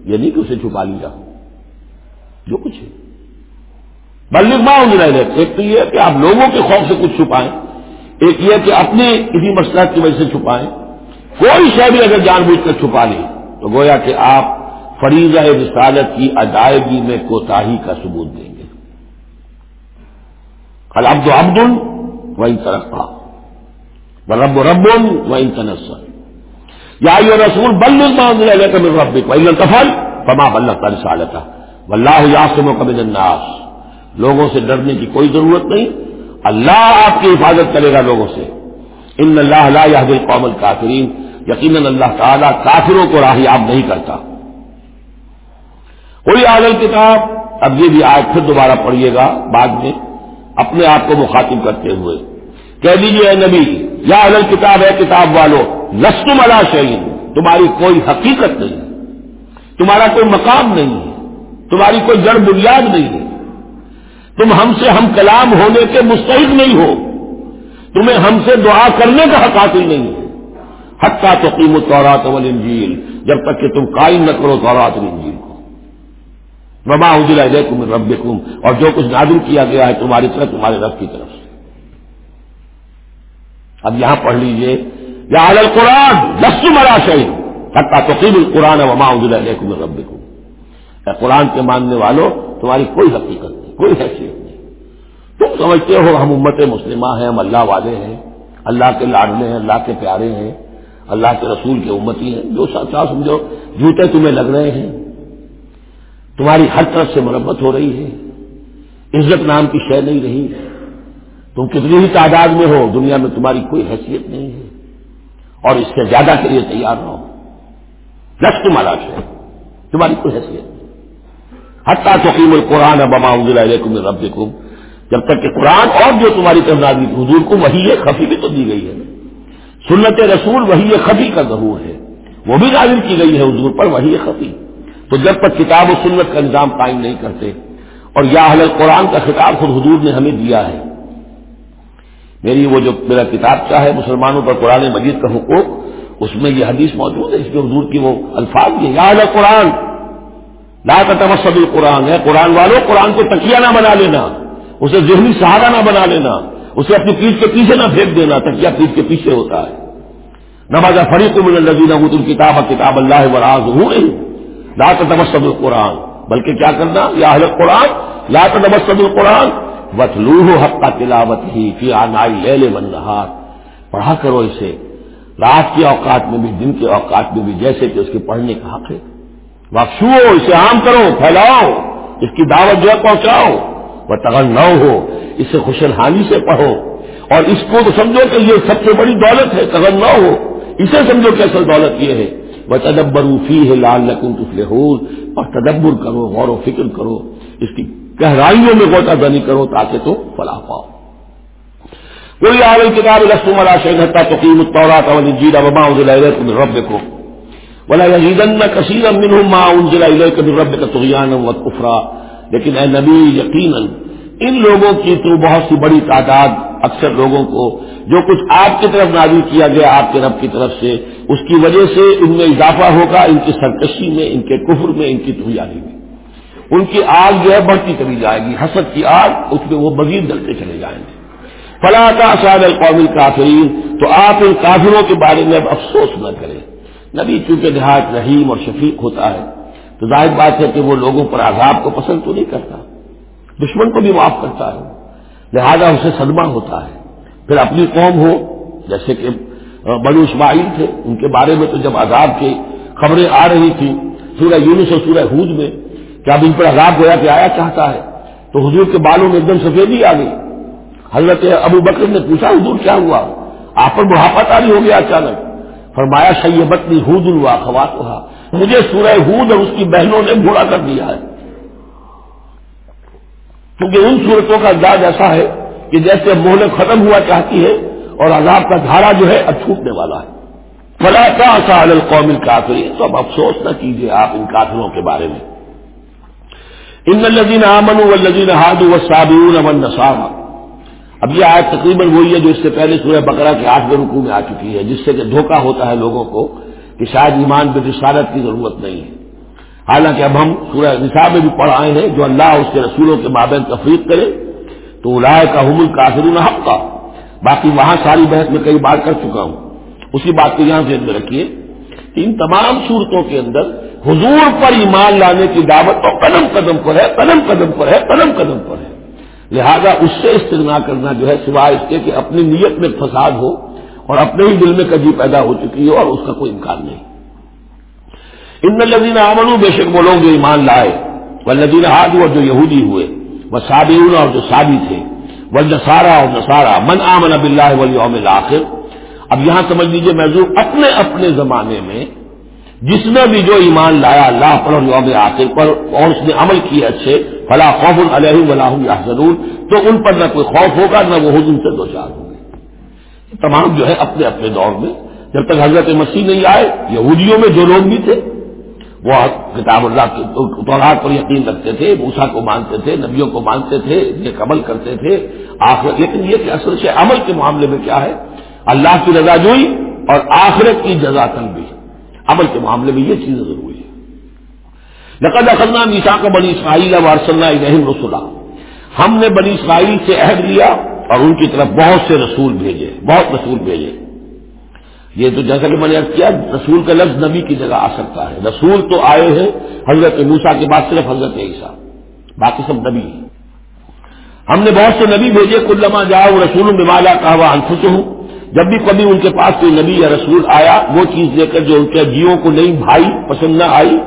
یہ نہیں کہ اسے چھپا لیا. جو کچھ ہے. بلکہ ماں ایک تو یہ کہ آپ لوگوں کے خوف سے کچھ چھپائیں. ایک یہ کہ اپنے کسی مسئلہ کی وجہ سے چھپائیں. کوئی شے بھی اگر جان بوجھ کر چھپا لیں تو گویا کہ آپ فریضہ رسالت کی ادائیگی میں کوتاہی کا ثبوت دیں. گے کل ابد عبد و ان طرف رب و رب و ان تنسر یا یہ رسول بل رب کفل فما بل کا رسالت واللہ یاسم و کبل الناس. لوگوں سے ڈرنے کی کوئی ضرورت نہیں. اللہ آپ کی حفاظت کرے گا لوگوں سے. ان اللہ اللہ قوم القافرین یقیناً اللہ تعالیٰ کافروں کو راہی آپ نہیں کرتا. کوئی عادل کتاب اب یہ بھی آج پھر دوبارہ پڑھیے گا بعد میں. اپنے آپ کو مخاطب کرتے ہوئے کہہ دیجیے اے نبی، یا عدل کتاب ہے کتاب والو لسم اللہ شہین تمہاری کوئی حقیقت نہیں تمہارا کوئی مقام نہیں ہے، تمہاری کوئی جڑ بنیاد نہیں ہے، تم ہم سے ہم کلام ہونے کے مستحق نہیں ہو، تمہیں ہم سے دعا کرنے کا حق حاصل نہیں ہے حتہ تو قیمت طورات انجیل جب تک کہ تم قائم نہ کرو تورات انجیل کو۔ ربا اجلا کم رب اور جو کچھ نادر کیا گیا ہے تمہاری طرف، تمہارے رب کی طرف سے۔ اب یہاں پڑھ لیجیے، یا عال قرآن لسو مرا شہید حتہ تو القرآن وما اجلا کم رب قرآن کے ماننے والوں تمہاری کوئی حقیقت نہیں، کوئی حیثیت نہیں۔ تم سمجھتے ہو، ہم امت مسلمہ ہیں، ہم اللہ والے ہیں، اللہ کے لاڈلے ہیں، اللہ کے پیارے ہیں، اللہ کے رسول کے امتی ہیں۔ جو ساتھ سمجھو جوتے تمہیں لگ رہے ہیں۔ تمہاری ہر طرف سے مرمت ہو رہی ہے، عزت نام کی شے نہیں رہی۔ تم کتنی ہی تعداد میں ہو، دنیا میں تمہاری کوئی حیثیت نہیں ہے۔ اور اس سے زیادہ کے لیے تیار نہ ہو تمہارا شے، تمہاری کوئی حیثیت نہیں۔ حتیٰ توقیم القرآن بما علیکم رب جب تک کہ قرآن اور جو تمہاری نازل حضور کو وہی خفی بھی تو دی گئی ہے۔ سنت رسول وہی خفی کا ضرور ہے، وہ بھی نازل کی گئی ہے حضور پر وہی خفی۔ تو جب تک کتاب و سنت کا نظام قائم نہیں کرتے اور یا اہل قرآن کا خطاب خود حضور نے ہمیں دیا ہے۔ میری وہ جو میرا کتاب چاہے مسلمانوں پر قرآن مجید کا حقوق، اس میں یہ حدیث موجود ہے، اس میں حضور کی وہ الفاظ یہ یا اہل قرآن لا تمسد القرآن ہے قرآن والوں قرآن کو تکیہ نہ بنا لینا، اسے ذہنی سہارا نہ بنا لینا، اسے اپنی پیٹ کے پیچھے نہ پھینک دینا، تکیہ پیٹ کے پیچھے ہوتا ہے۔ نماز فریق من الزین کتاب کتاب اللہ وراز ہوئے لا تمسد القرآن، بلکہ کیا کرنا؟ یا اہل قرآن لا تمسد القرآن وطلوہ حق کا تلاوت ہی فی آنائی لے من رہا پڑھا کرو اسے۔ رات کے اوقات میں بھی، دن کے اوقات میں بھی، جیسے کہ اس کے پڑھنے کا حق ہے۔ بخشو اسے عام کرو، پھیلاؤ، اس کی دعوت جو ہے پہنچاؤ۔ وہ تغل نہ ہو اسے خوشحالی سے پڑھو۔ اور اس کو تو سمجھو کہ یہ سب سے بڑی دولت ہے تغل نہ ہو اسے سمجھو کہ اصل دولت یہ ہے۔ وہ تدبر فی ہے لال نقل تفل اور تدبر کرو، غور و فکر کرو، اس کی گہرائیوں میں غوطہ دنی کرو تاکہ تو فلاح پاؤ۔ کوئی عالم کتاب رسم اللہ شہتا تقیم الطورات والانجیل وما انزل الیکم من ربکم ولا یزیدن کثیرا منهم ما انزل الیکم من ربک طغیانا وکفرا لیکن اے نبی، یقینا ان لوگوں کی تو بہت سی بڑی تعداد اکثر لوگوں کو، جو کچھ آپ کی طرف نازل کیا گیا، آپ کے رب کی طرف سے اس کی وجہ سے ان میں اضافہ ہوگا، ان کی سرکشی میں، ان کے کفر میں، ان کی تغیانی میں۔ ان کی آگ جو ہے بڑھتی چلی جائے گی، حسد کی آگ، اس میں وہ مزید ڈلتے چلے جائیں گے۔ فلاں شاید القومی کافرین تو آپ ان کافروں کے بارے میں اب افسوس نہ کریں۔ نبی چونکہ نہایت رحیم اور شفیق ہوتا ہے، تو ظاہر بات ہے کہ وہ لوگوں پر عذاب کو پسند تو نہیں کرتا، دشمن کو بھی معاف کرتا ہے۔ لہذا اسے صدمہ ہوتا ہے۔ پھر اپنی قوم ہو، جیسے کہ بڑو اسماعیل تھے، ان کے بارے میں تو جب عذاب کی خبریں آ رہی تھیں، سورہ یونس اور سورہ حود میں، کہ اب ان پر عذاب گویا کہ آیا چاہتا ہے، تو حضور کے بالوں میں ایک دم سفیدی آ گئی۔ حضرت ابو بکر نے پوچھا، حضور کیا ہوا؟ آپ پر بڑھاپا تاری ہو گیا اچانک۔ فرمایا، شیبت نے حود الوا خوات مجھے سورہ حود اور اس کی بہنوں نے بوڑھا کر دیا ہے۔ کیونکہ ان صورتوں کا انداز ایسا ہے کہ جیسے مہلت ختم ہوا چاہتی ہے اور عذاب کا دھارا جو ہے اب چھوٹنے والا ہے۔ فلا کا سال القوم کافری تو اب افسوس نہ کیجیے آپ ان کافروں کے بارے میں۔ ان الزین امن الزین ہاد و صابون امن نسام اب یہ آج تقریباً وہی ہے جو اس سے پہلے سورہ بکرا کے آٹھ رکو میں آ چکی ہے، جس سے کہ دھوکہ ہوتا ہے لوگوں کو کہ شاید ایمان پہ رسالت کی ضرورت نہیں ہے۔ حالانکہ اب ہم سورہ نصاب میں بھی پڑھ آئے ہیں، جو اللہ اس کے رسولوں کے مابین تفریح کرے، تو رائے کا حمل کافرون حق کا باقی وہاں ساری بحث میں کئی بار کر چکا ہوں۔ اسی بات کو یہاں ذہن میں رکھیے۔ ان تمام صورتوں کے اندر حضور پر ایمان لانے کی دعوت تو قدم قدم پر ہے، قدم قدم پر ہے، قدم قدم پر ہے۔ لہذا اس سے استغنا کرنا جو ہے، سوائے اس کے کہ اپنی نیت میں فساد ہو اور اپنے ہی دل میں کجی پیدا ہو چکی ہو اور اس کا کوئی امکان نہیں۔ ان لذین امن بے شک وہ لوگ جو ایمان لائے۔ وہ لذین ہاتھ اور جو یہودی ہوئے۔ وہ صابرون اور جو سابی تھے وہ نسارا اور نسارا من آمن اب اللہ ولیوم الآخر. اب یہاں سمجھ لیجیے محضور اپنے اپنے زمانے میں جس نے بھی جو ایمان لایا اللہ پر اور یوم آخر پر اور اس نے عمل کیے اچھے فلاں خوف علیہ ولاح یا ضرور تو ان پر نہ کوئی خوف ہوگا، نہ وہ حضم سے دو چار ہوں گے. تمام جو ہے اپنے اپنے دور میں. جب تک حضرت مسیح نہیں آئے، یہودیوں میں جو لوگ بھی تھے وہ کتاب اللہ کے پر یقین رکھتے تھے موسا کو مانتے تھے، نبیوں کو مانتے تھے، یہ عمل کرتے تھے آخر لیکن یہ کہ اصل سے عمل کے معاملے میں کیا ہے؟ اللہ کی رضا جوئی اور آخرت کی جزا بھی عمل کے معاملے میں یہ چیزیں ضروری ہے۔ نقد اخرنا میسا کا بنی اسرائیل وارسلہ رحم رسولہ ہم نے بنی اسرائیل سے عہد لیا اور ان کی طرف بہت سے رسول بھیجے، بہت رسول بھیجے۔ یہ تو جیسا کہ میں نے کیا، رسول کا لفظ نبی کی جگہ آ سکتا ہے۔ رسول تو آئے ہیں، حضرت موسا کے بعد صرف حضرت عیسیٰ۔ باقی سب نبی ہیں۔ ہم نے بہت سے نبی بھیجے، کلما جاؤ رسول بمالا کا ہوا انفس ہوں جب بھی کبھی ان کے پاس کوئی نبی یا رسول آیا، وہ چیز لے کر جو ان کے جیوں کو نہیں بھائی، پسند نہ آئی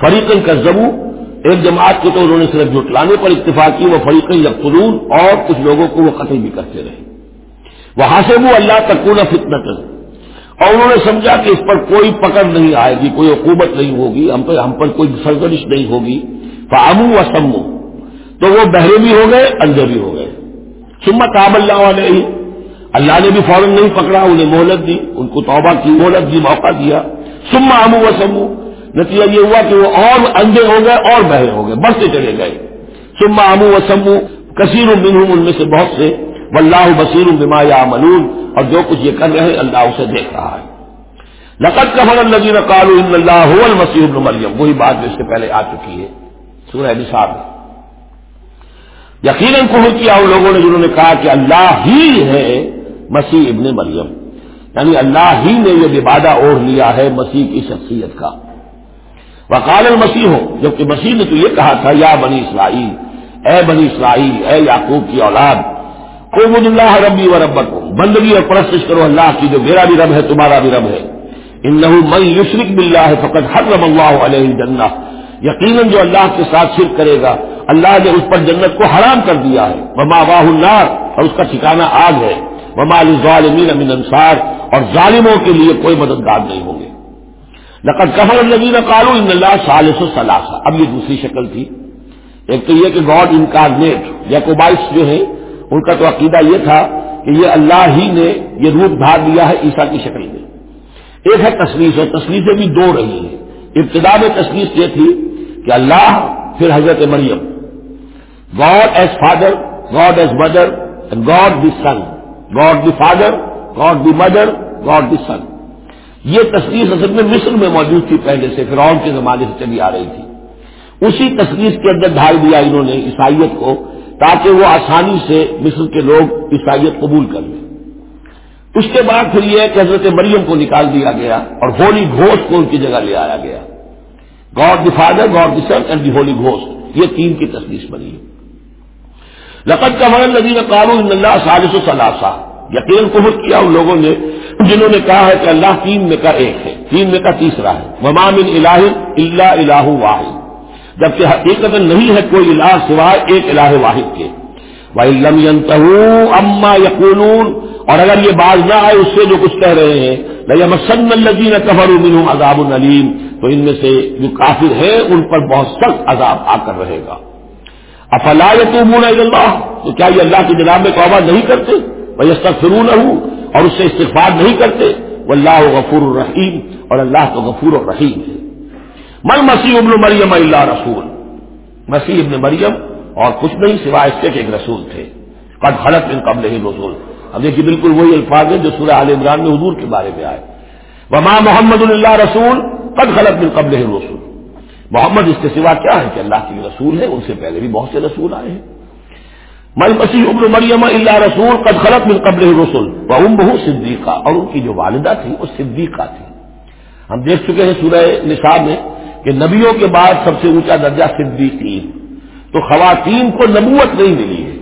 فریقن کا زبو ایک جماعت کو تو انہوں نے صرف جٹلانے پر اتفاق کی، وہ فریقن یا قرون اور کچھ لوگوں کو وہ قتل بھی کرتے رہے۔ وہاں سے وہ اللہ تک نہ فتنا اور انہوں نے سمجھا کہ اس پر کوئی پکڑ نہیں آئے گی، کوئی حکومت نہیں ہوگی، ہم پر ہم پر کوئی سرگرش نہیں ہوگی۔ فامو و سمو تو وہ بہرے بھی ہو گئے، اندھے بھی ہو گئے۔ سمت کام اللہ والے ہی اللہ نے بھی فوراً نہیں پکڑا، انہیں مہلت دی، ان کو توبہ کی، مہلت دی، موقع دیا۔ سما امو و سمو نتیجہ یہ ہوا کہ وہ اور اندھے ہو گئے، اور بہرے ہو گئے، بڑھتے چلے گئے۔ سما امو و سمو کثیر منہم ان میں سے بہت سے۔ واللہ بصیر بما یا اور جو کچھ یہ کر رہے ہیں اللہ اسے دیکھ رہا ہے۔ لقت کا فن الزین کالو ان اللہ المسیح ابن مریم وہی بات جو اس سے پہلے آ چکی ہے۔ سورہ نصاب میں۔ یقیناً کہو کیا ان لوگوں نے جنہوں نے کہا کہ اللہ ہی ہے مسیح ابن مریم۔ یعنی اللہ ہی نے یہ لبادہ اوڑھ لیا ہے مسیح کی شخصیت کا۔ وقال المسیح ہو جبکہ مسیح نے تو یہ کہا تھا، یا بنی اسرائیل، اے بنی اسرائیل، اے یعقوب کی اولاد قبود اللہ ربی و رب بندگی اور پرستش کرو، اللہ کی جو میرا بھی رب ہے، تمہارا بھی رب ہے۔ ان من یشرک بلّہ ہے فقط حرم اللہ علیہ جنہ یقیناً جو اللہ کے ساتھ شرک کرے گا، اللہ نے اس پر جنت کو حرام کر دیا ہے۔ وما واہ النار، اور اس کا ٹھکانا آگ ہے۔ وما ظالمین امین انصار، اور ظالموں کے لیے کوئی مددگار نہیں ہوں گے۔ لقد کفر النبین قالو ان اللہ سالس و سلاسا اب یہ دوسری شکل تھی۔ ایک تو یہ کہ گاڈ انکارنیٹ یا کوبائس جو ہے ان کا تو عقیدہ یہ تھا کہ یہ اللہ ہی نے یہ روپ دھار لیا ہے عیسیٰ کی شکل میں۔ ایک ہے تصویر اور تصویریں بھی دو رہی ہیں۔ ابتدا میں تصویر یہ تھی کہ اللہ، پھر Hazrat Maryam. God as father God as mother God the son God the father God the mother God the son یہ تصویر اصل میں مصر میں موجود تھی پہلے سے، فرعون کے زمانے سے چلی آ رہی تھی۔ اسی تصویر کے اندر ڈھال دیا انہوں نے عیسائیت کو۔ تاکہ وہ آسانی سے مصر کے لوگ عیسائیت قبول کر لیں۔ اس کے بعد پھر یہ کہ حضرت مریم کو نکال دیا گیا اور ہولی گھوش کو ان کی جگہ لے آیا گیا۔ God the father, God the son and the holy ghost یہ تین کی تصویر بنی ہے۔ لقت کا مرن نبی نے قانون اللہ سالس و ثلاثہ۔ یقین قبر کیا ان لوگوں نے جنہوں نے کہا ہے کہ اللہ تین میں کا ایک ہے، تین میں کا تیسرا ہے۔ ممام الہ اللہ الہ واحد۔ جبکہ حقیقت نہیں ہے کوئی الہ سوائے ایک الہ واحد کے۔ اما یقون اور اگر یہ باز نہ آئے اس سے جو کچھ کہہ رہے ہیں بھیا مسن الجین قبر امین عذاب العلیم تو ان میں سے جو کافر ہے ان پر بہت سخت عذاب آ کر رہے گا۔ افلاطمون اللہ تو کیا یہ اللہ کی جناب میں توبہ نہیں کرتے؟ بھائی فرو نہ ہوں اور اس سے استغفار نہیں کرتے؟ وہ اللہ غفور الرحیم اور اللہ تو غفور الرحیم ہے۔ من مسیح ابن مریم اللہ رسول؟ مسیح ابن مریم اور کچھ نہیں سوائے اس کے کہ ایک رسول تھے۔ قد خلط ان قبل ہی رسول اب دیکھیے بالکل وہی الفاظ ہیں جو سورہ عال عمران میں حضور کے بارے میں آئے۔ وما محمد اللہ رسول، قد خلط من قبل ہی رسول محمد اس کے سوا کیا ہے کہ اللہ کے رسول ہے؟ ان سے پہلے بھی بہت سے رسول آئے ہیں۔ مل مسیح ابن مریم اللہ رسول، قد خلط من قبل رسول وہ ام بہو صدیقہ۔ اور ان کی جو والدہ تھی، وہ صدیقہ تھی۔ ہم دیکھ چکے ہیں سورہ نصاب میں کہ نبیوں کے بعد سب سے اونچا درجہ صدیقین تو خواتین کو نبوت نہیں ملی ہے۔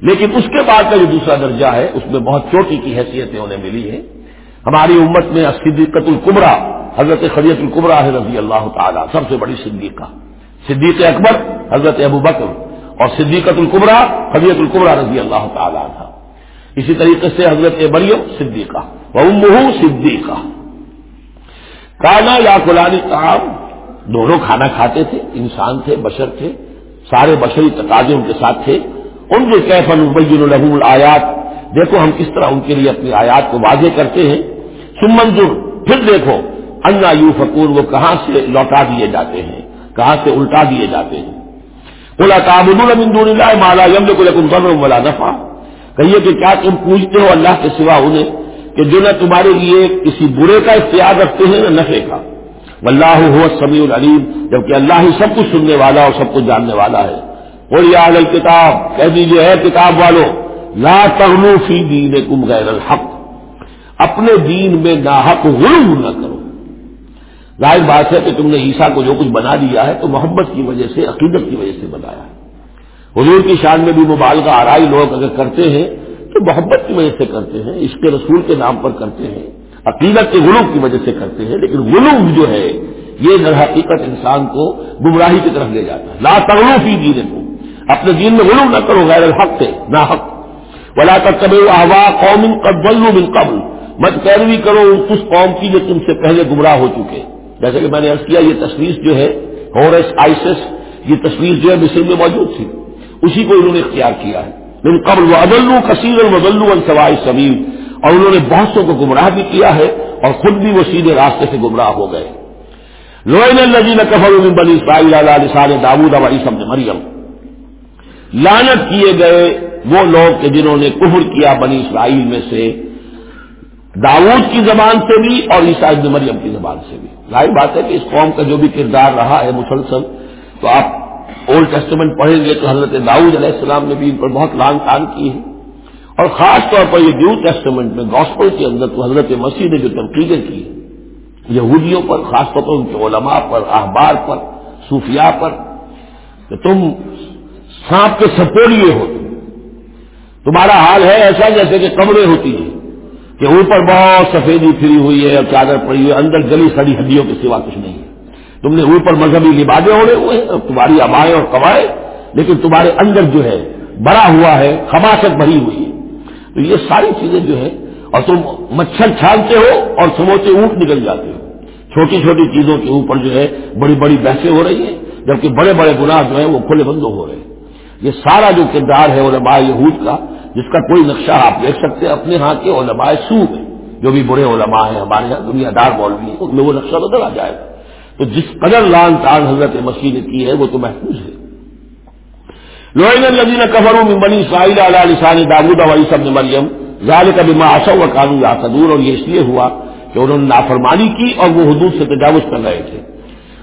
لیکن اس کے بعد کا جو دوسرا درجہ ہے، اس میں بہت چھوٹی کی حیثیتیں انہیں ملی ہیں۔ ہماری امت میں صدیقت القبرا حضرت خریت القبرا ہے رضی اللہ تعالیٰ، سب سے بڑی صدیقہ۔ صدیق اکبر، حضرت ابو بکر۔ اور صدیقت القبرا خریت القبرا رضی اللہ تعالیٰ تھا۔ اسی طریقے سے حضرت مریم صدیقہ وہ صدیقہ۔ کانا یا قلانی کام دونوں کھانا کھاتے تھے، انسان تھے، بشر تھے، سارے بشری تقاضے ان کے ساتھ تھے۔ ان کے کیفن ابین الحم الآیات۔ دیکھو ہم کس طرح ان کے لیے اپنی آیات کو واضح کرتے ہیں۔ سمنظر پھر دیکھو، انا یو فکور وہ کہاں سے لوٹا دیے جاتے ہیں، کہاں سے الٹا دیے جاتے ہیں۔ بولا تعبد اللہ مالا یم کو لیکن ضرور ولا نفا کہیے کہ کیا تم پوچھتے ہو اللہ کے سوا انہیں کہ جو نہ تمہارے لیے کسی برے کا اختیار رکھتے ہیں، نہ نفے کا۔ واللہ ہو سمیع العلیم، جبکہ اللہ ہی سب کچھ سننے والا اور سب کچھ جاننے والا ہے۔ اور یا کتاب کہہ دیجیے ہے کتاب والو، لا تغلو فی دین غیر الحق۔ اپنے دین میں ناحق غلو نہ کرو۔ ظاہر بات ہے کہ تم نے عیسیٰ کو جو کچھ بنا دیا ہے، تو محبت کی وجہ سے، عقیدت کی وجہ سے بنایا ہے۔ حضور کی شان میں بھی مبالغہ آرائی لوگ اگر کرتے ہیں، تو محبت کی وجہ سے کرتے ہیں اس کے رسول کے نام پر کرتے ہیں۔ عقیدت کے غلوب کی وجہ سے کرتے ہیں، لیکن غلوب جو ہے، یہ در حقیقت انسان کو گمراہی کی طرف لے جاتا ہے۔ لا تغلو ہی دین کو اپنے دین میں غلوب نہ کرو، غیر الحق سے نہ حق ولا تک احوا قوم قبل من قبل۔ مت پیروی کرو اس قوم کی جو تم سے پہلے گمراہ ہو چکے۔ جیسے کہ میں نے عرض کیا، یہ تصویر جو ہے، ہورس، آئسس، یہ تصویر جو ہے مصر میں موجود تھی۔ اسی کو انہوں نے اختیار کیا ہے۔ من قبل وہ ادلو کثیر المدلو السوائے سبیر اور انہوں نے بہت سو کو گمراہ بھی کیا ہے اور خود بھی وہ سیدھے راستے سے گمراہ ہو گئے۔ لوئن الجین کفر بنی اسرائیل علیہ لسان داود علی سب مریم۔ لانت کیے گئے وہ لوگ کہ جنہوں نے کفر کیا بنی اسرائیل میں سے، داود کی زبان سے بھی اور عیسائی ابن مریم کی زبان سے بھی۔ ظاہر بات ہے کہ اس قوم کا جو بھی کردار رہا ہے مسلسل، تو آپ اولڈ ٹیسٹمنٹ پڑھیں گے تو حضرت داؤد علیہ السلام نے بھی ان پر بہت لان تان کی ہے۔ اور خاص طور پر یہ نیو ٹیسٹمنٹ میں گاسپل کے اندر تو حضرت مسیح نے جو تنقیدیں کی، یہودیوں پر، خاص طور پر ان کے علماء پر احبار پر، صوفیاء پر، کہ تم سانپ کے سپوریے ہو۔ تمہارا حال ہے ایسا جیسے کہ کمرے ہوتی ہیں، کہ اوپر بہت سفیدی پھری ہوئی ہے اور چادر پڑی ہوئی ہے، اندر گلی سڑی ہڈیوں کے سوا کچھ نہیں ہے۔ تم نے اوپر مذہبی لبادے اوڑے ہوئے ہیں، تمہاری ابائیں اور کوائیں لیکن تمہارے اندر جو ہے، بڑا ہوا ہے خماست بھری ہوئی ہے۔ تو یہ ساری چیزیں جو ہے اور تم مچھر چھانتے ہو اور سموچے اونٹ نکل جاتے ہو۔ چھوٹی چھوٹی چیزوں کے اوپر جو ہے، بڑی بڑی بحثیں ہو رہی ہیں، جبکہ بڑے بڑے گناہ جو ہیں وہ کھلے بندوں ہو رہے ہیں۔ یہ سارا جو کردار ہے علماء یہود کا، جس کا کوئی نقشہ آپ دیکھ سکتے ہیں اپنے ہاں کے علماء سو میں، جو بھی برے علماء ہیں ہمارے یہاں دنیا دار مولوی ہیں، ان میں وہ نقشہ نظر آ جائے گا۔ تو جس قدر لان تان حضرت مسیح نے کی ہے، وہ تو محفوظ ہے۔ لوئن الدین قبروں میں بنی ساحل علیہ لسان داود علی سب نے مریم ظال کا بھی معاشا قانون اور یہ اس لیے ہوا کہ انہوں نے نافرمانی کی اور وہ حدود سے تجاوز کر رہے تھے۔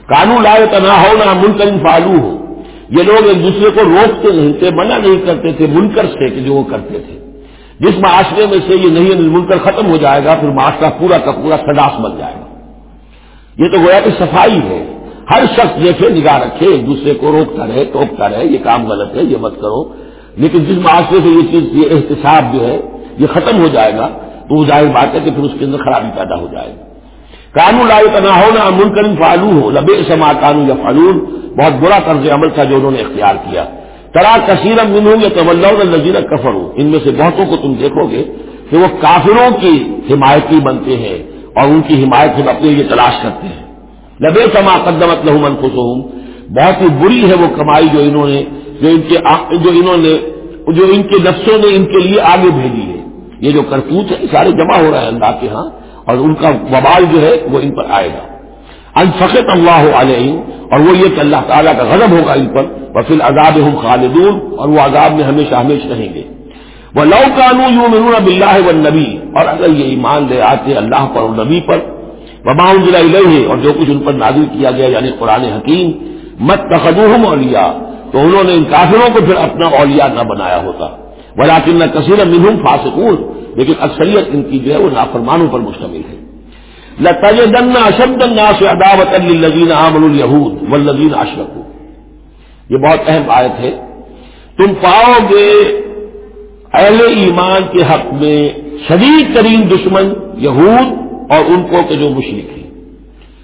قانون لائے تنا ہو نہ ملک فالو ہو یہ لوگ ایک دوسرے کو روکتے نہیں تھے، منع نہیں کرتے تھے، منکر سے کہ جو وہ کرتے تھے۔ جس معاشرے میں سے یہ نہیں منکر ختم ہو جائے گا، پھر معاشرہ پورا کا پورا سڈاس بن جائے گا۔ یہ تو گویا کہ صفائی ہے۔ ہر شخص دیکھے، نگاہ رکھے، ایک دوسرے کو روکتا رہے، ٹوکتا رہے، یہ کام غلط ہے، یہ مت کرو۔ لیکن جس معاشرے سے یہ چیز، یہ احتساب جو ہے، یہ ختم ہو جائے گا، تو وہ ظاہر بات ہے کہ پھر اس کے اندر خرابی پیدا ہو جائے گی۔ قانون لائے تنا ہونا منکرین فالو ہو لبے سما قانون یا فالون بہت برا طرز عمل تھا جو انہوں نے اختیار کیا۔ ترا کثیر من ہوں یا طلّہ نذیر کفر ہوں ان میں سے بہتوں کو تم دیکھو گے کہ وہ کافروں کی حمایتی بنتے ہیں اور ان کی حمایت سے اپنے لیے تلاش کرتے ہیں۔ لبے سما قدمت لہو من بہت ہی بری ہے وہ کمائی جو انہوں نے جو ان کے جو انہوں نے جو ان کے نفسوں نے ان کے لیے آگے بھیجی ہے۔ یہ جو کرتوت ہے سارے جمع ہو رہے ہیں اللہ کے ہاں۔ اور ان کا وبال جو ہے، وہ ان پر آئے گا۔ الفقت اللہ علیہ اور وہ یہ کہ اللہ تعالیٰ کا غضب ہوگا ان پر۔ وفیل عذاب ہوں خالدون، اور وہ عذاب میں ہمیشہ ہمیشہ رہیں گے۔ وہ لو قانو یوں مرون اب اللہ و نبی اور اگر یہ ایمان لے آتے اللہ پر اور نبی پر وبا ضلع اور جو کچھ ان پر نازل کیا گیا یعنی قرآن حکیم مت تخدوہم اولیا تو انہوں نے ان کافروں کو پھر اپنا اولیاء نہ بنایا ہوتا۔ ولاکن نہ کثیر منہم فاسقون، لیکن اکثریت ان کی جو ہے وہ نافرمانوں پر مشتمل ہے لتجدن اشد الناس عداوت للذین آمنوا اليهود والذین اشركوا یہ بہت اہم آیت ہے۔ تم پاؤ گے اہل ایمان کے حق میں شدید ترین دشمن یہود اور ان کو کہ جو مشرق ہیں۔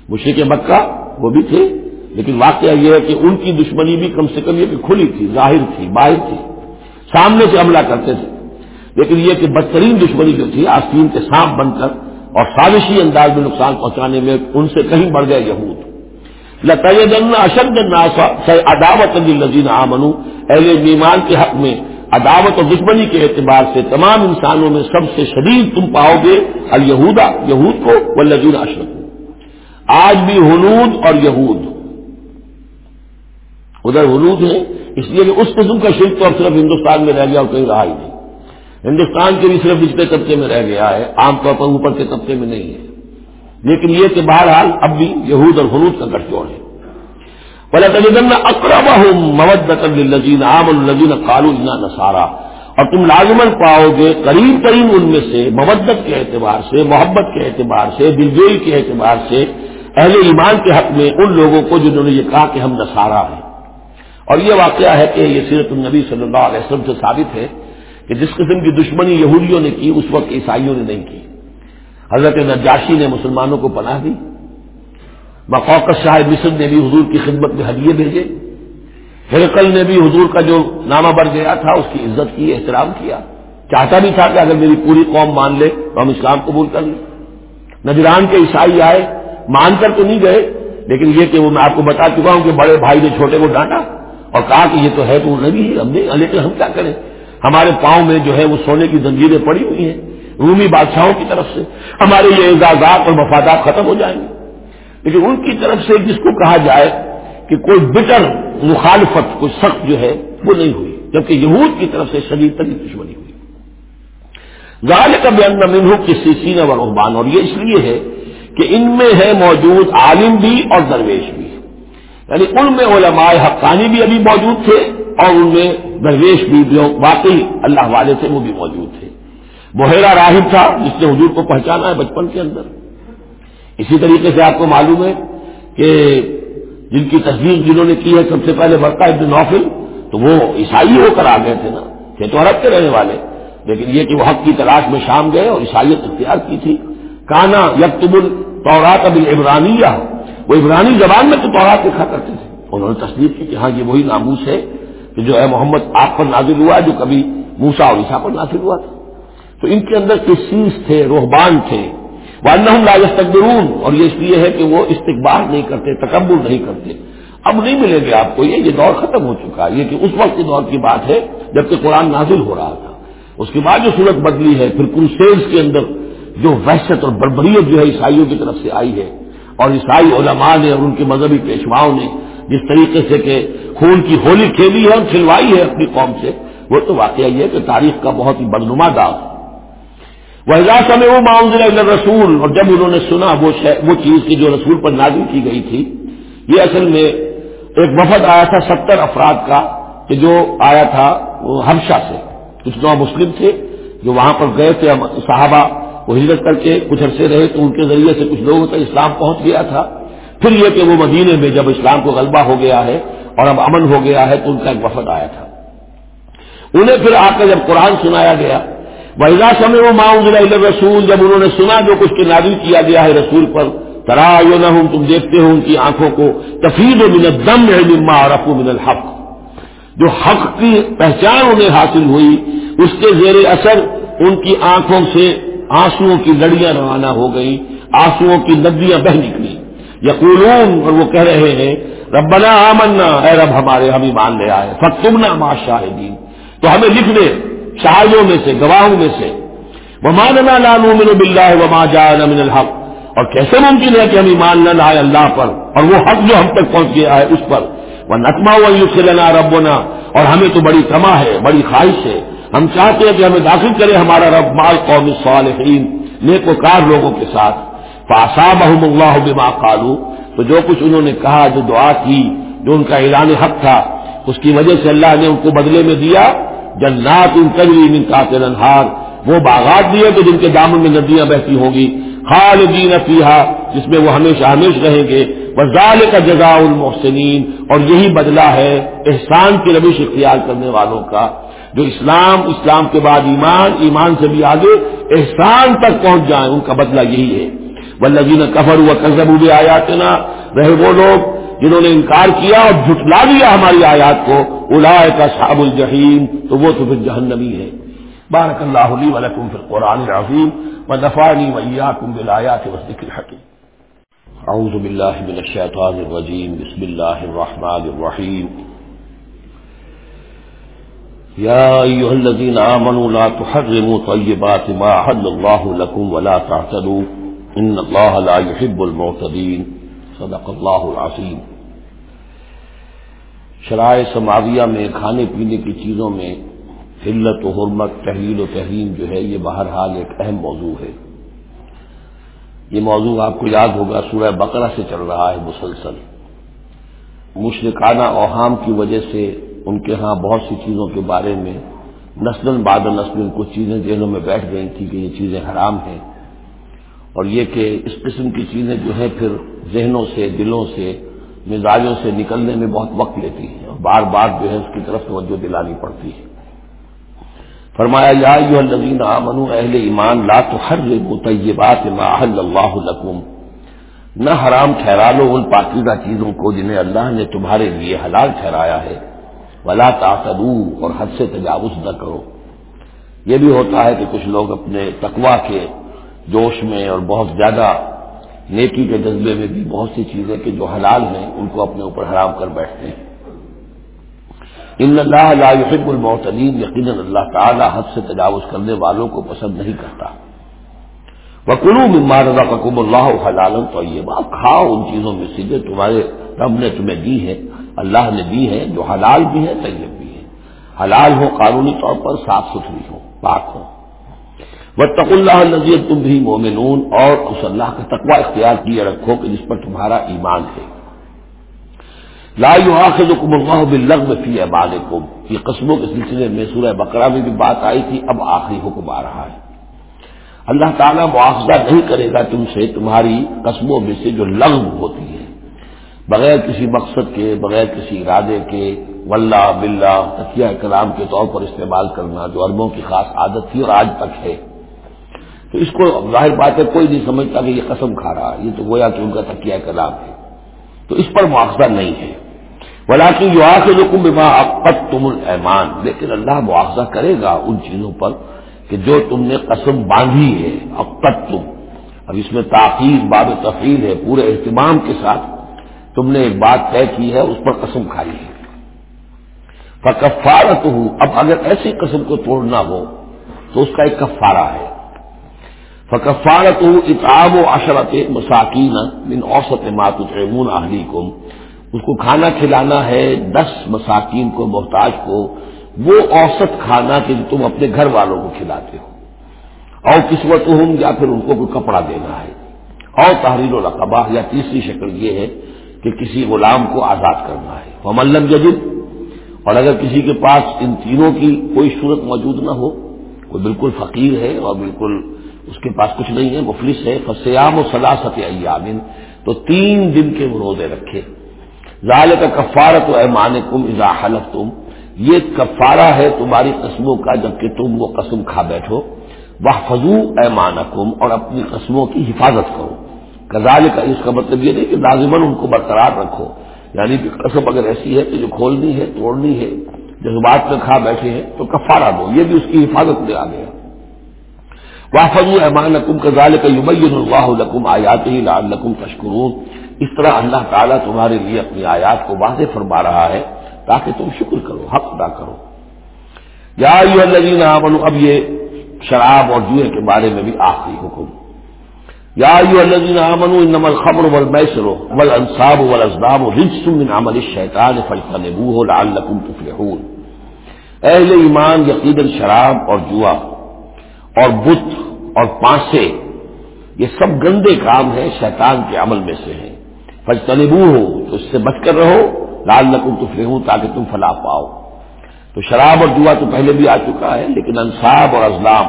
مشرق مکہ وہ بھی تھے، لیکن واقعہ یہ ہے کہ ان کی دشمنی بھی کم سے کم یہ کہ کھلی تھی، ظاہر تھی، باہر تھی۔ سامنے سے حملہ کرتے تھے۔ لیکن یہ کہ بدترین دشمنی جو تھی، آستین کے سانپ بن کر اور سازشی انداز میں نقصان پہنچانے میں ان سے کہیں بڑھ گئے یہود۔ لطن اشد عداوت الزین آمن اہل ایمان کے حق میں عداوت اور دشمنی کے اعتبار سے تمام انسانوں میں سب سے شدید تم پاؤ گے الہودا یہود کو وہ لذین اشرف آج بھی ہنود اور یہود۔ ادھر ہنود ہے اس لیے کہ اس قسم کا شرک تو اب صرف ہندوستان میں رہ گیا اور کہیں رہا ہی نہیں۔ ہندوستان کے بھی صرف نچلے طبقے میں رہ گیا ہے، عام طور پر اوپر کے طبقے میں نہیں ہے۔ لیکن یہ کہ بہرحال اب بھی یہود اور حروط کا گٹجوڑ ہے۔ بلا تجن ہوں موت عام الزین قالو نسارا اور تم لازمن پاؤ گے قریب ترین ان میں سے مودت کے اعتبار سے، محبت کے اعتبار سے، دلجوئی کے اعتبار سے اہل ایمان کے حق میں ان لوگوں کو جنہوں نے یہ کہا کہ ہم نسارا ہیں۔ اور یہ واقعہ ہے کہ یہ سیرت النبی صلی اللہ علیہ وسلم سے ثابت ہے کہ جس قسم کی دشمنی یہودیوں نے کی، اس وقت عیسائیوں نے نہیں کی۔ حضرت نجاشی نے مسلمانوں کو پناہ دی۔ بقوقت شاہ مصر نے بھی حضور کی خدمت میں ہدیے بھیجے۔ ہرکل نے بھی حضور کا جو نامہ بڑھ گیا تھا، اس کی عزت کی، احترام کیا۔ چاہتا بھی تھا کہ اگر میری پوری قوم مان لے، تو ہم اسلام قبول کر لیں۔ نجران کے عیسائی آئے، مان کر تو نہیں گئے، لیکن یہ کہ وہ میں آپ کو بتا چکا ہوں کہ بڑے بھائی نے چھوٹے کو ڈانٹا اور کہا کہ یہ تو ہے، تو نبی ہے ہم نے لیکن ہم کیا کریں؟ ہمارے پاؤں میں جو ہے وہ سونے کی زنجیریں پڑی ہوئی ہیں، رومی بادشاہوں کی طرف سے۔ ہمارے یہ اعزازات اور مفادات ختم ہو جائیں گے۔ لیکن ان کی طرف سے جس کو کہا جائے کہ کوئی بٹر مخالفت، کوئی سخت جو ہے، وہ نہیں ہوئی، جبکہ یہود کی طرف سے شدید تری دشمنی ہوئی۔ غال کا بیان منہ کسی سینہ و رحمان اور یہ اس لیے ہے کہ ان میں ہے موجود عالم بھی اور درویش بھی۔ یعنی ان میں علماء حقانی بھی ابھی موجود تھے اور ان میں درویش بھی جو واقعی اللہ والے تھے، وہ بھی موجود تھے۔ بحیرہ راہب تھا، جس نے حضور کو پہچانا ہے بچپن کے اندر۔ اسی طریقے سے آپ کو معلوم ہے کہ جن کی تصدیق جنہوں نے کی ہے سب سے پہلے برقع ابن نوفل، تو وہ عیسائی ہو کر آ گئے تھے نا، تھے تو عرب کے رہنے والے۔ لیکن یہ کہ وہ حق کی تلاش میں شام گئے اور عیسائیت اختیار کی تھی۔ کانا یکتب الطورات اب عبرانیہ وہ عبرانی زبان میں تو تورات لکھا کرتے تھے۔ انہوں نے تصدیق کی کہ ہاں یہ وہی ناموس ہے کہ جو ہے محمد آپ پر نازل ہوا جو کبھی موسا اور عیسا پر نازل ہوا تھا۔ تو ان کے اندر کسیس تھے، روحبان تھے وہ لاجسترون اور یہ اس لیے ہے کہ وہ استقبال نہیں کرتے، تکبر نہیں کرتے۔ اب نہیں ملیں گے آپ کو، یہ یہ دور ختم ہو چکا ہے۔ یہ کہ اس وقت کے دور کی بات ہے جبکہ قرآن نازل ہو رہا تھا۔ اس کے بعد جو صورت بدلی ہے، پھر کروسیز کے اندر جو وحشت اور بربریت جو ہے عیسائیوں کی طرف سے آئی ہے۔ اور عیسائی علماء نے اور ان کے مذہبی پیشواؤں نے جس طریقے سے کہ خون کی ہولی کھیلی ہے اور کھلوائی ہے اپنی قوم سے، وہ تو واقعہ یہ ہے کہ تاریخ کا بہت ہی بدنما داغ وہ اجلاس میں وہ معاون رسول اور جب انہوں نے سنا وہ وہ چیز کی جو رسول پر نازل کی گئی تھی، یہ اصل میں ایک وفد آیا تھا ستر افراد کا، کہ جو آیا تھا وہ ہمشا سے۔ کچھ نو مسلم تھے جو وہاں پر گئے تھے صحابہ وہ ہجرت کر کے کچھ عرصے رہے تو ان کے ذریعے سے کچھ لوگوں تک اسلام پہنچ گیا تھا۔ پھر یہ کہ وہ مدینے میں جب اسلام کو غلبہ ہو گیا ہے اور اب امن ہو گیا ہے تو ان کا ایک وفد آیا تھا۔ انہیں پھر آ کر جب قرآن سنایا گیا وحضا سمے وہ ماؤں رسول جب انہوں نے سنا جو کچھ کے نازل کیا گیا ہے رسول پر ترا یو نہ ہوں تم دیکھتے ہو ان کی آنکھوں کو تفید من دم ہے مما اور من الحق۔ جو حق کی پہچان انہیں حاصل ہوئی، اس کے زیر اثر ان کی آنکھوں سے آنسو کی لڑیاں روانہ ہو گئی آنسو کی ندیاں بہ نکلی یقولون، اور وہ کہہ رہے ہیں، ربنا آمنا، اے رب ہمارے ہم ایمان لے آئے فتمنا ما شاہدین تو ہمیں لکھ دے۔ شاہدوں میں سے، گواہوں میں سے۔ وہ ماننا لالو من بلّہ وما جانا من الحق۔ اور کیسے ممکن ہے کہ ہم ایمان نہ لائے اللہ پر؟ اور وہ حق جو ہم تک پہنچ گیا ہے اس پر۔ وہ نتما ہوا یو لینا ربنا۔ اور ہمیں تو بڑی تما ہے، بڑی خواہش ہے۔ ہم چاہتے ہیں کہ ہمیں داخل کرے ہمارا رب مال قوم صالحین نیک وکار لوگوں کے ساتھ۔ پاسا بہم اللہ بما قالو تو جو کچھ انہوں نے کہا، جو دعا کی، جو ان کا اعلان حق تھا، اس کی وجہ سے اللہ نے ان کو بدلے میں دیا۔ جنات ان کبھی ان کا انہار وہ باغات دیے کہ جن کے دامن میں ندیاں بہتی ہوں گی خالدین فیحا جس میں وہ ہمیشہ ہمیش رہیں گے۔ وزال کا جزا المحسنین۔ اور یہی بدلہ ہے احسان کی روش اختیار کرنے والوں کا۔ جو اسلام اسلام کے بعد ایمان ایمان سے بھی آگے احسان تک پہنچ جائیں، ان کا بدلہ یہی ہے۔ ولزین کفر ہوا کزب بھی آیات رہے وہ لوگ جنہوں نے انکار کیا اور جھٹلا دیا ہماری آیات کو الائے کا صحاب الجحیم، تو وہ تو پھر جہنمی ہے بارک اللہ علی ولکم فی القرآن العظیم و نفانی ویاکم بالآیات والذکر الحکیم۔ اعوذ باللہ من الشیطان الرجیم۔ بسم اللہ الرحمن الرحیم۔ يا أيها الذين آمنوا لا تحرموا طيبات ما حل الله لكم ولا تعتدوا۔ ان اللہ لا يحب المعتدین۔ صدق اللہ العظیم۔ شرائع سماویہ میں، کھانے پینے کی چیزوں میں حلت و حرمت، تحلیل و تحریم جو ہے، یہ بہرحال ایک اہم موضوع ہے۔ یہ موضوع آپ کو یاد ہوگا، سورہ بقرہ سے چل رہا ہے مسلسل۔ مشرقانہ اوہام کی وجہ سے ان کے ہاں بہت سی چیزوں کے بارے میں نسل بعد نسل کچھ چیزیں ذہنوں میں بیٹھ گئی تھی کہ یہ چیزیں حرام ہیں۔ اور یہ کہ اس قسم کی چیزیں جو ہیں پھر ذہنوں سے، دلوں سے، مزاجوں سے نکلنے میں بہت وقت لیتی ہیں اور بار بار جو ہے اس کی طرف توجہ دلانی پڑتی ہے۔ فرمایا، یا یو الزین آمن اہل ایمان، لا تو ہر طیبات ما احل اللہ لکم۔ نہ حرام ٹھہرا لو ان پاکیزہ چیزوں کو جنہیں اللہ نے تمہارے لیے حلال ٹھہرایا ہے۔ ولا تعتدو اور حد سے تجاوز نہ کرو۔ یہ بھی ہوتا ہے کہ کچھ لوگ اپنے تقوا کے جوش میں اور بہت زیادہ نیکی کے جذبے میں بھی بہت سی چیزیں کہ جو حلال ہیں، ان کو اپنے اوپر حرام کر بیٹھتے ہیں۔ ان اللہ لا يحب المعتدین، یقیناً اللہ تعالی حد سے تجاوز کرنے والوں کو پسند نہیں کرتا۔ وہ کلو رضا اللہ حلال تو یہ کھاؤ ان چیزوں میں سے جو تمہارے رب نے تمہیں دی ہے اللہ نے دی ہے جو حلال بھی ہے طیب بھی ہے حلال ہو قانونی طور پر صاف ستھری ہو پاک ہو تق اللہ نظیر تم بھی مومنون، اور اس اللہ کا تقوی اختیار کیے رکھو کہ جس پر تمہارا ایمان ہے۔ لا آخر کم اللہ بلغ فی ابال یہ قسموں کے سلسلے میں سورہ بقرہ میں بھی بات آئی تھی، اب آخری حکم آ رہا ہے۔ اللہ تعالیٰ مواخذہ نہیں کرے گا تم سے تمہاری قسموں میں سے جو لغو ہوتی ہے۔ بغیر کسی مقصد کے، بغیر کسی ارادے کے ولہ بلّہ تکیہ کلام کے طور پر استعمال کرنا جو عربوں کی خاص عادت تھی اور آج تک ہے۔ تو اس کو ظاہر بات ہے، کوئی نہیں سمجھتا کہ یہ قسم کھا رہا یہ تو گویا کہ ان کا تکیہ کلام ہے۔ تو اس پر مواخذہ نہیں ہے۔ ولاکن جو آ کے جو کم تم المان لیکن اللہ مواخذہ کرے گا ان چیزوں پر کہ جو تم نے قسم باندھی ہے اب تم اب اس میں تاخیر، باب تفریح ہے، پورے اہتمام کے ساتھ تم نے ایک بات طے کی ہے، اس پر قسم کھائی ہے۔ فکفارت ہوں اب اگر ایسی قسم کو توڑنا ہو تو اس کا ایک کفارہ ہے۔ فکفارت اتاب و اشرت مساکین من اوسط ماتمون اہلی کو اس کو کھانا کھلانا ہے دس مساکین کو، محتاج کو۔ وہ اوسط کھانا کہ تم اپنے گھر والوں کو کھلاتے ہو۔ اور قسمت ہوں یا پھر ان کو کوئی کپڑا دینا ہے۔ اور تحریر القبا یا تیسری شکل یہ ہے کہ کسی غلام کو آزاد کرنا ہے۔ وہ ملم جدید اور اگر کسی کے پاس ان تینوں کی کوئی صورت موجود نہ ہو، وہ بالکل فقیر ہے اور بالکل اس کے پاس کچھ نہیں ہے مفلس ہے۔ فسیام و سلاست ایامن تو تین دن کے وہ روزے رکھے۔ ظال کا کفارت و ایمان کم اضا حلف تم یہ کفارہ ہے تمہاری قسموں کا، جبکہ تم وہ قسم کھا بیٹھو۔ وہ فضو ایمان کم اور اپنی قسموں کی حفاظت کرو۔ کزال کا اس کا مطلب یہ نہیں کہ لازمن ان کو برقرار رکھو۔ یعنی کہ قسم اگر ایسی ہے کہ جو کھولنی ہے، توڑنی ہے، جذبات میں کھا بیٹھے ہیں، تو کفارہ دو۔ یہ بھی اس کی حفاظت میں آ گیا وافظ امان نقم کزال کا یمین اللہ لکم آیات ہی لال تشکرون اس طرح اللہ تعالیٰ تمہارے لیے اپنی آیات کو واضح فرما رہا ہے تاکہ تم شکر کرو، حق ادا کرو۔ یا الذین آمنوا، اب یہ شراب اور جوئے کے بارے میں بھی آخری حکم۔ یا الذین آمنوا، انما الخمر والمیسر والانصاب والازلام رجس من عمل الشیطان فاجتنبوه لعلکم تفلحون۔ اہل ایمان یقینا شراب اور جوا اور بت اور پانسے، یہ سب گندے کام ہیں شیطان کے عمل میں سے ہیں۔ فج تنبو ہو تو اس سے بچ کر رہو۔ لال نقل تو ہوں تاکہ تم فلاح پاؤ۔ تو شراب اور جوا تو پہلے بھی آ چکا ہے، لیکن انصاب اور ازلام،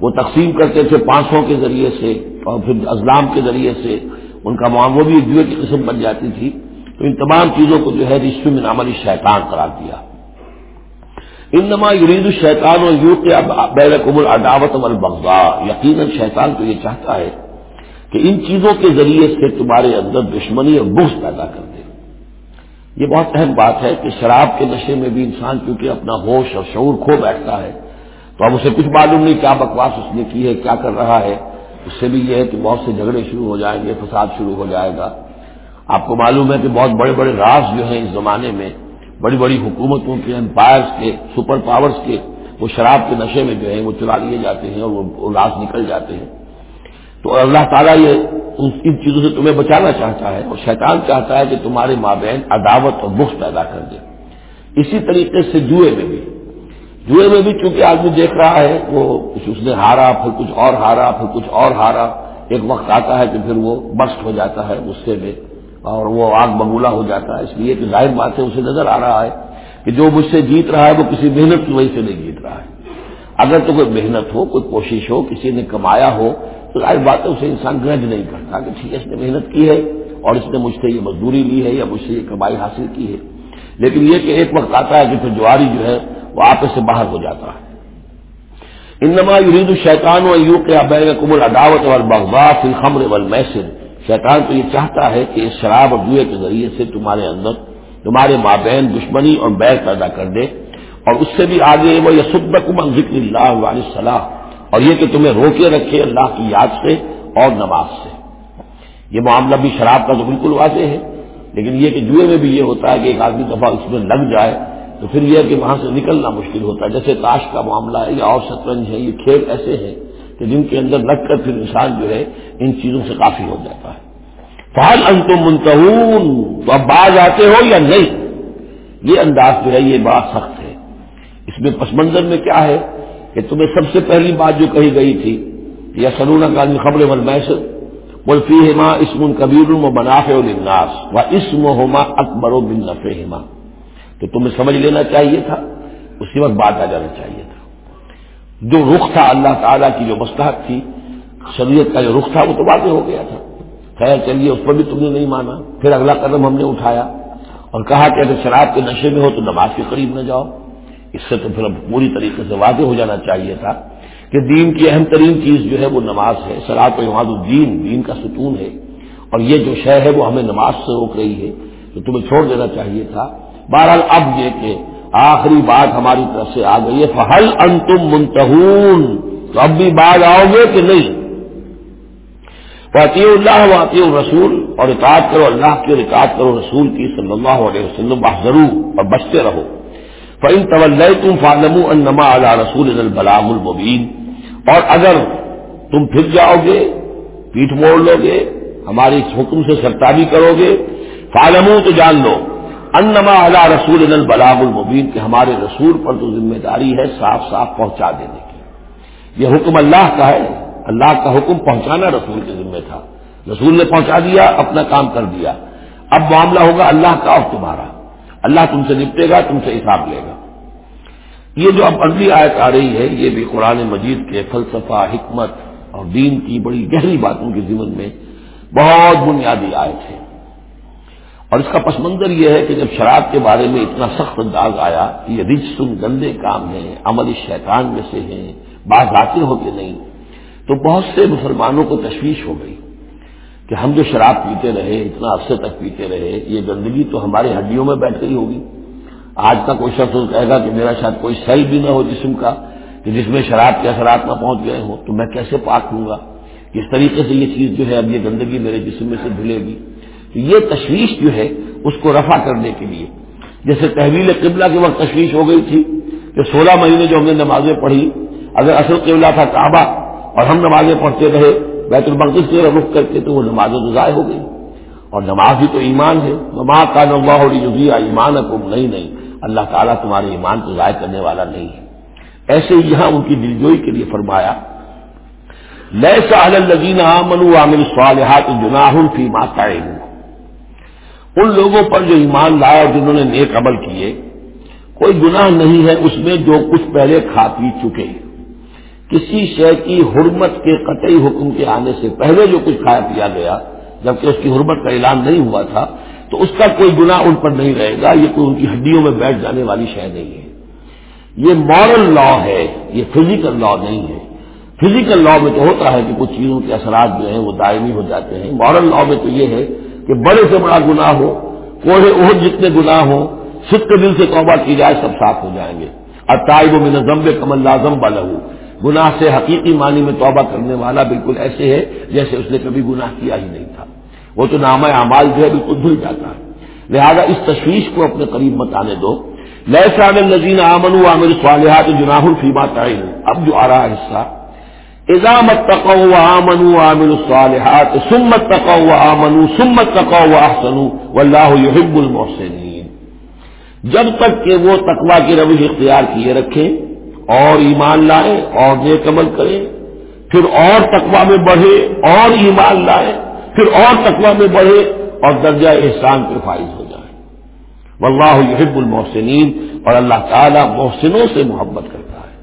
وہ تقسیم کرتے تھے پانچوں کے ذریعے سے اور پھر ازلام کے ذریعے سے۔ ان کا معاملہ بھی جوئے کی قسم بن جاتی تھی۔ تو ان تمام چیزوں کو جو ہے رشو میں ناملی شیطان قرار دیا۔ انما یرید الشیطان اور یو کے بین قبل عداوت البغضا یقیناً شیطان تو یہ چاہتا ہے کہ ان چیزوں کے ذریعے سے تمہارے اندر دشمنی اور بغض پیدا کر دے۔ یہ بہت اہم بات ہے کہ شراب کے نشے میں بھی انسان کیونکہ اپنا ہوش اور شعور کھو بیٹھتا ہے، تو اب اسے کچھ معلوم نہیں کیا بکواس اس نے کی ہے، کیا کر رہا ہے۔ اس سے بھی یہ ہے کہ بہت سے جھگڑے شروع ہو جائیں گے، فساد شروع ہو جائے گا۔ آپ کو معلوم ہے کہ بہت بڑے بڑے راز جو ہیں اس زمانے میں بڑی بڑی حکومتوں کے امپائرس کے سپر پاورز کے وہ شراب کے نشے میں جو ہے وہ چلا لیے جاتے ہیں اور وہ راز نکل جاتے ہیں۔ تو اللہ تعالیٰ یہ ان چیزوں سے تمہیں بچانا چاہتا ہے اور شیطان چاہتا ہے کہ تمہارے مابین عداوت اور بخش پیدا کر دے۔ اسی طریقے سے جوئے میں بھی۔ جوئے میں بھی چونکہ آدمی دیکھ رہا ہے وہ اس نے ہارا، پھر کچھ اور ہارا، پھر کچھ اور ہارا۔ ایک وقت آتا ہے کہ پھر وہ بسٹ ہو جاتا ہے غصے میں۔ اور وہ آگ بگولا ہو جاتا ہے۔ اس لیے کہ ظاہر بات ہے، اسے نظر آ رہا ہے کہ جو مجھ سے جیت رہا ہے، وہ کسی محنت کی وجہ سے نہیں جیت رہا ہے۔ اگر تو کوئی محنت ہو، کوئی کوشش ہو، کسی نے کمایا ہو، تو ظاہر بات ہے، اسے انسان گرج نہیں کرتا کہ ٹھیک ہے، اس نے محنت کی ہے اور اس نے مجھ سے یہ مزدوری لی ہے یا مجھ سے یہ کمائی حاصل کی ہے۔ لیکن یہ کہ ایک وقت آتا ہے کہ پھر جواری جو ہے، وہ آپس سے باہر ہو جاتا ہے۔ انما یرید الشیطان و یو کے ابیر قبول عداوت اور بغباف الخمر والمیسر۔ شیطان تو یہ چاہتا ہے کہ اس شراب اور جوئے کے ذریعے سے تمہارے اندر تمہارے مابین دشمنی اور بیل پیدا کر دے اور اس سے بھی آگے وہ یہ سبکم ذکر اللہ علیہ صلاح اور یہ کہ تمہیں روکے رکھے اللہ کی یاد سے اور نماز سے۔ یہ معاملہ بھی شراب کا تو بالکل واضح ہے، لیکن یہ کہ جوئے میں بھی یہ ہوتا ہے کہ ایک آدمی دفعہ اس میں لگ جائے تو پھر یہ کہ وہاں سے نکلنا مشکل ہوتا ہے۔ جیسے تاش کا معاملہ ہے یا اور شطرنج ہے، یہ کھیل ایسے ہیں کہ جن کے اندر لگ کر پھر انسان جو ہے، ان چیزوں سے کافی ہو جاتا ہے۔ فال انتم منتہون، تو اب باز آتے ہو یا نہیں؟ یہ انداز جو ہے، یہ بات سخت ہے۔ اس میں پس منظر میں کیا ہے کہ تمہیں سب سے پہلی بات جو کہی گئی تھی یا سلون کا خبر ول میسر بولفی ہما اسم کبیر و مناف الناس و اسم ہوما اکبر و بن نفے ہما تو تمہیں سمجھ لینا چاہیے تھا، اسی وقت بات آ جانا چاہیے تھا۔ جو رخ تھا اللہ تعالیٰ کی جو مستحق تھی، شریعت کا جو رخ تھا، وہ تو واضح ہو گیا تھا۔ خیر، چلیے، اس پر بھی تم نے نہیں مانا۔ پھر اگلا قدم ہم نے اٹھایا اور کہا کہ اگر شراب کے نشے میں ہو تو نماز کے قریب نہ جاؤ۔ اس سے تو پھر پوری طریقے سے واضح ہو جانا چاہیے تھا کہ دین کی اہم ترین چیز جو ہے وہ نماز ہے۔ شراب و یواد الدین، دین کا ستون ہے۔ اور یہ جو شے ہے وہ ہمیں نماز سے روک رہی ہے۔ تو تمہیں چھوڑ دینا چاہیے تھا۔ بہرحال اب یہ کہ آخری بات ہماری طرف سے آ گئی ہے فہل ان تم منتہون تو اب بھی بعد آؤ گے کہ نہیں؟ واطی اللہ واطی رسول اور اطاعت کرو اللہ کی اور اطاعت کرو رسول کی صلی اللہ علیہ وسلم ضرور، اور بچتے رہو۔ فعن طول تم فالم النما اللہ رسول البلام المبین اور اگر تم پھر جاؤ گے پیٹ موڑ لو گے ہمارے اس حکم سے سرتابی کرو گے فالم تو جان لو۔ انما اللہ رسول البلام المبین، کہ ہمارے رسول پر تو ذمہ داری ہے صاف صاف پہنچا دینے کی۔ یہ حکم اللہ کا ہے۔ اللہ کا حکم پہنچانا رسول کے ذمہ تھا۔ رسول نے پہنچا دیا، اپنا کام کر دیا۔ اب معاملہ ہوگا اللہ کا اور تمہارا۔ اللہ تم سے نپٹے گا، تم سے حساب لے گا۔ یہ جو اب اگلی آیت آ رہی ہے، یہ بھی قرآن مجید کے فلسفہ، حکمت اور دین کی بڑی گہری باتوں کے ذمن میں بہت بنیادی آیت ہے۔ اور اس کا پس منظر یہ ہے کہ جب شراب کے بارے میں اتنا سخت انداز آیا کہ یہ رچ سن گندے کام ہیں، عمل شیطان میں سے ہیں بعض آتے ہو کہ نہیں، تو بہت سے مسلمانوں کو تشویش ہو گئی کہ ہم جو شراب پیتے رہے، اتنا عرصے تک پیتے رہے، یہ گندگی تو ہماری ہڈیوں میں بیٹھ گئی ہوگی۔ آج کا کوئی شخص کہے گا کہ میرا شاید کوئی سیل بھی نہ ہو جسم کا، کہ جس میں شراب کے اثرات نہ پہنچ گئے ہوں، تو میں کیسے پاک ہوں گا؟ اس طریقے سے یہ چیز جو ہے اب یہ گندگی میرے جسم میں سے دھلے گی؟ یہ تشویش جو ہے اس کو رفع کرنے کے لیے۔ جیسے تحویل قبلہ کے وقت تشویش ہو گئی تھی کہ سولہ مہینے جو ہم نے نمازیں پڑھی، اگر اصل قبلہ تھا کعبہ اور ہم نمازیں پڑھتے رہے، بیت المقدس کی رخ کرتے تو وہ نماز ضائع ہو گئی۔ اور نماز بھی تو ایمان ہے۔ نماز کا نمبا ایمان حکم نہیں نہیں، اللہ تعالیٰ تمہارے ایمان کو ضائع کرنے والا نہیں ہے۔ ایسے ہی یہاں ان کی دلجوئی کے لیے فرمایا لیسا الدین منو عامل صالحات جناح فی ماتا ان لوگوں پر جو ایمان لائے جنہوں نے نیک عمل کیے، کوئی گناہ نہیں ہے اس میں جو کچھ پہلے کھا پی چکے۔ کسی شے کی حرمت کے قطعی حکم کے آنے سے پہلے جو کچھ کھایا پیا گیا، جبکہ اس کی حرمت کا اعلان نہیں ہوا تھا، تو اس کا کوئی گناہ ان پر نہیں رہے گا، یہ کوئی ان کی ہڈیوں میں بیٹھ جانے والی شے نہیں ہے۔ یہ مورل لا ہے، یہ فزیکل لا نہیں ہے۔ فزیکل لا میں تو ہوتا ہے کہ کچھ چیزوں کے اثرات جو ہیں وہ دائمی ہو جاتے ہیں۔ مورل لا میں تو یہ ہے کہ بڑے سے بڑا گناہ ہو، کوڑے عہد جتنے گناہ ہوں، سکھ دل سے توبہ کی جائے، سب صاف ہو جائیں گے۔ اور تائب و کمل لازم بالہ گناہ سے حقیقی معنی میں توبہ کرنے والا بالکل ایسے ہے جیسے اس نے کبھی گناہ کیا ہی نہیں تھا۔ وہ تو نام اعمال جو ہے بالکل دھل جاتا ہے۔ لہذا اس تشویش کو اپنے قریب مت آنے دو۔ لیے سام نظین امن عامر صالحات جناح الفیما تعین۔ اب جو آ رہا حصہ ازامت تقو و آمن عامر صالحات سمت تقو و آمن سمت تقو و احسن و اللہ یحب المحسنین۔ جب تک کہ وہ تقوا کی روش اختیار کیے رکھیں اور ایمان لائے اور نیک عمل کرے، پھر اور تقوا میں بڑھے اور ایمان لائے، پھر اور تقوا میں بڑھے اور درجہ احسان پہ فائز ہو جائے۔ واللہ یحب المحسنین اور اللہ تعالیٰ محسنوں سے محبت کرتا ہے۔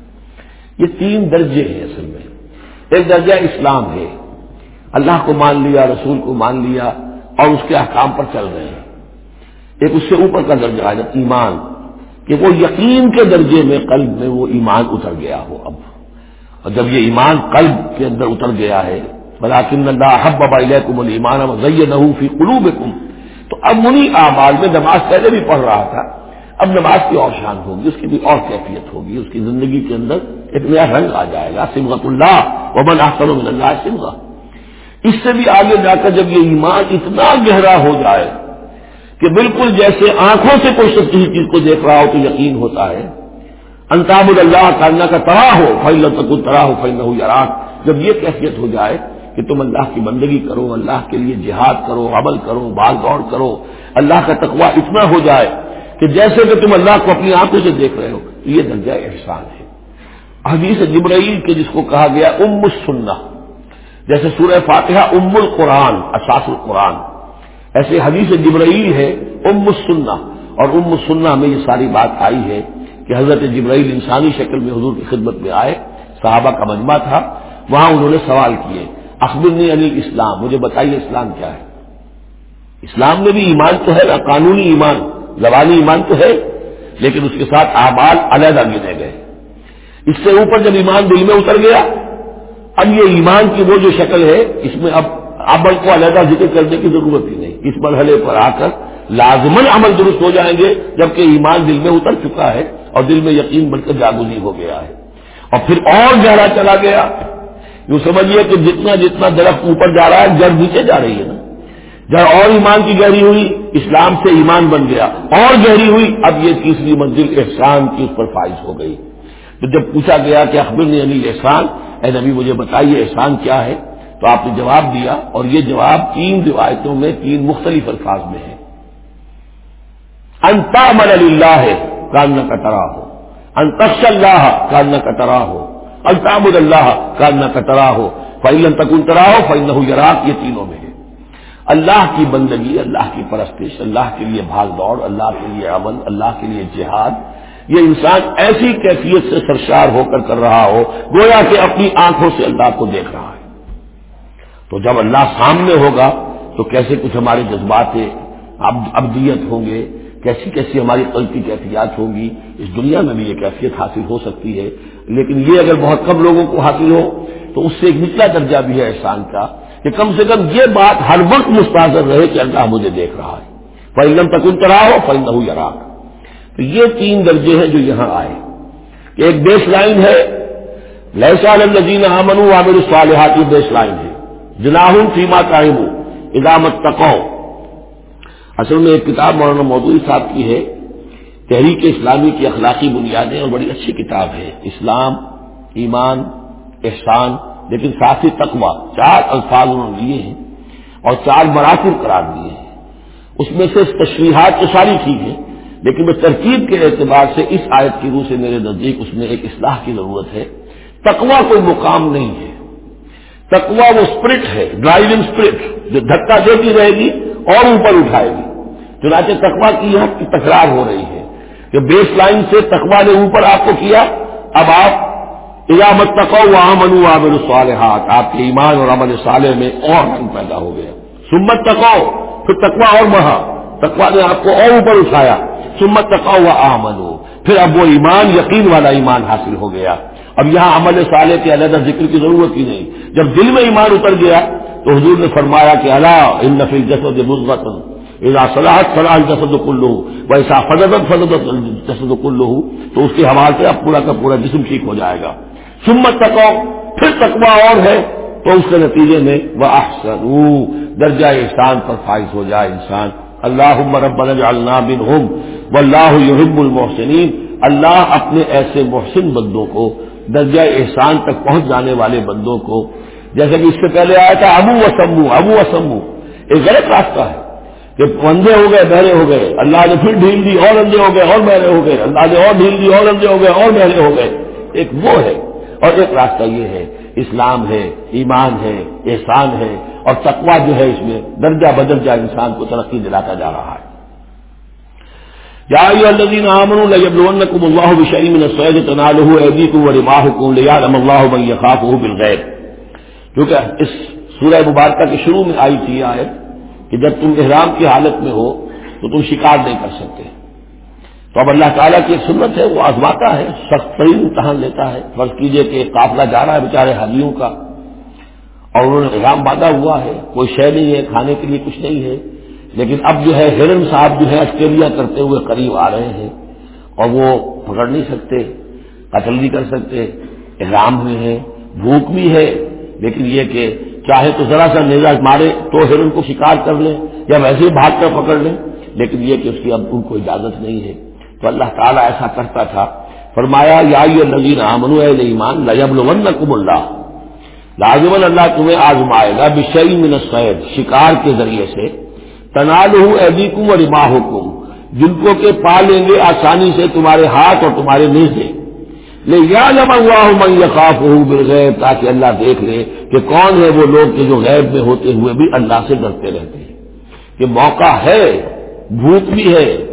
یہ تین درجے ہیں اصل میں۔ ایک درجہ اسلام ہے۔ اللہ کو مان لیا، رسول کو مان لیا اور اس کے احکام پر چل رہے ہیں۔ ایک اس سے اوپر کا درجہ ہے، ایمان۔ کہ وہ یقین کے درجے میں قلب میں وہ ایمان اتر گیا ہو اب۔ اور جب یہ ایمان قلب کے اندر اتر گیا ہے بلاکن اللہ حب بابا کم المان نہ فی قلوب تو اب انہیں اعمال میں نماز پہلے بھی پڑھ رہا تھا۔ اب نماز کی اور شان ہوگی، اس کی بھی اور کیفیت ہوگی، اس کی زندگی کے اندر ایک نیا رنگ آ جائے گا سمغت اللہ، ومن احسن من اللہ سمغا اس سے بھی آگے جا کر جب یہ ایمان اتنا گہرا ہو جائے کہ بالکل جیسے آنکھوں سے کوئی شخص کسی چیز کو دیکھ رہا ہو تو یقین ہوتا ہے انتاب اللہ کرنا کا ترا ہو فیل تک ترا ہو فیل نہ جب یہ کیفیت ہو جائے کہ تم اللہ کی بندگی کرو، اللہ کے لیے جہاد کرو، عمل کرو، بال دوڑ کرو، اللہ کا تقوی اتنا ہو جائے کہ جیسے کہ تم اللہ کو اپنی آنکھوں سے دیکھ رہے ہو، یہ درجہ احسان ہے۔ حدیث جبرائیل کے جس کو کہا گیا، ام السنہ۔ جیسے سورہ فاتحہ، ام القرآن، اساس القرآن۔ ایسے حدیث جبرائیل ہے، ام السنہ۔ اور ام السنہ میں یہ ساری بات آئی ہے کہ حضرت جبرائیل انسانی شکل میں حضور کی خدمت میں آئے، صحابہ کا مجمع تھا، وہاں انہوں نے سوال کیے، اخبرنی علی اسلام مجھے بتائیے اسلام کیا ہے؟ اسلام میں بھی ایمان تو ہے نا قانونی ایمان۔ زبانی ایمان تو ہے، لیکن اس کے ساتھ اعمال علیحدہ گنے گئے۔ اس سے اوپر جب ایمان دل میں اتر گیا، اب یہ ایمان کی وہ جو شکل ہے، اس میں اب عمل کو علیحدہ ذکر کرنے کی ضرورت ہی نہیں۔ اس مرحلے پر آ کر لازمن عمل درست ہو جائیں گے، جبکہ ایمان دل میں اتر چکا ہے اور دل میں یقین بڑھ کر جاگونی ہو گیا ہے۔ اور پھر اور گہرا چلا گیا۔ یوں سمجھیے کہ جتنا جتنا درخت اوپر جا رہا ہے، جڑ نیچے جا رہی ہے نا۔ جڑ اور ایمان کی گہری ہوئی، اسلام سے ایمان بن گیا، اور گہری ہوئی، اب یہ تیسری منزل احسان کی اس پر فائز ہو گئی۔ تو جب پوچھا گیا کہ اخبر نے علی احسان، اے نبی مجھے بتائیے احسان کیا ہے؟ تو آپ نے جواب دیا، اور یہ جواب تین روایتوں میں تین مختلف الفاظ میں ہے۔ انتا من اللہ ہے کان نہ ہو انتش اللہ کان نہ کٹرا ہو الطام اللہ کان نہ کٹرا ہو فعل تکن ترا ہو فعل یراک، یہ تینوں میں۔ اللہ کی بندگی، اللہ کی پرستش، اللہ کے لیے بھاگ دوڑ، اللہ کے لیے عمل، اللہ کے لیے جہاد، یہ انسان ایسی کیفیت سے سرشار ہو کر کر رہا ہو، گویا کہ اپنی آنکھوں سے اللہ کو دیکھ رہا ہے۔ تو جب اللہ سامنے ہوگا، تو کیسے کچھ ہمارے جذبات ابدیت ہوں گے؟ کیسی کیسی ہماری قلطی کیفیات ہوں گی؟ اس دنیا میں بھی یہ کیفیت حاصل ہو سکتی ہے۔ لیکن یہ اگر بہت کم لوگوں کو حاصل ہو، تو اس سے ایک نچلا درجہ بھی ہے احسان کا۔ کہ کم سے کم یہ بات ہر وقت مستحضر رہے کہ اللہ مجھے دیکھ رہا ہے۔ فلم تک ان طرح ہو فلم ہو تو یہ تین درجے ہیں جو یہاں آئے۔ کہ ایک بیس لائن ہے۔ لہسا الزین امن عامر الصالحات بیس لائن ہے۔ جناح فیما قائم ادامت تقو اصل میں ایک کتاب مولانا مودودی صاحب کی ہے۔ تحریک اسلامی کی اخلاقی بنیادیں اور بڑی اچھی کتاب ہے۔ اسلام، ایمان، احسان لیکن ساتھی تقوا چار الفاظ انہوں نے لیے ہیں اور چار مراتب قرار دیے ہیں۔ اس میں سے تشریحات تو ساری ٹھیک ہے لیکن میں ترکیب کے اعتبار سے اس آیت کی روح سے میرے نزدیک اس میں ایک اصلاح کی ضرورت ہے۔ تقوا کوئی مقام نہیں ہے۔ تقوا وہ اسپرٹ ہے ڈرائیونگ اسپرٹ جو دھکا دیتی رہے گی اور اوپر اٹھائے گی۔ چنانچہ تقوا کی یہاں کی تکرار ہو رہی ہے کہ بیس لائن سے تقوا نے اوپر آپ کو کیا، اب آپ ایامت تقو وہاں منو عامل صالحات آپ کے ایمان اور عمل صالح میں اور رنگ پیدا ہو گیا سمت تکو پھر تقوا اور مہا۔ تقوا نے آپ کو اور اوپر اٹھایا۔ سمت تقا ہوا آمن پھر اب وہ ایمان، یقین والا ایمان حاصل ہو گیا۔ اب یہاں عمل صالح کے علیحدہ ذکر کی ضرورت ہی نہیں۔ جب دل میں ایمان اتر گیا تو حضور نے فرمایا کہ اللہ ان نفیل جسد مثبت اذا صلاحت فلاح جسد کلو ویسا فضت فضت جسد کلو تو اس کے حوالے سے اب پورا کا پورا جسم ٹھیک ہو جائے گا۔ سمت تکو، پھر تقوا اور ہے، تو اس کے نتیجے میں وہ احسن درجہ احسان پر فائز ہو جائے انسان۔ اللہ ربنا جعلنا منہم، واللہ یحب المحسنین۔ اللہ اپنے ایسے محسن بندوں کو، درجہ احسان تک پہنچ جانے والے بندوں کو، جیسے کہ اس سے پہلے آیا تھا، ابو وسمو ابو وسمو۔ ایک غلط راستہ ہے کہ اندھے ہو گئے، بہرے ہو گئے۔ اللہ نے پھر ڈھیل دی، اور اندھے ہو گئے، اور بہرے ہو گئے۔ اللہ نے اور ڈھیل دی، اور اندھے ہو گئے، اور بہرے ہو گئے۔ ایک وہ ہے۔ اور ایک راستہ یہ ہے، اسلام ہے، ایمان ہے، احسان ہے، اور تقوا جو ہے اس میں درجہ بدل انسان کو ترقی دلاتا جا رہا ہے۔ الذين آمنوا من تناله من کیونکہ اس سورہ مبارکہ کے شروع میں آئی تھی آیت کہ جب تم احرام کی حالت میں ہو تو تم شکار نہیں کر سکتے۔ تو اب اللہ تعالیٰ کی ایک سنت ہے، وہ آزماتا ہے، سخت ترین امتحان لیتا ہے۔ فرض کیجیے کہ قافلہ جا رہا ہے بیچارے حاجیوں کا، اور انہوں نے نظام باندھا ہوا ہے۔ کوئی شے نہیں ہے، کھانے کے لیے کچھ نہیں ہے۔ لیکن اب جو ہے، ہرن صاحب جو ہے، آسٹریلیا کرتے ہوئے قریب آ رہے ہیں۔ اور وہ پکڑ نہیں سکتے، قتل نہیں کر سکتے۔ احرام میں ہے بھوک بھی ہے۔ لیکن یہ کہ چاہے تو ذرا سا نیزا مارے تو ہرن کو شکار کر لیں، یا ویسے ہی بھاگ کر پکڑ لیں۔ لیکن یہ کہ اس کی اب ان کو اجازت نہیں ہے۔ تو اللہ تعالیٰ ایسا کرتا تھا۔ فرمایا، یا نظیر امن ایمان لجب کم اللہ۔ لازمن اللہ تمہیں آزمائے گا بشئی من سید شکار کے ذریعے سے۔ تنال ہوں ایبی کم اور اما حکم جن کو کہ پا لیں گے آسانی سے تمہارے ہاتھ اور تمہارے نیزے لے یا جمع ہوا ہوں میں یقاف ہوں بالغیب، تاکہ اللہ دیکھ لے کہ کون ہے وہ لوگ کہ جو غیب میں ہوتے ہوئے بھی اللہ سے ڈرتے رہتے ہیں۔ کہ موقع ہے، بھوک بھی ہے۔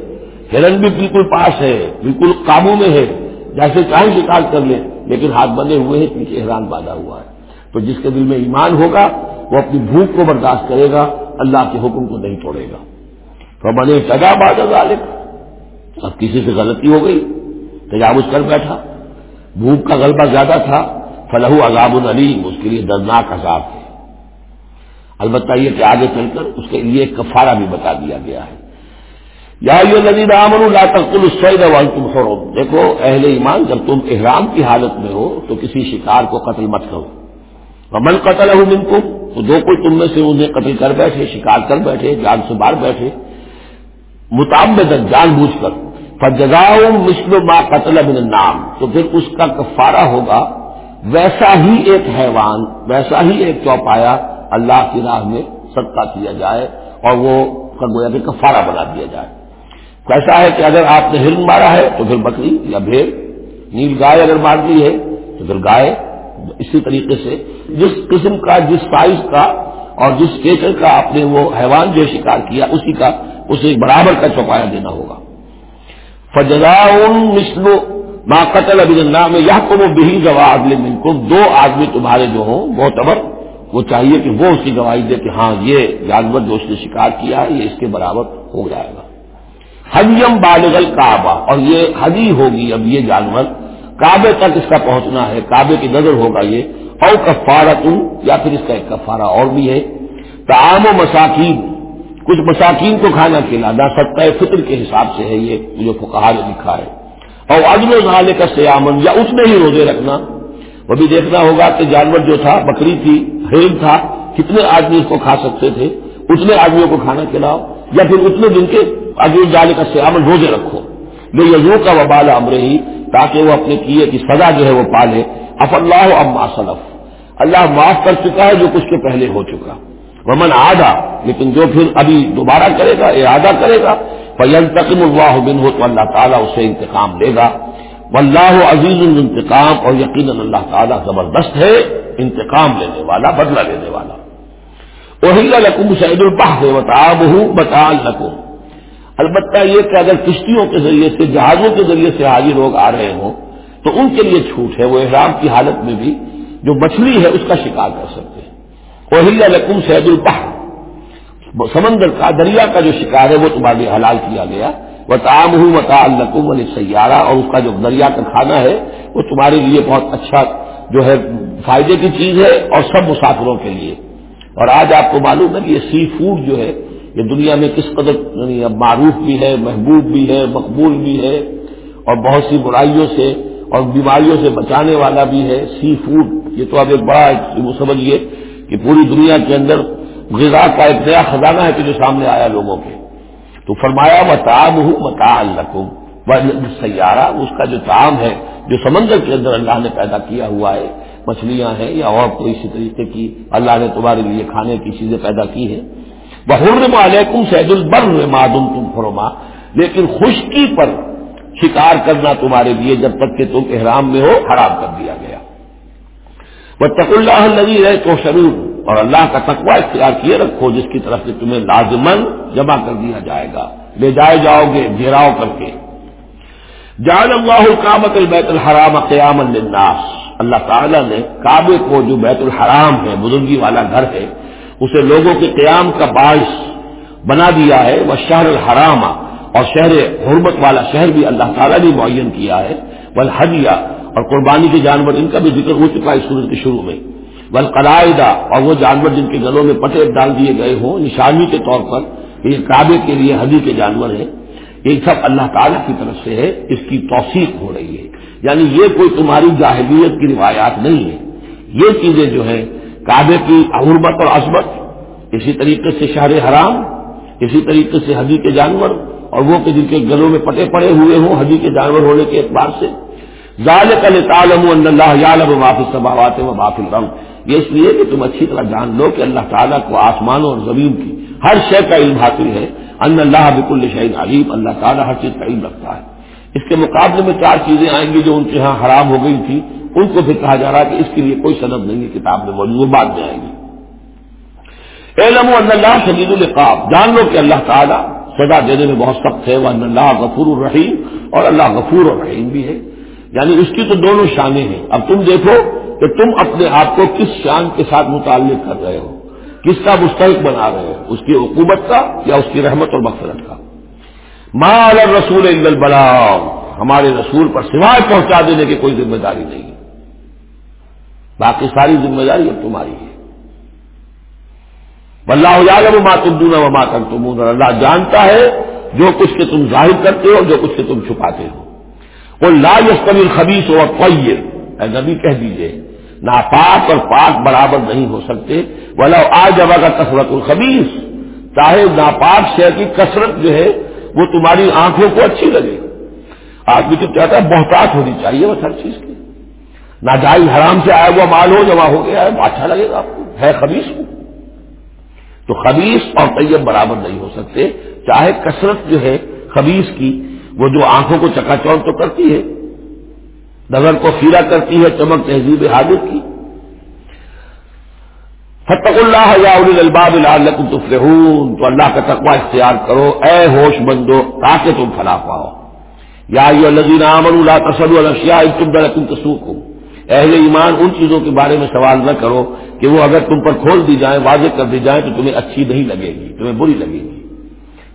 ہرن بھی بالکل پاس ہے، بالکل قابو میں ہے، جیسے چاہے شکار کر لے لیکن ہاتھ بندے ہوئے ہیں، پیچھے حیران باندھا ہوا ہے۔ تو جس کے دل میں ایمان ہوگا، وہ اپنی بھوک کو برداشت کرے گا، اللہ کے حکم کو نہیں توڑے گا۔ تو بنے سجا بادہ غالب اب کسی سے غلطی ہو گئی، تجاوز کر بیٹھا۔ بھوک کا غلبہ زیادہ تھا فلح عذاب العلیم اس کے لیے دردناک عذاب ہے۔ البتہ یہ کہ آگے چل کر اس کے لیے کفارہ بھی بتا دیا گیا ہے۔ یا یہ نبی رام لا تقل السید تم خورو دیکھو، اہل ایمان جب تم احرام کی حالت میں ہو تو کسی شکار کو قتل مت کرو۔ من قتل ہوں من کو تو جو کوئی تم میں سے انہیں قتل کر بیٹھے، شکار کر بیٹھے، جان سے باہر بیٹھے مطابق جان بوجھ کر۔ فجگاؤ مشل ما قتل من نام تو پھر اس کا کفارہ ہوگا۔ ویسا ہی ایک حیوان، ویسا ہی ایک چوپایا اللہ کی راہ میں صدقہ کیا جائے اور وہ گویا کہ کفارہ بنا دیا جائے۔ کیسا ہے کہ اگر آپ نے ہرن مارا ہے تو پھر بکری یا بھیڑ، نیل گائے اگر مار دی ہے تو پھر گائے، اسی طریقے سے جس قسم کا، جس سائز کا اور جس کیچر کا آپ نے وہ حیوان جو شکار کیا، اسی کا اسے برابر کا چوپایا دینا ہوگا۔ فجلا مسلو ماں قتل ابھی میں یہ کو وہ بہی گواہ اگلے دن کو دو آدمی تمہارے جو ہوں، معتبر، وہ چاہیے کہ وہ اس کی گواہی دے کہ ہاں یہ جانور جو اس نے شکار کیا ہے، یہ اس کے برابر ہو جائے گا۔ حجیم بالغل کعبہ اور یہ حجی ہوگی اب یہ جانور۔ کعبے تک اس کا پہنچنا ہے، کعبے کی نظر ہوگا یہ۔ اور کفارہ یا پھر اس کا ایک کفارہ اور بھی ہے۔ تعام و مساکین۔ کچھ مساکین کو کھانا کھلانا سطح فطر کے حساب سے ہے یہ، جو فکہ نے لکھا ہے۔ اور عدم و نالے کا سیامن یا اس میں ہی روزے رکھنا۔ وہ بھی دیکھنا ہوگا کہ جانور جو تھا، بکری تھی ہرن تھا، کتنے آدمی اس کو کھا سکتے تھے؟ اتنے آدمیوں کو کھانا کھلاؤ۔ یا پھر اتنے دن کے عدم جانے کا سیامن روزے رکھو۔ یہ یزو کا وبال امر ہی تاکہ وہ اپنے کیے کی سزا جو ہے وہ پالے۔ اف اللہ اب صلف۔ اللہ معاف کر چکا ہے جو کچھ کے پہلے ہو چکا۔ ومن آدھا لیکن جو پھر ابھی دوبارہ کرے گا ارادہ کرے گا فیل تقم اللہ بن ہو تو اللہ تعالیٰ اسے انتقام لے گا۔ واللہ عزیز الانتقام، اور یقیناً اللہ تعالیٰ زبردست ہے انتقام لینے والا، بدلہ لینے والا۔ وہی لکم سعید الباہ بتاب ہوں بتا لکم البتہ یہ کہ اگر کشتیوں کے ذریعے سے، جہازوں کے ذریعے سے حاضر لوگ آ رہے ہوں، تو ان کے لیے چھوٹ ہے، وہ احرام کی حالت میں بھی جو مچھلی ہے، اس کا شکار کر سکتے ہیں۔ وہی لکم سعید الباہ سمندر کا، دریا کا جو شکار ہے، وہ تمہارے لیے حلال کیا گیا۔ وہ تعام ہوں متا القم علی سیارہ اور اس کا جو دریا کا کھانا ہے، وہ تمہارے لیے بہت اچھا جو ہے، فائدے کی چیز ہے اور سب مسافروں کے لیے۔ اور آج آپ کو معلوم ہے کہ یہ سی فوڈ جو ہے یہ دنیا میں کس قدر یعنی معروف بھی ہے، محبوب بھی ہے، مقبول بھی ہے اور بہت سی برائیوں سے اور بیماریوں سے بچانے والا بھی ہے۔ سی فوڈ، یہ تو اب ایک بڑا وہ سمجھیے کہ پوری دنیا کے اندر غذا کا ایک نیا خزانہ ہے کہ جو سامنے آیا لوگوں کے۔ تو فرمایا وہ تاب ہوں متا اللہ سیارہ اس کا جو تعام ہے، جو سمندر کے اندر اللہ نے پیدا کیا ہوا ہے، مچھلیاں ہیں یا اور کوئی اسی طریقے کی اللہ نے تمہارے لیے کھانے کی چیزیں پیدا کی ہیں۔ بحر علیکم سید البر معدم تم فرما لیکن خشکی پر شکار کرنا تمہارے لیے جب تک کہ تم احرام میں ہو خراب کر دیا گیا۔ وہ تق اللہ لگی رہے تو شروع اور اللہ کا تقوی اختیار کیے رکھو، جس کی طرف سے تمہیں لازمن جمع کر دیا جائے گا۔ لے جائے جاؤ گے، گھیراؤ کر کے۔ جان اللہ کامت البیت الحرام قیام الناس اللہ تعالیٰ نے کعبے کو، جو بیت الحرام ہے، بزرگی والا گھر ہے اسے لوگوں کے قیام کا باعث بنا دیا ہے، وہ شہر الحرام اور شہر حرمت والا شہر بھی اللہ تعالیٰ نے معین کیا ہے۔ بل حدیہ اور قربانی کے جانور، ان کا بھی ذکر ہو چکا ہے سورج کے شروع میں۔ بل قلائدہ اور وہ جانور جن کے گلوں میں پٹے ڈال دیے گئے ہوں، نشانی کے طور پر یہ کعبے کے لیے حدی کے جانور ہیں۔ یہ سب اللہ تعالیٰ کی طرف سے ہے، اس کی توثیق ہو رہی ہے۔ یعنی یہ کوئی تمہاری جاہلیت کی روایات نہیں ہے۔ یہ چیزیں جو ہیں کعبے کی حرمت اور عصبت اسی طریقے سے شہر حرام، اسی طریقے سے حدی کے جانور، اور وہ کہ جن کے گلوں میں پٹے پڑے ہوئے ہوں حدی کے جانور ہونے کے اعتبار سے۔ تعالم و معافی رنگ یہ اس لیے کہ تم اچھی طرح جان لو کہ اللہ تعالیٰ کو آسمانوں اور زمین کی ہر شے کا علم حاصل ہے۔ ان اللہ بک الشعین علیم، اللہ تعالیٰ ہر چیز کا علم رکھتا ہے۔ اس کے مقابلے میں چار چیزیں آئیں گی جو ان کے یہاں حرام ہو گئی تھی۔ ان کو پھر کہا جا رہا ہے کہ اس کے لیے کوئی صنعت نہیں ہے، کتاب میں موجود، وہ بعد میں آئیں گی۔ علم اللہ شدید القاب جان لو کہ اللہ تعالیٰ سزا دینے میں بہت سخت ہے وہ اللہ غفور الرحیم، اور اللہ غفور الرحیم بھی ہے۔ یعنی اس کی تو دونوں شانیں ہیں۔ اب تم دیکھو کہ تم اپنے آپ کو کس شان کے ساتھ متعلق کر رہے ہو، کس کا مستحق بنا رہے ہو، اس کی حکومت کا یا اس کی رحمت اور مقصرت کا۔ مال رسول البلاؤ ہمارے رسول پر سوائے پہنچا دینے کی کوئی ذمہ داری نہیں۔ باقی ساری ذمہ داری اب تمہاری ہے۔ بلّہ ہو ماں تم و ماں تک تم اللہ جانتا ہے جو کچھ کے تم ظاہر کرتے ہو جو کچھ کے تم چھپاتے ہو۔ وہ لا یس خبیص ہو اور اے نبی کہہ دیجیے، ناپاک اور پاک برابر نہیں ہو سکتے۔ بلا آ جب کا کثرت الخبیس چاہے ناپاک شہر کی کثرت جو ہے، وہ تمہاری آنکھوں کو اچھی لگے۔ آدمی تو کہتا ہے، بہتات ہونی چاہیے بس ہر چیز کی۔ ناجائز حرام سے آیا ہوا مال ہو، جمع ہو گیا ہے اچھا لگے گا آپ کو۔ ہے خبیص کو تو خبیص اور طیب برابر نہیں ہو سکتے۔ چاہے کثرت جو ہے خبیص کی، وہ جو آنکھوں کو چکا چوڑ تو کرتی ہے، نظر کو خیرہ کرتی ہے، چمک تہذیب حادث کی۔ فتق اللہ یا الباب لعلکم تفلحون۔ تو اللہ کا تقوی اختیار کرو، اے ہوش بندو تاکہ تم فلا پاؤ۔ یا الذین آمنوا لا تسلوا الاشیاء تبد لکم تسوکم اہل ایمان ان چیزوں کے بارے میں سوال نہ کرو کہ وہ اگر تم پر کھول دی جائیں، واضح کر دی جائیں تو تمہیں اچھی نہیں لگے گی، تمہیں بری لگے گی۔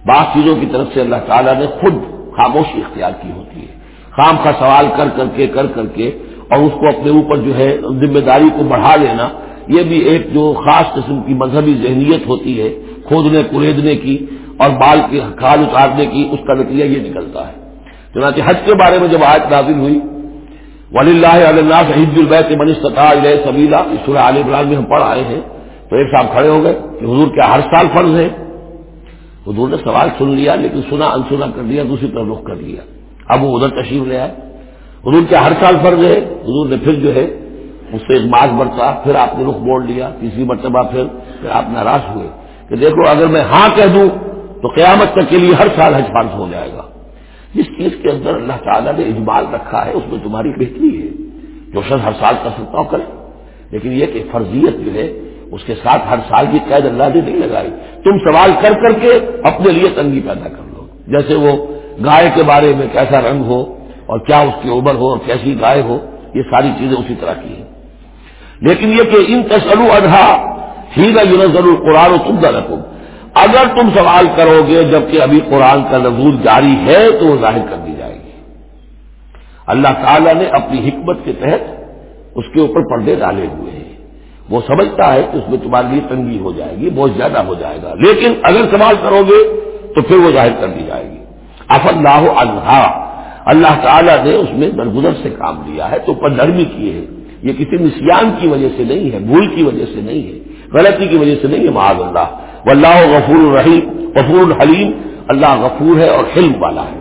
بعض چیزوں کی طرف سے اللہ تعالیٰ نے خود خاموشی اختیار کی ہوتی ہے۔ خام کا سوال کر کر کے، کر کر کے اور اس کو اپنے اوپر جو ہے ذمہ داری کو بڑھا لینا، یہ بھی ایک جو خاص قسم کی مذہبی ذہنیت ہوتی ہے، کھودنے، کریدنے کی اور بال کی کھال اتارنے کی، اس کا نتیجہ یہ نکلتا ہے۔ چنانچہ حج کے بارے میں جب آج نازل ہوئی ولی اللہ علیہ عید البیت منستطاع علیہ سبیلا سورہ عال ابران میں ہم پڑھ آئے ہیں۔ تو ایک صاحب کھڑے ہو گئے کہ حضور کیا ہر سال فرض ہے؟ حضور نے سوال سن لیا لیکن سنا، انسنا کر دیا، دوسری طرف رخ کر لیا اب وہ ادھر تشریف لے آئے۔ حضور کیا ہر سال فرض ہے؟ حضور نے پھر جو ہے، اس سے ایک ماس برتا، پھر آپ نے رخ موڑ لیا، تیسری مرتبہ پھر پھر آپ ناراض ہوئے کہ دیکھو، اگر میں ہاں کہہ دوں تو قیامت تک کے لیے ہر سال حج فرض ہو جائے گا۔ جس چیز کے اندر اللہ تعالیٰ نے اجمال رکھا ہے، اس میں تمہاری بہتری ہے۔ جو شخص ہر سال کر سکتا کرے، لیکن یہ کہ فرضیت جو ہے، اس کے ساتھ ہر سال کی قید اللہ نے نہیں لگائی۔ تم سوال کر کر کے اپنے لیے تنگی پیدا کر لو۔ جیسے وہ گائے کے بارے میں کیسا رنگ ہو، اور کیا اس کی عمر ہو، اور کیسی گائے ہو، یہ ساری چیزیں اسی طرح کی ہیں۔ لیکن یہ کہ ان تسلو ادھا ہی نہ ضرور قرآن و تم رکھو اگر تم سوال کرو گے جبکہ ابھی قرآن کا نظور جاری ہے تو وہ ظاہر کر دی جائے گی۔ اللہ تعالی نے اپنی حکمت کے تحت اس کے اوپر پردے ڈالے ہوئے ہیں۔ وہ سمجھتا ہے کہ اس میں تمہارے لیے تنگی ہو جائے گی، بہت زیادہ ہو جائے گا۔ لیکن اگر سوال کرو گے تو پھر وہ ظاہر کر دی جائے گی۔ اف اللہ اللہ اللہ تعالیٰ نے اس میں درگزر سے کام لیا ہے، تو پر نرمی کی ہے یہ کسی نسیان کی وجہ سے نہیں ہے، بھول کی وجہ سے نہیں ہے، غلطی کی وجہ سے نہیں ہے، معاذ اللہ۔ واللہ غفور الرحیم غفور الحلیم اللہ غفور ہے اور حلم والا ہے۔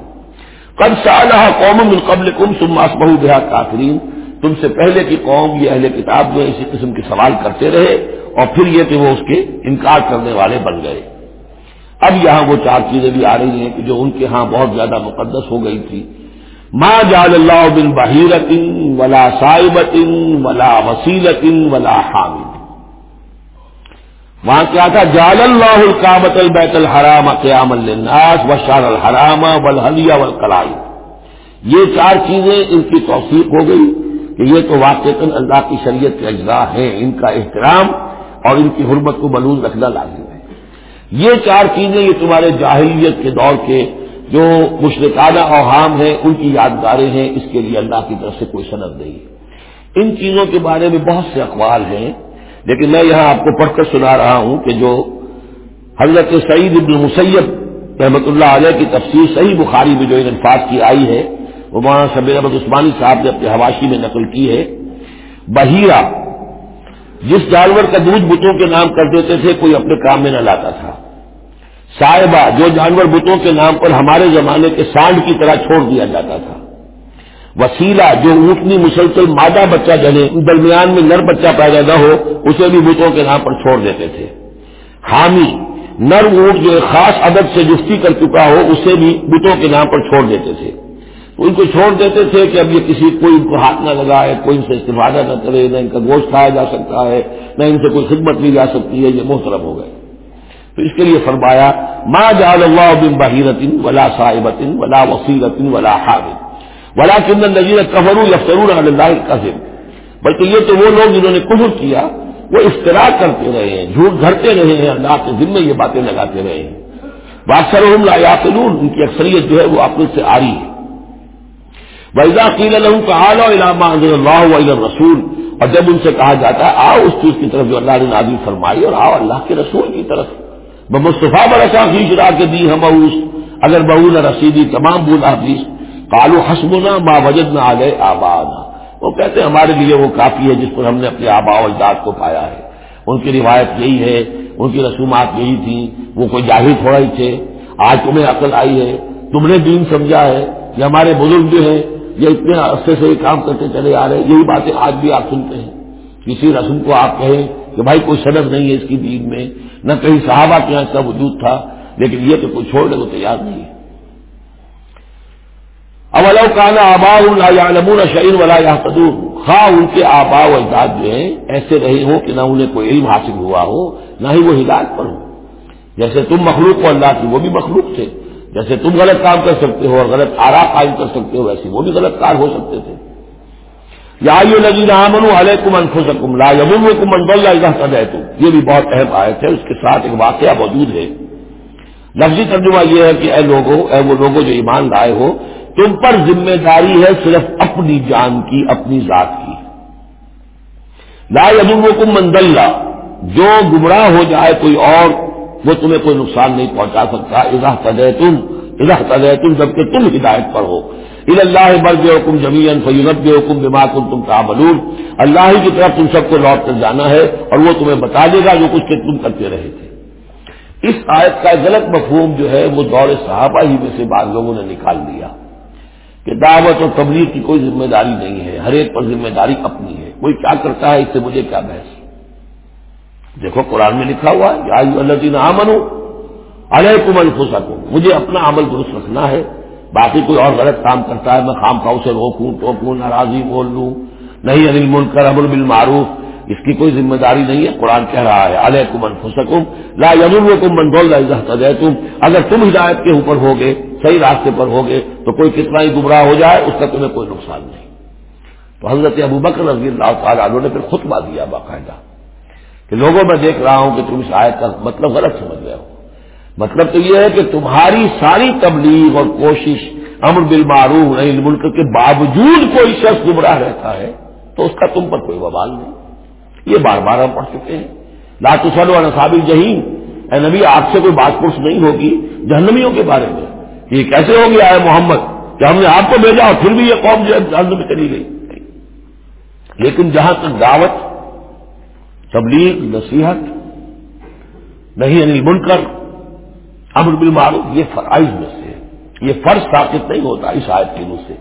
قد سالہ قوم من قبل کم سم بہو بہا کافرین۔ تم سے پہلے کی قوم یہ اہل کتاب جو اسی قسم کے سوال کرتے رہے اور پھر یہ کہ وہ اس کے انکار کرنے والے بن گئے۔ اب یہاں وہ چار چیزیں بھی آ رہی ہیں کہ جو ان کے ہاں بہت زیادہ مقدس ہو گئی تھی۔ ما جال اللہ بن بحیرت ولا صاحبت ولا وسیلت ولا حامد وہاں کیا تھا؟ جال اللہ القامت البیت الحرام قیام الناس و شار الحرام ولحلیہ ولکلائی یہ چار چیزیں ان کی توثیق ہو گئی کہ یہ تو واقع اللہ کی شریعت کے اجزاء ہیں، ان کا احترام اور ان کی حرمت کو بلوز رکھنا لازم ہے۔ یہ چار چیزیں یہ تمہارے جاہلیت کے دور کے جو مشرقانہ اوہام ہیں، ان کی یادگاریں ہیں، اس کے لیے اللہ کی طرف سے کوئی صنعت نہیں۔ ان چیزوں کے بارے میں بہت سے اقوال ہیں۔ لیکن میں یہاں آپ کو پڑھ کر سنا رہا ہوں کہ جو حضرت سعید ابن مسیب رحمۃ اللہ علیہ کی تفسیر صحیح بخاری میں جو ان الفاظ کی آئی ہے، وہ مولانا شبیر احمد عثمانی صاحب نے اپنے حواشی میں نقل کی ہے۔ بحیرہ، جس جانور کا دودھ بتوں کے نام کر دیتے تھے، کوئی اپنے کام میں نہ لاتا تھا۔ صاحبہ، جو جانور بتوں کے نام پر ہمارے زمانے کے سانڈ کی طرح چھوڑ دیا جاتا تھا۔ وسیلہ جو اونٹنی مسلسل مادہ بچہ جنے، درمیان میں نر بچہ پیدا نہ ہو، اسے بھی بتوں کے نام پر چھوڑ دیتے تھے۔ حامی، نر اونٹ جو خاص ادب سے جفتی کر چکا ہو، اسے بھی بتوں کے نام پر چھوڑ دیتے تھے۔ ان کو چھوڑ دیتے تھے کہ اب یہ کسی کوئی ان کو ہاتھ نہ لگائے، کوئی ان سے استفادہ نہ کرے، نہ ان کا گوشت کھایا جا سکتا ہے، نہ ان سے کوئی خدمت لی جا سکتی ہے، یہ محترم ہو گئے۔ تو اس کے لیے فرمایا، ما جعل اللہ بن بحیرت ولا صاحبت ولا وسیلت ولا حامد بلا چندن نظیر کفرو یفترون اللہ کا بلکہ یہ تو وہ لوگ جنہوں نے کفر کیا، وہ افطرا کرتے رہے ہیں، جھوٹ گھرتے رہے ہیں، اللہ کے ذمے یہ باتیں لگاتے رہے ہیں۔ بادشاہ لا یاقلون ان کی اکثریت جو ہے وہ آپ سے آ رہی ہے۔ ویزا قیل الحم کا علامہ اللہ رسول اور جب ان سے کہا جاتا ہے، آؤ اس چیز کی طرف جو اللہ نے نادی فرمائی، اور آؤ اللہ کے رسول کی طرف۔ بمصطفیٰ برسا فیش را کے دی ہم اگر بہو نہ رسیدی، تمام بول حدیث کالو حسبنا ما وجد نہ آ گئے وہ کہتے ہیں ہمارے لیے وہ کافی ہے جس پر ہم نے اپنے آبا و اجداد کو پایا ہے۔ ان کی روایت یہی ہے، ان کی رسومات یہی تھی، وہ کوئی جاہر تھوڑا ہی تھے۔ آج تمہیں عقل آئی ہے، تم نے دین سمجھا ہے، یہ ہمارے بزرگ جو ہیں، یہ اتنے عرصے سے یہ کام کرتے چلے آ رہے ہیں۔ یہی باتیں آج بھی آپ سنتے ہیں۔ کسی رسم کو آپ کہیں کہ بھائی کوئی صدف نہیں ہے اس کی دین میں، نہ کہیں صحابہ کے یہاں اس کا وجود تھا، لیکن یہ کہ کوئی چھوڑنے کو تیار نہیں ہے۔ اب کانا آبا اللہ شعین ولا یا تدور خواہ ہاں، ان کے آبا و اجداد جو ہیں، ایسے رہے ہو کہ نہ انہیں کوئی علم حاصل ہوا ہو، نہ ہی وہ ہدایت پر ہو جیسے تم مخلوق ہو اللہ کی، وہ بھی مخلوق تھے۔ جیسے تم غلط کام کر سکتے ہو اور غلط آرا قائم کر سکتے ہو، ویسے وہ بھی غلط کار ہو سکتے تھے۔ یا لگی رامن علیہ کم انفسکم لا یمن کم انبل یہ بھی بہت اہم آیت ہے، اس کے ساتھ ایک واقعہ موجود ہے۔ لفظی ترجمہ یہ ہے کہ اے لوگوں اے وہ لوگوں جو ایمان لائے ہو تم پر ذمہ داری ہے صرف اپنی جان کی، اپنی ذات کی۔ لا یدوکم من دلہ جو گمراہ ہو جائے کوئی اور، وہ تمہیں کوئی نقصان نہیں پہنچا سکتا۔ اضح تدے تم اضح تدے تم جبکہ تم ہدایت پر ہو۔ اللہ برج حکم جمیل فیورب حکم بما کن تم کا اللہ ہی کی طرف تم سب کو لوٹ کر جانا ہے اور وہ تمہیں بتا دے گا جو کچھ کہ تم کرتے رہے تھے۔ اس آیت کا غلط مفہوم جو ہے، وہ دور صحابہ ہی میں سے بعض لوگوں نے نکال دیا۔ کہ دعوت اور تبلیغ کی کوئی ذمہ داری نہیں ہے، ہر ایک پر ذمہ داری اپنی ہے۔ کوئی کیا کرتا ہے، اس سے مجھے کیا بحث؟ دیکھو، قرآن میں لکھا ہوا ہے اللہ دین آمن علیہ کمل سکوں مجھے اپنا عمل درست رکھنا ہے، باقی کوئی اور غلط کام کرتا ہے، میں خام خواہ سے روکوں، ٹوکوں، ناراضی، بول لوں، نہیں انل ملک کر امر بالمعروف اس کی کوئی ذمہ داری نہیں ہے قرآن کہہ رہا ہے علیہ کمن فسکم لا یمن کم منڈول تم اگر تم ہدایت کے اوپر ہوگے، صحیح راستے پر ہوگے، تو کوئی کتنا ہی گمراہ ہو جائے، اس کا تمہیں کوئی نقصان نہیں۔ تو حضرت ابو بکر رضی اللہ تعالیٰ عنہ نے پھر خطبہ دیا باقاعدہ کہ لوگوں، میں دیکھ رہا ہوں کہ تم اس آیت کا مطلب غلط سمجھ رہے ہو۔ مطلب تو یہ ہے کہ تمہاری ساری تبلیغ اور کوشش امر بالمعروف نہیں ملک کے باوجود کوئی شخص گمراہ رہتا ہے، تو اس کا تم پر کوئی بوال نہیں۔ یہ بار بار ہم پڑھ چکے ہیں۔ لاتوسل و جہین اے نبی، آپ سے کوئی بات پرس نہیں ہوگی جہنمیوں کے بارے میں۔ یہ کیسے ہو گیا ہے محمد؟ کہ ہم نے آپ کو بھیجا اور پھر بھی یہ قوم جو ہے جہنم میں چلی گئی۔ لیکن جہاں تک دعوت، تبلیغ، نصیحت نہیں انل منکر امر بالمعروف، یہ فرائض میں سے یہ فرض ثابت نہیں ہوتا اس آیت کے منہ سے،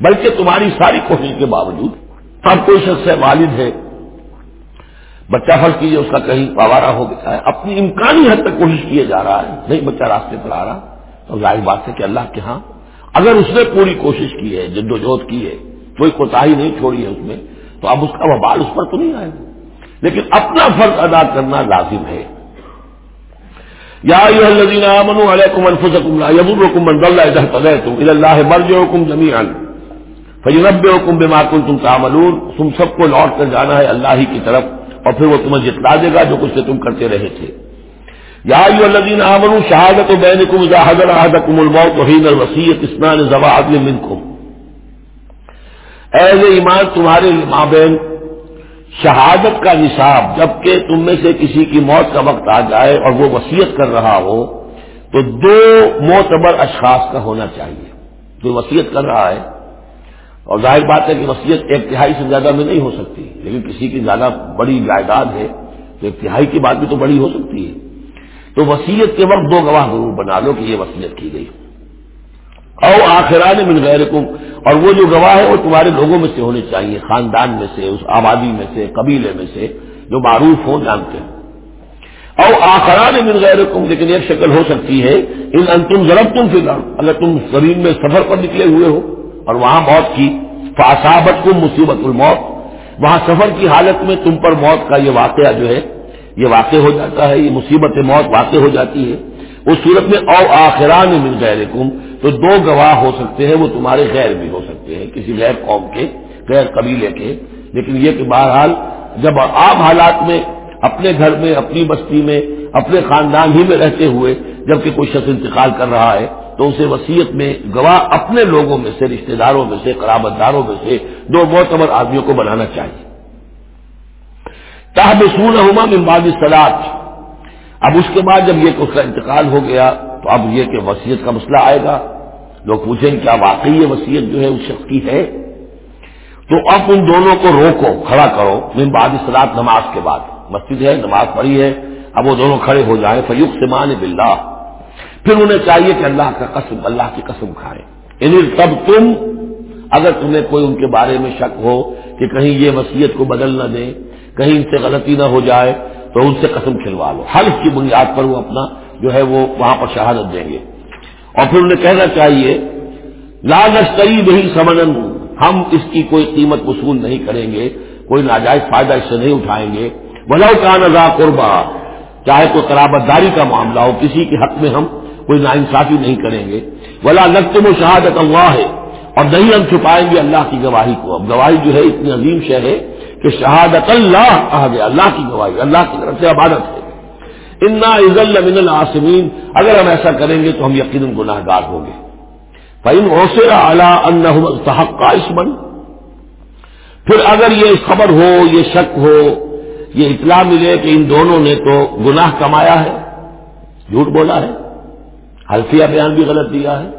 بلکہ تمہاری ساری کوشش کے باوجود۔ اب کوئی شخص ہے والد ہے بچہ فرض کیجیے اس کا کہیں پوارا ہو گیا ہے۔ اپنی امکانی حد تک کوشش کیے جا رہا ہے۔ نہیں، بچہ راستے پر آ رہا۔ تو ظاہر بات ہے کہ اللہ کے ہاں اگر اس نے پوری کوشش کی ہے، جد و جہد کی ہے، کوئی کوتا نہیں چھوڑی ہے اس میں، تو اب اس کا وبال اس پر تو نہیں آئے گا۔ لیکن اپنا فرض ادا کرنا لازم ہے۔ یا الذین آمنوا علیکم انفسکم لا یضرکم من ضل اذا الى الله جميعا بما تعملون۔ تم سب کو لوٹ کر جانا ہے اللہ ہی کی طرف۔ اور پھر وہ تمہیں جتلا دے گا جو کچھ سے تم کرتے رہے تھے۔ یا یو الذین آمنوا شهادت بینکم اذا حضر احدکم الموت وحین الوصیت اسنان ذوا عدل منکم۔ اہل ایمان، تمہارے مابین شہادت کا نصاب جبکہ تم میں سے کسی کی موت کا وقت آ جائے اور وہ وسیعت کر رہا ہو، تو دو معتبر اشخاص کا ہونا چاہیے۔ جو وسیعت کر رہا ہے اور ظاہر بات ہے کہ وسیعت ایک تہائی سے زیادہ میں نہیں ہو سکتی، لیکن کسی کی زیادہ بڑی جائیداد ہے تو ایک تہائی کی بات بھی تو بڑی ہو سکتی ہے۔ تو وسیعت کے وقت دو گواہ ضرور بنا لو کہ یہ وسیعت کی گئی۔ او آخران من غیرکم، اور وہ جو گواہ ہے وہ تمہارے لوگوں میں سے ہونے چاہیے، خاندان میں سے، اس آبادی میں سے، قبیلے میں سے، جو معروف ہو جانتے ہیں۔ او آخران من غیرکم، لیکن ایک شکل ہو سکتی ہے، ان انتم ضرب تم فکر اگر تم زمین میں سفر پر نکلے ہوئے ہو۔ اور وہاں موت کی فاسابت کو مصیبت الموت۔ وہاں سفر کی حالت میں تم پر موت کا یہ واقعہ جو ہے، یہ واقع ہو جاتا ہے، یہ مصیبت موت واقع ہو جاتی ہے۔ اس صورت میں او آخران من غیرکم، تو دو گواہ ہو سکتے ہیں، وہ تمہارے غیر بھی ہو سکتے ہیں، کسی غیر قوم کے، غیر قبیلے کے۔ لیکن یہ کہ بہرحال جب عام حالات میں، اپنے گھر میں، اپنی بستی میں، اپنے خاندان ہی میں رہتے ہوئے، جبکہ کوئی شخص انتقال کر رہا ہے تو اسے وسیعت میں گواہ اپنے لوگوں میں سے، رشتہ داروں میں سے، قرابت داروں میں سے دو معتبر آدمیوں کو بنانا چاہیے۔ تاہم سون ہما میں سلاد اب اس کے بعد جب یہ اس کا انتقال ہو گیا تو اب یہ کہ وسیعت کا مسئلہ آئے گا۔ لوگ پوچھیں کیا واقعی یہ وسیعت جو ہے اس شخص کی ہے؟ تو اب ان دونوں کو روکو، کھڑا کرو۔ من بعد سلاد نماز کے بعد۔ مسجد ہے، نماز پڑھی ہے، اب وہ دونوں کھڑے ہو جائیں۔ فیوق سے مان بلّہ پھر انہیں چاہیے کہ اللہ کا قسم، اللہ کی قسم کھائیں۔ یعنی تب تم اگر تمہیں کوئی ان کے بارے میں شک ہو کہ کہیں یہ وصیت کو بدل نہ دیں، کہیں ان سے غلطی نہ ہو جائے، تو ان سے قسم کھلوا لو۔ حلف کی بنیاد پر وہ اپنا جو ہے وہ وہاں پر شہادت دیں گے۔ اور پھر انہیں کہنا چاہیے، لا نشتری نہیں سمن ہم اس کی کوئی قیمت وصول نہیں کریں گے، کوئی ناجائز فائدہ اس سے نہیں اٹھائیں گے۔ بلاؤ کا نظا قربا چاہے تو قرابت داری کا معاملہ ہو، کسی کے حق میں ہم کوئی ناانصافی نہیں کریں گے۔ بلا نقطم و شہادت اللہ ہے اور نہیں ہم چھپائیں گے اللہ کی گواہی کو۔ اب گواہی جو ہے اتنی عظیم شہ ہے کہ شہادت اللہ کہا گیا، اللہ کی گواہی، اللہ کی طرف سے عبادت ہے۔ انا عزل من العاصمین اگر ہم ایسا کریں گے تو ہم یقیناً گناہ گار ہوں گے۔ فعین اوسر اعلیٰ انحق کا اسمن پھر اگر یہ خبر ہو، یہ شک ہو، یہ اطلاع ملے کہ ان دونوں نے تو گناہ کمایا ہے، جھوٹ بولا ہے۔ حلفیہ بیان بھی غلط دیا ہے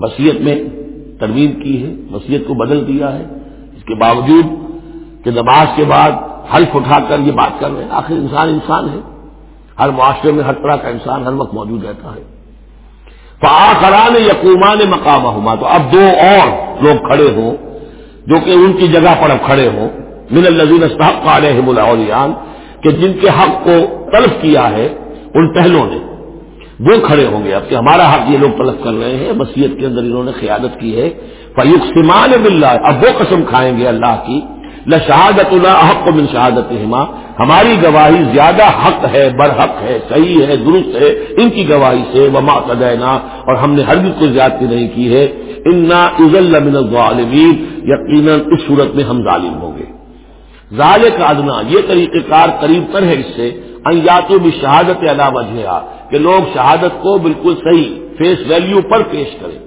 وسیعت میں ترمیم کی ہے وسیعت کو بدل دیا ہے۔ اس کے باوجود کہ نماز کے بعد حلف اٹھا کر یہ بات کر رہے ہیں، آخر انسان انسان ہے۔ ہر معاشرے میں ہر طرح کا انسان ہر وقت موجود رہتا ہے۔ فآخران یقومان مقام ہوا تو اب دو اور لوگ کھڑے ہوں، جو کہ ان کی جگہ پر اب کھڑے ہوں۔ من الزین صاحب علیہ ملاولیان کہ جن کے حق کو طلب کیا ہے، ان پہلوں نے۔ وہ کھڑے ہوں گے اب کہ ہمارا حق یہ لوگ طلب کر رہے ہیں مسیحت کے اندر انہوں نے قیادت کی ہے۔ فیوق سمان بلّہ اب وہ قسم کھائیں گے اللہ کی۔ شہادت اللہ حق من شہادت ہما ہماری گواہی زیادہ حق ہے، برحق ہے، صحیح ہے، درست ہے، ان کی گواہی سے۔ وما قدینا اور ہم نے ہر کو زیادتی نہیں کی ہے۔ انا عز من الظالمین یقیناً اس صورت میں ہم ظالم ہوں گے۔ ظال کا ادنا یہ طریقہ کار قریب تر ہے اس سے۔ انجاتوں بھی شہادت ادا وجہ کہ لوگ شہادت کو بالکل صحیح فیس ویلیو پر پیش کریں۔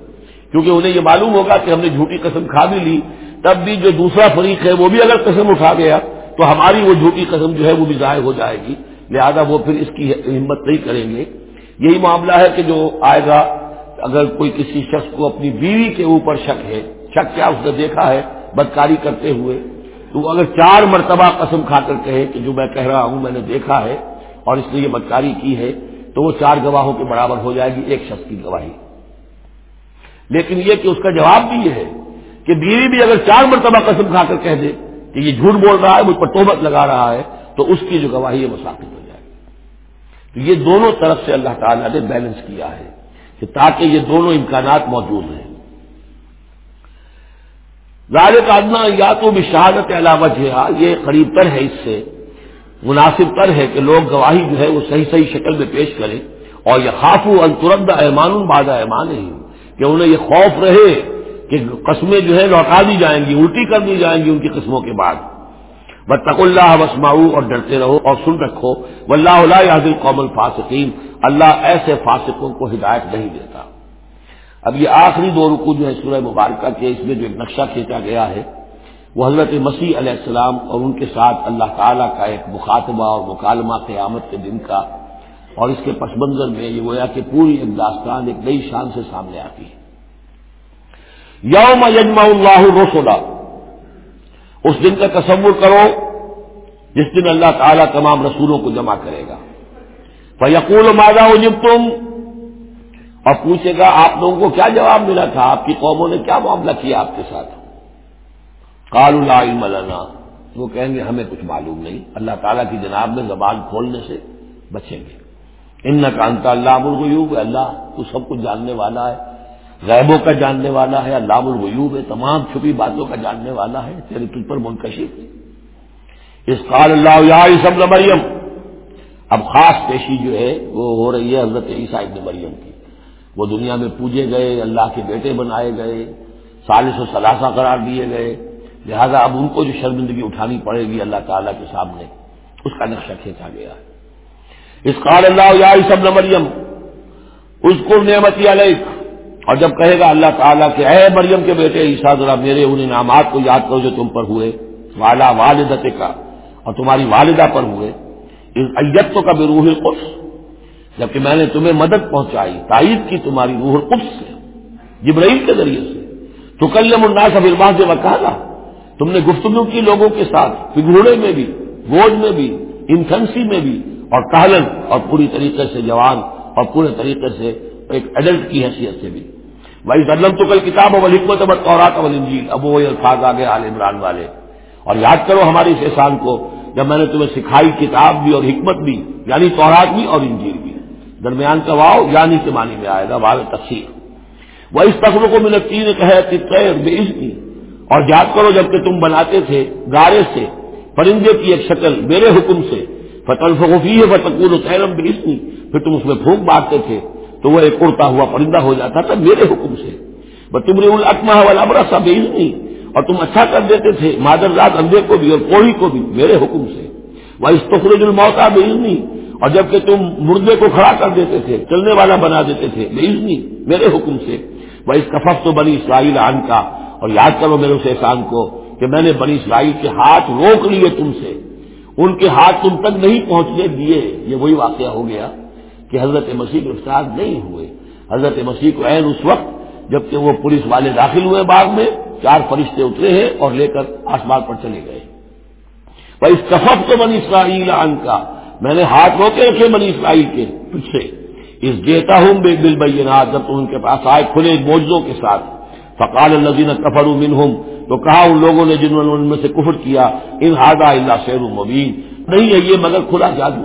کیونکہ انہیں یہ معلوم ہوگا کہ ہم نے جھوٹی قسم کھا بھی لی، تب بھی جو دوسرا فریق ہے وہ بھی اگر قسم اٹھا گیا، تو ہماری وہ جھوٹی قسم جو ہے وہ بھی ضائع ہو جائے گی۔ لہذا وہ پھر اس کی ہمت نہیں کریں گے۔ یہی معاملہ ہے کہ جو آئے گا، اگر کوئی کسی شخص کو اپنی بیوی کے اوپر شک ہے، شک کیا اس نے دیکھا ہے؟ بدکاری کرتے ہوئے۔ تو اگر چار مرتبہ قسم کھا کر کہے کہ جو میں کہہ رہا ہوں میں نے دیکھا ہے اور اس نے یہ بدکاری کی ہے، تو وہ چار گواہوں کے برابر ہو جائے گی، ایک شخص کی گواہی۔ لیکن یہ کہ اس کا جواب بھی یہ ہے کہ بیوی بھی اگر چار مرتبہ قسم کھا کر کہہ دے کہ یہ جھوٹ بول رہا ہے، مجھ پر توبت لگا رہا ہے، تو اس کی جو گواہی ہے وہ ثابت ہو جائے گی۔ تو یہ دونوں طرف سے اللہ تعالیٰ نے بیلنس کیا ہے کہ تاکہ یہ دونوں امکانات موجود ہیں۔ ظاہر کادنا یا تو بھی شہادت علاوہ جہا یہ قریب تر ہے اس سے، مناسب تر ہے کہ لوگ گواہی جو ہے وہ صحیح صحیح شکل میں پیش کریں۔ اور یہ خاف الترد ایمان باد ایمان ہی کہ انہیں یہ خوف رہے کہ قسمیں جو ہے لوٹا دی جائیں گی، الٹی کر دی جائیں گی ان کی قسموں کے بعد۔ بتق اللہ وسماؤ اور ڈرتے رہو اور سن رکھو۔ و اللہ علیہ قوم الفاصقین اللہ ایسے فاسقوں کو ہدایت نہیں دیتا۔ اب یہ آخری دو رکو جو ہے سورہ مبارکہ کے، اس میں جو ایک نقشہ کھینچا گیا ہے، وہ حضرت مسیح علیہ السلام اور ان کے ساتھ اللہ تعالیٰ کا ایک مخاطبہ اور مکالمہ قیامت کے دن کا۔ اور اس کے پس منظر میں یہ گویا کہ پوری ایک داستان، ایک نئی شان سے سامنے آتی ہے۔ یوم یجما اللہ رسولا اس دن کا تصور کرو، جس دن اللہ تعالیٰ تمام رسولوں کو جمع کرے گا۔ یقول مادا جب تم اور پوچھے گا آپ لوگوں کو کیا جواب ملا تھا؟ آپ کی قوموں نے کیا معاملہ کیا آپ کے ساتھ؟ کال علم لنا۔ وہ کہیں گے، ہمیں کچھ معلوم نہیں۔ اللہ تعالیٰ کی جناب میں زبان کھولنے سے بچیں گے۔ ان کا اللہ الغیوب اللہ، تو سب کچھ جاننے والا ہے۔ غیبوں کا جاننے والا ہے اللہ الغیوب ہے، تمام چھپی باتوں کا جاننے والا ہے۔ تیرے تجھ پر منکشف اس قال اللہ، یا سب مریم۔ اب خاص پیشی جو ہے، وہ ہو رہی ہے حضرت عیسیٰ ابن مریم کی۔ وہ دنیا میں پوجے گئے، اللہ کے بیٹے بنائے گئے، سالس و ثلاثہ قرار دیے گئے۔ لہذا اب ان کو جو شرمندگی اٹھانی پڑے گی اللہ تعالیٰ کے سامنے، اس کا نقشہ کھینچا گیا ہے۔ اس قال اللہ یا سب مریم اس کو نعمتی علیہ اور جب کہے گا اللہ تعالیٰ کہ اے مریم کے بیٹے عیسا ذرا میرے ان انعامات کو یاد کرو جو تم پر ہوئے۔ والا والدت کا اور تمہاری والدہ پر ہوئے۔ ایت تو کبھی روح القدس جبکہ میں نے تمہیں مدد پہنچائی، تائید کی تمہاری روح القدس سے، جبرائیل کے ذریعے سے۔ تو کلم الناس اب علما سے وکالا۔ تم نے گفتگو کی لوگوں کے ساتھ، پگھوڑے میں بھی، گوج میں بھی، انفنسی میں بھی، اور کالن اور پوری طریقے سے جوان، اور پورے طریقے سے ایک ایڈلٹ کی حیثیت سے بھی۔ بھائی ضلم تو کل کتاب اور حکمت اور انجیل اب وہ الفاظ آگے عال عمران والے۔ اور یاد کرو ہماری اس احسان کو، جب میں نے تمہیں سکھائی کتاب بھی اور حکمت بھی یعنی تورات بھی اور انجیل بھی۔ درمیان کا واؤ یعنی کے معنی میں آئے گا، واو تفصیل وہ اس تخر کو میں نے تین کہ اور یاد کرو جبکہ تم بناتے تھے گارے سے، پرندے کی ایک شکل میرے حکم سے فتح فقوفی ہے فتقول تیرم بھی پھر تم اس میں پھونک مارتے تھے، تو وہ ایک اڑتا ہوا پرندہ ہو جاتا تھا میرے حکم سے۔ تم نے الکما والا بڑا سا بے اور تم اچھا کر دیتے تھے، مادر رات اندھے کو بھی اور کوڑی کو بھی میرے حکم سے۔ وہ اس تخرج الموتا بے اور جبکہ تم مردے کو کھڑا کر دیتے تھے، چلنے والا بنا دیتے تھے، بے میرے حکم سے۔ وہ اس کفف تو بنی اسرائیل آن کا اور یاد کرو میرے اس احسان کو کہ میں نے بنی اسرائیل کے ہاتھ روک لیے تم سے۔ ان کے ہاتھ تم تک نہیں پہنچنے دیے۔ یہ وہی واقعہ ہو گیا کہ حضرت مسیح گرفتار نہیں ہوئے۔ حضرت مسیح کو عین اس وقت جبکہ وہ پولیس والے داخل ہوئے باغ میں، چار فرشتے اترے ہیں اور لے کر آسمان پر چلے گئے۔ بھائی اس کفب تو بنی اسرائیل ان کا میں نے ہاتھ روکے رکھے بنی اسرائیل کے پیچھے اس دیتا ہوں بے دل بینات جب تم ان کے پاس آئے کھلے موجوں کے ساتھ۔ فقال الزین کفر منہم، تو کہا ان لوگوں نے جنہوں نے ان میں سے کفر کیا، ان ہادا اللہ شیر مبین۔ نہیں ہے یہ مگر کھلا جادو۔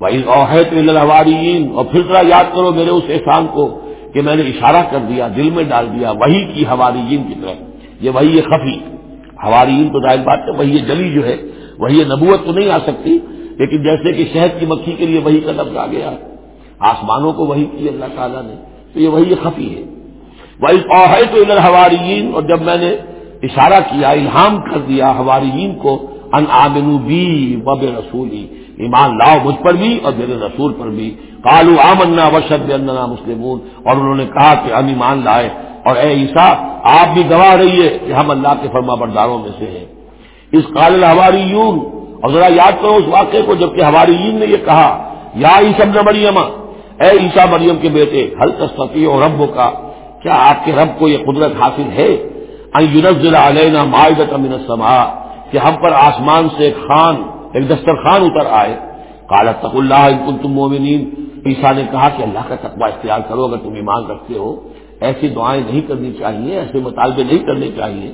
وہی اوحیت الوارین اور پھر ذرا یاد کرو میرے اس احسان کو کہ میں نے اشارہ کر دیا، دل میں ڈال دیا وہی کی ہوارین کی طرف یہ وہی خفی۔ ہوارین تو ظاہر بات ہے وہی جلی جو ہے وہی نبوت تو نہیں آ سکتی لیکن جیسے کہ شہد کی مکھی کے لیے وہی کا لفظ آ گیا آسمانوں کو وہی کی اللہ تعالیٰ نے۔ تو یہ وہی خفی ہے۔ وہی اوحیت الوارین اور جب میں نے اشارہ کیا، الہام کر دیا ہوارین کو، ان آمنو بی وب رسولی ایمان لاؤ مجھ پر بھی اور میرے رسول پر بھی۔ کالو آمنا وشد اننا مسلمون، اور انہوں نے کہا کہ ہم ایمان لائے۔ اور اے عیسا آپ بھی گواہ رہیے کہ ہم اللہ کے فرما برداروں میں سے ہیں۔ اس کال ہماری یون اور ذرا یاد کرو اس واقعے کو جبکہ ہماری یون نے یہ کہا، یا عیسب نہ مریم، اے عیسا مریم کے بیٹے حل تصفی اور رب کا کیا آپ کے رب کو یہ قدرت حاصل ہے؟ علینا معاہدت من السماء، کہ ہم پر آسمان سے ایک خان، ایک دسترخوان اتر آئے۔ کالا تق اللہ تم مومنین عیسا نے کہا کہ اللہ کا تقوی اختیار کرو، اگر تم ایمان رکھتے ہو، ایسی دعائیں نہیں کرنی چاہیے، ایسے مطالبے نہیں کرنے چاہیے۔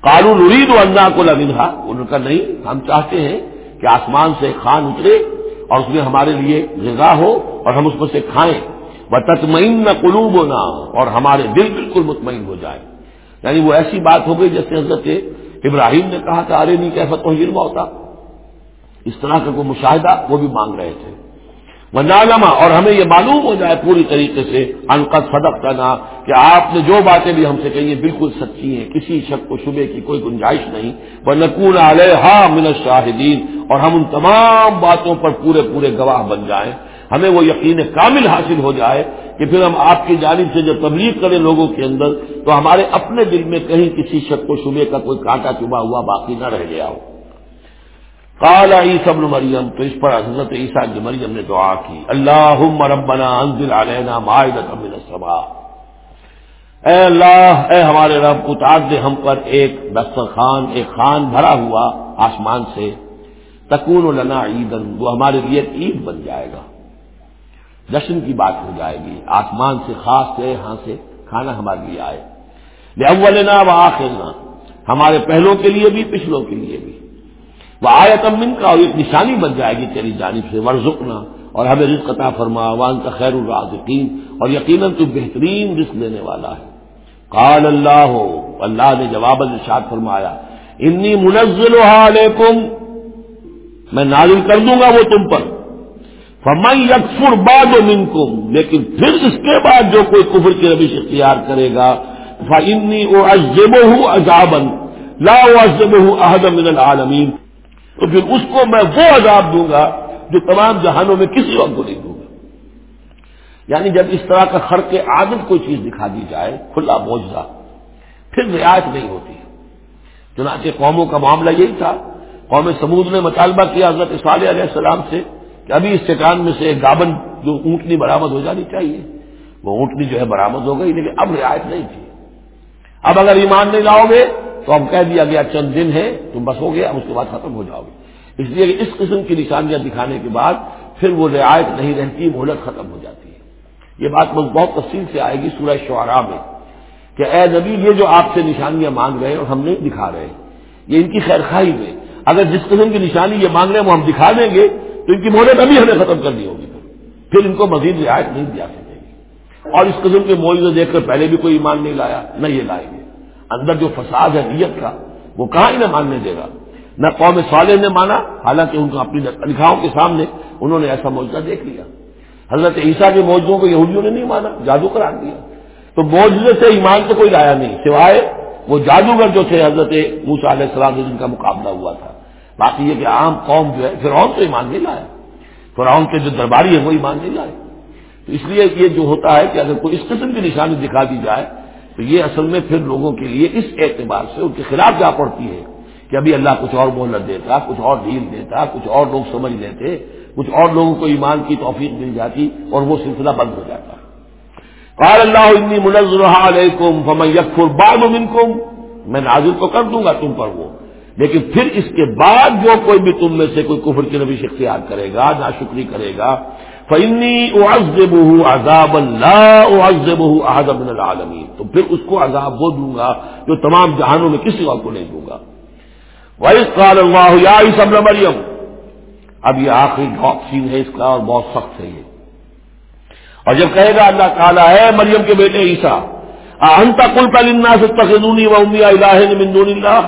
کالو نرید و اللہ کو لمنہا انہوں کا نہیں، ہم چاہتے ہیں کہ آسمان سے خان اترے اور اس میں ہمارے لیے غذا ہو اور ہم اس میں سے کھائیں۔ وہ تطمئن نہ قلوب ہونا اور ہمارے دل بالکل مطمئن ہو جائے۔ یعنی وہ ایسی بات ہو گئی جیسے حضرت ابراہیم نے کہا کہ ارے نہیں کیسا تو علم ہوتا اس طرح کا کوئی مشاہدہ وہ بھی مانگ رہے تھے۔ وہ نالما اور ہمیں یہ معلوم ہو جائے پوری طریقے سے انقد صدق کرنا کہ آپ نے جو باتیں بھی ہم سے کہی ہیں بالکل سچی ہیں، کسی شک کو، شبے کی کوئی گنجائش نہیں۔ وہ نقول علیہ من شاہدین اور ہم ان تمام باتوں پر پورے پورے گواہ بن جائیں۔ ہمیں وہ یقین کامل حاصل ہو جائے کہ پھر ہم آپ کی جانب سے جب تبلیغ کریں لوگوں کے اندر، تو ہمارے اپنے دل میں کہیں کسی شک و شبے کا کوئی کانٹا چبا ہوا باقی نہ رہ گیا ہو۔ کالا عیسی ابن مریم، تو اس پر حضرت عیسیٰ کی مریم نے دعا کی اللہ ربنا انزل علینا معاہدت من السماء۔ اے اللہ، اے ہمارے رب اتار دے ہم پر ایک دسترخوان ایک خان بھرا ہوا آسمان سے، تکون لنا عیدن وہ ہمارے لیے عید بن جائے گا۔ جشن کی بات ہو جائے گی، آسمان سے خاص سے ہاں سے کھانا ہمارے لیے آئے۔ لے اولنا و آخرنا ہمارے پہلوں کے لیے بھی، پچھلوں کے لیے بھی۔ وہ آیت امن کا اور ایک نشانی بن جائے گی تیری جانب سے ورژنا اور ہمیں رزق عطا فرما وان کا خیر الرازقین اور یقیناً تو بہترین رزق دینے والا ہے۔ قال اللہ ہو اللہ نے جواب الشاد فرمایا، انی منزل علیکم، میں نازل کر دوں گا وہ تم پر۔ فمن یکفر باد منکم، لیکن پھر اس کے بعد جو کوئی کفر کی روش اختیار کرے گا فنی او ازب ہوں عذابن لا ازب احد من العالمین۔ تو پھر اس کو میں وہ عذاب دوں گا جو تمام جہانوں میں کسی وقت کو نہیں دوں گا۔ یعنی جب اس طرح کا خرق عادت کوئی چیز دکھا دی جائے، کھلا بوجھا پھر رعایت نہیں ہوتی۔ چنانچہ قوموں کا معاملہ یہی تھا۔ قوم سمود نے مطالبہ کیا حضرت صالح علیہ السلام سے کہ ابھی اس چٹان میں سے ایک گابن جو اونٹنی برامد ہو جانی چاہیے۔ وہ اونٹنی جو ہے برامد ہو گئی، لیکن اب رعایت نہیں تھی۔ اب اگر ایمان نہیں لاؤ گے تو اب کہہ دیا گیا چند دن ہے تم بس ہو گیا، اب اس کے بعد ختم ہو جاؤ گے۔ اس لیے اس قسم کی نشانیاں دکھانے کے بعد پھر وہ رعایت نہیں رہتی مہلت ختم ہو جاتی ہے۔ یہ بات بہت تفصیل سے آئے گی سورہ شعراء میں کہ اے نبی، یہ جو آپ سے نشانیاں مانگ رہے ہیں اور ہم نہیں دکھا رہے ہیں یہ ان کی خیر خواہی میں۔ اگر جس قسم کی نشانی یہ مانگ رہے ہیں وہ ہم دکھا دیں گے، تو ان کی مہلت ابھی ہمیں ختم کرنی ہوگی۔ پھر ان کو مزید رعایت نہیں دیا سکے گی۔ اور اس قسم کے موجود دیکھ کر پہلے بھی کوئی ایمان نہیں لایا، نہ یہ لائیں گے اندر جو فساد ہے نیت کا، وہ کہاں انہیں ماننے دے گا؟ نہ قوم صالح نے مانا، حالانکہ ان کو اپنی لکھاؤں کے سامنے انہوں نے ایسا موجودہ دیکھ لیا۔ حضرت عیسیٰ کے موجودوں کو یہودیوں نے نہیں مانا، جادو قرار دیا۔ تو موجودے سے ایمان تو کوئی لایا نہیں، سوائے وہ جادوگر جو تھے، حضرت موسا علیہ السلام سے جن کا مقابلہ ہوا تھا۔ باقی یہ کہ عام قوم جو ہے، فرعون تو ایمان نہیں لایا فرعون کے جو درباری ہے وہ ایمان نہیں لائے۔ تو اس لیے یہ جو ہوتا ہے کہ اگر کوئی اس قسم کی نشانی دکھا دی جائے تو یہ اصل میں پھر لوگوں کے لیے اس اعتبار سے ان کے خلاف جا پڑتی ہے کہ ابھی اللہ کچھ اور مہلت دیتا، کچھ اور ڈھیل دیتا، کچھ اور لوگ سمجھ لیتے، کچھ اور لوگوں کو ایمان کی توفیق مل جاتی اور وہ سلسلہ بند ہو جاتا۔ قال اللہ انی منظر علیکم فمن یکفر بعد منکم، میں نازل تو کر دوں گا تم پر وہ، لیکن پھر اس کے بعد جو کوئی بھی تم میں سے کوئی کفر کی نبی اختیار کرے گا نا شکری کرے گا فنی اعزب عذاب اللہ اعزب احد من العالمین تو پھر اس کو عذاب وہ دوں گا جو تمام جہانوں میں کسی اور کو نہیں دوں گا۔ وائس قال اللہ یا سب مریم اب یہ آخری ڈاپ سین ہے اس کا اور بہت سخت ہے یہ۔ اور جب کہے گا اللہ تعالیٰ ہے مریم کے بیٹے عیسا انتا کل تعلیم سے تخنونی و امیا الہ من دون اللہ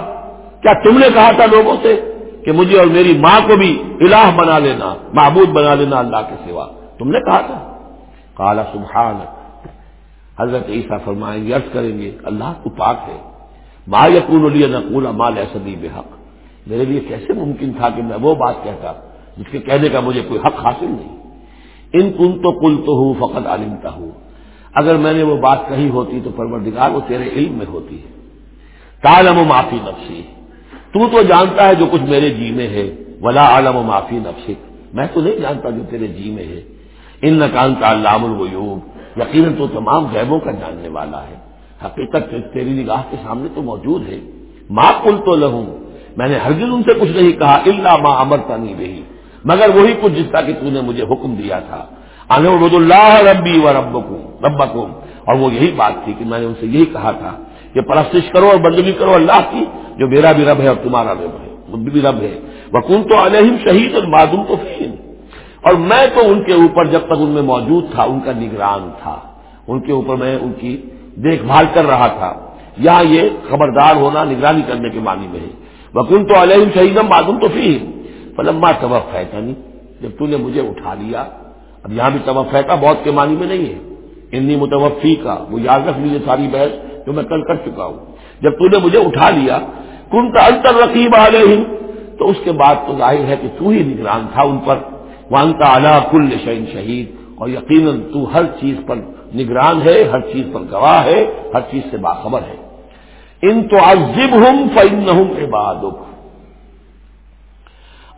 کیا تم نے کہا تھا لوگوں سے؟ کہ مجھے اور میری ماں کو بھی الہ بنا لینا، معبود بنا لینا اللہ کے سوا۔ تم نے کہا تھا۔ کالا سبحان حضرت عیسیٰ فرمائیں گے، عرض کریں گے، اللہ تو پاک ہے۔ ما یقون علی نقول مال ایسدی بے حق میرے لیے کیسے ممکن تھا کہ میں وہ بات کہتا جس کے کہنے کا مجھے کوئی حق حاصل نہیں۔ ان کن تو کل تو ہوں فقط عالمتا ہوں اگر میں نے وہ بات کہی ہوتی تو پروردگار وہ تیرے علم میں ہوتی ہے۔ تالم و معافی نفسی۔ تو تو جانتا ہے جو کچھ میرے جی میں ہے، ولا عالم و معافی نفسک۔ میں تو نہیں جانتا جو تیرے جی میں ہے۔ ان نقان کا علام الغیوب۔ یقیناً تو تمام غیبوں کا جاننے والا ہے۔ حقیقت تیری نگاہ کے سامنے تو موجود ہے۔ ماں کل تو لہوں میں نے ہر ان سے کچھ نہیں کہا اللہ ماں امر نہیں رہی مگر وہی کچھ جس کا کہ تو نے مجھے حکم دیا تھا۔ انبود اللہ ربی و رب ربکم۔ اور وہ یہی بات تھی کہ میں نے ان سے یہی کہا تھا۔ کہ پرستش کرو اور بندگی کرو اللہ کی، جو میرا بھی رب ہے اور تمہارا رب ہے بھی رب ہے۔ وکن تو علیہم شہید اور معدوم تو فین اور میں تو ان کے اوپر جب تک ان میں موجود تھا، ان کا نگران تھا۔ ان کے اوپر میں ان کی دیکھ بھال کر رہا تھا۔ یہاں یہ خبردار ہونا نگرانی کرنے کے معنی میں ہے۔ وکن تو علیہم شہیدم معدوم تو فین پلما طبف ہے نہیں جب تو نے مجھے اٹھا لیا۔ اب یہاں بھی طبف ہے بہت کے معنی میں نہیں ہے۔ انی متوفی کا وہ یاد رکھ لیجیے ساری بحث۔ جو میں کل کر چکا ہوں۔ جب تو نے مجھے اٹھا لیا کن کا انتر رقیب آ گئے تو اس کے بعد تو ظاہر ہے کہ تو ہی نگران تھا ان پر۔ وان کا اعلیٰ کل شعین شہید، اور یقیناً تو ہر چیز پر نگران ہے، ہر چیز پر گواہ ہے، ہر چیز سے باخبر ہے۔ ان تو عزب ہوں فن ہوں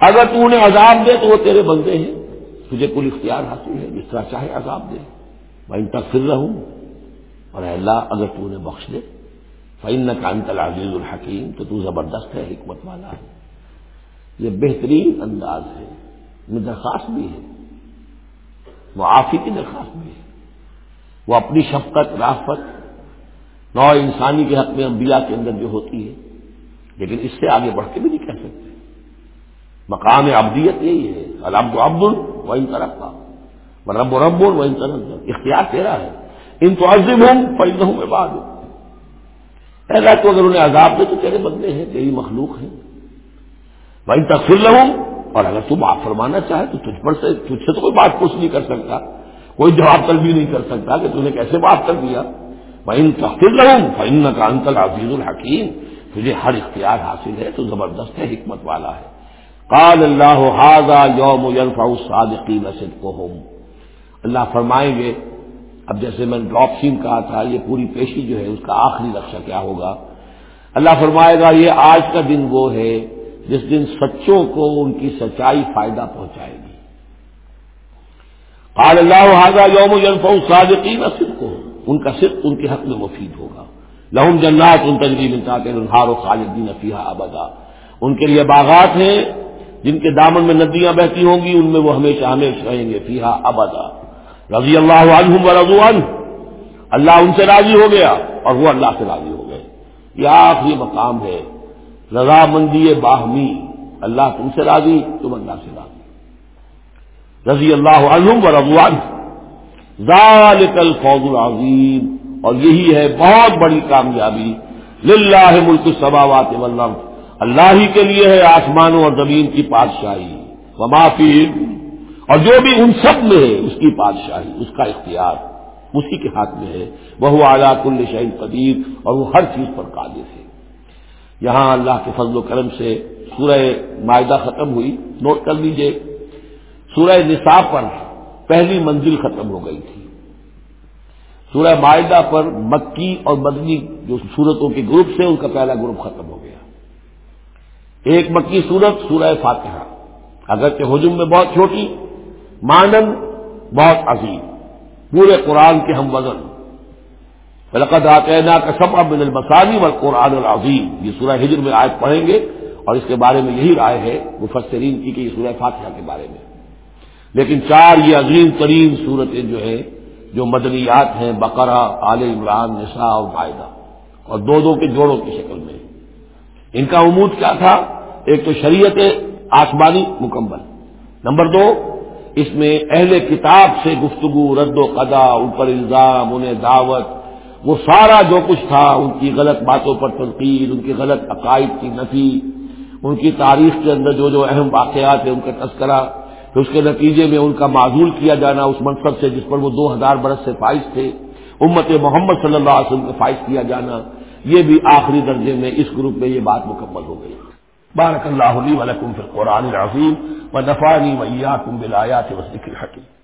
اگر تو انہیں عذاب دے تو وہ تیرے بندے ہیں۔ تجھے کل اختیار حاصل ہے، جس طرح چاہے عذاب دے۔ میں ان تک پھر رہوں اور اللہ اگر تو انہیں بخش دے فعن کانت العزیز الحکیم تو تو زبردست ہے حکمت والا ہے یہ بہترین انداز ہے میں درخواست بھی ہے وہ کی درخواست بھی ہے وہ اپنی شفقت رافت نو انسانی کے حق میں انبیاء کے اندر جو ہوتی ہے لیکن اس سے آگے بڑھ کے بھی نہیں کہہ سکتے مقام ابدیت یہی ہے العبد عبد وہ ان طرف کا رب و رب وہ ان طرف اختیار تیرا ہے ان تو عزم ہوں پیدا ہوں میں بعد ہوں تو اگر انہیں عذاب دے تو تیرے بندے ہیں، تیری مخلوق ہے وہیں تفصیل رہوں اور اگر تم آپ فرمانا چاہے تو تجھ پر سے، تجھ سے تو کوئی بات پوچھ نہیں کر سکتا، کوئی جواب تل بھی نہیں کر سکتا کہ تم نے کیسے بات کر دیا. وہ تفصیل رہوں فن کا انکل عزیز الحکیم تجھے ہر اختیار حاصل ہے، تو زبردست ہے، حکمت والا ہے. قال اللہ حاضہ یوم صادقین صدقہم اللہ فرمائیں گے اب جیسے میں نے ڈراپ سین کہا تھا، یہ پوری پیشی جو ہے، اس کا آخری نقشہ کیا ہوگا؟ اللہ فرمائے گا، یہ آج کا دن وہ ہے جس دن سچوں کو ان کی سچائی فائدہ پہنچائے گی۔ قال اللہ حاضہ یوم یونفا صادقین صرف کو ان کا صرف ان کے حق میں مفید ہوگا۔ لہم جنات ان تجریب انتا کے و خالدین فیحا ابدا۔ ان کے لیے باغات ہیں، جن کے دامن میں ندیاں بہتی ہوں گی، ان میں وہ ہمیشہ ہمیشہ رہیں گے فیحا ابدا۔ رضی اللہ عنہم و رضو عنہ۔ اللہ ان سے راضی ہو گیا اور وہ اللہ سے راضی ہو گئے۔ یہ آخری مقام ہے۔ رضامندی باہمی۔ اللہ تم سے راضی، تم اللہ سے راضی۔ رضی اللہ عنہم و رضو عنہ۔ ذالک الفوز العظیم۔ اور یہی ہے بہت بڑی کامیابی۔ للہ ملک السماوات والارض۔ اللہ ہی کے لیے ہے آسمانوں اور زمین کی بادشاہی ومافی اور جو بھی ان سب میں ہے، اس کی بادشاہی، اس کا اختیار اسی کے ہاتھ میں ہے۔ وہ اعلیٰ کل شہید قدیر، اور وہ ہر چیز پر قادر ہے۔ یہاں اللہ کے فضل و کرم سے سورہ معاہدہ ختم ہوئی۔ نوٹ کر لیجیے، سورہ نصاب پر پہلی منزل ختم ہو گئی تھی۔ سورہ معاہدہ پر مکی اور مدنی جو صورتوں کے گروپ سے ان کا پہلا گروپ ختم ہو گیا۔ ایک مکی صورت، سورہ فاتحہ۔ اگرچہ ہجم میں بہت چھوٹی مانند بہت عظیم۔ پورے قرآن کے ہم وزن۔ فلقد آتینا کا سب ابن المسانی و قرآن العظیم یہ سورہ ہجر میں آج پڑھیں گے اور اس کے بارے میں یہی رائے ہے مفسرین کی کہ یہ سورہ فاتحہ کے بارے میں۔ لیکن چار یہ عظیم ترین صورتیں جو ہے جو مدنیات ہیں، بقرہ عال عمران، نساء اور معاہدہ اور دو دو کے جوڑوں کی شکل میں۔ ان کا عمود کیا تھا؟ ایک تو شریعت آسمانی مکمل۔ نمبر دو اس میں اہل کتاب سے گفتگو، رد و قدا اوپر الزام، انہیں دعوت، وہ سارا جو کچھ تھا، ان کی غلط باتوں پر تنقید، ان کی غلط عقائد کی نفی، ان کی تاریخ کے اندر جو جو اہم واقعات ہیں، ان کا تذکرہ پھر اس کے نتیجے میں ان کا معذول کیا جانا اس منصب سے جس پر وہ دو ہزار برس سے فائز تھے، امت محمد صلی اللہ علیہ وسلم کا فائز کیا جانا، یہ بھی آخری درجے میں اس گروپ میں یہ بات مکمل ہو گئی۔ بارک اللہ علی ولکم فی القرآن العظیم و نفانی ویا کم بلایات و ذکر حکیم